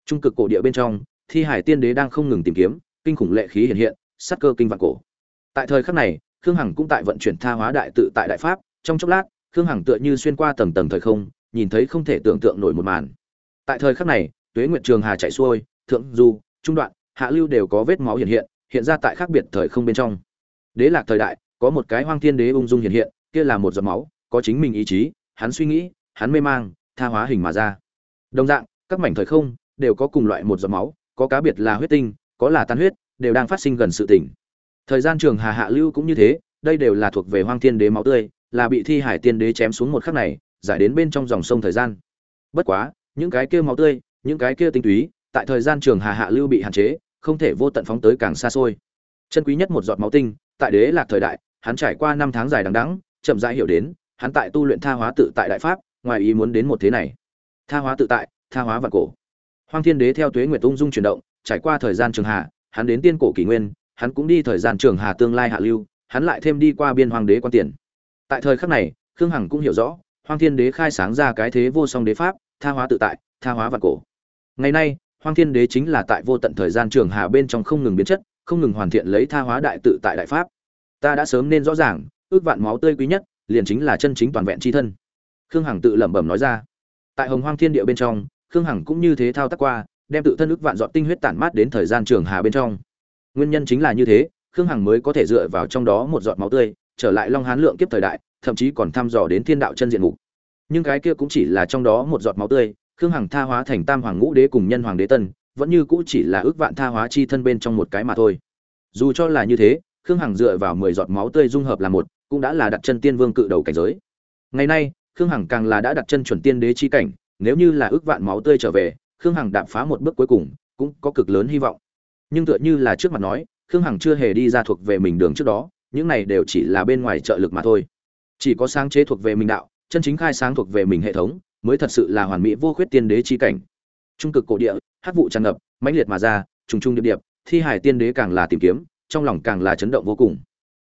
Trung cực cổ địa bên trong, thi hải tiên đế đang không ngừng tìm kiếm, kinh khủng lệ khí hiện hiện sắc cơ kinh vạn cổ. Tại thời khắc này, khương hằng cũng tại vận chuyển tha hóa đại tự tại đại pháp, trong chốc lát, khương hằng tựa như xuyên qua tầng tầng thời không, nhìn thấy không thể tưởng tượng nổi một màn. Tại thời khắc này, tuế nguyệt trường hà chạy xuôi, thượng du, trung đoạn, hạ lưu đều có vết máu hiện hiện hiện ra tại khác biệt thời không bên trong. Đế lạc thời đại, có một cái hoang thiên đế ung dung hiện hiện, kia là một giọt máu, có chính mình ý chí, hắn suy nghĩ, hắn mê mang tha hóa hình mà ra. Đồng dạng, các mảnh thời không đều có cùng loại một giọt máu, có cá biệt là huyết tinh, có là tan huyết, đều đang phát sinh gần sự tỉnh thời gian trường hà hạ lưu cũng như thế, đây đều là thuộc về hoang thiên đế máu tươi, là bị thi hải tiên đế chém xuống một khắc này, giải đến bên trong dòng sông thời gian. Bất quá, những cái kia máu tươi, những cái kia tinh túy, tại thời gian trường hà hạ lưu bị hạn chế, không thể vô tận phóng tới càng xa xôi. Chân quý nhất một giọt máu tinh, tại đế lạc thời đại, hắn trải qua năm tháng dài đằng đẵng, chậm rãi hiểu đến, hắn tại tu luyện tha hóa tự tại đại pháp ngoài ý muốn đến một thế này. Tha hóa tự tại, tha hóa vạn cổ. Hoang thiên đế theo tuế nguyệt ung dung chuyển động, trải qua thời gian trường hà hắn đến tiên cổ kỷ nguyên, hắn cũng đi thời gian trường hà tương lai hạ lưu, hắn lại thêm đi qua biên hoàng đế quan tiền. Tại thời khắc này, khương hằng cũng hiểu rõ, hoang thiên đế khai sáng ra cái thế vô song đế pháp, tha hóa tự tại, tha hóa vạn cổ. Ngày nay, hoang thiên đế chính là tại vô tận thời gian trường hà bên trong không ngừng biến chất, không ngừng hoàn thiện lấy tha hóa đại tự tại đại pháp. Ta đã sớm nên rõ ràng, ước vạn máu tươi quý nhất, liền chính là chân chính toàn vẹn chi thân khương hằng tự lẩm bẩm nói ra. Tại hồng hoang thiên địa bên trong, khương hằng cũng như thế thao tác qua, đem tự thân ức vạn dọn tinh huyết tản mát đến thời gian trường hà bên trong. Nguyên nhân chính là như thế, khương hằng mới có thể dựa vào trong đó một giọt máu tươi, trở lại long hán lượng kiếp thời đại, thậm chí còn thăm dò đến thiên đạo chân diện mục. Nhưng cái kia cũng chỉ là trong đó một giọt máu tươi, khương hằng tha hóa thành tam hoàng ngũ đế cùng nhân hoàng đế tân, vẫn như cũ chỉ là ước vạn tha hóa chi thân bên trong một cái mà thôi. Dù cho là như thế, khương hằng dựa vào mười giọt máu tươi dung hợp là một, cũng đã là đặt chân tiên vương cự đầu cảnh giới. Ngày nay khương hằng càng là đã đặt chân chuẩn tiên đế chi cảnh, nếu như là ước vạn máu tươi trở về, khương hằng đạp phá một bước cuối cùng, cũng có cực lớn hy vọng. Nhưng tựa như là trước mặt nói, khương hằng chưa hề đi ra thuộc về mình đường trước đó, những này đều chỉ là bên ngoài trợ lực mà thôi. Chỉ có sáng chế thuộc về mình đạo, chân chính khai sáng thuộc về mình hệ thống, mới thật sự là hoàn mỹ vô khuyết tiên đế chi cảnh. Trung cực cổ địa hát vụ tràn ngập, mãnh liệt mà ra, trùng trùng điệp điệp, thi hải tiên đế càng là tìm kiếm, trong lòng càng là chấn động vô cùng.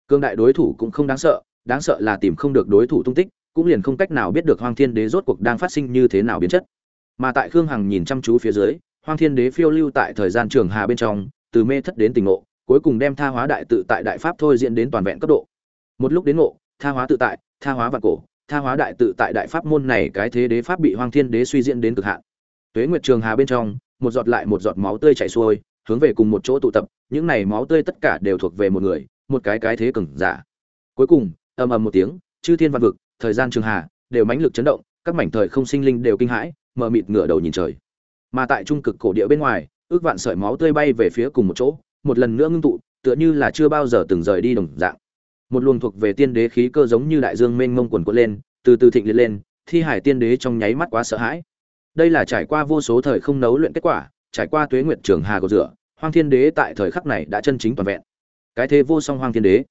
Cương đại đối thủ cũng không đáng sợ đáng sợ là tìm không được đối thủ tung tích cũng liền không cách nào biết được hoang thiên đế rốt cuộc đang phát sinh như thế nào biến chất. Mà tại khương hằng nhìn chăm chú phía dưới, hoang thiên đế phiêu lưu tại thời gian trường hà bên trong, từ mê thất đến tình ngộ, cuối cùng đem tha hóa đại tự tại đại pháp thôi diễn đến toàn vẹn cấp độ. Một lúc đến ngộ, tha hóa tự tại, tha hóa vạn cổ, tha hóa đại tự tại đại pháp môn này cái thế đế pháp bị hoang thiên đế suy diễn đến cực hạn. Tuế nguyệt trường hà bên trong, một giọt lại một giọt máu tươi chảy xuôi, hướng về cùng một chỗ tụ tập, những này máu tươi tất cả đều thuộc về một người, một cái cái thế cường giả. Cuối cùng, ầm ầm một tiếng, chư thiên văn vực thời gian trường hà, đều mãnh lực chấn động, các mảnh thời không sinh linh đều kinh hãi, mờ mịt ngửa đầu nhìn trời. Mà tại trung cực cổ địa bên ngoài, ước vạn sợi máu tươi bay về phía cùng một chỗ, một lần nữa ngưng tụ, tựa như là chưa bao giờ từng rời đi đồng dạng. Một luồng thuộc về tiên đế khí cơ giống như đại dương mênh mông quần quật lên, từ từ thịnh liệt lên, thi hải tiên đế trong nháy mắt quá sợ hãi. Đây là trải qua vô số thời không nấu luyện kết quả, trải qua tuế nguyệt trường hà của rửa, hoang thiên đế tại thời khắc này đã chân chính toàn vẹn. Cái thế vô song hoang thiên đế.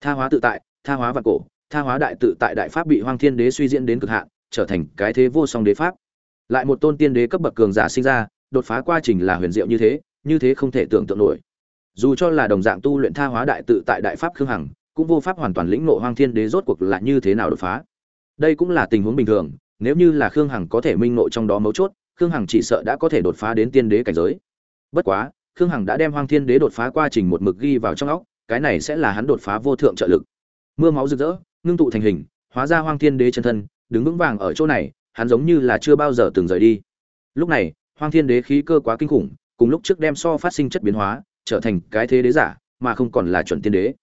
Tha hóa tự tại, tha hóa vạn cổ tha hóa đại tự tại đại pháp bị hoang thiên đế suy diễn đến cực hạn, trở thành cái thế vô song đế pháp. Lại một tôn tiên đế cấp bậc cường giả sinh ra, đột phá quá trình là huyền diệu như thế như thế không thể tưởng tượng nổi. Dù cho là đồng dạng tu luyện tha hóa đại tự tại đại pháp khương hằng, cũng vô pháp hoàn toàn lĩnh ngộ hoang thiên đế rốt cuộc là như thế nào đột phá. Đây cũng là tình huống bình thường, nếu như là khương hằng có thể minh ngộ trong đó mấu chốt, khương hằng chỉ sợ đã có thể đột phá đến tiên đế cảnh giới. Bất quá, khương hằng đã đem hoang thiên đế đột phá quá trình một mực ghi vào trong óc, cái này sẽ là hắn đột phá vô thượng trợ lực. Mưa máu rực rỡ ngưng tụ thành hình, hóa ra hoang thiên đế chân thân, đứng vững vàng ở chỗ này, hắn giống như là chưa bao giờ từng rời đi. Lúc này, hoang thiên đế khí cơ quá kinh khủng, cùng lúc trước đem so phát sinh chất biến hóa, trở thành cái thế đế giả, mà không còn là chuẩn tiên đế.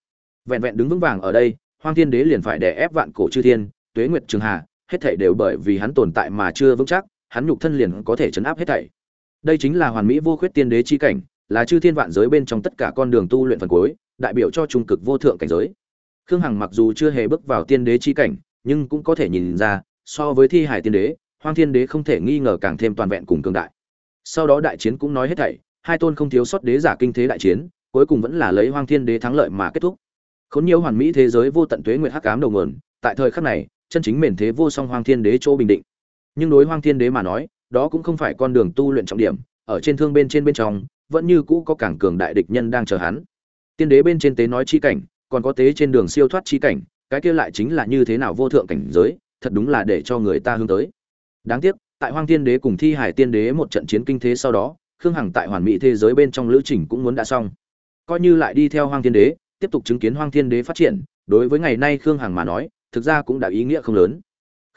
Vẹn vẹn đứng vững vàng ở đây, hoang thiên đế liền phải đè ép vạn cổ chư thiên, tuế nguyệt trường hà, hết thảy đều bởi vì hắn tồn tại mà chưa vững chắc, hắn nhục thân liền có thể chấn áp hết thảy. Đây chính là hoàn mỹ vô khuyết tiên đế chi cảnh, là chư thiên vạn giới bên trong tất cả con đường tu luyện phần cuối, đại biểu cho trung cực vô thượng cảnh giới khương hằng mặc dù chưa hề bước vào tiên đế chi cảnh, nhưng cũng có thể nhìn ra, so với thi hải tiên đế, hoang thiên đế không thể nghi ngờ càng thêm toàn vẹn cùng cường đại. Sau đó đại chiến cũng nói hết thảy, hai tôn không thiếu sót đế giả kinh thế đại chiến, cuối cùng vẫn là lấy hoang thiên đế thắng lợi mà kết thúc. Khốn nhiều hoàn mỹ thế giới vô tận tuế nguyệt hắc ám đầu nguồn, tại thời khắc này, chân chính mền thế vô song hoang thiên đế chỗ bình định. Nhưng đối hoang thiên đế mà nói, đó cũng không phải con đường tu luyện trọng điểm, ở trên thương bên trên bên trong, vẫn như cũ có cảng cường đại địch nhân đang chờ hắn. Tiên đế bên trên tế nói chi cảnh còn có tế trên đường siêu thoát chi cảnh, cái kia lại chính là như thế nào vô thượng cảnh giới, thật đúng là để cho người ta hướng tới. Đáng tiếc, tại hoang thiên đế cùng thi hải tiên đế một trận chiến kinh thế sau đó, khương hằng tại hoàn mỹ thế giới bên trong lữ trình cũng muốn đã xong. Coi như lại đi theo hoang thiên đế, tiếp tục chứng kiến hoang thiên đế phát triển, đối với ngày nay khương hằng mà nói, thực ra cũng đã ý nghĩa không lớn.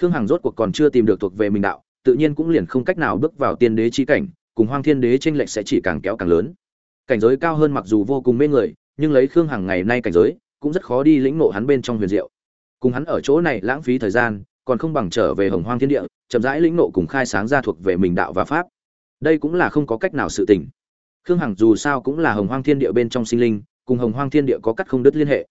Khương hằng rốt cuộc còn chưa tìm được thuộc về mình đạo, tự nhiên cũng liền không cách nào bước vào tiên đế chi cảnh, cùng hoang thiên đế tranh lệch sẽ chỉ càng kéo càng lớn. Cảnh giới cao hơn mặc dù vô cùng mê người nhưng lấy khương hằng ngày nay cảnh giới, cũng rất khó đi lĩnh ngộ hắn bên trong huyền diệu. Cùng hắn ở chỗ này lãng phí thời gian, còn không bằng trở về hồng hoang thiên địa, chậm rãi lĩnh ngộ cùng khai sáng ra thuộc về mình đạo và pháp. Đây cũng là không có cách nào sự tình. Khương hằng dù sao cũng là hồng hoang thiên địa bên trong sinh linh, cùng hồng hoang thiên địa có cắt không đứt liên hệ.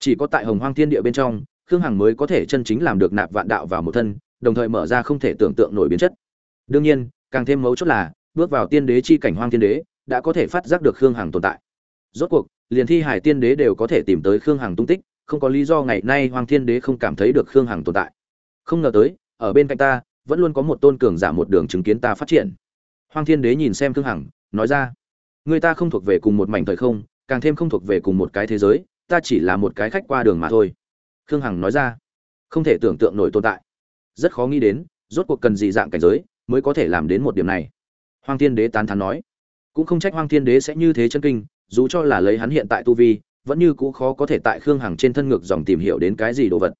Chỉ có tại hồng hoang thiên địa bên trong, khương hằng mới có thể chân chính làm được nạp vạn đạo vào một thân, đồng thời mở ra không thể tưởng tượng nổi biến chất. Đương nhiên, càng thêm mấu chốt là, bước vào tiên đế chi cảnh hoang thiên đế, đã có thể phát giác được khương hằng tồn tại rốt cuộc liền thi hải tiên đế đều có thể tìm tới khương hằng tung tích không có lý do ngày nay hoàng thiên đế không cảm thấy được khương hằng tồn tại. Không ngờ tới ở bên cạnh ta vẫn luôn có một tôn cường giả một đường chứng kiến ta phát triển. Hoàng thiên đế nhìn xem khương hằng nói ra người ta không thuộc về cùng một mảnh thời không càng thêm không thuộc về cùng một cái thế giới ta chỉ là một cái khách qua đường mà thôi. Khương hằng nói ra không thể tưởng tượng nổi tồn tại. Rất khó nghĩ đến rốt cuộc cần gì dạng cảnh giới mới có thể làm đến một điểm này. Hoàng Thiên Đế tán thán nói, cũng không trách hoàng Thiên Đế sẽ như thế chân kinh, dù cho là lấy hắn hiện tại tu vi, vẫn như cũ khó có thể tại Khương Hằng trên thân ngược dòng tìm hiểu đến cái gì đồ vật.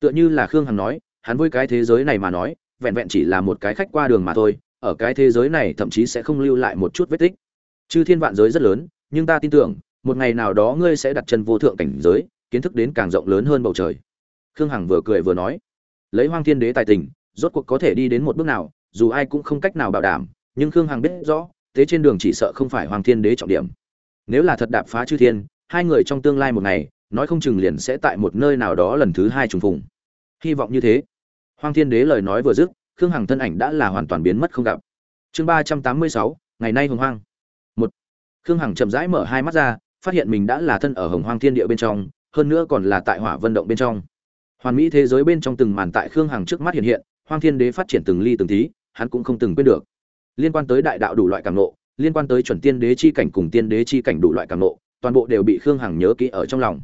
Tựa như là Khương Hằng nói, hắn với cái thế giới này mà nói, vẹn vẹn chỉ là một cái khách qua đường mà thôi, ở cái thế giới này thậm chí sẽ không lưu lại một chút vết tích. Chư thiên vạn giới rất lớn, nhưng ta tin tưởng, một ngày nào đó ngươi sẽ đặt chân vô thượng cảnh giới, kiến thức đến càng rộng lớn hơn bầu trời. Khương Hằng vừa cười vừa nói, lấy Hoang Thiên Đế tài tình, rốt cuộc có thể đi đến một bước nào, dù ai cũng không cách nào bảo đảm, nhưng khương hằng biết rõ thế trên đường chỉ sợ không phải hoàng thiên đế trọng điểm nếu là thật đạp phá chư thiên, hai người trong tương lai một ngày, nói không chừng liền sẽ tại một nơi nào đó lần thứ hai trùng phùng. Hy vọng như thế. Hoàng thiên đế lời nói vừa dứt, khương hằng thân ảnh đã là hoàn toàn biến mất không gặp. Chương ba trăm tám mươi sáu, ngày nay hồng hoang. Một, khương hằng chậm rãi mở hai mắt ra, phát hiện mình đã là thân ở hồng hoang thiên địa bên trong, hơn nữa còn là tại hỏa vận động bên trong. Hoàn mỹ thế giới bên trong từng màn tại khương hằng trước mắt hiện hiện, hoang thiên đế phát triển từng ly từng tí, hắn cũng không từng quên được. Liên quan tới đại đạo đủ loại cảm nộ liên quan tới chuẩn tiên đế chi cảnh cùng tiên đế chi cảnh đủ loại cảm nộ toàn bộ đều bị khương hằng nhớ kỹ ở trong lòng.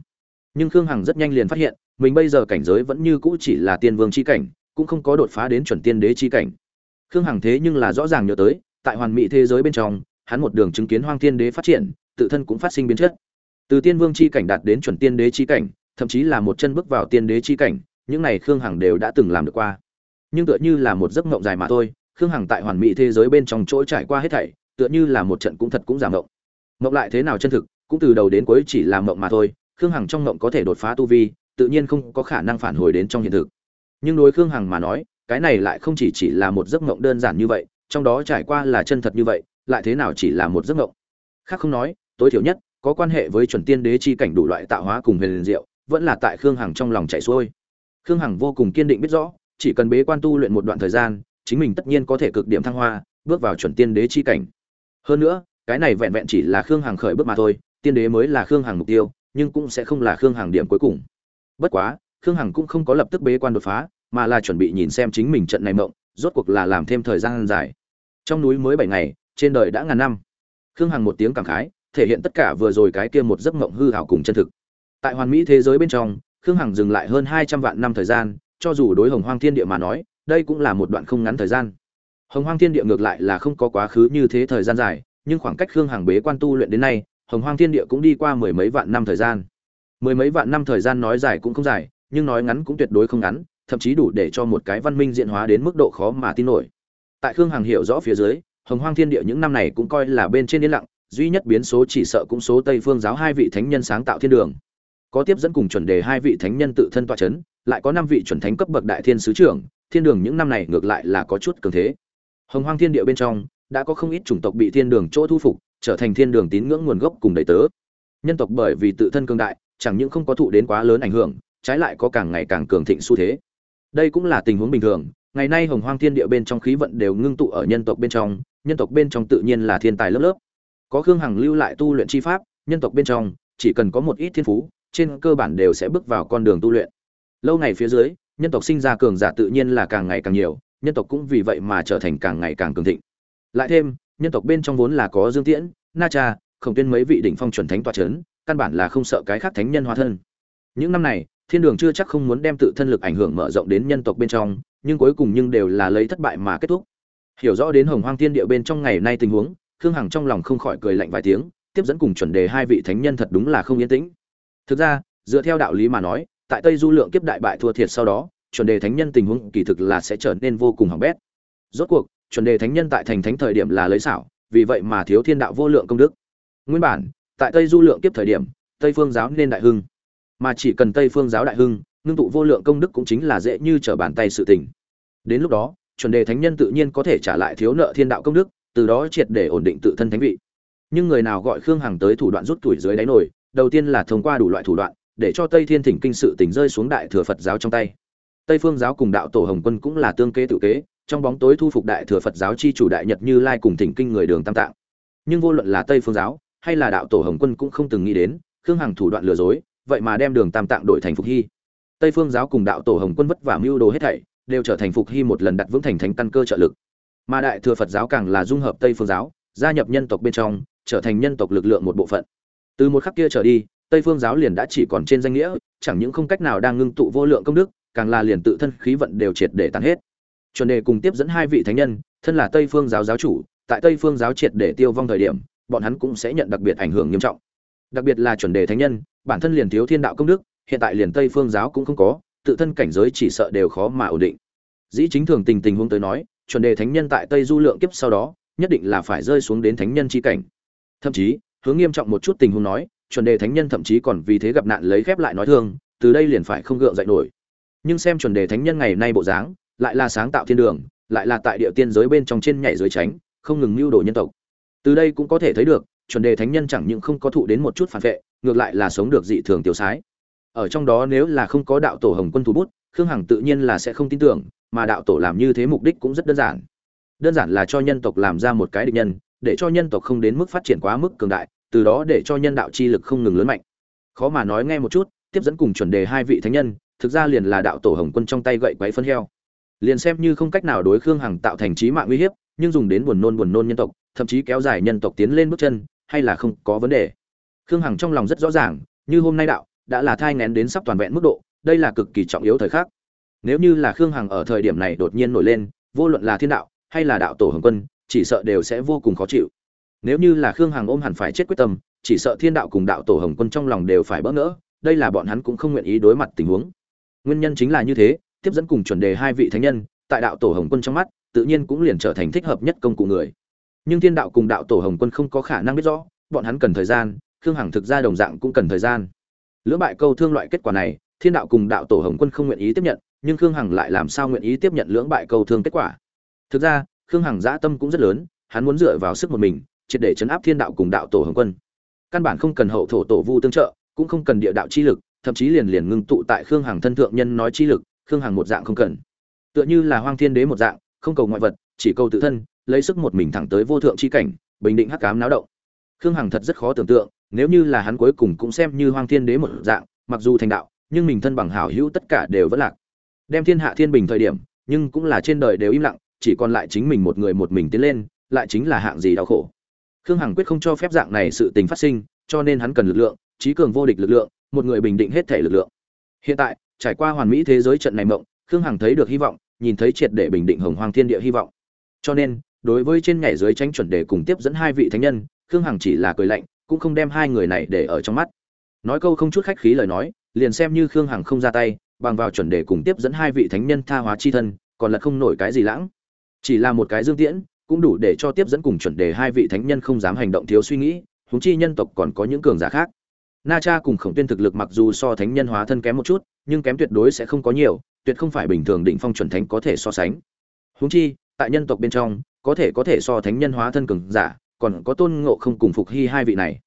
Nhưng khương hằng rất nhanh liền phát hiện, mình bây giờ cảnh giới vẫn như cũ chỉ là tiên vương chi cảnh, cũng không có đột phá đến chuẩn tiên đế chi cảnh. Khương hằng thế nhưng là rõ ràng nhớ tới, tại hoàn mỹ thế giới bên trong, hắn một đường chứng kiến hoang tiên đế phát triển, tự thân cũng phát sinh biến chất. Từ tiên vương chi cảnh đạt đến chuẩn tiên đế chi cảnh, thậm chí là một chân bước vào tiên đế chi cảnh, những này khương hằng đều đã từng làm được qua. Nhưng tựa như là một giấc mộng dài mà thôi, khương hằng tại hoàn mỹ thế giới bên trong chỗ trải qua hết thảy tựa như là một trận cũng thật cũng giảm mộng. Mộng lại thế nào chân thực cũng từ đầu đến cuối chỉ là mộng mà thôi khương hằng trong mộng có thể đột phá tu vi tự nhiên không có khả năng phản hồi đến trong hiện thực. Nhưng đối khương hằng mà nói cái này lại không chỉ chỉ là một giấc mộng đơn giản như vậy trong đó trải qua là chân thật như vậy lại thế nào chỉ là một giấc mộng? Khác không nói tối thiểu nhất có quan hệ với chuẩn tiên đế chi cảnh đủ loại tạo hóa cùng huyền liền diệu vẫn là tại khương hằng trong lòng chạy xuôi. Khương hằng vô cùng kiên định biết rõ chỉ cần bế quan tu luyện một đoạn thời gian chính mình tất nhiên có thể cực điểm thăng hoa, bước vào chuẩn tiên đế chi cảnh. Hơn nữa, cái này vẹn vẹn chỉ là Khương Hằng khởi bước mà thôi, tiên đế mới là Khương Hằng mục tiêu, nhưng cũng sẽ không là Khương Hằng điểm cuối cùng. Bất quá, Khương Hằng cũng không có lập tức bế quan đột phá, mà là chuẩn bị nhìn xem chính mình trận này mộng, rốt cuộc là làm thêm thời gian dài. Trong núi mới bảy ngày, trên đời đã ngàn năm. Khương Hằng một tiếng cảm khái, thể hiện tất cả vừa rồi cái kia một giấc mộng hư hảo cùng chân thực. Tại hoàn mỹ thế giới bên trong, Khương Hằng dừng lại hơn 200 vạn năm thời gian, cho dù đối Hồng Hoang Thiên Địa mà nói, đây cũng là một đoạn không ngắn thời gian hồng hoang thiên địa ngược lại là không có quá khứ như thế thời gian dài, nhưng khoảng cách khương hằng bế quan tu luyện đến nay, hồng hoang thiên địa cũng đi qua mười mấy vạn năm thời gian. Mười mấy vạn năm thời gian nói dài cũng không dài, nhưng nói ngắn cũng tuyệt đối không ngắn, thậm chí đủ để cho một cái văn minh diện hóa đến mức độ khó mà tin nổi. Tại khương hằng hiểu rõ phía dưới, hồng hoang thiên địa những năm này cũng coi là bên trên yên lặng, duy nhất biến số chỉ sợ cũng số tây phương giáo hai vị thánh nhân sáng tạo thiên đường. Có tiếp dẫn cùng chuẩn đề hai vị thánh nhân tự thân toa c h ấ n lại có năm vị chuẩn thánh cấp bậc đại thiên sứ trưởng, thiên đường những năm này ngược lại là có chút cường thế hồng hoang thiên địa bên trong, đã có không ít chủng tộc bị thiên đường chỗ thu phục, trở thành thiên đường tín ngưỡng nguồn gốc cùng đầy tớ. Nhân tộc bởi vì tự thân cương đại, chẳng những không có thụ đến quá lớn ảnh hưởng, trái lại có càng ngày càng cường thịnh xu thế. Đây cũng là tình huống bình thường, ngày nay hồng hoang thiên địa bên trong khí vận đều ngưng tụ ở nhân tộc bên trong, nhân tộc bên trong tự nhiên là thiên tài lớp lớp. Có khương hằng lưu lại tu luyện chi pháp, nhân tộc bên trong, chỉ cần có một ít thiên phú, trên cơ bản đều sẽ bước vào con đường tu luyện. Lâu ngày phía dưới, nhân tộc sinh ra cường giả tự nhiên là càng ngày càng nhiều nhân tộc cũng vì vậy mà trở thành càng ngày càng cường thịnh. Lại thêm, nhân tộc bên trong vốn là có dương tiễn, na cha, khổng tuyên mấy vị đỉnh phong chuẩn thánh tọa c h ấ n căn bản là không sợ cái khác thánh nhân hóa thân. Những năm này, thiên đường chưa chắc không muốn đem tự thân lực ảnh hưởng mở rộng đến nhân tộc bên trong, nhưng cuối cùng nhưng đều là lấy thất bại mà kết thúc. Hiểu rõ đến hồng hoang thiên địa bên trong ngày nay tình huống, khương hằng trong lòng không khỏi cười lạnh vài tiếng, tiếp dẫn cùng chuẩn đề hai vị thánh nhân thật đúng là không yên tĩnh. Thực ra, dựa theo đạo lý mà nói, tại tây du lượng kiếp đại bại thua thiệt sau đó chuẩn đề thánh nhân tình huống kỳ thực là sẽ trở nên vô cùng hỏng bét. Rốt cuộc, chuẩn đề thánh nhân tại thành thánh thời điểm là lấy xảo, vì vậy mà thiếu thiên đạo vô lượng công đức. Nguyên bản, tại tây du lượng kiếp thời điểm, tây phương giáo nên đại hưng. Mà chỉ cần tây phương giáo đại hưng, ngưng tụ vô lượng công đức cũng chính là dễ như trở bàn tay sự tình. Đến lúc đó, chuẩn đề thánh nhân tự nhiên có thể trả lại thiếu nợ thiên đạo công đức, từ đó triệt để ổn định tự thân thánh vị. Nhưng người nào gọi khương hằng tới thủ đoạn rút tuổi dưới đáy nổi đầu tiên là thông qua đủ loại thủ đoạn, để cho tây thiên thỉnh kinh sự tỉnh rơi xuống đại thừa phật giáo trong tay tây phương giáo cùng đạo tổ hồng quân cũng là tương kế tự kế, trong bóng tối thu phục đại thừa phật giáo chi chủ đại nhật như lai cùng thỉnh kinh người đường tam tạng. Nhưng vô luận là tây phương giáo hay là đạo tổ hồng quân cũng không từng nghĩ đến, khương hằng thủ đoạn lừa dối, vậy mà đem đường tam tạng đổi thành phục hy. Tây phương giáo cùng đạo tổ hồng quân vất vả mưu đồ hết thảy, đều trở thành phục hy một lần đặt vững thành thánh căn cơ trợ lực. Mà đại thừa phật giáo càng là dung hợp tây phương giáo, gia nhập nhân tộc bên trong, trở thành nhân tộc lực lượng một bộ phận. Từ một khắc kia trở đi, tây phương giáo liền đã chỉ còn trên danh nghĩa, chẳng những không cách nào đang ngưng tụ vô lượng công đức càng là liền tự thân khí vận đều triệt để tàn hết. Chuẩn đề cùng tiếp dẫn hai vị thánh nhân, thân là tây phương giáo giáo chủ, tại tây phương giáo triệt để tiêu vong thời điểm, bọn hắn cũng sẽ nhận đặc biệt ảnh hưởng nghiêm trọng. Đặc biệt là chuẩn đề thánh nhân, bản thân liền thiếu thiên đạo công đức, hiện tại liền tây phương giáo cũng không có, tự thân cảnh giới chỉ sợ đều khó mà ổn định. Dĩ chính thường tình tình huống tới nói, chuẩn đề thánh nhân tại tây du lượng kiếp sau đó, nhất định là phải rơi xuống đến thánh nhân chi cảnh. Thậm chí, hướng nghiêm trọng một chút tình huống nói, chuẩn đề thánh nhân thậm chí còn vì thế gặp nạn lấy khép lại nói thương, từ đây liền phải không gượng dậy nổi nhưng xem chuẩn đề thánh nhân ngày nay bộ dáng, lại là sáng tạo thiên đường, lại là tại địa tiên giới bên trong trên nhảy dưới tránh, không ngừng mưu đồ nhân tộc. Từ đây cũng có thể thấy được, chuẩn đề thánh nhân chẳng những không có thụ đến một chút phản vệ, ngược lại là sống được dị thường tiêu sái. Ở trong đó nếu là không có đạo tổ hồng quân thủ bút, khương hằng tự nhiên là sẽ không tin tưởng, mà đạo tổ làm như thế mục đích cũng rất đơn giản. Đơn giản là cho nhân tộc làm ra một cái định nhân, để cho nhân tộc không đến mức phát triển quá mức cường đại, từ đó để cho nhân đạo chi lực không ngừng lớn mạnh. Khó mà nói nghe một chút, tiếp dẫn cùng chuẩn đề hai vị thánh nhân thực ra liền là đạo tổ hồng quân trong tay gậy quấy phân heo. Liền xem như không cách nào đối khương hằng tạo thành trí mạng uy hiếp, nhưng dùng đến buồn nôn buồn nôn nhân tộc, thậm chí kéo dài nhân tộc tiến lên bước chân, hay là không có vấn đề. Khương hằng trong lòng rất rõ ràng, như hôm nay đạo, đã là thai ngén đến sắp toàn vẹn mức độ, đây là cực kỳ trọng yếu thời khắc. Nếu như là khương hằng ở thời điểm này đột nhiên nổi lên, vô luận là thiên đạo, hay là đạo tổ hồng quân, chỉ sợ đều sẽ vô cùng khó chịu. Nếu như là khương hằng ôm hẳn phải chết quyết tâm, chỉ sợ thiên đạo cùng đạo tổ hồng quân trong lòng đều phải bỡ ngỡ, đây là bọn hắn cũng không nguyện ý đối mặt tình huống nguyên nhân chính là như thế, tiếp dẫn cùng chuẩn đề hai vị thánh nhân, tại đạo tổ hồng quân trong mắt, tự nhiên cũng liền trở thành thích hợp nhất công cụ người. Nhưng thiên đạo cùng đạo tổ hồng quân không có khả năng biết rõ, bọn hắn cần thời gian, khương hằng thực ra đồng dạng cũng cần thời gian. Lưỡng bại câu thương loại kết quả này, thiên đạo cùng đạo tổ hồng quân không nguyện ý tiếp nhận, nhưng khương hằng lại làm sao nguyện ý tiếp nhận lưỡng bại câu thương kết quả? Thực ra, khương hằng dã tâm cũng rất lớn, hắn muốn dựa vào sức một mình, triệt để chấn áp thiên đạo cùng đạo tổ hồng quân. Căn bản không cần hậu thổ tổ vu tương trợ, cũng không cần địa đạo chi lực thậm chí liền liền ngưng tụ tại khương hằng thân thượng nhân nói chi lực, khương hằng một dạng không cần. Tựa như là hoang thiên đế một dạng, không cầu ngoại vật, chỉ cầu tự thân, lấy sức một mình thẳng tới vô thượng chi cảnh, bình định hắc cám náo động. Khương hằng thật rất khó tưởng tượng, nếu như là hắn cuối cùng cũng xem như hoang thiên đế một dạng, mặc dù thành đạo, nhưng mình thân bằng hảo hữu tất cả đều vẫn lạc. Đem thiên hạ thiên bình thời điểm, nhưng cũng là trên đời đều im lặng, chỉ còn lại chính mình một người một mình tiến lên, lại chính là hạng gì đau khổ. Khương hằng quyết không cho phép dạng này sự tình phát sinh, cho nên hắn cần lực lượng, trí cường vô địch lực lượng một người bình định hết thể lực lượng. Hiện tại, trải qua hoàn mỹ thế giới trận này mộng, khương hằng thấy được hy vọng, nhìn thấy triệt để bình định hồng hoàng thiên địa hy vọng. Cho nên, đối với trên nhảy dưới tranh chuẩn đề cùng tiếp dẫn hai vị thánh nhân, khương hằng chỉ là cười lạnh, cũng không đem hai người này để ở trong mắt. Nói câu không chút khách khí lời nói, liền xem như khương hằng không ra tay, bằng vào chuẩn đề cùng tiếp dẫn hai vị thánh nhân tha hóa chi thân, còn là không nổi cái gì lãng. Chỉ là một cái dương tiễn, cũng đủ để cho tiếp dẫn cùng chuẩn đề hai vị thánh nhân không dám hành động thiếu suy nghĩ, huống chi nhân tộc còn có những cường giả khác na cha cùng khổng tuyên thực lực mặc dù so thánh nhân hóa thân kém một chút, nhưng kém tuyệt đối sẽ không có nhiều, tuyệt không phải bình thường định phong chuẩn thánh có thể so sánh. Huống chi, tại nhân tộc bên trong, có thể có thể so thánh nhân hóa thân cường giả, còn có tôn ngộ không cùng phục hy hai vị này.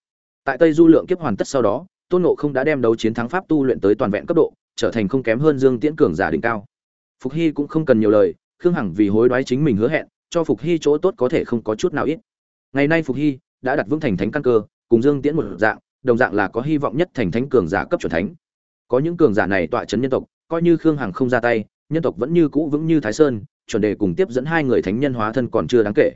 Tại tây du lượng kiếp hoàn tất sau đó, tôn ngộ không đã đem đấu chiến thắng pháp tu luyện tới toàn vẹn cấp độ, trở thành không kém hơn dương tiễn cường giả đỉnh cao. Phục hy cũng không cần nhiều lời, khương hằng vì hối đoái chính mình hứa hẹn, cho phục hy chỗ tốt có thể không có chút nào ít. Ngày nay phục hy đã đặt vững thành thánh căn cơ, cùng dương tiễn một dạng đồng dạng là có hy vọng nhất thành thánh cường giả cấp chuẩn thánh. Có những cường giả này tọa chấn nhân tộc, coi như khương hằng không ra tay, nhân tộc vẫn như cũ vững như thái sơn, chuẩn đề cùng tiếp dẫn hai người thánh nhân hóa thân còn chưa đáng kể.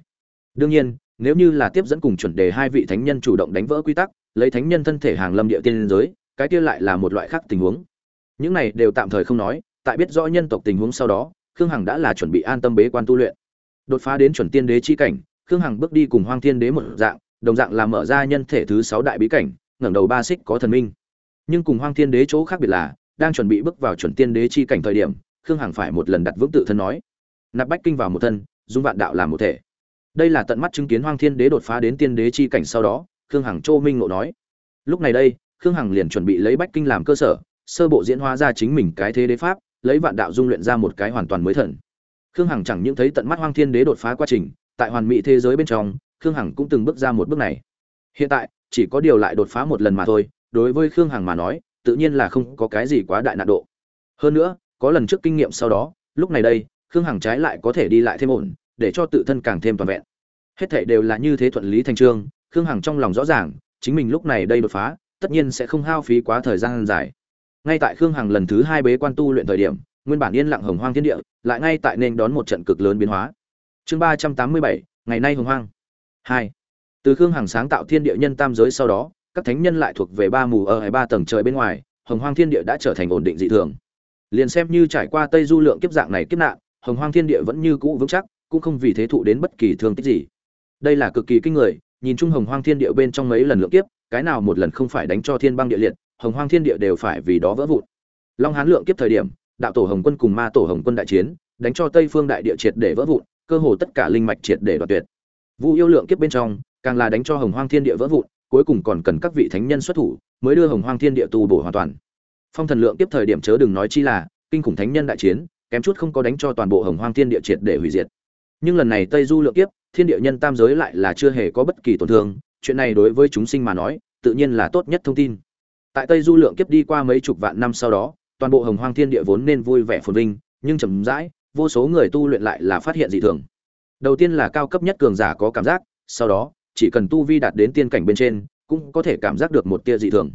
Đương nhiên, nếu như là tiếp dẫn cùng chuẩn đề hai vị thánh nhân chủ động đánh vỡ quy tắc, lấy thánh nhân thân thể hàng lâm địa tiên giới, cái kia lại là một loại khác tình huống. Những này đều tạm thời không nói, tại biết rõ nhân tộc tình huống sau đó, khương hằng đã là chuẩn bị an tâm bế quan tu luyện. Đột phá đến chuẩn tiên đế chi cảnh, khương hằng bước đi cùng hoang thiên đế một dạng, đồng dạng là mở ra nhân thể thứ sáu đại bí cảnh ngẩng đầu ba xích có thần minh. Nhưng cùng hoang thiên đế chỗ khác biệt là, đang chuẩn bị bước vào chuẩn tiên đế chi cảnh thời điểm, khương hằng phải một lần đặt vững tự thân nói. Nạp bách kinh vào một thân, dung vạn đạo làm một thể. Đây là tận mắt chứng kiến hoang thiên đế đột phá đến tiên đế chi cảnh sau đó, khương hằng châu minh ngộ nói. Lúc này đây, khương hằng liền chuẩn bị lấy bách kinh làm cơ sở, sơ bộ diễn hóa ra chính mình cái thế đế pháp, lấy vạn đạo dung luyện ra một cái hoàn toàn mới thần. Khương hằng chẳng những thấy tận mắt hoang thiên đế đột phá quá trình, tại hoàn mỹ thế giới bên trong, khương hằng cũng từng bước ra một bước này hiện tại, chỉ có điều lại đột phá một lần mà thôi, đối với khương hằng mà nói, tự nhiên là không có cái gì quá đại nạn độ. Hơn nữa, có lần trước kinh nghiệm sau đó, lúc này đây, khương hằng trái lại có thể đi lại thêm ổn, để cho tự thân càng thêm toàn vẹn. Hết thảy đều là như thế thuận lý thành trương, khương hằng trong lòng rõ ràng, chính mình lúc này đây đột phá, tất nhiên sẽ không hao phí quá thời gian dài. Ngay tại khương hằng lần thứ hai bế quan tu luyện thời điểm, nguyên bản yên lặng hồng hoang thiên địa, lại ngay tại nên đón một trận cực lớn biến hóa. Chương ba trăm tám mươi bảy, ngày nay hồng hoang. Hai từ khương hằng sáng tạo thiên địa nhân tam giới sau đó, các thánh nhân lại thuộc về ba mù ở hai ba tầng trời bên ngoài, hồng hoang thiên địa đã trở thành ổn định dị thường. Liền xem như trải qua tây du lượng kiếp dạng này kiếp nạn, hồng hoang thiên địa vẫn như cũ vững chắc, cũng không vì thế thụ đến bất kỳ thương tích gì. Đây là cực kỳ kinh người, nhìn chung hồng hoang thiên địa bên trong mấy lần lượng kiếp, cái nào một lần không phải đánh cho thiên băng địa liệt, hồng hoang thiên địa đều phải vì đó vỡ vụn. Long hán lượng kiếp thời điểm, đạo tổ hồng quân cùng ma tổ hồng quân đại chiến, đánh cho tây phương đại địa triệt để vỡ vụn, cơ hồ tất cả linh mạch triệt để đoạt tuyệt. Vu yêu lượng kiếp bên trong càng là đánh cho hồng hoang thiên địa vỡ vụn, cuối cùng còn cần các vị thánh nhân xuất thủ mới đưa hồng hoang thiên địa tu bổ hoàn toàn. Phong thần lượng kiếp thời điểm chớ đừng nói chi là, kinh khủng thánh nhân đại chiến, kém chút không có đánh cho toàn bộ hồng hoang thiên địa triệt để hủy diệt. Nhưng lần này tây du lượng kiếp, thiên địa nhân tam giới lại là chưa hề có bất kỳ tổn thương, chuyện này đối với chúng sinh mà nói, tự nhiên là tốt nhất thông tin. Tại tây du lượng kiếp đi qua mấy chục vạn năm sau đó, toàn bộ hồng hoang thiên địa vốn nên vui vẻ phồn vinh, nhưng chậm rãi, vô số người tu luyện lại là phát hiện dị thường. Đầu tiên là cao cấp nhất cường giả có cảm giác, sau đó chỉ cần tu vi đạt đến tiên cảnh bên trên, cũng có thể cảm giác được một tia dị thường.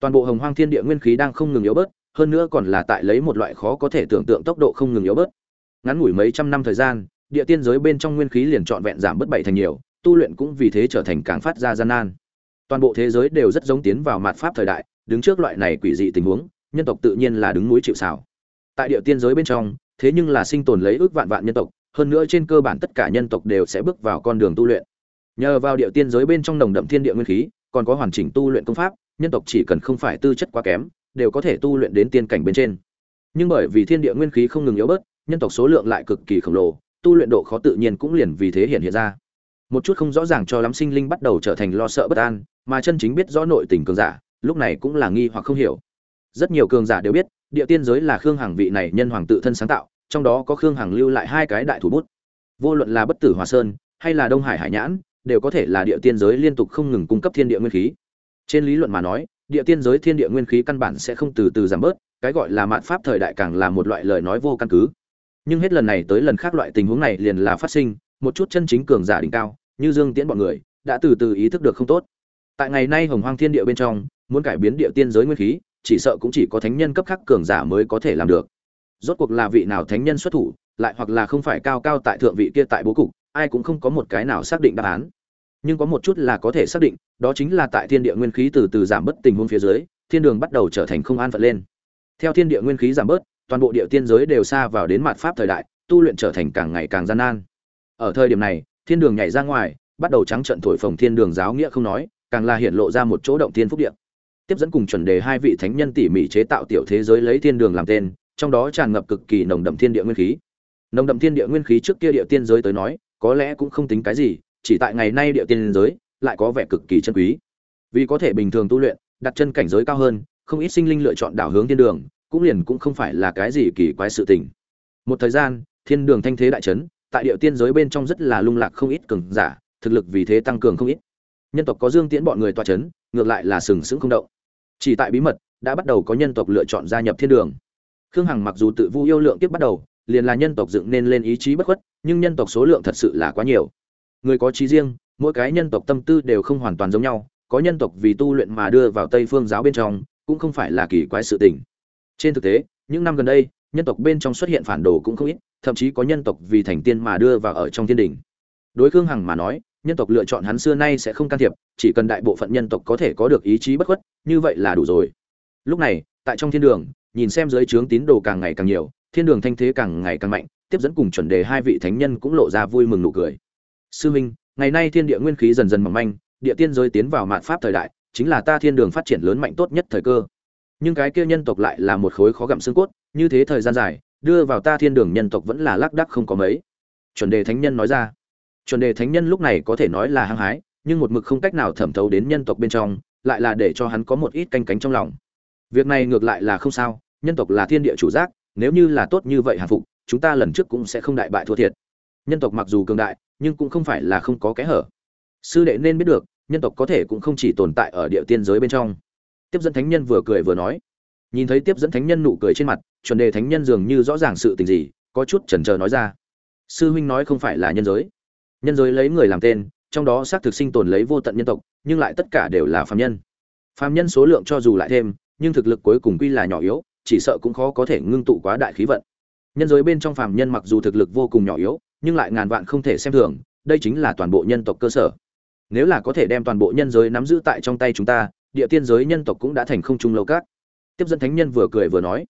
Toàn bộ hồng hoang thiên địa nguyên khí đang không ngừng yếu bớt, hơn nữa còn là tại lấy một loại khó có thể tưởng tượng tốc độ không ngừng yếu bớt. Ngắn ngủi mấy trăm năm thời gian, địa tiên giới bên trong nguyên khí liền trọn vẹn giảm bớt bảy thành nhiều, tu luyện cũng vì thế trở thành càng phát ra gian nan. Toàn bộ thế giới đều rất giống tiến vào mạt pháp thời đại, đứng trước loại này quỷ dị tình huống, nhân tộc tự nhiên là đứng núi chịu sào. Tại địa tiên giới bên trong, thế nhưng là sinh tồn lấy ước vạn vạn nhân tộc, hơn nữa trên cơ bản tất cả nhân tộc đều sẽ bước vào con đường tu luyện nhờ vào địa tiên giới bên trong nồng đậm thiên địa nguyên khí, còn có hoàn chỉnh tu luyện công pháp, nhân tộc chỉ cần không phải tư chất quá kém, đều có thể tu luyện đến tiên cảnh bên trên. Nhưng bởi vì thiên địa nguyên khí không ngừng yếu bớt, nhân tộc số lượng lại cực kỳ khổng lồ, tu luyện độ khó tự nhiên cũng liền vì thế hiện hiện ra. Một chút không rõ ràng cho lắm sinh linh bắt đầu trở thành lo sợ bất an, mà chân chính biết rõ nội tình cường giả, lúc này cũng là nghi hoặc không hiểu. Rất nhiều cường giả đều biết, địa tiên giới là khương hằng vị này nhân hoàng tự thân sáng tạo, trong đó có khương hằng lưu lại hai cái đại thủ bút. Vô luận là bất tử hòa sơn, hay là đông hải hải nhãn đều có thể là địa tiên giới liên tục không ngừng cung cấp thiên địa nguyên khí. Trên lý luận mà nói, địa tiên giới thiên địa nguyên khí căn bản sẽ không từ từ giảm bớt, cái gọi là mạn pháp thời đại càng là một loại lời nói vô căn cứ. Nhưng hết lần này tới lần khác loại tình huống này liền là phát sinh, một chút chân chính cường giả đỉnh cao, như dương tiễn bọn người, đã từ từ ý thức được không tốt. Tại ngày nay hồng hoang thiên địa bên trong, muốn cải biến địa tiên giới nguyên khí, chỉ sợ cũng chỉ có thánh nhân cấp khác cường giả mới có thể làm được. Rốt cuộc là vị nào thánh nhân xuất thủ, lại hoặc là không phải cao cao tại thượng vị kia tại bố cục ai cũng không có một cái nào xác định đáp án. Nhưng có một chút là có thể xác định, đó chính là tại thiên địa nguyên khí từ từ giảm bớt tình huống phía dưới, thiên đường bắt đầu trở thành không an phận lên. Theo thiên địa nguyên khí giảm bớt, toàn bộ địa tiên giới đều xa vào đến mặt pháp thời đại, tu luyện trở thành càng ngày càng gian nan. Ở thời điểm này, thiên đường nhảy ra ngoài, bắt đầu trắng trận thổi phồng thiên đường giáo nghĩa không nói, càng là hiện lộ ra một chỗ động thiên phúc địa. Tiếp dẫn cùng chuẩn đề hai vị thánh nhân tỉ mỉ chế tạo tiểu thế giới lấy thiên đường làm tên, trong đó tràn ngập cực kỳ nồng đậm thiên địa nguyên khí. Nồng đậm thiên địa nguyên khí trước kia địa tiên giới tới nói có lẽ cũng không tính cái gì chỉ tại ngày nay địa tiên giới lại có vẻ cực kỳ chân quý. Vì có thể bình thường tu luyện đặt chân cảnh giới cao hơn không ít sinh linh lựa chọn đảo hướng thiên đường cũng liền cũng không phải là cái gì kỳ quái sự tình. Một thời gian thiên đường thanh thế đại trấn tại địa tiên giới bên trong rất là lung lạc không ít cường giả thực lực vì thế tăng cường không ít. Nhân tộc có dương tiễn bọn người toa chấn, ngược lại là sừng sững không động. Chỉ tại bí mật đã bắt đầu có nhân tộc lựa chọn gia nhập thiên đường. Khương hằng mặc dù tự vu yêu lượng tiếp bắt đầu liền là nhân tộc dựng nên lên ý chí bất khuất, nhưng nhân tộc số lượng thật sự là quá nhiều. Người có trí riêng, mỗi cái nhân tộc tâm tư đều không hoàn toàn giống nhau, có nhân tộc vì tu luyện mà đưa vào tây phương giáo bên trong, cũng không phải là kỳ quái sự tình. Trên thực tế, những năm gần đây, nhân tộc bên trong xuất hiện phản đồ cũng không ít, thậm chí có nhân tộc vì thành tiên mà đưa vào ở trong thiên đình. Đối khương hằng mà nói, nhân tộc lựa chọn hắn xưa nay sẽ không can thiệp, chỉ cần đại bộ phận nhân tộc có thể có được ý chí bất khuất, như vậy là đủ rồi. Lúc này, tại trong thiên đường, nhìn xem dưới trướng tín đồ càng ngày càng nhiều thiên đường thanh thế càng ngày càng mạnh, tiếp dẫn cùng chuẩn đề hai vị thánh nhân cũng lộ ra vui mừng nụ cười. Sư minh, ngày nay thiên địa nguyên khí dần dần mỏng manh, địa tiên giới tiến vào mạn pháp thời đại, chính là ta thiên đường phát triển lớn mạnh tốt nhất thời cơ. Nhưng cái kia nhân tộc lại là một khối khó gặm xương cốt, như thế thời gian dài, đưa vào ta thiên đường nhân tộc vẫn là lác đắc không có mấy. Chuẩn đề thánh nhân nói ra. Chuẩn đề thánh nhân lúc này có thể nói là hăng hái, nhưng một mực không cách nào thẩm thấu đến nhân tộc bên trong, lại là để cho hắn có một ít canh cánh trong lòng. Việc này ngược lại là không sao, nhân tộc là thiên địa chủ giác nếu như là tốt như vậy hàn phục, chúng ta lần trước cũng sẽ không đại bại thua thiệt. Nhân tộc mặc dù cường đại, nhưng cũng không phải là không có kẽ hở. Sư đệ nên biết được, nhân tộc có thể cũng không chỉ tồn tại ở địa tiên giới bên trong. Tiếp dẫn thánh nhân vừa cười vừa nói. Nhìn thấy tiếp dẫn thánh nhân nụ cười trên mặt, chuẩn đề thánh nhân dường như rõ ràng sự tình gì, có chút chần chờ nói ra. Sư huynh nói không phải là nhân giới. Nhân giới lấy người làm tên, trong đó xác thực sinh tồn lấy vô tận nhân tộc, nhưng lại tất cả đều là phàm nhân. Phàm nhân số lượng cho dù lại thêm, nhưng thực lực cuối cùng quy là nhỏ yếu chỉ sợ cũng khó có thể ngưng tụ quá đại khí vận. Nhân giới bên trong phàm nhân mặc dù thực lực vô cùng nhỏ yếu, nhưng lại ngàn vạn không thể xem thường, đây chính là toàn bộ nhân tộc cơ sở. Nếu là có thể đem toàn bộ nhân giới nắm giữ tại trong tay chúng ta, địa tiên giới nhân tộc cũng đã thành không trung lâu cát. Tiếp dẫn thánh nhân vừa cười vừa nói.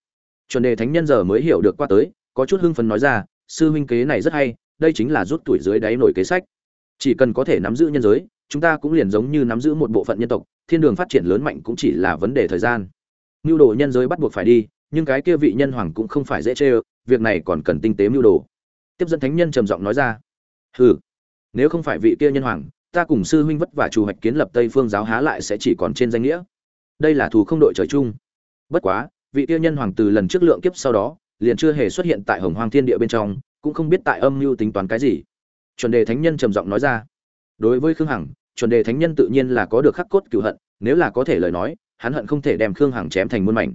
Chuẩn đề thánh nhân giờ mới hiểu được qua tới, có chút hưng phấn nói ra, sư huynh kế này rất hay, đây chính là rút tuổi dưới đáy nổi kế sách. Chỉ cần có thể nắm giữ nhân giới, chúng ta cũng liền giống như nắm giữ một bộ phận nhân tộc, thiên đường phát triển lớn mạnh cũng chỉ là vấn đề thời gian mưu đồ nhân giới bắt buộc phải đi, nhưng cái kia vị nhân hoàng cũng không phải dễ chê việc này còn cần tinh tế mưu đồ. Tiếp dẫn thánh nhân trầm giọng nói ra, hừ, nếu không phải vị kia nhân hoàng, ta cùng sư huynh vất vả chủ hoạch kiến lập tây phương giáo há lại sẽ chỉ còn trên danh nghĩa. Đây là thù không đội trời chung. Bất quá, vị kia nhân hoàng từ lần trước lượng kiếp sau đó, liền chưa hề xuất hiện tại hồng hoang thiên địa bên trong, cũng không biết tại âm mưu tính toán cái gì. Chuẩn đề thánh nhân trầm giọng nói ra, đối với khương hằng, chuẩn đề thánh nhân tự nhiên là có được khắc cốt cựu hận, nếu là có thể lời nói hắn hận không thể đem khương hằng chém thành muôn mảnh.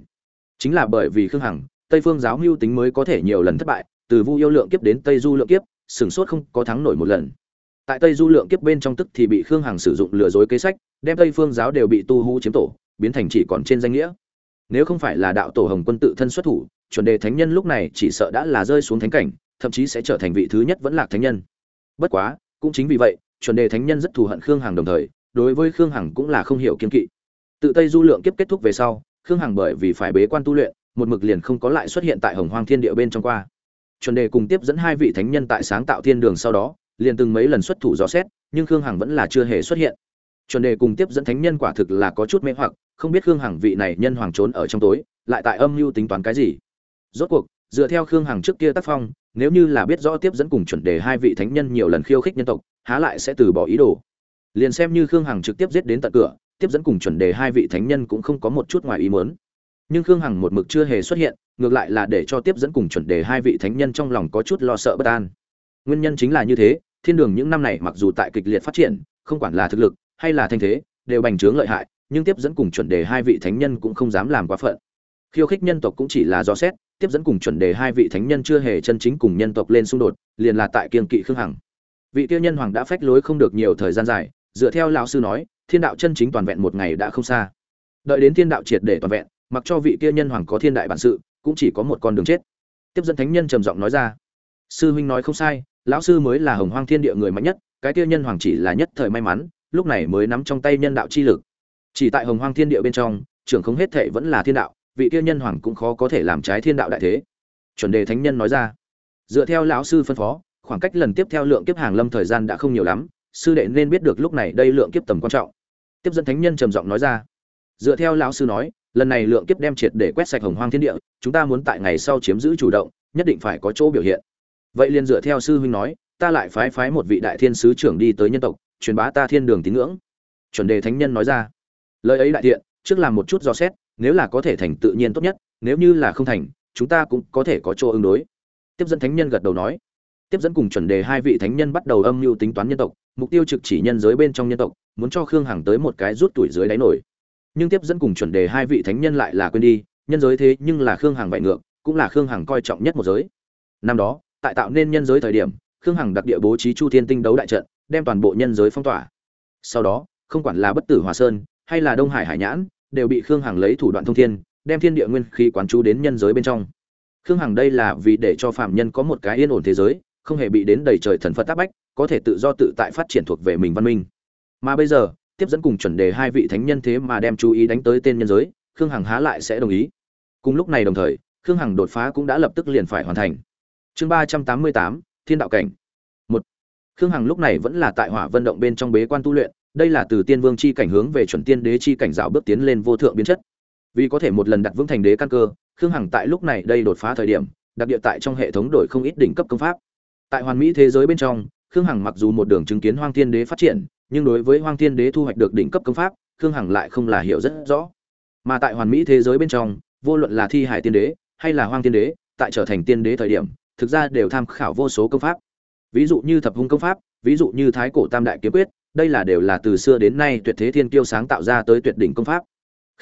Chính là bởi vì khương hằng, tây phương giáo mưu tính mới có thể nhiều lần thất bại, từ vu yêu lượng kiếp đến tây du lượng kiếp sửng sốt không có thắng nổi một lần. Tại tây du lượng kiếp bên trong tức thì bị khương hằng sử dụng lừa dối kế sách, đem tây phương giáo đều bị tu hú chiếm tổ, biến thành chỉ còn trên danh nghĩa. Nếu không phải là đạo tổ hồng quân tự thân xuất thủ, chuẩn đề thánh nhân lúc này chỉ sợ đã là rơi xuống thánh cảnh, thậm chí sẽ trở thành vị thứ nhất vẫn lạc thánh nhân. Bất quá, cũng chính vì vậy, chuẩn đề thánh nhân rất thù hận khương hằng đồng thời, đối với khương hằng cũng là không hiểu kiên kỵ tự tây du lượng kiếp kết thúc về sau, khương hằng bởi vì phải bế quan tu luyện, một mực liền không có lại xuất hiện tại hồng hoang thiên địa bên trong qua. Chuẩn đề cùng tiếp dẫn hai vị thánh nhân tại sáng tạo thiên đường sau đó, liền từng mấy lần xuất thủ dò xét, nhưng khương hằng vẫn là chưa hề xuất hiện. Chuẩn đề cùng tiếp dẫn thánh nhân quả thực là có chút mê hoặc, không biết khương hằng vị này nhân hoàng trốn ở trong tối, lại tại âm mưu tính toán cái gì. Rốt cuộc, dựa theo khương hằng trước kia tác phong, nếu như là biết rõ tiếp dẫn cùng chuẩn đề hai vị thánh nhân nhiều lần khiêu khích nhân tộc, há lại sẽ từ bỏ ý đồ. Liền xem như khương hằng trực tiếp giết đến tận cửa tiếp dẫn cùng chuẩn đề hai vị thánh nhân cũng không có một chút ngoài ý muốn. Nhưng khương hằng một mực chưa hề xuất hiện, ngược lại là để cho tiếp dẫn cùng chuẩn đề hai vị thánh nhân trong lòng có chút lo sợ bất an. Nguyên nhân chính là như thế, thiên đường những năm này mặc dù tại kịch liệt phát triển, không quản là thực lực hay là thanh thế, đều bành trướng lợi hại, nhưng tiếp dẫn cùng chuẩn đề hai vị thánh nhân cũng không dám làm quá phận. Khiêu khích nhân tộc cũng chỉ là do xét, tiếp dẫn cùng chuẩn đề hai vị thánh nhân chưa hề chân chính cùng nhân tộc lên xung đột, liền là tại kiên kỵ khương hằng. Vị tiêu nhân hoàng đã phách lối không được nhiều thời gian dài, dựa theo lão sư nói thiên đạo chân chính toàn vẹn một ngày đã không xa. Đợi đến thiên đạo triệt để toàn vẹn, mặc cho vị kia nhân hoàng có thiên đại bản sự, cũng chỉ có một con đường chết. Tiếp dẫn thánh nhân trầm giọng nói ra, sư huynh nói không sai, lão sư mới là hồng hoang thiên địa người mạnh nhất, cái kia nhân hoàng chỉ là nhất thời may mắn, lúc này mới nắm trong tay nhân đạo chi lực. Chỉ tại hồng hoang thiên địa bên trong, trưởng không hết thệ vẫn là thiên đạo, vị kia nhân hoàng cũng khó có thể làm trái thiên đạo đại thế. Chuẩn đề thánh nhân nói ra, dựa theo lão sư phân phó, khoảng cách lần tiếp theo lượng kiếp hàng lâm thời gian đã không nhiều lắm, sư đệ nên biết được lúc này đây lượng kiếp tầm quan trọng tiếp dẫn thánh nhân trầm giọng nói ra. Dựa theo lão sư nói, lần này lượng kiếp đem triệt để quét sạch hồng hoang thiên địa, chúng ta muốn tại ngày sau chiếm giữ chủ động, nhất định phải có chỗ biểu hiện. Vậy liền dựa theo sư huynh nói, ta lại phái phái một vị đại thiên sứ trưởng đi tới nhân tộc, truyền bá ta thiên đường tín ngưỡng. Chuẩn đề thánh nhân nói ra. Lời ấy đại thiện, trước làm một chút do xét, nếu là có thể thành tự nhiên tốt nhất, nếu như là không thành, chúng ta cũng có thể có chỗ ứng đối. Tiếp dẫn thánh nhân gật đầu nói. Tiếp dẫn cùng chuẩn đề hai vị thánh nhân bắt đầu âm mưu tính toán nhân tộc, mục tiêu trực chỉ nhân giới bên trong nhân tộc muốn cho khương hằng tới một cái rút tuổi dưới đáy nổi. Nhưng tiếp dẫn cùng chuẩn đề hai vị thánh nhân lại là quên đi, nhân giới thế nhưng là khương hằng bại ngược, cũng là khương hằng coi trọng nhất một giới. Năm đó, tại tạo nên nhân giới thời điểm, khương hằng đặc địa bố trí chu thiên tinh đấu đại trận, đem toàn bộ nhân giới phong tỏa. Sau đó, không quản là bất tử hòa sơn hay là đông hải hải nhãn, đều bị khương hằng lấy thủ đoạn thông thiên, đem thiên địa nguyên khí quán chú đến nhân giới bên trong. Khương hằng đây là vì để cho phạm nhân có một cái yên ổn thế giới, không hề bị đến đầy trời thần phật tác bách, có thể tự do tự tại phát triển thuộc về mình văn minh mà bây giờ, tiếp dẫn cùng chuẩn đề hai vị thánh nhân thế mà đem chú ý đánh tới tên nhân giới, khương hằng há lại sẽ đồng ý. Cùng lúc này đồng thời, khương hằng đột phá cũng đã lập tức liền phải hoàn thành. Chương ba trăm tám mươi tám, thiên đạo cảnh. Một, khương hằng lúc này vẫn là tại hỏa vận động bên trong bế quan tu luyện, đây là từ tiên vương chi cảnh hướng về chuẩn tiên đế chi cảnh dạo bước tiến lên vô thượng biến chất. Vì có thể một lần đặt vững thành đế căn cơ, khương hằng tại lúc này đây đột phá thời điểm, đặc địa tại trong hệ thống đổi không ít đỉnh cấp công pháp. Tại hoàn mỹ thế giới bên trong, khương hằng mặc dù một đường chứng kiến hoang thiên đế phát triển nhưng đối với hoang thiên đế thu hoạch được đỉnh cấp công pháp, khương hằng lại không là hiểu rất rõ. Mà tại hoàn mỹ thế giới bên trong, vô luận là thi hải tiên đế hay là hoang tiên đế, tại trở thành tiên đế thời điểm, thực ra đều tham khảo vô số công pháp. Ví dụ như thập hung công pháp, ví dụ như thái cổ tam đại kiếm quyết, đây là đều là từ xưa đến nay tuyệt thế thiên kiêu sáng tạo ra tới tuyệt đỉnh công pháp.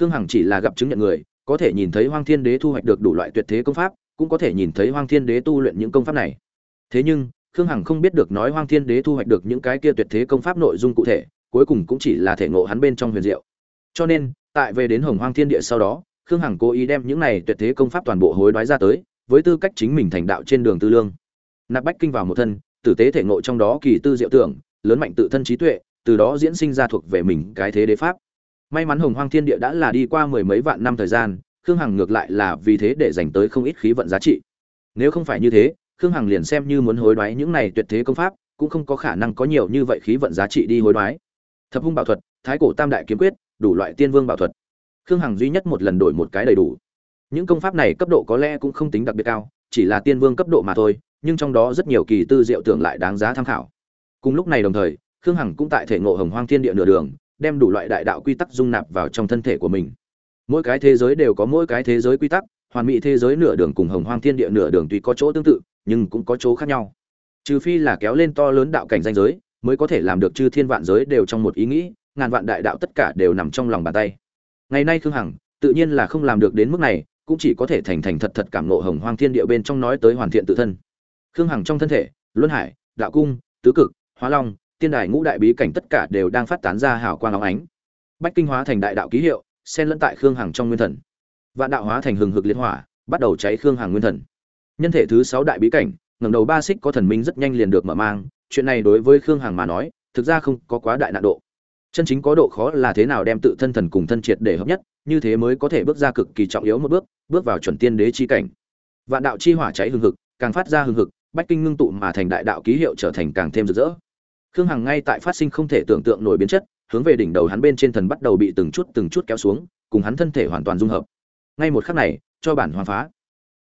Khương hằng chỉ là gặp chứng nhận người, có thể nhìn thấy hoang thiên đế thu hoạch được đủ loại tuyệt thế công pháp, cũng có thể nhìn thấy hoang thiên đế tu luyện những công pháp này. Thế nhưng khương hằng không biết được nói hoang thiên đế thu hoạch được những cái kia tuyệt thế công pháp nội dung cụ thể, cuối cùng cũng chỉ là thể ngộ hắn bên trong huyền diệu. Cho nên, tại về đến hồng hoang thiên địa sau đó, khương hằng cố ý đem những này tuyệt thế công pháp toàn bộ hối đoái ra tới, với tư cách chính mình thành đạo trên đường tư lương. Nạp bách kinh vào một thân, tử tế thể ngộ trong đó kỳ tư diệu tưởng, lớn mạnh tự thân trí tuệ, từ đó diễn sinh ra thuộc về mình cái thế đế pháp. May mắn hồng hoang thiên địa đã là đi qua mười mấy vạn năm thời gian, khương hằng ngược lại là vì thế để dành tới không ít khí vận giá trị. Nếu không phải như thế khương hằng liền xem như muốn hối đoái những này tuyệt thế công pháp, cũng không có khả năng có nhiều như vậy khí vận giá trị đi hối đoái. Thập hung bảo thuật, thái cổ tam đại kiếm quyết, đủ loại tiên vương bảo thuật. Khương hằng duy nhất một lần đổi một cái đầy đủ. Những công pháp này cấp độ có lẽ cũng không tính đặc biệt cao, chỉ là tiên vương cấp độ mà thôi, nhưng trong đó rất nhiều kỳ tư diệu tưởng lại đáng giá tham khảo. Cùng lúc này đồng thời, khương hằng cũng tại thể ngộ hồng hoang thiên địa nửa đường, đem đủ loại đại đạo quy tắc dung nạp vào trong thân thể của mình. Mỗi cái thế giới đều có mỗi cái thế giới quy tắc, hoàn mỹ thế giới nửa đường cùng hồng hoang thiên địa nửa đường tuy có chỗ tương tự nhưng cũng có chỗ khác nhau. Trừ phi là kéo lên to lớn đạo cảnh danh giới, mới có thể làm được chư thiên vạn giới đều trong một ý nghĩ, ngàn vạn đại đạo tất cả đều nằm trong lòng bàn tay. Ngày nay khương hằng, tự nhiên là không làm được đến mức này, cũng chỉ có thể thành thành thật thật cảm nộ hồng hoang thiên địa bên trong nói tới hoàn thiện tự thân. Khương hằng trong thân thể, luân hải, đạo cung, tứ cực, hóa long, tiên đài ngũ đại bí cảnh tất cả đều đang phát tán ra hào quang óng ánh. Bách kinh hóa thành đại đạo ký hiệu, xen lẫn tại khương hằng trong nguyên thần. Vạn đạo hóa thành hừng hực liên hỏa, bắt đầu cháy khương hằng nguyên thần nhân thể thứ sáu đại bí cảnh, ngẩng đầu ba xích có thần minh rất nhanh liền được mở mang. Chuyện này đối với khương hằng mà nói, thực ra không có quá đại nạn độ. Chân chính có độ khó là thế nào đem tự thân thần cùng thân triệt để hợp nhất, như thế mới có thể bước ra cực kỳ trọng yếu một bước bước vào chuẩn tiên đế chi cảnh. Vạn đạo chi hỏa cháy hừng hực, càng phát ra hừng hực, bách kinh ngưng tụ mà thành đại đạo ký hiệu trở thành càng thêm rực rỡ. Khương hằng ngay tại phát sinh không thể tưởng tượng nổi biến chất, hướng về đỉnh đầu hắn bên trên thần bắt đầu bị từng chút từng chút kéo xuống, cùng hắn thân thể hoàn toàn dung hợp. Ngay một khắc này, cho bản hoàn phá.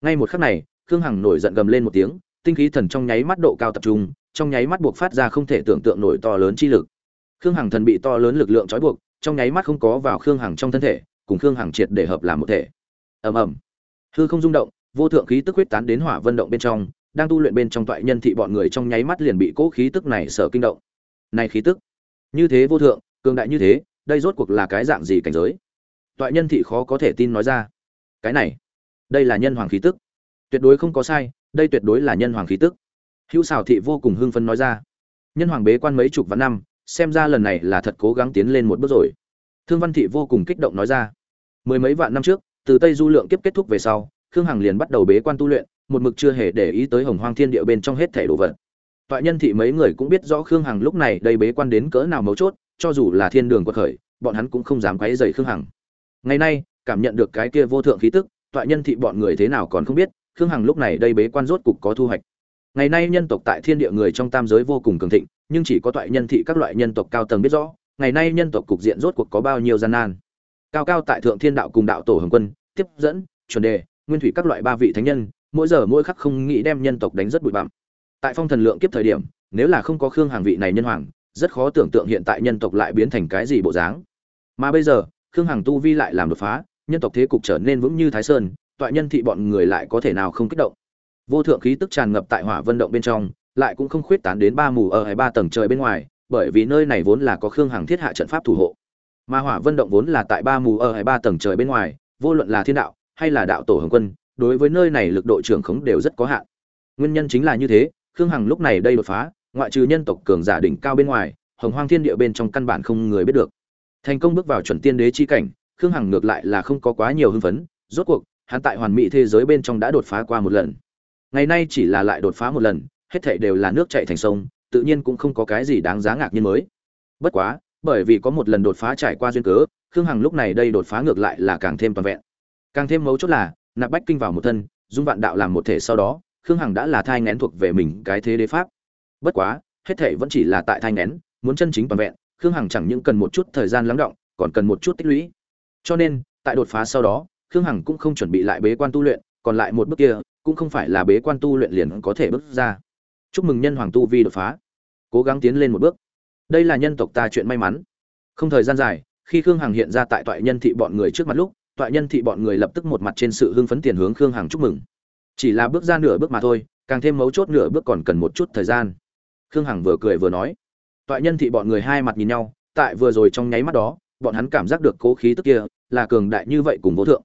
Ngay một khắc này khương hằng nổi giận gầm lên một tiếng, tinh khí thần trong nháy mắt độ cao tập trung, trong nháy mắt buộc phát ra không thể tưởng tượng nổi to lớn chi lực. Khương hằng thần bị to lớn lực lượng trói buộc, trong nháy mắt không có vào khương hằng trong thân thể, cùng khương hằng triệt để hợp làm một thể. Ầm ầm. Hư không rung động, vô thượng khí tức huyết tán đến hỏa vân động bên trong, đang tu luyện bên trong toại nhân thị bọn người trong nháy mắt liền bị cỗ khí tức này sở kinh động. Này khí tức, như thế vô thượng, cường đại như thế, đây rốt cuộc là cái dạng gì cảnh giới? Toại nhân thị khó có thể tin nói ra. Cái này, đây là nhân hoàng khí tức tuyệt đối không có sai, đây tuyệt đối là nhân hoàng khí tức. Hữu xào thị vô cùng hưng phấn nói ra. Nhân hoàng bế quan mấy chục vạn năm, xem ra lần này là thật cố gắng tiến lên một bước rồi. Thương văn thị vô cùng kích động nói ra. Mười mấy vạn năm trước, từ tây du lượng kiếp kết thúc về sau, khương hằng liền bắt đầu bế quan tu luyện, một mực chưa hề để ý tới hồng hoang thiên địa bên trong hết thể đồ vật. Toại nhân thị mấy người cũng biết rõ khương hằng lúc này đây bế quan đến cỡ nào mấu chốt, cho dù là thiên đường quật khởi, bọn hắn cũng không dám quấy dày khương hằng. Ngày nay, cảm nhận được cái kia vô thượng khí tức, toại nhân thị bọn người thế nào còn không biết khương hằng lúc này đây bế quan rốt cục có thu hoạch. Ngày nay nhân tộc tại thiên địa người trong tam giới vô cùng cường thịnh, nhưng chỉ có toại nhân thị các loại nhân tộc cao tầng biết rõ, ngày nay nhân tộc cục diện rốt cuộc có bao nhiêu gian nan. Cao cao tại thượng thiên đạo cùng đạo tổ hồng quân, tiếp dẫn, chuẩn đề, nguyên thủy các loại ba vị thánh nhân, mỗi giờ mỗi khắc không nghĩ đem nhân tộc đánh rất bụi bặm. Tại phong thần lượng kiếp thời điểm, nếu là không có khương hàng vị này nhân hoàng, rất khó tưởng tượng hiện tại nhân tộc lại biến thành cái gì bộ dáng. Mà bây giờ, khương hàng tu vi lại làm đột phá, nhân tộc thế cục trở nên vững như thái sơn toại nhân thị bọn người lại có thể nào không kích động. Vô thượng khí tức tràn ngập tại hỏa vân động bên trong, lại cũng không khuyết tán đến ba mù ở hai ba tầng trời bên ngoài, bởi vì nơi này vốn là có khương hằng thiết hạ trận pháp thủ hộ. Mà hỏa vân động vốn là tại ba mù ở hai ba tầng trời bên ngoài, vô luận là thiên đạo hay là đạo tổ hồng quân, đối với nơi này lực độ trưởng khống đều rất có hạn. Nguyên nhân chính là như thế, khương hằng lúc này đây đột phá, ngoại trừ nhân tộc cường giả đỉnh cao bên ngoài, hồng hoang thiên địa bên trong căn bản không người biết được. Thành công bước vào chuẩn tiên đế chi cảnh, khương hằng ngược lại là không có quá nhiều hưng phấn, rốt cuộc hắn tại hoàn mỹ thế giới bên trong đã đột phá qua một lần. Ngày nay chỉ là lại đột phá một lần, hết thảy đều là nước chảy thành sông, tự nhiên cũng không có cái gì đáng giá ngạc nhiên mới. Bất quá, bởi vì có một lần đột phá trải qua duyên cớ, khương hằng lúc này đây đột phá ngược lại là càng thêm toàn vẹn. Càng thêm mấu chốt là, nạp bách kinh vào một thân, dung vạn đạo làm một thể sau đó, khương hằng đã là thai ngén thuộc về mình cái thế đế pháp. Bất quá, hết thể vẫn chỉ là tại thai ngén muốn chân chính toàn vẹn, khương hằng chẳng những cần một chút thời gian lắng động, còn cần một chút tích lũy. Cho nên, tại đột phá sau đó khương hằng cũng không chuẩn bị lại bế quan tu luyện, còn lại một bước kia, cũng không phải là bế quan tu luyện liền có thể bước ra. Chúc mừng nhân hoàng tu vi đột phá. Cố gắng tiến lên một bước. Đây là nhân tộc ta chuyện may mắn. Không thời gian dài, khi khương hằng hiện ra tại toại nhân thị bọn người trước mặt lúc, toại nhân thị bọn người lập tức một mặt trên sự hưng phấn tiền hướng khương hằng chúc mừng. Chỉ là bước ra nửa bước mà thôi, càng thêm mấu chốt nửa bước còn cần một chút thời gian. Khương hằng vừa cười vừa nói. Toại nhân thị bọn người hai mặt nhìn nhau, tại vừa rồi trong nháy mắt đó, bọn hắn cảm giác được cố khí tức kia, là cường đại như vậy cùng vô thượng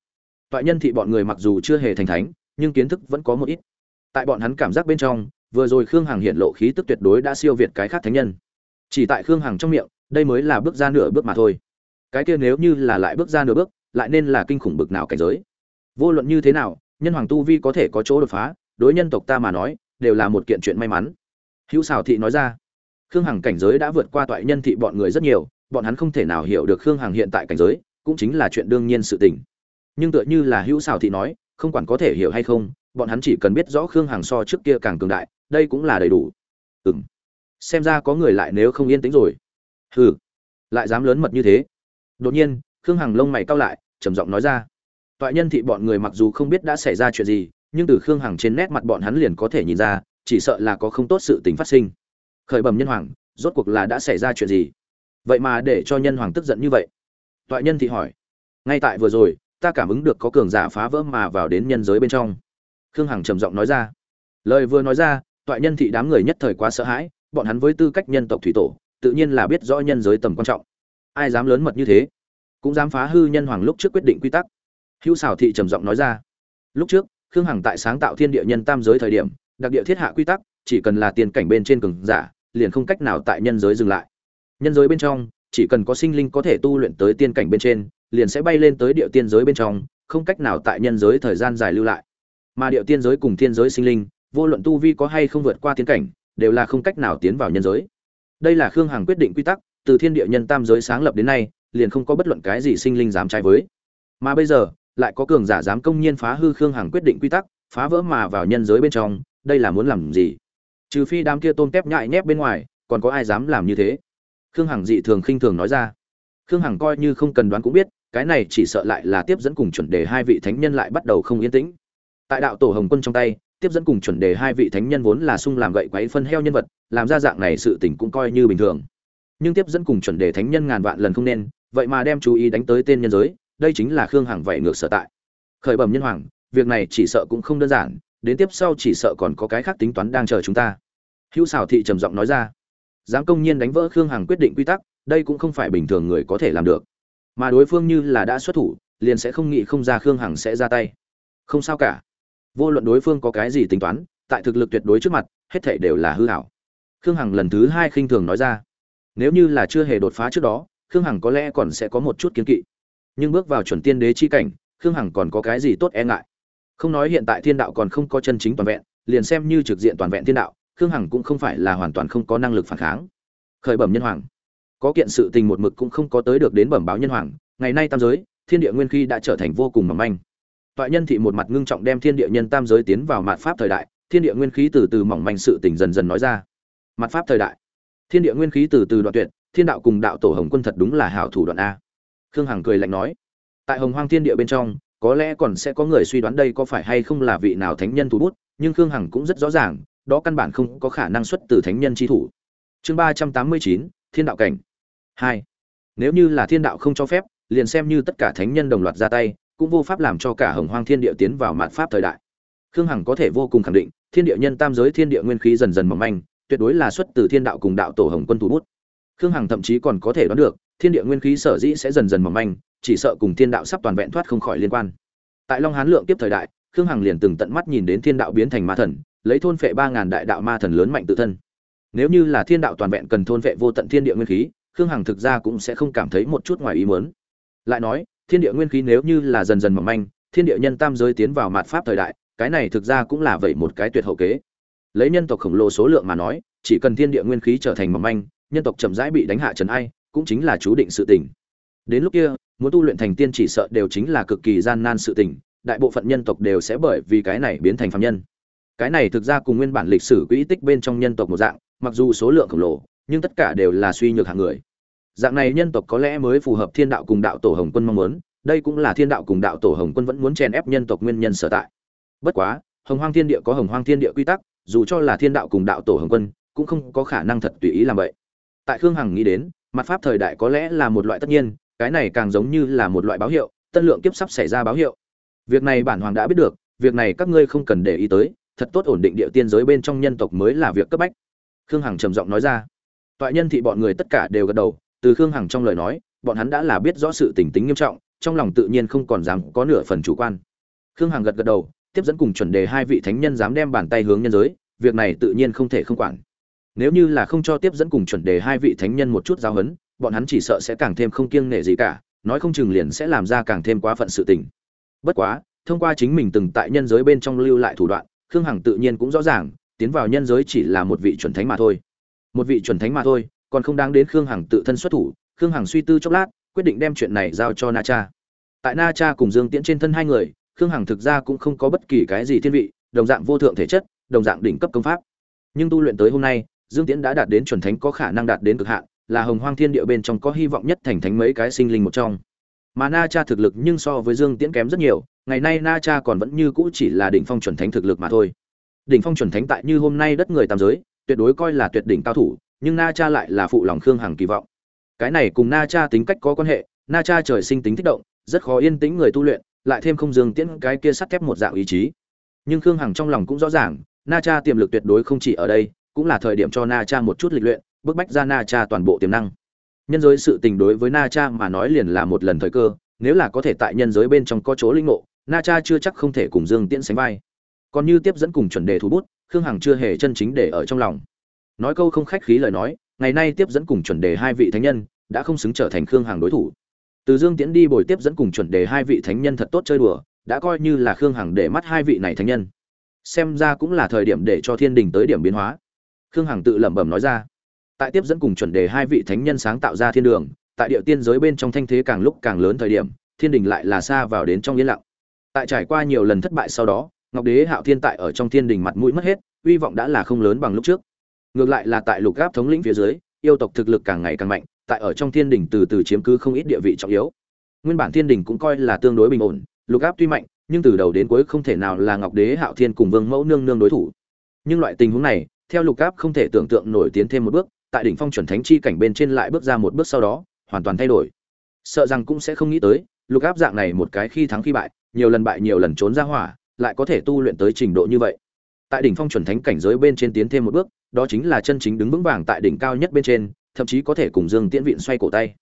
toại nhân thị bọn người mặc dù chưa hề thành thánh, nhưng kiến thức vẫn có một ít. Tại bọn hắn cảm giác bên trong, vừa rồi khương hằng hiện lộ khí tức tuyệt đối đã siêu việt cái khác thánh nhân. Chỉ tại khương hằng trong miệng, đây mới là bước ra nửa bước mà thôi. Cái kia nếu như là lại bước ra nửa bước, lại nên là kinh khủng bực nào cảnh giới. Vô luận như thế nào, nhân hoàng tu vi có thể có chỗ đột phá, đối nhân tộc ta mà nói, đều là một kiện chuyện may mắn. Hữu xào thị nói ra, khương hằng cảnh giới đã vượt qua toại nhân thị bọn người rất nhiều, bọn hắn không thể nào hiểu được khương hằng hiện tại cảnh giới, cũng chính là chuyện đương nhiên sự tình nhưng tựa như là hữu xào thị nói, không quản có thể hiểu hay không, bọn hắn chỉ cần biết rõ khương hằng so trước kia càng cường đại, đây cũng là đầy đủ. Ừ m xem ra có người lại nếu không yên tĩnh rồi. Hừ. Lại dám lớn mật như thế. Đột nhiên, khương hằng lông mày cao lại, trầm giọng nói ra. Toại nhân thị bọn người mặc dù không biết đã xảy ra chuyện gì, nhưng từ khương hằng trên nét mặt bọn hắn liền có thể nhìn ra, chỉ sợ là có không tốt sự tình phát sinh. Khởi bẩm nhân hoàng, rốt cuộc là đã xảy ra chuyện gì? Vậy mà để cho nhân hoàng tức giận như vậy. Toại nhân thị hỏi. Ngay tại vừa rồi ta cảm ứng được có cường giả phá vỡ mà vào đến nhân giới bên trong. Khương hằng trầm giọng nói ra. Lời vừa nói ra, toại nhân thị đám người nhất thời quá sợ hãi, bọn hắn với tư cách nhân tộc thủy tổ, tự nhiên là biết rõ nhân giới tầm quan trọng. Ai dám lớn mật như thế? Cũng dám phá hư nhân hoàng lúc trước quyết định quy tắc. Hữu xảo thị trầm giọng nói ra. Lúc trước, khương hằng tại sáng tạo thiên địa nhân tam giới thời điểm, đặc địa thiết hạ quy tắc, chỉ cần là tiền cảnh bên trên cường giả, liền không cách nào tại nhân giới dừng lại. Nhân giới bên trong chỉ cần có sinh linh có thể tu luyện tới tiên cảnh bên trên, liền sẽ bay lên tới địa tiên giới bên trong, không cách nào tại nhân giới thời gian dài lưu lại. Mà địa tiên giới cùng thiên giới sinh linh, vô luận tu vi có hay không vượt qua tiên cảnh, đều là không cách nào tiến vào nhân giới. Đây là khương hằng quyết định quy tắc, từ thiên địa nhân tam giới sáng lập đến nay, liền không có bất luận cái gì sinh linh dám trái với. Mà bây giờ, lại có cường giả dám công nhiên phá hư khương hằng quyết định quy tắc, phá vỡ mà vào nhân giới bên trong, đây là muốn làm gì? Trừ phi đám kia tôm tép nhại nhép bên ngoài, còn có ai dám làm như thế? Khương hằng dị thường khinh thường nói ra. Khương hằng coi như không cần đoán cũng biết, cái này chỉ sợ lại là tiếp dẫn cùng chuẩn đề hai vị thánh nhân lại bắt đầu không yên tĩnh. Tại đạo tổ hồng quân trong tay, tiếp dẫn cùng chuẩn đề hai vị thánh nhân vốn là sung làm gậy quấy phân heo nhân vật, làm ra dạng này sự tình cũng coi như bình thường. Nhưng tiếp dẫn cùng chuẩn đề thánh nhân ngàn vạn lần không nên, vậy mà đem chú ý đánh tới tên nhân giới, đây chính là khương hằng vậy ngược sở tại. Khởi bẩm nhân hoàng, việc này chỉ sợ cũng không đơn giản, đến tiếp sau chỉ sợ còn có cái khác tính toán đang chờ chúng ta. Hữu Sảo thị trầm giọng nói ra dám công nhiên đánh vỡ khương hằng quyết định quy tắc, đây cũng không phải bình thường người có thể làm được. Mà đối phương như là đã xuất thủ, liền sẽ không nghĩ không ra khương hằng sẽ ra tay. Không sao cả. Vô luận đối phương có cái gì tính toán, tại thực lực tuyệt đối trước mặt, hết thảy đều là hư hảo. Khương hằng lần thứ hai khinh thường nói ra. Nếu như là chưa hề đột phá trước đó, khương hằng có lẽ còn sẽ có một chút kiến kỵ. Nhưng bước vào chuẩn tiên đế chi cảnh, khương hằng còn có cái gì tốt e ngại? Không nói hiện tại thiên đạo còn không có chân chính toàn vẹn, liền xem như trực diện toàn vẹn thiên đạo khương hằng cũng không phải là hoàn toàn không có năng lực phản kháng. Khởi bẩm nhân hoàng. Có kiện sự tình một mực cũng không có tới được đến bẩm báo nhân hoàng, ngày nay tam giới, thiên địa nguyên khi đã trở thành vô cùng mỏng manh. Toại nhân thị một mặt ngưng trọng đem thiên địa nhân tam giới tiến vào mặt pháp thời đại, thiên địa nguyên khí từ từ mỏng manh sự tình dần dần nói ra. Mặt pháp thời đại. Thiên địa nguyên khí từ từ đoạn tuyệt, thiên đạo cùng đạo tổ hồng quân thật đúng là hảo thủ đoạn a. Khương hằng cười lạnh nói, tại hồng hoang thiên địa bên trong, có lẽ còn sẽ có người suy đoán đây có phải hay không là vị nào thánh nhân thủ bút, nhưng khương hằng cũng rất rõ ràng đó căn bản không có khả năng xuất từ thánh nhân chi thủ. Chương ba trăm tám mươi chín, thiên đạo cảnh. Hai. Nếu như là thiên đạo không cho phép, liền xem như tất cả thánh nhân đồng loạt ra tay, cũng vô pháp làm cho cả hồng hoang thiên địa tiến vào mạn pháp thời đại. Khương hằng có thể vô cùng khẳng định, thiên địa nhân tam giới thiên địa nguyên khí dần dần mỏng manh, tuyệt đối là xuất từ thiên đạo cùng đạo tổ hồng quân thủ bút. Khương hằng thậm chí còn có thể đoán được, thiên địa nguyên khí sở dĩ sẽ dần dần mỏng manh, chỉ sợ cùng thiên đạo sắp toàn vẹn thoát không khỏi liên quan. Tại long hán lượng tiếp thời đại, khương hằng liền từng tận mắt nhìn đến thiên đạo biến thành ma thần lấy thôn phệ ba ngàn đại đạo ma thần lớn mạnh tự thân. Nếu như là thiên đạo toàn vẹn cần thôn phệ vô tận thiên địa nguyên khí, khương hằng thực ra cũng sẽ không cảm thấy một chút ngoài ý muốn. Lại nói, thiên địa nguyên khí nếu như là dần dần mỏng manh, thiên địa nhân tam giới tiến vào mạt pháp thời đại, cái này thực ra cũng là vậy một cái tuyệt hậu kế. Lấy nhân tộc khổng lồ số lượng mà nói, chỉ cần thiên địa nguyên khí trở thành mỏng manh, nhân tộc chậm rãi bị đánh hạ trần ai, cũng chính là chú định sự tình. Đến lúc kia, muốn tu luyện thành tiên chỉ sợ đều chính là cực kỳ gian nan sự tình, đại bộ phận nhân tộc đều sẽ bởi vì cái này biến thành phàm nhân cái này thực ra cùng nguyên bản lịch sử quỹ tích bên trong nhân tộc một dạng, mặc dù số lượng khổng lồ, nhưng tất cả đều là suy nhược hạng người. Dạng này nhân tộc có lẽ mới phù hợp thiên đạo cùng đạo tổ hồng quân mong muốn, đây cũng là thiên đạo cùng đạo tổ hồng quân vẫn muốn chèn ép nhân tộc nguyên nhân sở tại. Bất quá, hồng hoang thiên địa có hồng hoang thiên địa quy tắc, dù cho là thiên đạo cùng đạo tổ hồng quân, cũng không có khả năng thật tùy ý làm vậy. Tại khương hằng nghĩ đến, mặt pháp thời đại có lẽ là một loại tất nhiên, cái này càng giống như là một loại báo hiệu, tân lượng kiếp sắp xảy ra báo hiệu. Việc này bản hoàng đã biết được, việc này các ngươi không cần để ý tới thật tốt ổn định địa tiên giới bên trong nhân tộc mới là việc cấp bách. Khương hằng trầm giọng nói ra. Toại nhân thị bọn người tất cả đều gật đầu, từ khương hằng trong lời nói, bọn hắn đã là biết rõ sự tình tính nghiêm trọng, trong lòng tự nhiên không còn dám có nửa phần chủ quan. Khương hằng gật gật đầu, tiếp dẫn cùng chuẩn đề hai vị thánh nhân dám đem bàn tay hướng nhân giới, việc này tự nhiên không thể không quản. Nếu như là không cho tiếp dẫn cùng chuẩn đề hai vị thánh nhân một chút giáo huấn, bọn hắn chỉ sợ sẽ càng thêm không kiêng nể gì cả, nói không chừng liền sẽ làm ra càng thêm quá phận sự tình. Bất quá, thông qua chính mình từng tại nhân giới bên trong lưu lại thủ đoạn khương hằng tự nhiên cũng rõ ràng, tiến vào nhân giới chỉ là một vị chuẩn thánh mà thôi. Một vị chuẩn thánh mà thôi, còn không đáng đến khương hằng tự thân xuất thủ. Khương hằng suy tư chốc lát, quyết định đem chuyện này giao cho na cha. Tại na cha cùng dương tiễn trên thân hai người, khương hằng thực ra cũng không có bất kỳ cái gì thiên vị, đồng dạng vô thượng thể chất, đồng dạng đỉnh cấp công pháp. Nhưng tu luyện tới hôm nay, dương tiễn đã đạt đến chuẩn thánh có khả năng đạt đến cực hạn, là hồng hoang thiên địa bên trong có hy vọng nhất thành thánh mấy cái sinh linh một trong mà na cha thực lực nhưng so với dương tiễn kém rất nhiều, ngày nay na cha còn vẫn như cũ chỉ là đỉnh phong chuẩn thánh thực lực mà thôi. Đỉnh phong chuẩn thánh tại như hôm nay đất người tam giới, tuyệt đối coi là tuyệt đỉnh cao thủ, nhưng na cha lại là phụ lòng khương hằng kỳ vọng. Cái này cùng na cha tính cách có quan hệ, na cha trời sinh tính thích động, rất khó yên tĩnh người tu luyện, lại thêm không dương tiễn cái kia sắt thép một dạng ý chí. Nhưng khương hằng trong lòng cũng rõ ràng, na cha tiềm lực tuyệt đối không chỉ ở đây, cũng là thời điểm cho na cha một chút lịch luyện, bức bách ra na cha toàn bộ tiềm năng nhân giới sự tình đối với na cha mà nói liền là một lần thời cơ, nếu là có thể tại nhân giới bên trong có chỗ linh ngộ, na cha chưa chắc không thể cùng dương tiễn sánh vai. Còn như tiếp dẫn cùng chuẩn đề thủ bút, khương hằng chưa hề chân chính để ở trong lòng. Nói câu không khách khí lời nói, ngày nay tiếp dẫn cùng chuẩn đề hai vị thánh nhân, đã không xứng trở thành khương hằng đối thủ. Từ dương tiễn đi bồi tiếp dẫn cùng chuẩn đề hai vị thánh nhân thật tốt chơi đùa, đã coi như là khương hằng để mắt hai vị này thánh nhân. Xem ra cũng là thời điểm để cho thiên đình tới điểm biến hóa. Khương hằng tự lẩm bẩm nói ra tại tiếp dẫn cùng chuẩn đề hai vị thánh nhân sáng tạo ra thiên đường, tại địa tiên giới bên trong thanh thế càng lúc càng lớn thời điểm, thiên đình lại là xa vào đến trong yên lặng. Tại trải qua nhiều lần thất bại sau đó, ngọc đế hạo thiên tại ở trong thiên đình mặt mũi mất hết, hy vọng đã là không lớn bằng lúc trước. Ngược lại là tại lục gáp thống lĩnh phía dưới, yêu tộc thực lực càng ngày càng mạnh, tại ở trong thiên đình từ từ chiếm cứ không ít địa vị trọng yếu. Nguyên bản thiên đình cũng coi là tương đối bình ổn, lục áp tuy mạnh, nhưng từ đầu đến cuối không thể nào là ngọc đế hạo thiên cùng vương mẫu nương nương đối thủ. Nhưng loại tình huống này, theo lục áp không thể tưởng tượng nổi tiến thêm một bước tại đỉnh phong chuẩn thánh chi cảnh bên trên lại bước ra một bước sau đó, hoàn toàn thay đổi. Sợ rằng cũng sẽ không nghĩ tới, lục áp dạng này một cái khi thắng khi bại, nhiều lần bại nhiều lần trốn ra hỏa, lại có thể tu luyện tới trình độ như vậy. Tại đỉnh phong chuẩn thánh cảnh giới bên trên tiến thêm một bước, đó chính là chân chính đứng vững vàng tại đỉnh cao nhất bên trên, thậm chí có thể cùng dương tiễn Vịn xoay cổ tay.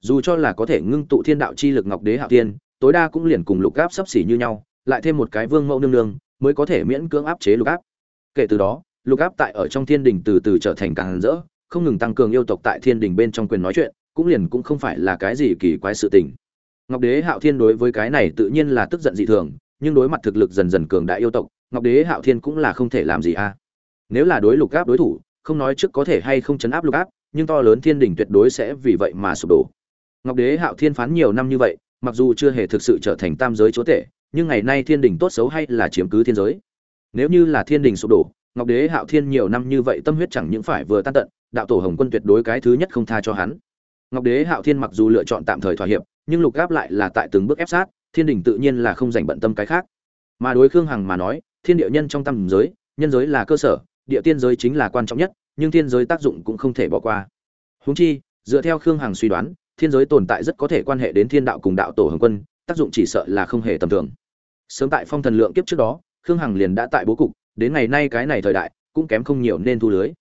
Dù cho là có thể ngưng tụ thiên đạo chi lực ngọc đế hạo tiên tối đa cũng liền cùng lục áp sấp xỉ như nhau, lại thêm một cái vương mẫu nương nương, mới có thể miễn cưỡng áp chế lục áp. Kể từ đó, lục áp tại ở trong thiên đình từ từ trở thành càng rỡ không ngừng tăng cường yêu tộc tại thiên đình bên trong quyền nói chuyện, cũng liền cũng không phải là cái gì kỳ quái sự tình. Ngọc đế hạo thiên đối với cái này tự nhiên là tức giận dị thường, nhưng đối mặt thực lực dần dần cường đại yêu tộc, ngọc đế hạo thiên cũng là không thể làm gì a nếu là đối lục áp đối thủ, không nói trước có thể hay không chấn áp lục áp nhưng to lớn thiên đình tuyệt đối sẽ vì vậy mà sụp đổ. Ngọc đế hạo thiên phán nhiều năm như vậy, mặc dù chưa hề thực sự trở thành tam giới chúa tể, nhưng ngày nay thiên đình tốt xấu hay là chiếm cứ thiên giới. Nếu như là thiên đình sụp đổ ngọc đế hạo thiên nhiều năm như vậy tâm huyết chẳng những phải vừa tan tận, đạo tổ hồng quân tuyệt đối cái thứ nhất không tha cho hắn. Ngọc đế hạo thiên mặc dù lựa chọn tạm thời thỏa hiệp, nhưng lục gáp lại là tại từng bước ép sát, thiên đình tự nhiên là không dành bận tâm cái khác. Mà đối khương hằng mà nói, thiên địa nhân trong tâm giới, nhân giới là cơ sở, địa tiên giới chính là quan trọng nhất, nhưng thiên giới tác dụng cũng không thể bỏ qua. Húng chi, dựa theo khương hằng suy đoán, thiên giới tồn tại rất có thể quan hệ đến thiên đạo cùng đạo tổ hồng quân, tác dụng chỉ sợ là không hề tầm thường. Sớm tại phong thần lượng kiếp trước đó, khương hằng liền đã tại bố cục đến ngày nay cái này thời đại, cũng kém không nhiều nên thu lưới.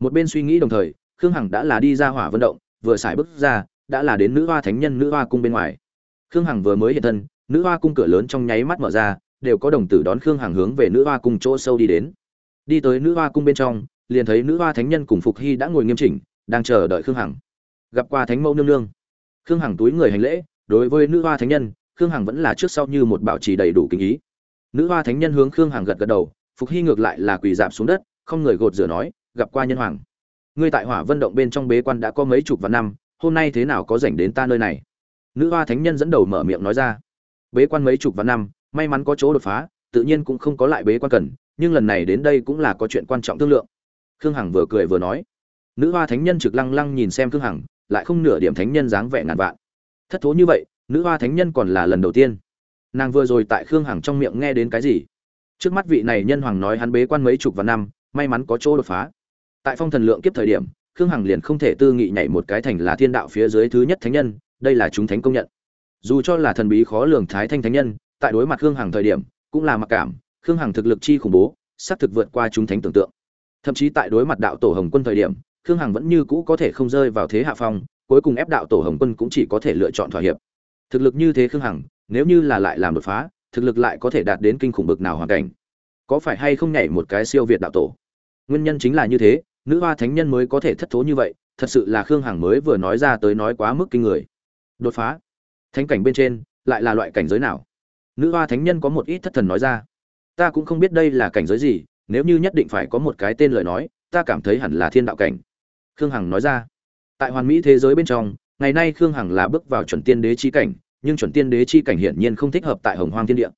Một bên suy nghĩ đồng thời, khương hằng đã là đi ra hỏa vận động, vừa xài bước ra, đã là đến nữ hoa thánh nhân, nữ hoa cung bên ngoài. Khương hằng vừa mới hiện thân, nữ hoa cung cửa lớn trong nháy mắt mở ra, đều có đồng tử đón khương hằng hướng về nữ hoa cung chỗ sâu đi đến. Đi tới nữ hoa cung bên trong, liền thấy nữ hoa thánh nhân cùng phục hy đã ngồi nghiêm chỉnh, đang chờ đợi khương hằng. Gặp qua thánh mẫu nương nương. Khương hằng túi người hành lễ, đối với nữ hoa thánh nhân, khương hằng vẫn là trước sau như một bảo trì đầy đủ kinh ý. Nữ hoa thánh nhân hướng khương hằng gật gật đầu phục hy ngược lại là quỳ dạp xuống đất, không người gột rửa nói, gặp qua nhân hoàng. Ngươi tại hỏa vân động bên trong bế quan đã có mấy chục vạn năm, hôm nay thế nào có rảnh đến ta nơi này? Nữ hoa thánh nhân dẫn đầu mở miệng nói ra. Bế quan mấy chục vạn năm, may mắn có chỗ đột phá, tự nhiên cũng không có lại bế quan cần, nhưng lần này đến đây cũng là có chuyện quan trọng thương lượng. Khương hằng vừa cười vừa nói. Nữ hoa thánh nhân trực lăng lăng nhìn xem khương hằng, lại không nửa điểm thánh nhân dáng vẻ ngàn vạn. Thất thố như vậy, nữ hoa thánh nhân còn là lần đầu tiên. Nàng vừa rồi tại khương hằng trong miệng nghe đến cái gì? Trước mắt vị này nhân hoàng nói hắn bế quan mấy chục vạn năm, may mắn có chỗ đột phá. Tại phong thần lượng kiếp thời điểm, khương hằng liền không thể tư nghị nhảy một cái thành là thiên đạo phía dưới thứ nhất thánh nhân, đây là chúng thánh công nhận. Dù cho là thần bí khó lường thái thanh thánh nhân, tại đối mặt khương hằng thời điểm, cũng là mặc cảm, khương hằng thực lực chi khủng bố, xác thực vượt qua chúng thánh tưởng tượng. Thậm chí tại đối mặt đạo tổ hồng quân thời điểm, khương hằng vẫn như cũ có thể không rơi vào thế hạ phong, cuối cùng ép đạo tổ hồng quân cũng chỉ có thể lựa chọn thỏa hiệp. Thực lực như thế khương hằng, nếu như là lại làm đột phá thực lực lại có thể đạt đến kinh khủng bực nào hoàn cảnh. Có phải hay không nhảy một cái siêu việt đạo tổ? Nguyên nhân chính là như thế, nữ hoa thánh nhân mới có thể thất thố như vậy, thật sự là khương hằng mới vừa nói ra tới nói quá mức kinh người. Đột phá. Thánh cảnh bên trên, lại là loại cảnh giới nào? Nữ hoa thánh nhân có một ít thất thần nói ra. Ta cũng không biết đây là cảnh giới gì, nếu như nhất định phải có một cái tên lời nói, ta cảm thấy hẳn là thiên đạo cảnh. Khương hằng nói ra. Tại hoàn mỹ thế giới bên trong, ngày nay khương hằng là bước vào chuẩn tiên đế chi cảnh nhưng chuẩn tiên đế chi cảnh hiển nhiên không thích hợp tại hồng hoang thiên địa.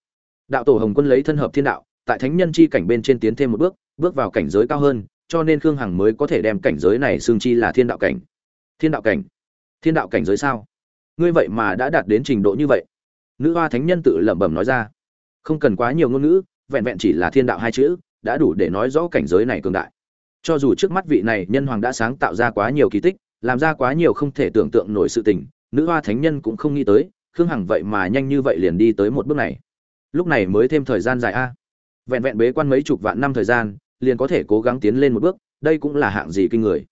Đạo tổ hồng quân lấy thân hợp thiên đạo, tại thánh nhân chi cảnh bên trên tiến thêm một bước bước vào cảnh giới cao hơn, cho nên khương hằng mới có thể đem cảnh giới này xương chi là thiên đạo cảnh. Thiên đạo cảnh? Thiên đạo cảnh giới sao? Ngươi vậy mà đã đạt đến trình độ như vậy. Nữ hoa thánh nhân tự lẩm bẩm nói ra. Không cần quá nhiều ngôn ngữ, vẹn vẹn chỉ là thiên đạo hai chữ, đã đủ để nói rõ cảnh giới này cường đại. Cho dù trước mắt vị này nhân hoàng đã sáng tạo ra quá nhiều kỳ tích, làm ra quá nhiều không thể tưởng tượng nổi sự tình, nữ hoa thánh nhân cũng không nghĩ tới khương hằng vậy mà nhanh như vậy liền đi tới một bước này. Lúc này mới thêm thời gian dài a. Vẹn vẹn bế quan mấy chục vạn năm thời gian, liền có thể cố gắng tiến lên một bước, đây cũng là hạng gì kinh người.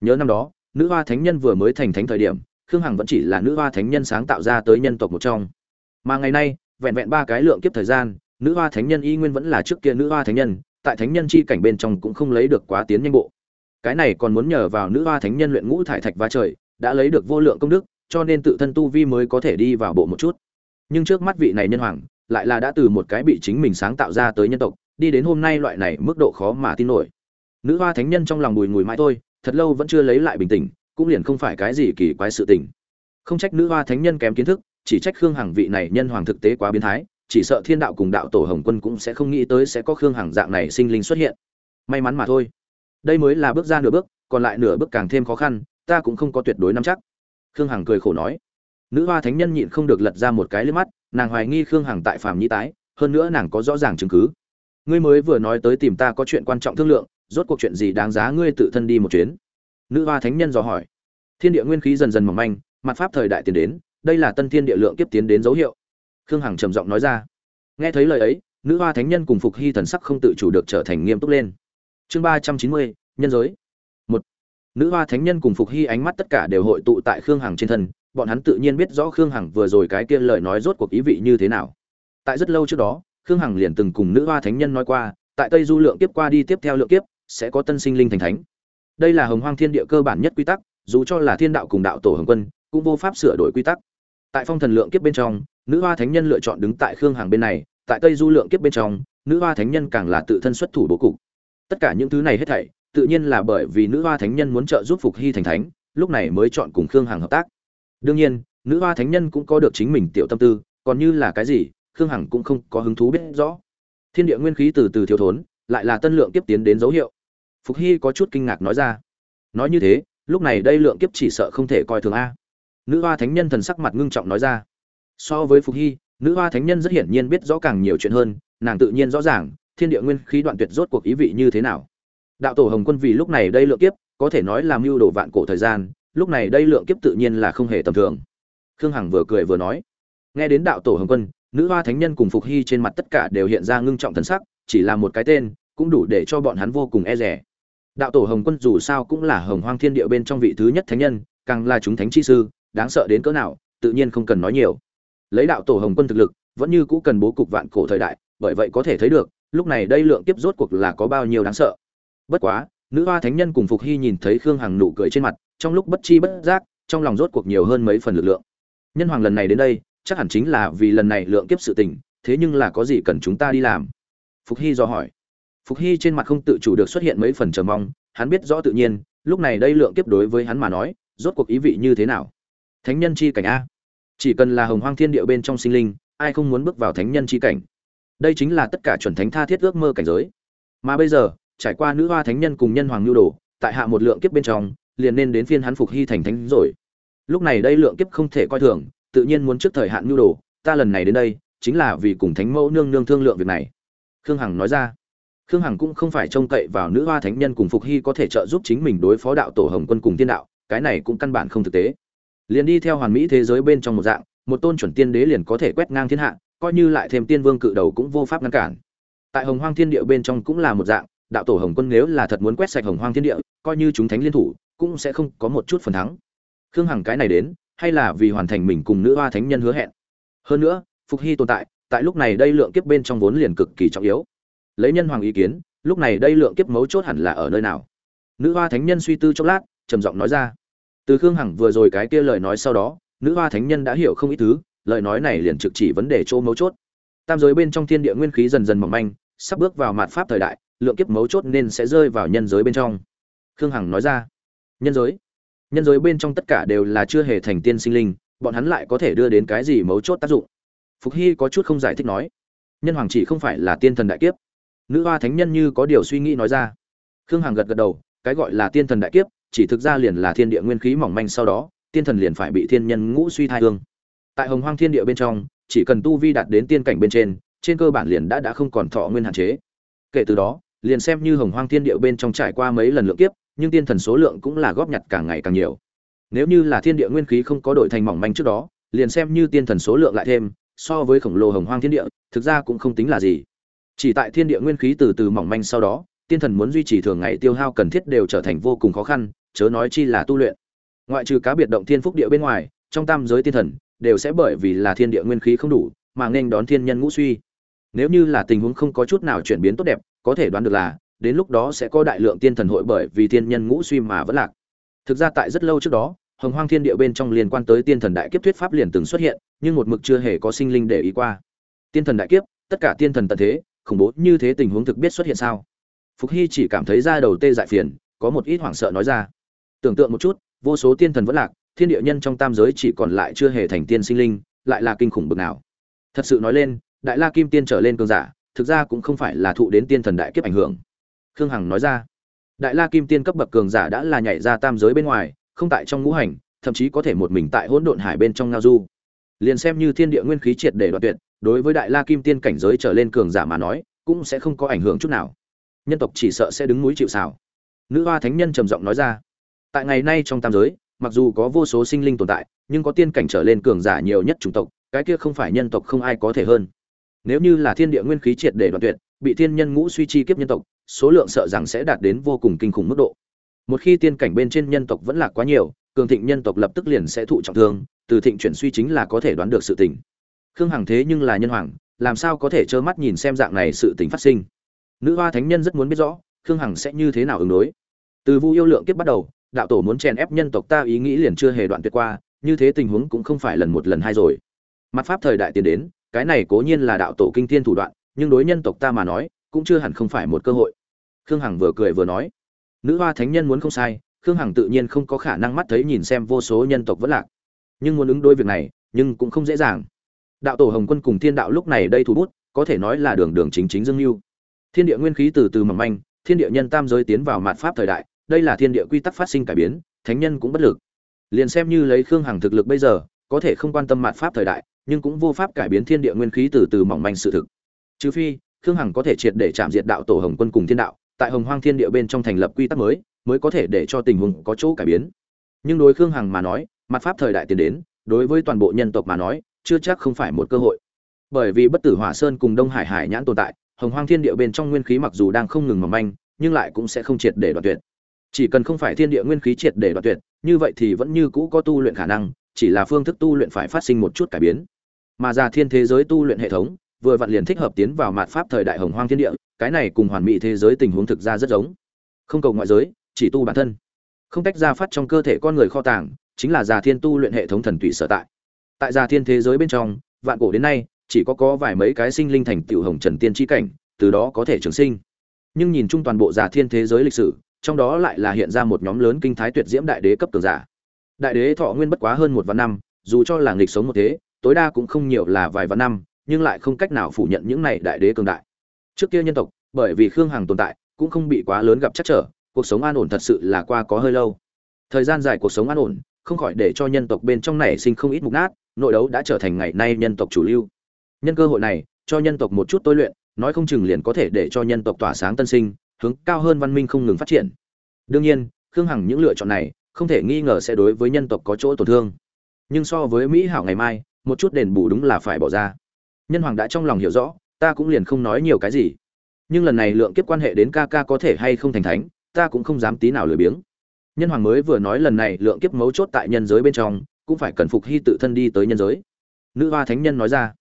Nhớ năm đó, nữ hoa thánh nhân vừa mới thành thánh thời điểm, khương hằng vẫn chỉ là nữ hoa thánh nhân sáng tạo ra tới nhân tộc một trong. Mà ngày nay, vẹn vẹn ba cái lượng kiếp thời gian, nữ hoa thánh nhân y nguyên vẫn là trước kia nữ hoa thánh nhân, tại thánh nhân chi cảnh bên trong cũng không lấy được quá tiến nhanh bộ. Cái này còn muốn nhờ vào nữ hoa thánh nhân luyện ngũ thải thạch va trời, đã lấy được vô lượng công đức cho nên tự thân tu vi mới có thể đi vào bộ một chút. Nhưng trước mắt vị này nhân hoàng, lại là đã từ một cái bị chính mình sáng tạo ra tới nhân tộc, đi đến hôm nay loại này mức độ khó mà tin nổi. Nữ hoa thánh nhân trong lòng bùi ngùi mãi thôi, thật lâu vẫn chưa lấy lại bình tĩnh, cũng liền không phải cái gì kỳ quái sự tình. Không trách nữ hoa thánh nhân kém kiến thức, chỉ trách khương hằng vị này nhân hoàng thực tế quá biến thái, chỉ sợ thiên đạo cùng đạo tổ hồng quân cũng sẽ không nghĩ tới sẽ có khương hằng dạng này sinh linh xuất hiện. May mắn mà thôi. Đây mới là bước ra nửa bước, còn lại nửa bước càng thêm khó khăn, ta cũng không có tuyệt đối nắm chắc khương hằng cười khổ nói. Nữ hoa thánh nhân nhịn không được lật ra một cái liếc mắt, nàng hoài nghi khương hằng tại phàm nhĩ tái, hơn nữa nàng có rõ ràng chứng cứ. Ngươi mới vừa nói tới tìm ta có chuyện quan trọng thương lượng, rốt cuộc chuyện gì đáng giá ngươi tự thân đi một chuyến? Nữ hoa thánh nhân dò hỏi. Thiên địa nguyên khí dần dần mỏng manh, mặt pháp thời đại tiến đến, đây là tân thiên địa lượng kiếp tiến đến dấu hiệu. Khương hằng trầm giọng nói ra. Nghe thấy lời ấy, nữ hoa thánh nhân cùng phục hy thần sắc không tự chủ được trở thành nghiêm túc lên. Chương ba trăm chín mươi, nhân giới nữ hoa thánh nhân cùng phục hy ánh mắt tất cả đều hội tụ tại khương hằng trên thân, bọn hắn tự nhiên biết rõ khương hằng vừa rồi cái kia lời nói rốt cuộc ý vị như thế nào. Tại rất lâu trước đó, khương hằng liền từng cùng nữ hoa thánh nhân nói qua, tại tây du lượng kiếp qua đi tiếp theo lượng kiếp, sẽ có tân sinh linh thành thánh. Đây là hồng hoang thiên địa cơ bản nhất quy tắc, dù cho là thiên đạo cùng đạo tổ hồng quân, cũng vô pháp sửa đổi quy tắc. Tại phong thần lượng kiếp bên trong, nữ hoa thánh nhân lựa chọn đứng tại khương hằng bên này, tại tây du lượng kiếp bên trong, nữ hoa thánh nhân càng là tự thân xuất thủ bố cục. Tất cả những thứ này hết thảy tự nhiên là bởi vì nữ hoa thánh nhân muốn trợ giúp phục hy thành thánh, lúc này mới chọn cùng khương hằng hợp tác. Đương nhiên, nữ hoa thánh nhân cũng có được chính mình tiểu tâm tư, còn như là cái gì, khương hằng cũng không có hứng thú biết rõ. Thiên địa nguyên khí từ từ thiếu thốn, lại là tân lượng kiếp tiến đến dấu hiệu. Phục hy có chút kinh ngạc nói ra. Nói như thế, lúc này đây lượng kiếp chỉ sợ không thể coi thường a. Nữ hoa thánh nhân thần sắc mặt ngưng trọng nói ra. So với phục hy, nữ hoa thánh nhân rất hiển nhiên biết rõ càng nhiều chuyện hơn, nàng tự nhiên rõ ràng, thiên địa nguyên khí đoạn tuyệt rốt cuộc ý vị như thế nào đạo tổ hồng quân vì lúc này đây lượng kiếp, có thể nói là mưu đồ vạn cổ thời gian, lúc này đây lượng kiếp tự nhiên là không hề tầm thường. Khương hằng vừa cười vừa nói, nghe đến đạo tổ hồng quân, nữ hoa thánh nhân cùng phục hy trên mặt tất cả đều hiện ra ngưng trọng thần sắc, chỉ là một cái tên, cũng đủ để cho bọn hắn vô cùng e rẻ đạo tổ hồng quân dù sao cũng là hồng hoang thiên địa bên trong vị thứ nhất thánh nhân, càng là chúng thánh chi sư, đáng sợ đến cỡ nào, tự nhiên không cần nói nhiều. Lấy đạo tổ hồng quân thực lực, vẫn như cũ cần bố cục vạn cổ thời đại, bởi vậy có thể thấy được, lúc này đây lượng kiếp rốt cuộc là có bao nhiêu đáng sợ bất quá, nữ hoa thánh nhân cùng phục hy nhìn thấy khương hằng nụ cười trên mặt, trong lúc bất chi bất giác, trong lòng rốt cuộc nhiều hơn mấy phần lực lượng. Nhân hoàng lần này đến đây, chắc hẳn chính là vì lần này lượng kiếp sự tình, thế nhưng là có gì cần chúng ta đi làm? Phục hy do hỏi. Phục hy trên mặt không tự chủ được xuất hiện mấy phần chờ mong, hắn biết rõ tự nhiên, lúc này đây lượng kiếp đối với hắn mà nói, rốt cuộc ý vị như thế nào? Thánh nhân chi cảnh a. Chỉ cần là hồng hoang thiên địa bên trong sinh linh, ai không muốn bước vào thánh nhân chi cảnh? Đây chính là tất cả chuẩn thánh tha thiết ước mơ cảnh giới. Mà bây giờ trải qua nữ hoa thánh nhân cùng nhân hoàng nhu đồ, tại hạ một lượng kiếp bên trong, liền nên đến phiên hắn phục hy thành thánh rồi. Lúc này đây lượng kiếp không thể coi thường, tự nhiên muốn trước thời hạn nhu đồ, ta lần này đến đây, chính là vì cùng thánh mẫu nương nương thương lượng việc này. Khương hằng nói ra. Khương hằng cũng không phải trông cậy vào nữ hoa thánh nhân cùng phục hy có thể trợ giúp chính mình đối phó đạo tổ hồng quân cùng tiên đạo, cái này cũng căn bản không thực tế. Liền đi theo hoàn mỹ thế giới bên trong một dạng, một tôn chuẩn tiên đế liền có thể quét ngang thiên hạ, coi như lại thêm tiên vương cự đầu cũng vô pháp ngăn cản. Tại hồng hoang thiên địa bên trong cũng là một dạng đạo tổ hồng quân nếu là thật muốn quét sạch hồng hoang thiên địa, coi như chúng thánh liên thủ, cũng sẽ không có một chút phần thắng. Khương hằng cái này đến, hay là vì hoàn thành mình cùng nữ hoa thánh nhân hứa hẹn. Hơn nữa, phục hy tồn tại tại lúc này đây lượng kiếp bên trong vốn liền cực kỳ trọng yếu. Lấy nhân hoàng ý kiến, lúc này đây lượng kiếp mấu chốt hẳn là ở nơi nào? Nữ hoa thánh nhân suy tư chốc lát, trầm giọng nói ra. Từ khương hằng vừa rồi cái kia lời nói sau đó, nữ hoa thánh nhân đã hiểu không ít thứ, lời nói này liền trực chỉ vấn đề chỗ mấu chốt. Tam giới bên trong thiên địa nguyên khí dần dần mỏng manh, sắp bước vào mạt pháp thời đại lượng kiếp mấu chốt nên sẽ rơi vào nhân giới bên trong. Khương hằng nói ra. Nhân giới? Nhân giới bên trong tất cả đều là chưa hề thành tiên sinh linh, bọn hắn lại có thể đưa đến cái gì mấu chốt tác dụng? Phục hy có chút không giải thích nói. Nhân hoàng chỉ không phải là tiên thần đại kiếp. Nữ hoa thánh nhân như có điều suy nghĩ nói ra. Khương hằng gật gật đầu, cái gọi là tiên thần đại kiếp, chỉ thực ra liền là thiên địa nguyên khí mỏng manh sau đó, tiên thần liền phải bị thiên nhân ngũ suy thai hương. Tại hồng hoang thiên địa bên trong, chỉ cần tu vi đạt đến tiên cảnh bên trên trên cơ bản liền đã đã không còn thọ nguyên hạn chế. Kể từ đó liền xem như hồng hoang thiên địa bên trong trải qua mấy lần lượng kiếp, nhưng tiên thần số lượng cũng là góp nhặt càng ngày càng nhiều. Nếu như là thiên địa nguyên khí không có đổi thành mỏng manh trước đó, liền xem như tiên thần số lượng lại thêm, so với khổng lồ hồng hoang thiên địa, thực ra cũng không tính là gì. Chỉ tại thiên địa nguyên khí từ từ mỏng manh sau đó, tiên thần muốn duy trì thường ngày tiêu hao cần thiết đều trở thành vô cùng khó khăn, chớ nói chi là tu luyện. Ngoại trừ cá biệt động thiên phúc địa bên ngoài, trong tam giới tiên thần đều sẽ bởi vì là thiên địa nguyên khí không đủ, mà nên đón thiên nhân ngũ suy nếu như là tình huống không có chút nào chuyển biến tốt đẹp, có thể đoán được là, đến lúc đó sẽ có đại lượng tiên thần hội bởi vì thiên nhân ngũ suy mà vẫn lạc. Thực ra tại rất lâu trước đó, hồng hoang thiên địa bên trong liên quan tới tiên thần đại kiếp thuyết pháp liền từng xuất hiện, nhưng một mực chưa hề có sinh linh để ý qua. Tiên thần đại kiếp, tất cả tiên thần tận thế, khủng bố như thế tình huống thực biết xuất hiện sao? Phục hy chỉ cảm thấy da đầu tê dại phiền, có một ít hoảng sợ nói ra. Tưởng tượng một chút, vô số tiên thần vẫn lạc, thiên địa nhân trong tam giới chỉ còn lại chưa hề thành tiên sinh linh, lại là kinh khủng bực nào. Thật sự nói lên đại la kim tiên trở lên cường giả, thực ra cũng không phải là thụ đến tiên thần đại kiếp ảnh hưởng. Khương hằng nói ra, đại la kim tiên cấp bậc cường giả đã là nhảy ra tam giới bên ngoài, không tại trong ngũ hành, thậm chí có thể một mình tại hỗn độn hải bên trong ngao du. Liền xem như thiên địa nguyên khí triệt để đoạn tuyệt, đối với đại la kim tiên cảnh giới trở lên cường giả mà nói, cũng sẽ không có ảnh hưởng chút nào. Nhân tộc chỉ sợ sẽ đứng núi chịu xào nữ hoa thánh nhân trầm giọng nói ra, tại ngày nay trong tam giới, mặc dù có vô số sinh linh tồn tại, nhưng có tiên cảnh trở lên cường giả nhiều nhất chủng tộc, cái kia không phải nhân tộc không ai có thể hơn nếu như là thiên địa nguyên khí triệt để đoạn tuyệt, bị thiên nhân ngũ suy chi kiếp nhân tộc, số lượng sợ rằng sẽ đạt đến vô cùng kinh khủng mức độ. Một khi tiên cảnh bên trên nhân tộc vẫn là quá nhiều, cường thịnh nhân tộc lập tức liền sẽ thụ trọng thương, từ thịnh chuyển suy chính là có thể đoán được sự tình. Khương hằng thế nhưng là nhân hoàng, làm sao có thể trơ mắt nhìn xem dạng này sự tình phát sinh? Nữ hoa thánh nhân rất muốn biết rõ, khương hằng sẽ như thế nào ứng đối? Từ vu yêu lượng kiếp bắt đầu, đạo tổ muốn chèn ép nhân tộc ta ý nghĩ liền chưa hề đoạn tuyệt qua, như thế tình huống cũng không phải lần một lần hai rồi. Mặt pháp thời đại tiến đến cái này cố nhiên là đạo tổ kinh thiên thủ đoạn, nhưng đối nhân tộc ta mà nói, cũng chưa hẳn không phải một cơ hội. Khương hằng vừa cười vừa nói. Nữ hoa thánh nhân muốn không sai, khương hằng tự nhiên không có khả năng mắt thấy nhìn xem vô số nhân tộc vẫn lạc. Nhưng muốn ứng đối việc này, nhưng cũng không dễ dàng. Đạo tổ hồng quân cùng thiên đạo lúc này đây thu bút, có thể nói là đường đường chính chính dương mưu thiên địa nguyên khí từ từ mầm manh, thiên địa nhân tam giới tiến vào mạt pháp thời đại, đây là thiên địa quy tắc phát sinh cải biến, thánh nhân cũng bất lực. Liền xem như lấy khương hằng thực lực bây giờ, có thể không quan tâm mạt pháp thời đại nhưng cũng vô pháp cải biến thiên địa nguyên khí từ từ mỏng manh sự thực. Trừ phi, khương hằng có thể triệt để chạm diệt đạo tổ hồng quân cùng thiên đạo, tại hồng hoang thiên địa bên trong thành lập quy tắc mới mới có thể để cho tình huống có chỗ cải biến. Nhưng đối khương hằng mà nói, mặt pháp thời đại tiến đến, đối với toàn bộ nhân tộc mà nói, chưa chắc không phải một cơ hội. Bởi vì bất tử hỏa sơn cùng đông hải hải nhãn tồn tại, hồng hoang thiên địa bên trong nguyên khí mặc dù đang không ngừng mỏng manh, nhưng lại cũng sẽ không triệt để đoạn tuyệt. Chỉ cần không phải thiên địa nguyên khí triệt để đoạn tuyệt, như vậy thì vẫn như cũ có tu luyện khả năng, chỉ là phương thức tu luyện phải phát sinh một chút cải biến mà ra thiên thế giới tu luyện hệ thống, vừa vặn liền thích hợp tiến vào mạt pháp thời đại hồng hoang thiên địa, cái này cùng hoàn mỹ thế giới tình huống thực ra rất giống. Không cầu ngoại giới, chỉ tu bản thân. Không tách ra phát trong cơ thể con người kho tàng, chính là già thiên tu luyện hệ thống thần tụy sở tại. Tại già thiên thế giới bên trong, vạn cổ đến nay, chỉ có có vài mấy cái sinh linh thành tiểu hồng trần tiên tri cảnh, từ đó có thể trường sinh. Nhưng nhìn chung toàn bộ già thiên thế giới lịch sử, trong đó lại là hiện ra một nhóm lớn kinh thái tuyệt diễm đại đế cấp cường giả. Đại đế thọ nguyên bất quá hơn một vạn năm, dù cho là nghịch sống một thế tối đa cũng không nhiều là vài vạn năm, nhưng lại không cách nào phủ nhận những này đại đế cường đại. Trước kia nhân tộc, bởi vì khương hằng tồn tại, cũng không bị quá lớn gặp chắc trở, cuộc sống an ổn thật sự là qua có hơi lâu. Thời gian dài cuộc sống an ổn, không khỏi để cho nhân tộc bên trong này sinh không ít mục nát, nội đấu đã trở thành ngày nay nhân tộc chủ lưu. Nhân cơ hội này, cho nhân tộc một chút tôi luyện, nói không chừng liền có thể để cho nhân tộc tỏa sáng tân sinh, hướng cao hơn văn minh không ngừng phát triển. Đương nhiên, khương hằng những lựa chọn này, không thể nghi ngờ sẽ đối với nhân tộc có chỗ tổn thương. Nhưng so với mỹ hảo ngày mai một chút đền bù đúng là phải bỏ ra. Nhân hoàng đã trong lòng hiểu rõ, ta cũng liền không nói nhiều cái gì. Nhưng lần này lượng kiếp quan hệ đến ca ca có thể hay không thành thánh, ta cũng không dám tí nào lười biếng. Nhân hoàng mới vừa nói lần này lượng kiếp mấu chốt tại nhân giới bên trong, cũng phải cần phục hy tự thân đi tới nhân giới. Nữ hoa thánh nhân nói ra,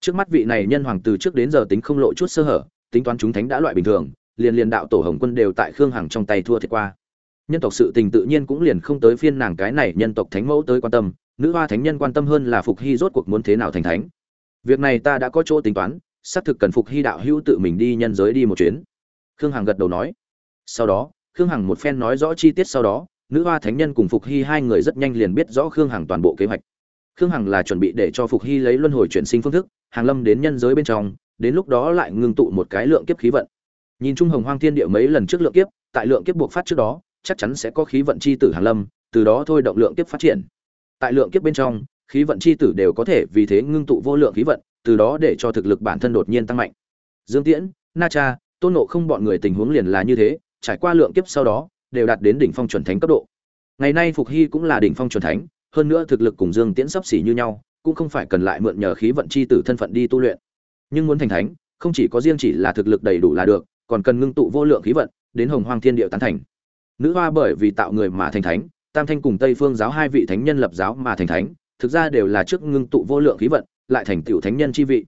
trước mắt vị này nhân hoàng từ trước đến giờ tính không lộ chút sơ hở, tính toán chúng thánh đã loại bình thường, liền liền đạo tổ hồng quân đều tại khương hằng trong tay thua thiệt qua. Nhân tộc sự tình tự nhiên cũng liền không tới phiên nàng cái này nhân tộc thánh mẫu tới quan tâm nữ hoa thánh nhân quan tâm hơn là phục hy rốt cuộc muốn thế nào thành thánh. Việc này ta đã có chỗ tính toán, xác thực cần phục hy đạo hữu tự mình đi nhân giới đi một chuyến. Khương hằng gật đầu nói. Sau đó, khương hằng một phen nói rõ chi tiết sau đó, nữ hoa thánh nhân cùng phục hy hai người rất nhanh liền biết rõ khương hằng toàn bộ kế hoạch. Khương hằng là chuẩn bị để cho phục hy lấy luân hồi chuyển sinh phương thức, hàng lâm đến nhân giới bên trong, đến lúc đó lại ngưng tụ một cái lượng kiếp khí vận. Nhìn chung hồng hoang thiên địa mấy lần trước lượng kiếp, tại lượng kiếp buộc phát trước đó, chắc chắn sẽ có khí vận chi tử hàng lâm, từ đó thôi động lượng kiếp phát triển tại lượng kiếp bên trong, khí vận chi tử đều có thể vì thế ngưng tụ vô lượng khí vận, từ đó để cho thực lực bản thân đột nhiên tăng mạnh. Dương tiễn, na cha, tôn nộ không bọn người tình huống liền là như thế, trải qua lượng kiếp sau đó, đều đạt đến đỉnh phong chuẩn thánh cấp độ. Ngày nay phục hy cũng là đỉnh phong chuẩn thánh, hơn nữa thực lực cùng dương tiễn sắp xỉ như nhau, cũng không phải cần lại mượn nhờ khí vận chi tử thân phận đi tu luyện. Nhưng muốn thành thánh, không chỉ có riêng chỉ là thực lực đầy đủ là được, còn cần ngưng tụ vô lượng khí vận, đến hồng hoang thiên địa tán thành. Nữ hoa bởi vì tạo người mà thành thánh tam thanh cùng tây phương giáo hai vị thánh nhân lập giáo mà thành thánh, thực ra đều là trước ngưng tụ vô lượng khí vận, lại thành tựu thánh nhân chi vị.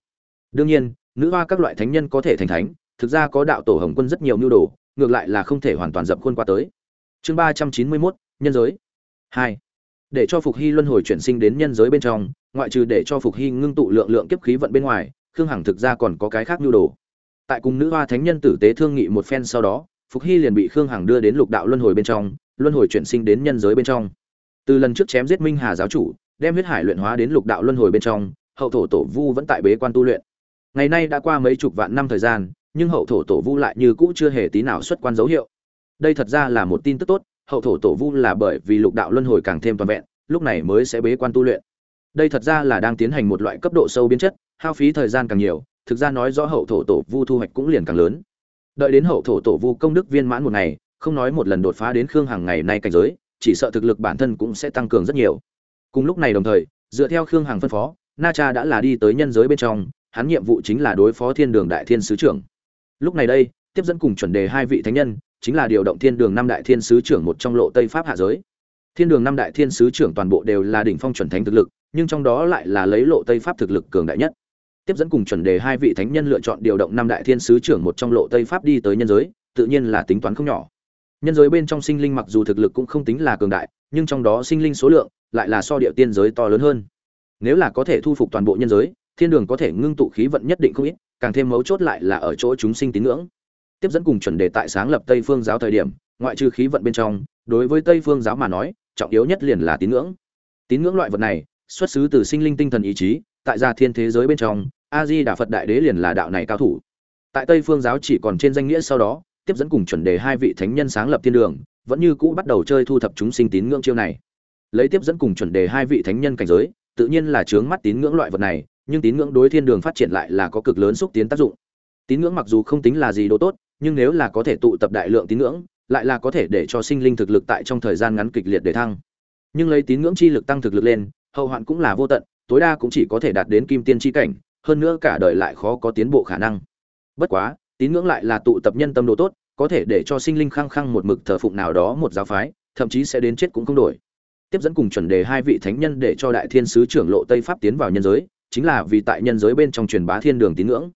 Đương nhiên, nữ hoa các loại thánh nhân có thể thành thánh, thực ra có đạo tổ hồng quân rất nhiều mưu đồ, ngược lại là không thể hoàn toàn dập khuôn qua tới. Chương ba trăm chín mươi mốt, nhân giới. Hai. Để cho phục hy luân hồi chuyển sinh đến nhân giới bên trong, ngoại trừ để cho phục hy ngưng tụ lượng lượng kiếp khí vận bên ngoài, khương hằng thực ra còn có cái khác mưu đồ. Tại cùng nữ hoa thánh nhân tử tế thương nghị một phen sau đó, phục hy liền bị khương hằng đưa đến lục đạo luân hồi bên trong luân hồi chuyển sinh đến nhân giới bên trong. Từ lần trước chém giết minh hà giáo chủ, đem huyết hải luyện hóa đến lục đạo luân hồi bên trong, hậu thổ tổ vu vẫn tại bế quan tu luyện. Ngày nay đã qua mấy chục vạn năm thời gian, nhưng hậu thổ tổ vu lại như cũ chưa hề tí nào xuất quan dấu hiệu. Đây thật ra là một tin tức tốt, hậu thổ tổ vu là bởi vì lục đạo luân hồi càng thêm toàn vẹn, lúc này mới sẽ bế quan tu luyện. Đây thật ra là đang tiến hành một loại cấp độ sâu biến chất, hao phí thời gian càng nhiều, thực ra nói rõ hậu thổ tổ vu thu hoạch cũng liền càng lớn. Đợi đến hậu thổ tổ vu công đức viên mãn một ngày không nói một lần đột phá đến khương hằng ngày nay cảnh giới, chỉ sợ thực lực bản thân cũng sẽ tăng cường rất nhiều. Cùng lúc này đồng thời, dựa theo khương hằng phân phó, na cha đã là đi tới nhân giới bên trong, hắn nhiệm vụ chính là đối phó thiên đường đại thiên sứ trưởng. Lúc này đây, tiếp dẫn cùng chuẩn đề hai vị thánh nhân, chính là điều động thiên đường năm đại thiên sứ trưởng một trong lộ tây pháp hạ giới. Thiên đường năm đại thiên sứ trưởng toàn bộ đều là đỉnh phong chuẩn thánh thực lực, nhưng trong đó lại là lấy lộ tây pháp thực lực cường đại nhất. Tiếp dẫn cùng chuẩn đề hai vị thánh nhân lựa chọn điều động năm đại thiên sứ trưởng một trong lộ tây pháp đi tới nhân giới, tự nhiên là tính toán không nhỏ nhân giới bên trong sinh linh mặc dù thực lực cũng không tính là cường đại, nhưng trong đó sinh linh số lượng lại là so địa tiên giới to lớn hơn. Nếu là có thể thu phục toàn bộ nhân giới, thiên đường có thể ngưng tụ khí vận nhất định không ít, càng thêm mấu chốt lại là ở chỗ chúng sinh tín ngưỡng. Tiếp dẫn cùng chuẩn đề tại sáng lập tây phương giáo thời điểm, ngoại trừ khí vận bên trong, đối với tây phương giáo mà nói, trọng yếu nhất liền là tín ngưỡng. Tín ngưỡng loại vật này, xuất xứ từ sinh linh tinh thần ý chí, tại gia thiên thế giới bên trong, a di đà phật đại đế liền là đạo này cao thủ. Tại tây phương giáo chỉ còn trên danh nghĩa sau đó tiếp dẫn cùng chuẩn đề hai vị thánh nhân sáng lập thiên đường, vẫn như cũ bắt đầu chơi thu thập chúng sinh tín ngưỡng chiêu này. Lấy tiếp dẫn cùng chuẩn đề hai vị thánh nhân cảnh giới, tự nhiên là chướng mắt tín ngưỡng loại vật này, nhưng tín ngưỡng đối thiên đường phát triển lại là có cực lớn xúc tiến tác dụng. Tín ngưỡng mặc dù không tính là gì đồ tốt, nhưng nếu là có thể tụ tập đại lượng tín ngưỡng, lại là có thể để cho sinh linh thực lực tại trong thời gian ngắn kịch liệt để thăng. Nhưng lấy tín ngưỡng chi lực tăng thực lực lên, hậu hoạn cũng là vô tận, tối đa cũng chỉ có thể đạt đến kim tiên chi cảnh, hơn nữa cả đời lại khó có tiến bộ khả năng. Bất quá tín ngưỡng lại là tụ tập nhân tâm đồ tốt, có thể để cho sinh linh khăng khăng một mực thờ phụng nào đó một giáo phái, thậm chí sẽ đến chết cũng không đổi. Tiếp dẫn cùng chuẩn đề hai vị thánh nhân để cho đại thiên sứ trưởng lộ tây pháp tiến vào nhân giới, chính là vì tại nhân giới bên trong truyền bá thiên đường tín ngưỡng.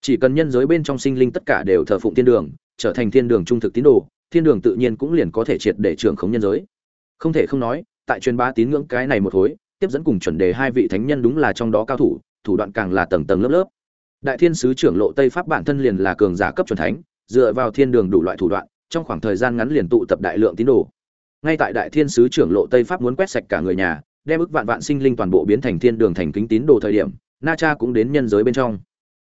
Chỉ cần nhân giới bên trong sinh linh tất cả đều thờ phụng thiên đường, trở thành thiên đường trung thực tín đồ, thiên đường tự nhiên cũng liền có thể triệt để trưởng khống nhân giới. Không thể không nói, tại truyền bá tín ngưỡng cái này một khối tiếp dẫn cùng chuẩn đề hai vị thánh nhân đúng là trong đó cao thủ thủ đoạn càng là tầng tầng lớp lớp đại thiên sứ trưởng lộ tây pháp bản thân liền là cường giả cấp chuẩn thánh, dựa vào thiên đường đủ loại thủ đoạn, trong khoảng thời gian ngắn liền tụ tập đại lượng tín đồ. Ngay tại đại thiên sứ trưởng lộ tây pháp muốn quét sạch cả người nhà, đem ức vạn vạn sinh linh toàn bộ biến thành thiên đường thành kính tín đồ thời điểm, na cha cũng đến nhân giới bên trong.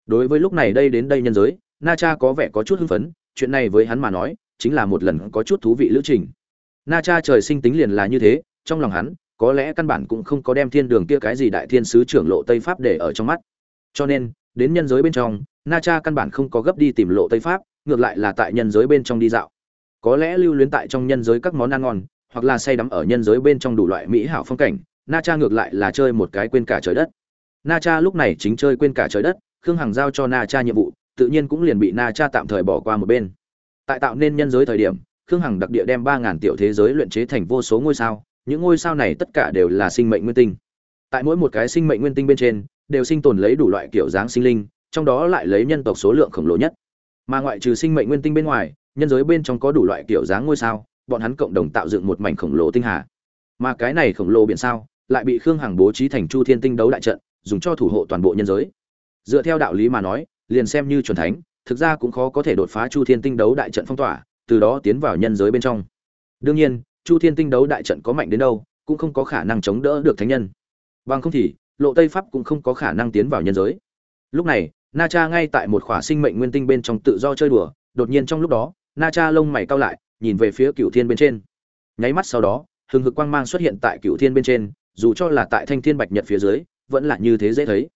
Đối với lúc này đây đến đây nhân giới, na cha có vẻ có chút hưng phấn, chuyện này với hắn mà nói, chính là một lần có chút thú vị lữ trình. Na cha trời sinh tính liền là như thế, trong lòng hắn, có lẽ căn bản cũng không có đem thiên đường kia cái gì đại thiên sứ trưởng lộ tây pháp để ở trong mắt. Cho nên đến nhân giới bên trong, na cha căn bản không có gấp đi tìm lộ tây pháp, ngược lại là tại nhân giới bên trong đi dạo. Có lẽ lưu luyến tại trong nhân giới các món ăn ngon, hoặc là say đắm ở nhân giới bên trong đủ loại mỹ hảo phong cảnh, na cha ngược lại là chơi một cái quên cả trời đất. Na cha lúc này chính chơi quên cả trời đất, khương hằng giao cho na cha nhiệm vụ, tự nhiên cũng liền bị na cha tạm thời bỏ qua một bên. Tại tạo nên nhân giới thời điểm, khương hằng đặc địa đem ba ngàn tiểu thế giới luyện chế thành vô số ngôi sao, những ngôi sao này tất cả đều là sinh mệnh nguyên tinh. Tại mỗi một cái sinh mệnh nguyên tinh bên trên đều sinh tồn lấy đủ loại kiểu dáng sinh linh, trong đó lại lấy nhân tộc số lượng khổng lồ nhất. Mà ngoại trừ sinh mệnh nguyên tinh bên ngoài, nhân giới bên trong có đủ loại kiểu dáng ngôi sao, bọn hắn cộng đồng tạo dựng một mảnh khổng lồ tinh hà. Mà cái này khổng lồ biển sao, lại bị khương hằng bố trí thành chu thiên tinh đấu đại trận, dùng cho thủ hộ toàn bộ nhân giới. Dựa theo đạo lý mà nói, liền xem như chuẩn thánh, thực ra cũng khó có thể đột phá chu thiên tinh đấu đại trận phong tỏa, từ đó tiến vào nhân giới bên trong. Đương nhiên, chu thiên tinh đấu đại trận có mạnh đến đâu, cũng không có khả năng chống đỡ được thánh nhân. Bằng không thì lộ tây pháp cũng không có khả năng tiến vào nhân giới. Lúc này, na cha ngay tại một khỏa sinh mệnh nguyên tinh bên trong tự do chơi đùa, đột nhiên trong lúc đó, na cha lông mày cao lại, nhìn về phía cựu thiên bên trên. Nháy mắt sau đó, hừng hực quang mang xuất hiện tại cựu thiên bên trên, dù cho là tại thanh thiên bạch nhật phía dưới, vẫn là như thế dễ thấy.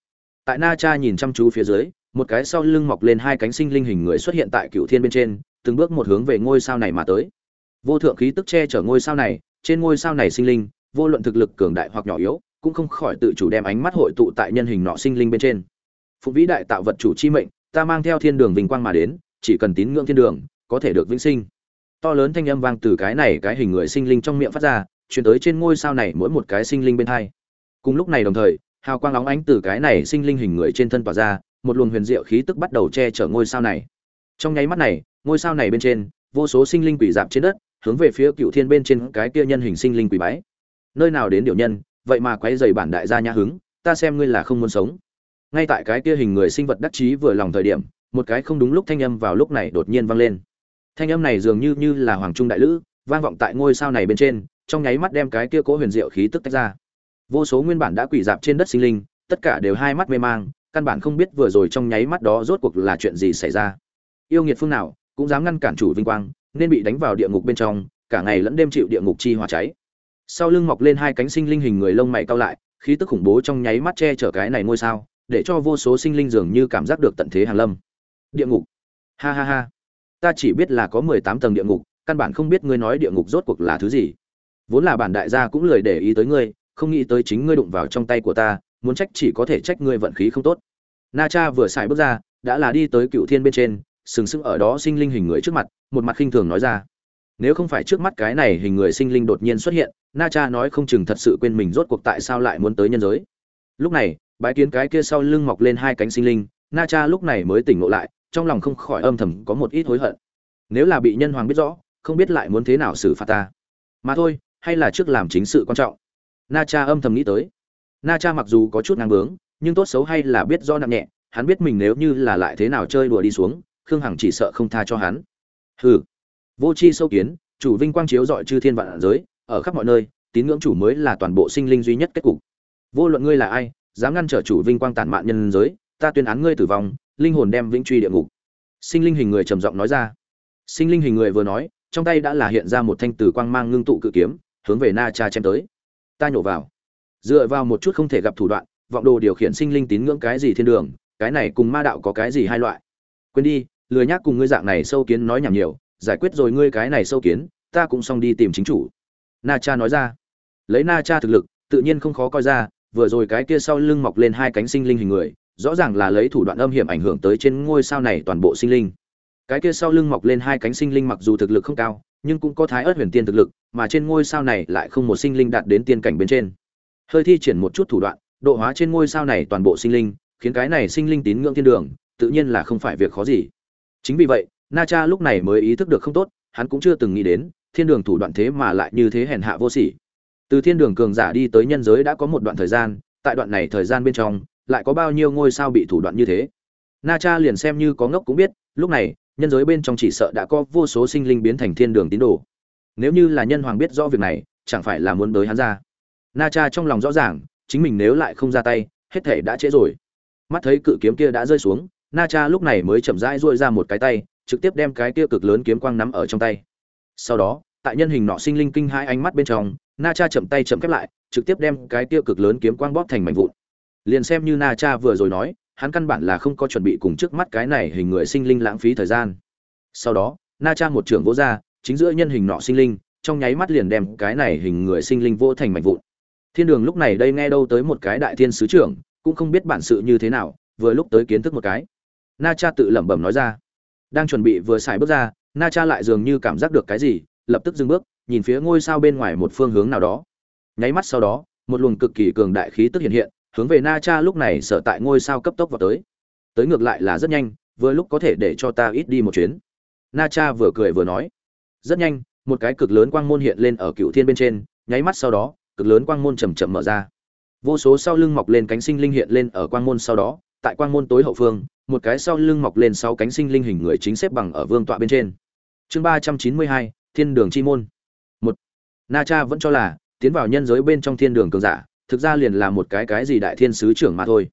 Tại na cha nhìn chăm chú phía dưới, một cái sau lưng mọc lên hai cánh sinh linh hình người xuất hiện tại cựu thiên bên trên, từng bước một hướng về ngôi sao này mà tới. Vô thượng khí tức che chở ngôi sao này, trên ngôi sao này sinh linh, vô luận thực lực cường đại hoặc nhỏ yếu cũng không khỏi tự chủ đem ánh mắt hội tụ tại nhân hình nọ sinh linh bên trên. Phụng vĩ đại tạo vật chủ chi mệnh, ta mang theo thiên đường vinh quang mà đến, chỉ cần tín ngưỡng thiên đường, có thể được vĩnh sinh. To lớn thanh âm vang từ cái này cái hình người sinh linh trong miệng phát ra chuyển tới trên ngôi sao này mỗi một cái sinh linh bên hai. Cùng lúc này đồng thời, hào quang lóng ánh từ cái này sinh linh hình người trên thân tỏa ra, một luồng huyền diệu khí tức bắt đầu che chở ngôi sao này. Trong nháy mắt này, ngôi sao này bên trên, vô số sinh linh quỷ dạp trên đất, hướng về phía cựu thiên bên trên cái kia nhân hình sinh linh quỷ bái. Nơi nào đến điều nhân vậy mà quấy rầy bản đại gia nhã hứng, ta xem ngươi là không muốn sống. Ngay tại cái kia hình người sinh vật đắc chí vừa lòng thời điểm, một cái không đúng lúc thanh âm vào lúc này đột nhiên vang lên. Thanh âm này dường như như là hoàng trung đại lữ, vang vọng tại ngôi sao này bên trên, trong nháy mắt đem cái kia cố huyền diệu khí tức tách ra. Vô số nguyên bản đã quỷ dạp trên đất sinh linh, tất cả đều hai mắt mê mang, căn bản không biết vừa rồi trong nháy mắt đó rốt cuộc là chuyện gì xảy ra. Yêu nghiệt phương nào, cũng dám ngăn cản chủ vinh quang, nên bị đánh vào địa ngục bên trong, cả ngày lẫn đêm chịu địa ngục chi hỏa cháy sau lưng mọc lên hai cánh sinh linh hình người lông mày cao lại, khí tức khủng bố trong nháy mắt che chở cái này ngôi sao, để cho vô số sinh linh dường như cảm giác được tận thế hàng lâm. Địa ngục. Ha ha ha. Ta chỉ biết là có mười tám tầng địa ngục, căn bản không biết ngươi nói địa ngục rốt cuộc là thứ gì. Vốn là bản đại gia cũng lười để ý tới ngươi, không nghĩ tới chính ngươi đụng vào trong tay của ta, muốn trách chỉ có thể trách ngươi vận khí không tốt. Na cha vừa xài bước ra, đã là đi tới cựu thiên bên trên, sừng sững ở đó sinh linh hình người trước mặt, một mặt khinh thường nói ra nếu không phải trước mắt cái này hình người sinh linh đột nhiên xuất hiện, na cha nói không chừng thật sự quên mình rốt cuộc tại sao lại muốn tới nhân giới. Lúc này bãi kiến cái kia sau lưng mọc lên hai cánh sinh linh, na cha lúc này mới tỉnh ngộ lại, trong lòng không khỏi âm thầm có một ít hối hận. Nếu là bị nhân hoàng biết rõ, không biết lại muốn thế nào xử phạt ta. Mà thôi, hay là trước làm chính sự quan trọng. Na cha âm thầm nghĩ tới. Na cha mặc dù có chút ngang bướng, nhưng tốt xấu hay là biết do nặng nhẹ, hắn biết mình nếu như là lại thế nào chơi đùa đi xuống, khương hằng chỉ sợ không tha cho hắn. Hừ vô c h i sâu kiến, chủ vinh quang chiếu dọi chư thiên vạn giới, ở khắp mọi nơi, tín ngưỡng chủ mới là toàn bộ sinh linh duy nhất kết cục. Vô luận ngươi là ai, dám ngăn trở chủ vinh quang tản mạn nhân giới, ta tuyên án ngươi tử vong, linh hồn đem vĩnh truy địa ngục. Sinh linh hình người trầm giọng nói ra. Sinh linh hình người vừa nói, trong tay đã là hiện ra một thanh tử quang mang ngưng tụ cự kiếm, hướng về na cha chém tới. Ta nhổ vào. Dựa vào một chút không thể gặp thủ đoạn, vọng đồ điều khiển sinh linh tín ngưỡng cái gì thiên đường, cái này cùng ma đạo có cái gì hai loại? Quên đi, lười nhác cùng ngươi dạng này sâu kiến nói nhảm nhiều giải quyết rồi ngươi cái này sâu kiến, ta cũng xong đi tìm chính chủ. Na cha nói ra. Lấy na cha thực lực, tự nhiên không khó coi ra, vừa rồi cái kia sau lưng mọc lên hai cánh sinh linh hình người, rõ ràng là lấy thủ đoạn âm hiểm ảnh hưởng tới trên ngôi sao này toàn bộ sinh linh. Cái kia sau lưng mọc lên hai cánh sinh linh mặc dù thực lực không cao, nhưng cũng có thái ớt huyền tiên thực lực, mà trên ngôi sao này lại không một sinh linh đạt đến tiên cảnh bên trên. Hơi thi triển một chút thủ đoạn, độ hóa trên ngôi sao này toàn bộ sinh linh, khiến cái này sinh linh tín ngưỡng thiên đường, tự nhiên là không phải việc khó gì. Chính vì vậy na cha lúc này mới ý thức được không tốt, hắn cũng chưa từng nghĩ đến, thiên đường thủ đoạn thế mà lại như thế hèn hạ vô sỉ. Từ thiên đường cường giả đi tới nhân giới đã có một đoạn thời gian, tại đoạn này thời gian bên trong, lại có bao nhiêu ngôi sao bị thủ đoạn như thế? Na cha liền xem như có ngốc cũng biết, lúc này, nhân giới bên trong chỉ sợ đã có vô số sinh linh biến thành thiên đường tín đồ. Nếu như là nhân hoàng biết rõ việc này, chẳng phải là muốn tới hắn ra. Na cha trong lòng rõ ràng, chính mình nếu lại không ra tay, hết thể đã trễ rồi. Mắt thấy cự kiếm kia đã rơi xuống, na cha lúc này mới chậm rãi duỗi ra một cái tay trực tiếp đem cái kia cực lớn kiếm quang nắm ở trong tay. Sau đó, tại nhân hình nọ sinh linh kinh hai ánh mắt bên trong, na cha chậm tay chậm khép lại, trực tiếp đem cái kia cực lớn kiếm quang bóp thành mảnh vụn. Liền xem như na cha vừa rồi nói, hắn căn bản là không có chuẩn bị cùng trước mắt cái này hình người sinh linh lãng phí thời gian. Sau đó, na cha một trưởng vỗ ra, chính giữa nhân hình nọ sinh linh, trong nháy mắt liền đem cái này hình người sinh linh vô thành mảnh vụn. Thiên đường lúc này đây nghe đâu tới một cái đại thiên sứ trưởng, cũng không biết bản sự như thế nào, vừa lúc tới kiến thức một cái. Na cha tự lẩm bẩm nói ra đang chuẩn bị vừa xài bước ra, na cha lại dường như cảm giác được cái gì, lập tức dừng bước, nhìn phía ngôi sao bên ngoài một phương hướng nào đó. Nháy mắt sau đó, một luồng cực kỳ cường đại khí tức hiện hiện, hướng về na cha lúc này sở tại ngôi sao cấp tốc vào tới. Tới ngược lại là rất nhanh, vừa lúc có thể để cho ta ít đi một chuyến. Na cha vừa cười vừa nói. Rất nhanh, một cái cực lớn quang môn hiện lên ở cựu thiên bên trên, nháy mắt sau đó, cực lớn quang môn chầm chậm mở ra. Vô số sau lưng mọc lên cánh sinh linh hiện lên ở quang môn sau đó, tại quang môn tối hậu phương một cái sau lưng mọc lên sáu cánh sinh linh hình người chính xếp bằng ở vương tọa bên trên. Chương ba trăm chín mươi hai, thiên đường chi môn. Một, na cha vẫn cho là, tiến vào nhân giới bên trong thiên đường cường giả, thực ra liền là một cái cái gì đại thiên sứ trưởng mà thôi.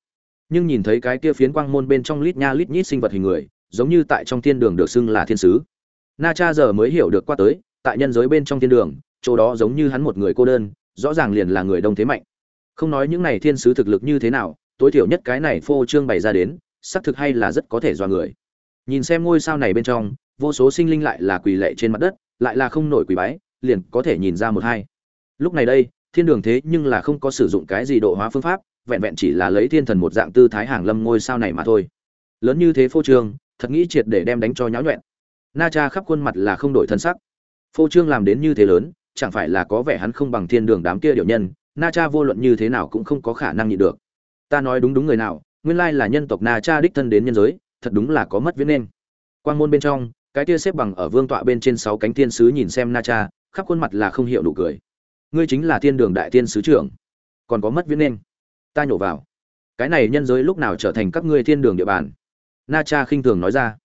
Nhưng nhìn thấy cái kia phiến quang môn bên trong lít nha lít nhít sinh vật hình người, giống như tại trong thiên đường được xưng là thiên sứ. Na cha giờ mới hiểu được qua tới, tại nhân giới bên trong thiên đường, chỗ đó giống như hắn một người cô đơn, rõ ràng liền là người đông thế mạnh. Không nói những này thiên sứ thực lực như thế nào, tối thiểu nhất cái này phô trương bày ra đến xác thực hay là rất có thể do người. Nhìn xem ngôi sao này bên trong, vô số sinh linh lại là quỳ lệ trên mặt đất, lại là không nổi quỳ bái, liền có thể nhìn ra một hai. Lúc này đây, thiên đường thế nhưng là không có sử dụng cái gì độ hóa phương pháp, vẹn vẹn chỉ là lấy thiên thần một dạng tư thái hàng lâm ngôi sao này mà thôi. Lớn như thế phô trương, thật nghĩ triệt để đem đánh cho nháo nhuẹn. Na cha khắp khuôn mặt là không đổi thân sắc. Phô trương làm đến như thế lớn, chẳng phải là có vẻ hắn không bằng thiên đường đám kia điều nhân, na cha vô luận như thế nào cũng không có khả năng nhịn được. Ta nói đúng đúng người nào nguyên lai là nhân tộc na cha đích thân đến nhân giới, thật đúng là có mất viễn nên. Quan môn bên trong, cái kia xếp bằng ở vương tọa bên trên sáu cánh thiên sứ nhìn xem na cha, khắp khuôn mặt là không hiểu nụ cười. Ngươi chính là thiên đường đại tiên sứ trưởng, còn có mất viễn nên. Ta nhổ vào. Cái này nhân giới lúc nào trở thành các ngươi thiên đường địa bàn? Na cha khinh thường nói ra.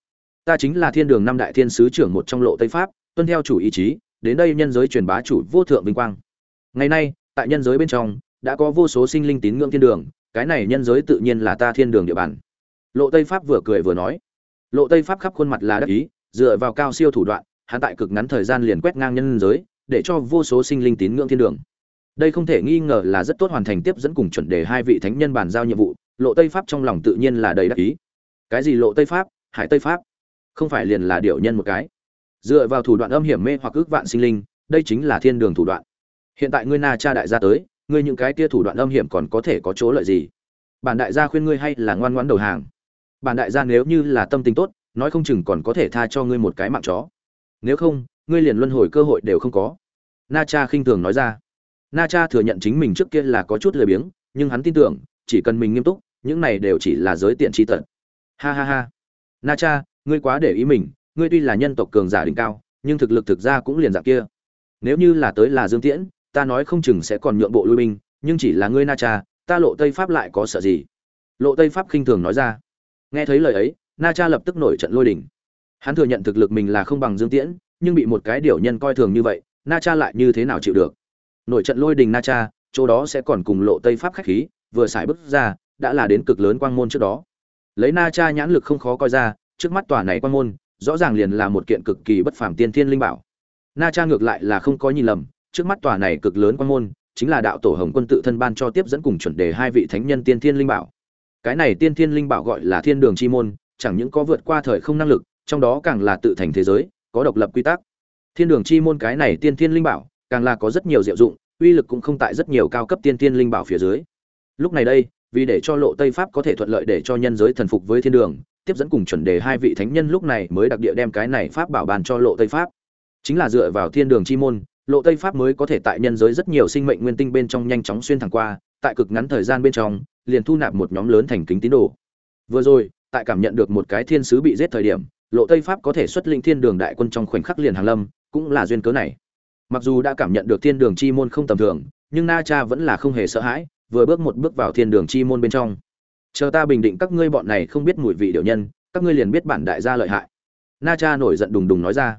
Ta chính là thiên đường năm đại thiên sứ trưởng một trong lộ tây pháp, tuân theo chủ ý chí, đến đây nhân giới truyền bá chủ vô thượng vinh quang. Ngày nay, tại nhân giới bên trong, đã có vô số sinh linh tín ngưỡng thiên đường cái này nhân giới tự nhiên là ta thiên đường địa bàn. Lộ tây pháp vừa cười vừa nói. Lộ tây pháp khắp khuôn mặt là đắc ý, dựa vào cao siêu thủ đoạn, hắn tại cực ngắn thời gian liền quét ngang nhân giới, để cho vô số sinh linh tín ngưỡng thiên đường. Đây không thể nghi ngờ là rất tốt hoàn thành tiếp dẫn cùng chuẩn đề hai vị thánh nhân bàn giao nhiệm vụ, lộ tây pháp trong lòng tự nhiên là đầy đắc ý. Cái gì lộ tây pháp, hải tây pháp? Không phải liền là điệu nhân một cái. Dựa vào thủ đoạn âm hiểm mê hoặc ước vạn sinh linh, đây chính là thiên đường thủ đoạn. Hiện tại ngươi na cha đại gia tới ngươi những cái kia thủ đoạn âm hiểm còn có thể có chỗ lợi gì? Bản đại gia khuyên ngươi hay là ngoan ngoãn đầu hàng. Bản đại gia nếu như là tâm tình tốt, nói không chừng còn có thể tha cho ngươi một cái mạng chó. Nếu không, ngươi liền luân hồi cơ hội đều không có. Na cha khinh thường nói ra. Na cha thừa nhận chính mình trước kia là có chút lười biếng, nhưng hắn tin tưởng, chỉ cần mình nghiêm túc, những này đều chỉ là giới tiện tri tận ha ha ha. Na cha, ngươi quá để ý mình, ngươi tuy là nhân tộc cường giả đỉnh cao, nhưng thực lực thực ra cũng liền dạng kia. Nếu như là tới là dương tiễn ta nói không chừng sẽ còn nhượng bộ lui binh, nhưng chỉ là ngươi na cha, ta lộ tây pháp lại có sợ gì? Lộ tây pháp khinh thường nói ra. Nghe thấy lời ấy, na cha lập tức nổi trận lôi đình. Hắn thừa nhận thực lực mình là không bằng dương tiễn, nhưng bị một cái điều nhân coi thường như vậy, na cha lại như thế nào chịu được? Nổi trận lôi đình na cha, chỗ đó sẽ còn cùng lộ tây pháp khách khí, vừa xài bước ra, đã là đến cực lớn quang môn trước đó. Lấy na cha nhãn lực không khó coi ra, trước mắt tòa này quang môn, rõ ràng liền là một kiện cực kỳ bất phàm tiên thiên linh bảo. Na cha ngược lại là không có nhìn lầm trước mắt tòa này cực lớn quan môn, chính là đạo tổ hồng quân tự thân ban cho tiếp dẫn cùng chuẩn đề hai vị thánh nhân tiên thiên linh bảo. Cái này tiên thiên linh bảo gọi là thiên đường chi môn, chẳng những có vượt qua thời không năng lực, trong đó càng là tự thành thế giới, có độc lập quy tắc. Thiên đường chi môn cái này tiên thiên linh bảo, càng là có rất nhiều diệu dụng, uy lực cũng không tại rất nhiều cao cấp tiên thiên linh bảo phía dưới. Lúc này đây, vì để cho lộ tây pháp có thể thuận lợi để cho nhân giới thần phục với thiên đường, tiếp dẫn cùng chuẩn đề hai vị thánh nhân lúc này mới đặc địa đem cái này pháp bảo bàn cho lộ tây pháp. Chính là dựa vào thiên đường chi môn lộ tây pháp mới có thể tại nhân giới rất nhiều sinh mệnh nguyên tinh bên trong nhanh chóng xuyên thẳng qua, tại cực ngắn thời gian bên trong, liền thu nạp một nhóm lớn thành kính tín đồ. Vừa rồi, tại cảm nhận được một cái thiên sứ bị giết thời điểm, lộ tây pháp có thể xuất linh thiên đường đại quân trong khoảnh khắc liền hàng lâm, cũng là duyên cớ này. Mặc dù đã cảm nhận được thiên đường chi môn không tầm thường, nhưng na cha vẫn là không hề sợ hãi, vừa bước một bước vào thiên đường chi môn bên trong. Chờ ta bình định các ngươi bọn này không biết mùi vị điệu nhân, các ngươi liền biết bản đại gia lợi hại. Na cha nổi giận đùng đùng nói ra.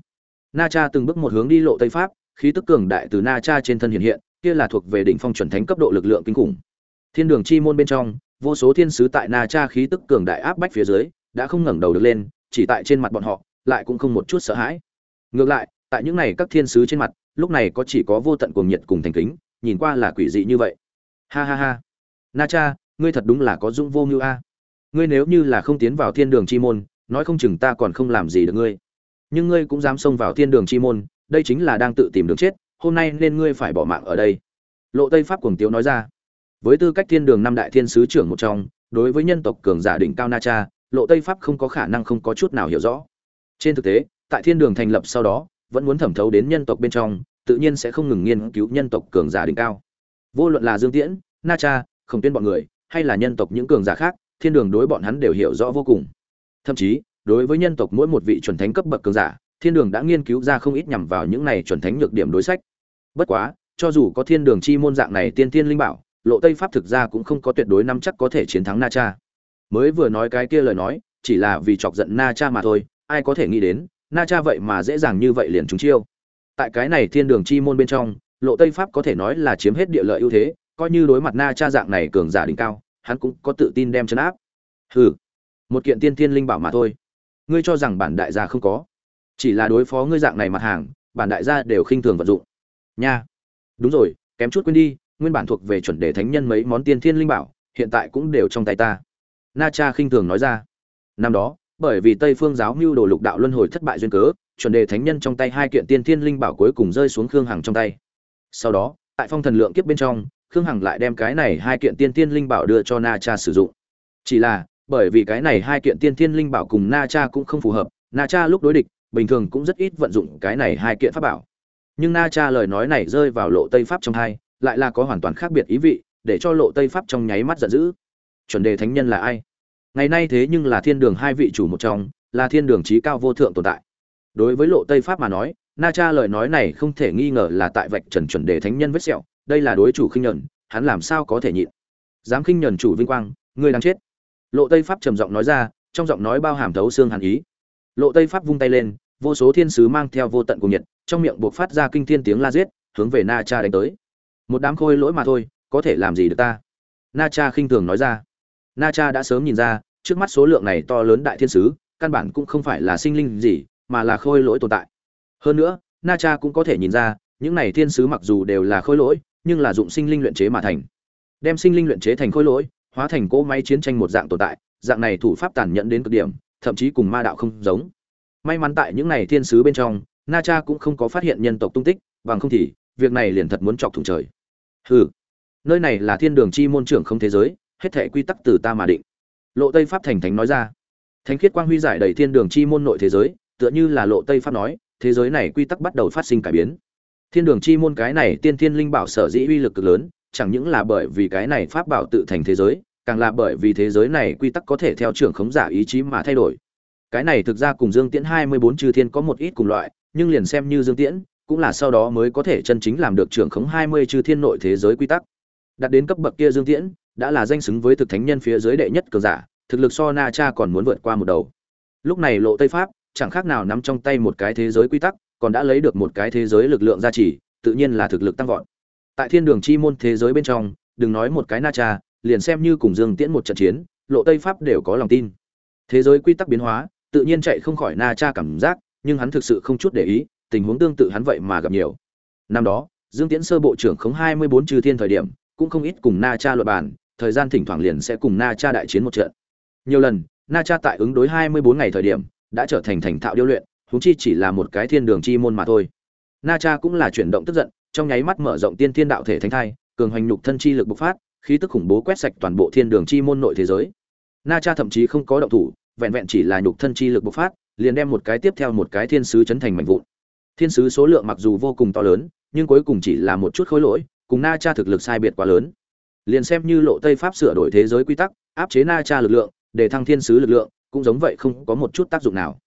Na cha từng bước một hướng đi lộ tây pháp khí tức cường đại từ na cha trên thân hiện hiện, kia là thuộc về đỉnh phong chuẩn thánh cấp độ lực lượng kinh khủng. Thiên đường chi môn bên trong, vô số thiên sứ tại na cha khí tức cường đại áp bách phía dưới, đã không ngẩng đầu được lên, chỉ tại trên mặt bọn họ, lại cũng không một chút sợ hãi. Ngược lại, tại những này các thiên sứ trên mặt, lúc này có chỉ có vô tận cuồng nhiệt cùng thành kính, nhìn qua là quỷ dị như vậy. Ha ha ha. Na cha, ngươi thật đúng là có dũng vô mưu a. Ngươi nếu như là không tiến vào thiên đường chi môn, nói không chừng ta còn không làm gì được ngươi. Nhưng ngươi cũng dám xông vào thiên đường chi môn đây chính là đang tự tìm đường chết, hôm nay nên ngươi phải bỏ mạng ở đây. Lộ tây pháp cuồng tiếu nói ra. Với tư cách thiên đường năm đại thiên sứ trưởng một trong, đối với nhân tộc cường giả đỉnh cao na cha, lộ tây pháp không có khả năng không có chút nào hiểu rõ. Trên thực tế, tại thiên đường thành lập sau đó, vẫn muốn thẩm thấu đến nhân tộc bên trong, tự nhiên sẽ không ngừng nghiên cứu nhân tộc cường giả đỉnh cao. Vô luận là dương tiễn, na cha không tuyên bọn người, hay là nhân tộc những cường giả khác, thiên đường đối bọn hắn đều hiểu rõ vô cùng. Thậm chí, đối với nhân tộc mỗi một vị chuẩn thánh cấp bậc cường giả thiên đường đã nghiên cứu ra không ít nhằm vào những này chuẩn thánh nhược điểm đối sách. Bất quá, cho dù có thiên đường chi môn dạng này tiên tiên linh bảo, lộ tây pháp thực ra cũng không có tuyệt đối năm chắc có thể chiến thắng na cha. Mới vừa nói cái kia lời nói, chỉ là vì chọc giận na cha mà thôi, ai có thể nghĩ đến, na cha vậy mà dễ dàng như vậy liền chúng chiêu. Tại cái này thiên đường chi môn bên trong, lộ tây pháp có thể nói là chiếm hết địa lợi ưu thế, coi như đối mặt na cha dạng này cường giả đỉnh cao, hắn cũng có tự tin đem chấn áp. Hừ, một kiện tiên thiên linh bảo mà thôi. Ngươi cho rằng bản đại gia không có chỉ là đối phó ngươi dạng này mặt hàng, bản đại gia đều khinh thường vận dụng. Nha. Đúng rồi, kém chút quên đi, nguyên bản thuộc về chuẩn đề thánh nhân mấy món tiên thiên linh bảo, hiện tại cũng đều trong tay ta. Na cha khinh thường nói ra. Năm đó, bởi vì tây phương giáo mưu đồ lục đạo luân hồi thất bại duyên cớ, chuẩn đề thánh nhân trong tay hai kiện tiên thiên linh bảo cuối cùng rơi xuống khương hằng trong tay. Sau đó, tại phong thần lượng kiếp bên trong, khương hằng lại đem cái này hai kiện tiên thiên linh bảo đưa cho na cha sử dụng. Chỉ là, bởi vì cái này hai kiện tiên thiên linh bảo cùng na cha cũng không phù hợp, na cha lúc đối địch bình thường cũng rất ít vận dụng cái này hai kiện pháp bảo. Nhưng na cha lời nói này rơi vào lộ tây pháp trong hai, lại là có hoàn toàn khác biệt ý vị, để cho lộ tây pháp trong nháy mắt giận dữ. Chuẩn đề thánh nhân là ai? Ngày nay thế nhưng là thiên đường hai vị chủ một trong, là thiên đường trí cao vô thượng tồn tại. Đối với lộ tây pháp mà nói, na cha lời nói này không thể nghi ngờ là tại vạch trần chuẩn đề thánh nhân vết sẹo, đây là đối chủ khinh nhẫn, hắn làm sao có thể nhịn? Dám khinh nhẫn chủ vinh quang, ngươi đang chết. Lộ tây pháp trầm giọng nói ra, trong giọng nói bao hàm thấu xương hàn ý. Lộ tây pháp vung tay lên vô số thiên sứ mang theo vô tận cùng nhiệt, trong miệng buộc phát ra kinh thiên tiếng la giết, hướng về na cha đánh tới. Một đám khôi lỗi mà thôi, có thể làm gì được ta? Na cha khinh thường nói ra. Na cha đã sớm nhìn ra, trước mắt số lượng này to lớn đại thiên sứ, căn bản cũng không phải là sinh linh gì, mà là khôi lỗi tồn tại. Hơn nữa, na cha cũng có thể nhìn ra, những này thiên sứ mặc dù đều là khôi lỗi, nhưng là dụng sinh linh luyện chế mà thành. Đem sinh linh luyện chế thành khôi lỗi, hóa thành cỗ máy chiến tranh một dạng tồn tại, dạng này thủ pháp tàn nhẫn đến cực điểm, thậm chí cùng ma đạo không giống may mắn tại những này thiên sứ bên trong, na cha cũng không có phát hiện nhân tộc tung tích, bằng không thì, việc này liền thật muốn chọc thủng trời. Hừ, nơi này là thiên đường chi môn trưởng không thế giới, hết thể quy tắc từ ta mà định. Lộ tây pháp thành thánh nói ra. Thánh khiết quang huy giải đầy thiên đường chi môn nội thế giới, tựa như là lộ tây pháp nói, thế giới này quy tắc bắt đầu phát sinh cải biến. Thiên đường chi môn cái này tiên thiên linh bảo sở dĩ uy lực cực lớn, chẳng những là bởi vì cái này pháp bảo tự thành thế giới, càng là bởi vì thế giới này quy tắc có thể theo trưởng khống giả ý chí mà thay đổi cái này thực ra cùng dương tiễn hai mươi bốn chư thiên có một ít cùng loại, nhưng liền xem như dương tiễn, cũng là sau đó mới có thể chân chính làm được trưởng khống hai mươi chư thiên nội thế giới quy tắc. Đạt đến cấp bậc kia dương tiễn, đã là danh xứng với thực thánh nhân phía dưới đệ nhất cường giả, thực lực so na cha còn muốn vượt qua một đầu. Lúc này lộ tây pháp, chẳng khác nào nắm trong tay một cái thế giới quy tắc, còn đã lấy được một cái thế giới lực lượng gia trì, tự nhiên là thực lực tăng vọt. Tại thiên đường chi môn thế giới bên trong, đừng nói một cái na cha, liền xem như cùng dương tiễn một trận chiến, lộ tây pháp đều có lòng tin. Thế giới quy tắc biến hóa tự nhiên chạy không khỏi na cha cảm giác, nhưng hắn thực sự không chút để ý, tình huống tương tự hắn vậy mà gặp nhiều. Năm đó, dương tiễn sơ bộ trưởng khống hai mươi bốn trừ thiên thời điểm, cũng không ít cùng na cha luật bàn, thời gian thỉnh thoảng liền sẽ cùng na cha đại chiến một trận. Nhiều lần, na cha tại ứng đối hai mươi bốn ngày thời điểm, đã trở thành thành thạo điêu luyện, huống chi chỉ là một cái thiên đường chi môn mà thôi. Na cha cũng là chuyển động tức giận, trong nháy mắt mở rộng tiên thiên đạo thể thánh thai, cường hoành nhục thân chi lực bộc phát, khí tức khủng bố quét sạch toàn bộ thiên đường chi môn nội thế giới. Na cha thậm chí không có động thủ vẹn vẹn chỉ là nhục thân chi lực bộc phát, liền đem một cái tiếp theo một cái thiên sứ chấn thành mảnh vụn. Thiên sứ số lượng mặc dù vô cùng to lớn, nhưng cuối cùng chỉ là một chút khối lỗi, cùng na cha thực lực sai biệt quá lớn. Liền xem như lộ tây pháp sửa đổi thế giới quy tắc, áp chế na cha lực lượng, để thăng thiên sứ lực lượng, cũng giống vậy không có một chút tác dụng nào.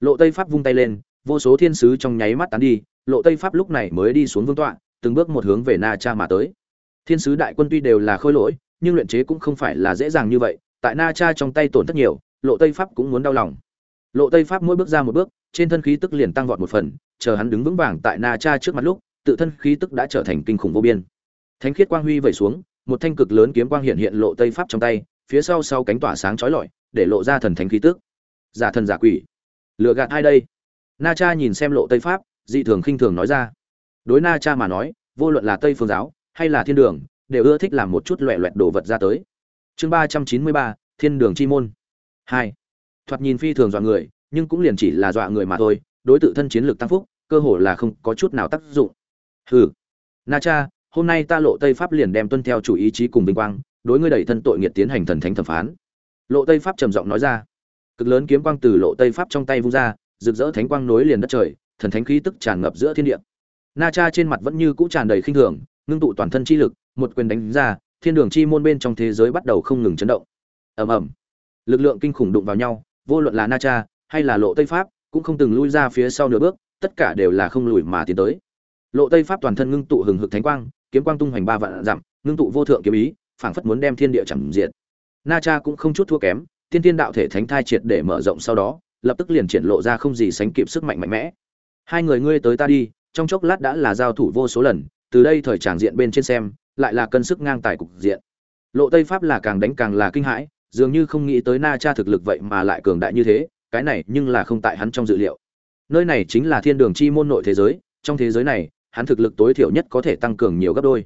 Lộ tây pháp vung tay lên, vô số thiên sứ trong nháy mắt tán đi, lộ tây pháp lúc này mới đi xuống vương tọa, từng bước một hướng về na cha mà tới. Thiên sứ đại quân tuy đều là khôi lỗi, nhưng luyện chế cũng không phải là dễ dàng như vậy, tại na cha trong tay tổn thất nhiều lộ tây pháp cũng muốn đau lòng. Lộ tây pháp mỗi bước ra một bước, trên thân khí tức liền tăng vọt một phần, chờ hắn đứng vững vàng tại na cha trước mặt lúc, tự thân khí tức đã trở thành kinh khủng vô biên. Thánh khiết quang huy vẩy xuống, một thanh cực lớn kiếm quang hiện hiện lộ tây pháp trong tay, phía sau sau cánh tỏa sáng chói lọi, để lộ ra thần thánh khí tức. Giả thần giả quỷ. Lừa gạt ai đây? Na cha nhìn xem lộ tây pháp, dị thường khinh thường nói ra. Đối na cha mà nói, vô luận là tây phương giáo, hay là thiên đường, đều ưa thích làm một chút loẹ loẹt đồ vật ra tới. Chương ba trăm chín mươi ba, thiên đường chi môn hai. Thoạt nhìn phi thường dọa người, nhưng cũng liền chỉ là dọa người mà thôi, đối tự thân chiến lược tăng phúc, cơ hồ là không có chút nào tác dụng. Hừ. Na cha, hôm nay ta lộ tây pháp liền đem tuân theo chủ ý chí cùng vinh quang, đối ngươi đẩy thân tội nghiệt tiến hành thần thánh thẩm phán. Lộ tây pháp trầm giọng nói ra. Cực lớn kiếm quang từ lộ tây pháp trong tay vung ra, rực rỡ thánh quang nối liền đất trời, thần thánh khí tức tràn ngập giữa thiên địa. Na cha trên mặt vẫn như cũ tràn đầy khinh thường, ngưng tụ toàn thân chi lực, một quyền đánh ra, thiên đường chi môn bên trong thế giới bắt đầu không ngừng chấn động. Ầm ầm lực lượng kinh khủng đụng vào nhau, vô luận là na cha hay là lộ tây pháp, cũng không từng lui ra phía sau nửa bước, tất cả đều là không lùi mà tiến tới. Lộ tây pháp toàn thân ngưng tụ hừng hực thánh quang, kiếm quang tung hoành ba vạn dặm, ngưng tụ vô thượng kiếm ý, phảng phất muốn đem thiên địa chẳng diệt. Na cha cũng không chút thua kém, tiên tiên đạo thể thánh thai triệt để mở rộng sau đó, lập tức liền triển lộ ra không gì sánh kịp sức mạnh mạnh mẽ. Hai người ngươi tới ta đi, trong chốc lát đã là giao thủ vô số lần, từ đây thời tràng diện bên trên xem, lại là cân sức ngang tài cục diện. Lộ tây pháp là càng đánh càng là kinh hãi dường như không nghĩ tới na cha thực lực vậy mà lại cường đại như thế, cái này nhưng là không tại hắn trong dự liệu. Nơi này chính là thiên đường chi môn nội thế giới, trong thế giới này, hắn thực lực tối thiểu nhất có thể tăng cường nhiều gấp đôi.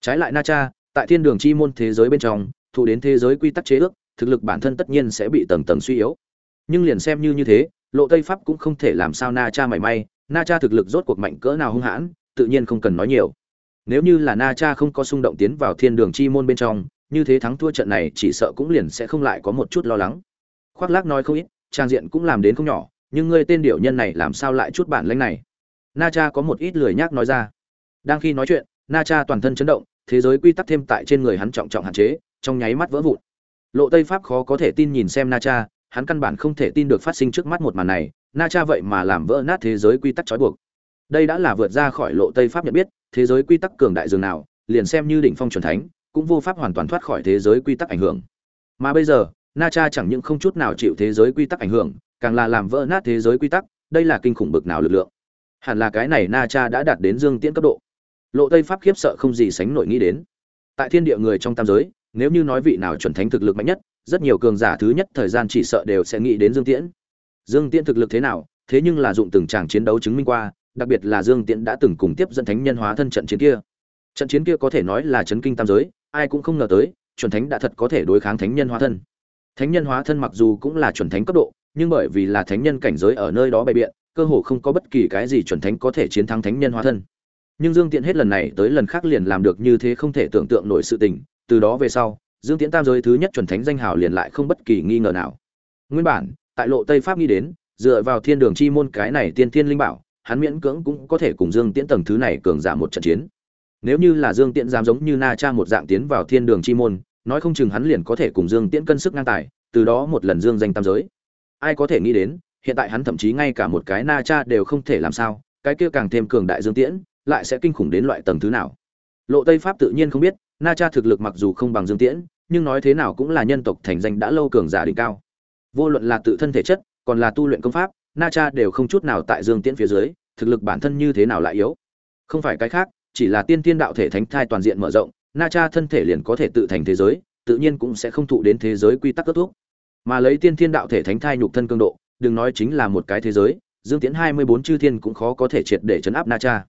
Trái lại na cha, tại thiên đường chi môn thế giới bên trong, thụ đến thế giới quy tắc chế ước, thực lực bản thân tất nhiên sẽ bị tầng tầng suy yếu. Nhưng liền xem như như thế, lộ tây pháp cũng không thể làm sao na cha mảy may, na cha thực lực rốt cuộc mạnh cỡ nào hung hãn, tự nhiên không cần nói nhiều. Nếu như là na cha không có xung động tiến vào thiên đường chi môn bên trong như thế thắng thua trận này chỉ sợ cũng liền sẽ không lại có một chút lo lắng. Khoác lác nói không ít, trang diện cũng làm đến không nhỏ, nhưng ngươi tên điệu nhân này làm sao lại chút bản lĩnh này? Na cha có một ít lười nhác nói ra. Đang khi nói chuyện, na cha toàn thân chấn động, thế giới quy tắc thêm tại trên người hắn trọng trọng hạn chế, trong nháy mắt vỡ vụn. Lộ tây pháp khó có thể tin nhìn xem na cha, hắn căn bản không thể tin được phát sinh trước mắt một màn này, na cha vậy mà làm vỡ nát thế giới quy tắc trói buộc. Đây đã là vượt ra khỏi lộ tây pháp nhận biết, thế giới quy tắc cường đại dường nào, liền xem như đỉnh phong chuẩn thánh cũng vô pháp hoàn toàn thoát khỏi thế giới quy tắc ảnh hưởng. Mà bây giờ na cha chẳng những không chút nào chịu thế giới quy tắc ảnh hưởng, càng là làm vỡ nát thế giới quy tắc, đây là kinh khủng bực nào lực lượng. Hẳn là cái này na cha đã đạt đến dương tiễn cấp độ. Lộ tây pháp khiếp sợ không gì sánh nổi nghĩ đến. Tại thiên địa người trong tam giới, nếu như nói vị nào chuẩn thánh thực lực mạnh nhất, rất nhiều cường giả thứ nhất thời gian chỉ sợ đều sẽ nghĩ đến dương tiễn. Dương tiễn thực lực thế nào, thế nhưng là dụng từng tràng chiến đấu chứng minh qua, đặc biệt là dương tiễn đã từng cùng tiếp dẫn thánh nhân hóa thân trận chiến kia. Trận chiến kia có thể nói là chấn kinh tam giới ai cũng không ngờ tới, chuẩn thánh đã thật có thể đối kháng thánh nhân hóa thân. Thánh nhân hóa thân mặc dù cũng là chuẩn thánh cấp độ, nhưng bởi vì là thánh nhân cảnh giới ở nơi đó bày biện, cơ hồ không có bất kỳ cái gì chuẩn thánh có thể chiến thắng thánh nhân hóa thân. Nhưng dương tiễn hết lần này tới lần khác liền làm được như thế không thể tưởng tượng nổi sự tình, từ đó về sau, dương tiễn tam giới thứ nhất chuẩn thánh danh hào liền lại không bất kỳ nghi ngờ nào. Nguyên bản, tại lộ tây pháp nghĩ đến, dựa vào thiên đường chi môn cái này tiên thiên linh bảo, hắn miễn cưỡng cũng có thể cùng dương tiễn tầng thứ này cường giả một trận chiến nếu như là dương tiễn dám giống như na cha một dạng tiến vào thiên đường chi môn, nói không chừng hắn liền có thể cùng dương tiễn cân sức ngang tài, từ đó một lần dương danh tam giới. Ai có thể nghĩ đến, hiện tại hắn thậm chí ngay cả một cái na cha đều không thể làm sao, cái kia càng thêm cường đại dương tiễn, lại sẽ kinh khủng đến loại tầng thứ nào? Lộ tây pháp tự nhiên không biết, na cha thực lực mặc dù không bằng dương tiễn, nhưng nói thế nào cũng là nhân tộc thành danh đã lâu cường giả đỉnh cao. Vô luận là tự thân thể chất, còn là tu luyện công pháp, na cha đều không chút nào tại dương tiễn phía dưới, thực lực bản thân như thế nào lại yếu? Không phải cái khác chỉ là tiên tiên đạo thể thánh thai toàn diện mở rộng, na cha thân thể liền có thể tự thành thế giới, tự nhiên cũng sẽ không thụ đến thế giới quy tắc kết thuốc. mà lấy tiên tiên đạo thể thánh thai nhục thân cường độ, đừng nói chính là một cái thế giới, dương tiễn hai mươi bốn chư thiên cũng khó có thể triệt để chấn áp na cha.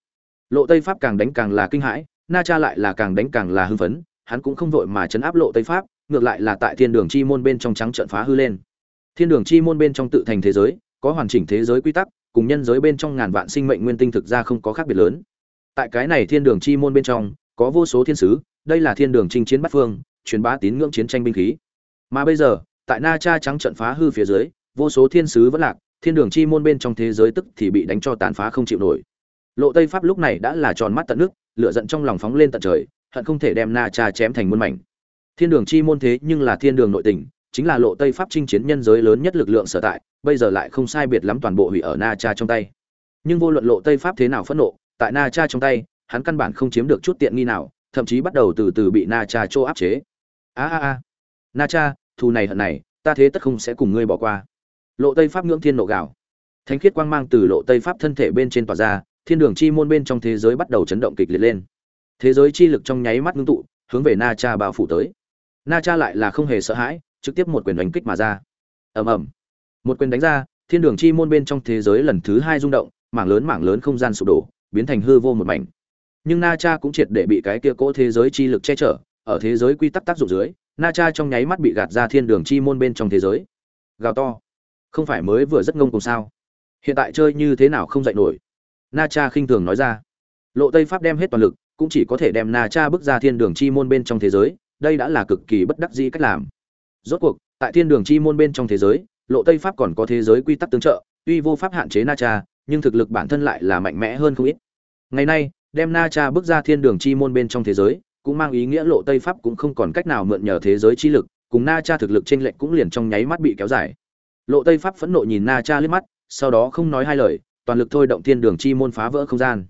Lộ tây pháp càng đánh càng là kinh hãi, na cha lại là càng đánh càng là hưng phấn, hắn cũng không vội mà chấn áp lộ tây pháp, ngược lại là tại thiên đường chi môn bên trong trắng trận phá hư lên. Thiên đường chi môn bên trong tự thành thế giới, có hoàn chỉnh thế giới quy tắc, cùng nhân giới bên trong ngàn vạn sinh mệnh nguyên tinh thực ra không có khác biệt lớn tại cái này thiên đường chi môn bên trong, có vô số thiên sứ, đây là thiên đường chinh chiến bắt phương, truyền bá tín ngưỡng chiến tranh binh khí. Mà bây giờ, tại na cha trắng trận phá hư phía dưới, vô số thiên sứ vẫn lạc, thiên đường chi môn bên trong thế giới tức thì bị đánh cho tàn phá không chịu nổi. Lộ tây pháp lúc này đã là tròn mắt tận nước, lửa giận trong lòng phóng lên tận trời, hận không thể đem na cha chém thành muôn mảnh. Thiên đường chi môn thế nhưng là thiên đường nội tình, chính là lộ tây pháp chinh chiến nhân giới lớn nhất lực lượng sở tại, bây giờ lại không sai biệt lắm toàn bộ hủy ở na cha trong tay. Nhưng vô luận lộ tây pháp thế nào phẫn nộ tại na cha trong tay, hắn căn bản không chiếm được chút tiện nghi nào, thậm chí bắt đầu từ từ bị na cha chô áp chế. A a a. Na cha, thù này hận này, ta thế tất không sẽ cùng ngươi bỏ qua. Lộ tây pháp ngưỡng thiên nộ gạo. Thánh khiết quang mang từ lộ tây pháp thân thể bên trên tỏa ra, thiên đường chi môn bên trong thế giới bắt đầu chấn động kịch liệt lên. Thế giới chi lực trong nháy mắt ngưng tụ, hướng về na cha bao phủ tới. Na cha lại là không hề sợ hãi, trực tiếp một quyền đánh kích mà ra. Ầm ầm. Một quyền đánh ra, thiên đường chi môn bên trong thế giới lần thứ hai rung động, mảng lớn mảng lớn không gian sụp đổ biến thành hư vô một mảnh. Nhưng na cha cũng triệt để bị cái kia cỗ thế giới chi lực che chở, ở thế giới quy tắc tác dụng dưới, na cha trong nháy mắt bị gạt ra thiên đường chi môn bên trong thế giới. Gào to. Không phải mới vừa rất ngông cùng sao? Hiện tại chơi như thế nào không dạy nổi? Na cha khinh thường nói ra. Lộ tây pháp đem hết toàn lực, cũng chỉ có thể đem na cha bước ra thiên đường chi môn bên trong thế giới, đây đã là cực kỳ bất đắc dĩ cách làm. Rốt cuộc, tại thiên đường chi môn bên trong thế giới, lộ tây pháp còn có thế giới quy tắc tương trợ, tuy vô pháp hạn chế na cha, nhưng thực lực bản thân lại là mạnh mẽ hơn không ít ngày nay, đem na cha bước ra thiên đường chi môn bên trong thế giới, cũng mang ý nghĩa lộ tây pháp cũng không còn cách nào mượn nhờ thế giới chi lực, cùng na cha thực lực trên lệnh cũng liền trong nháy mắt bị kéo dài. Lộ tây pháp phẫn nộ nhìn na cha liếc mắt, sau đó không nói hai lời, toàn lực thôi động thiên đường chi môn phá vỡ không gian.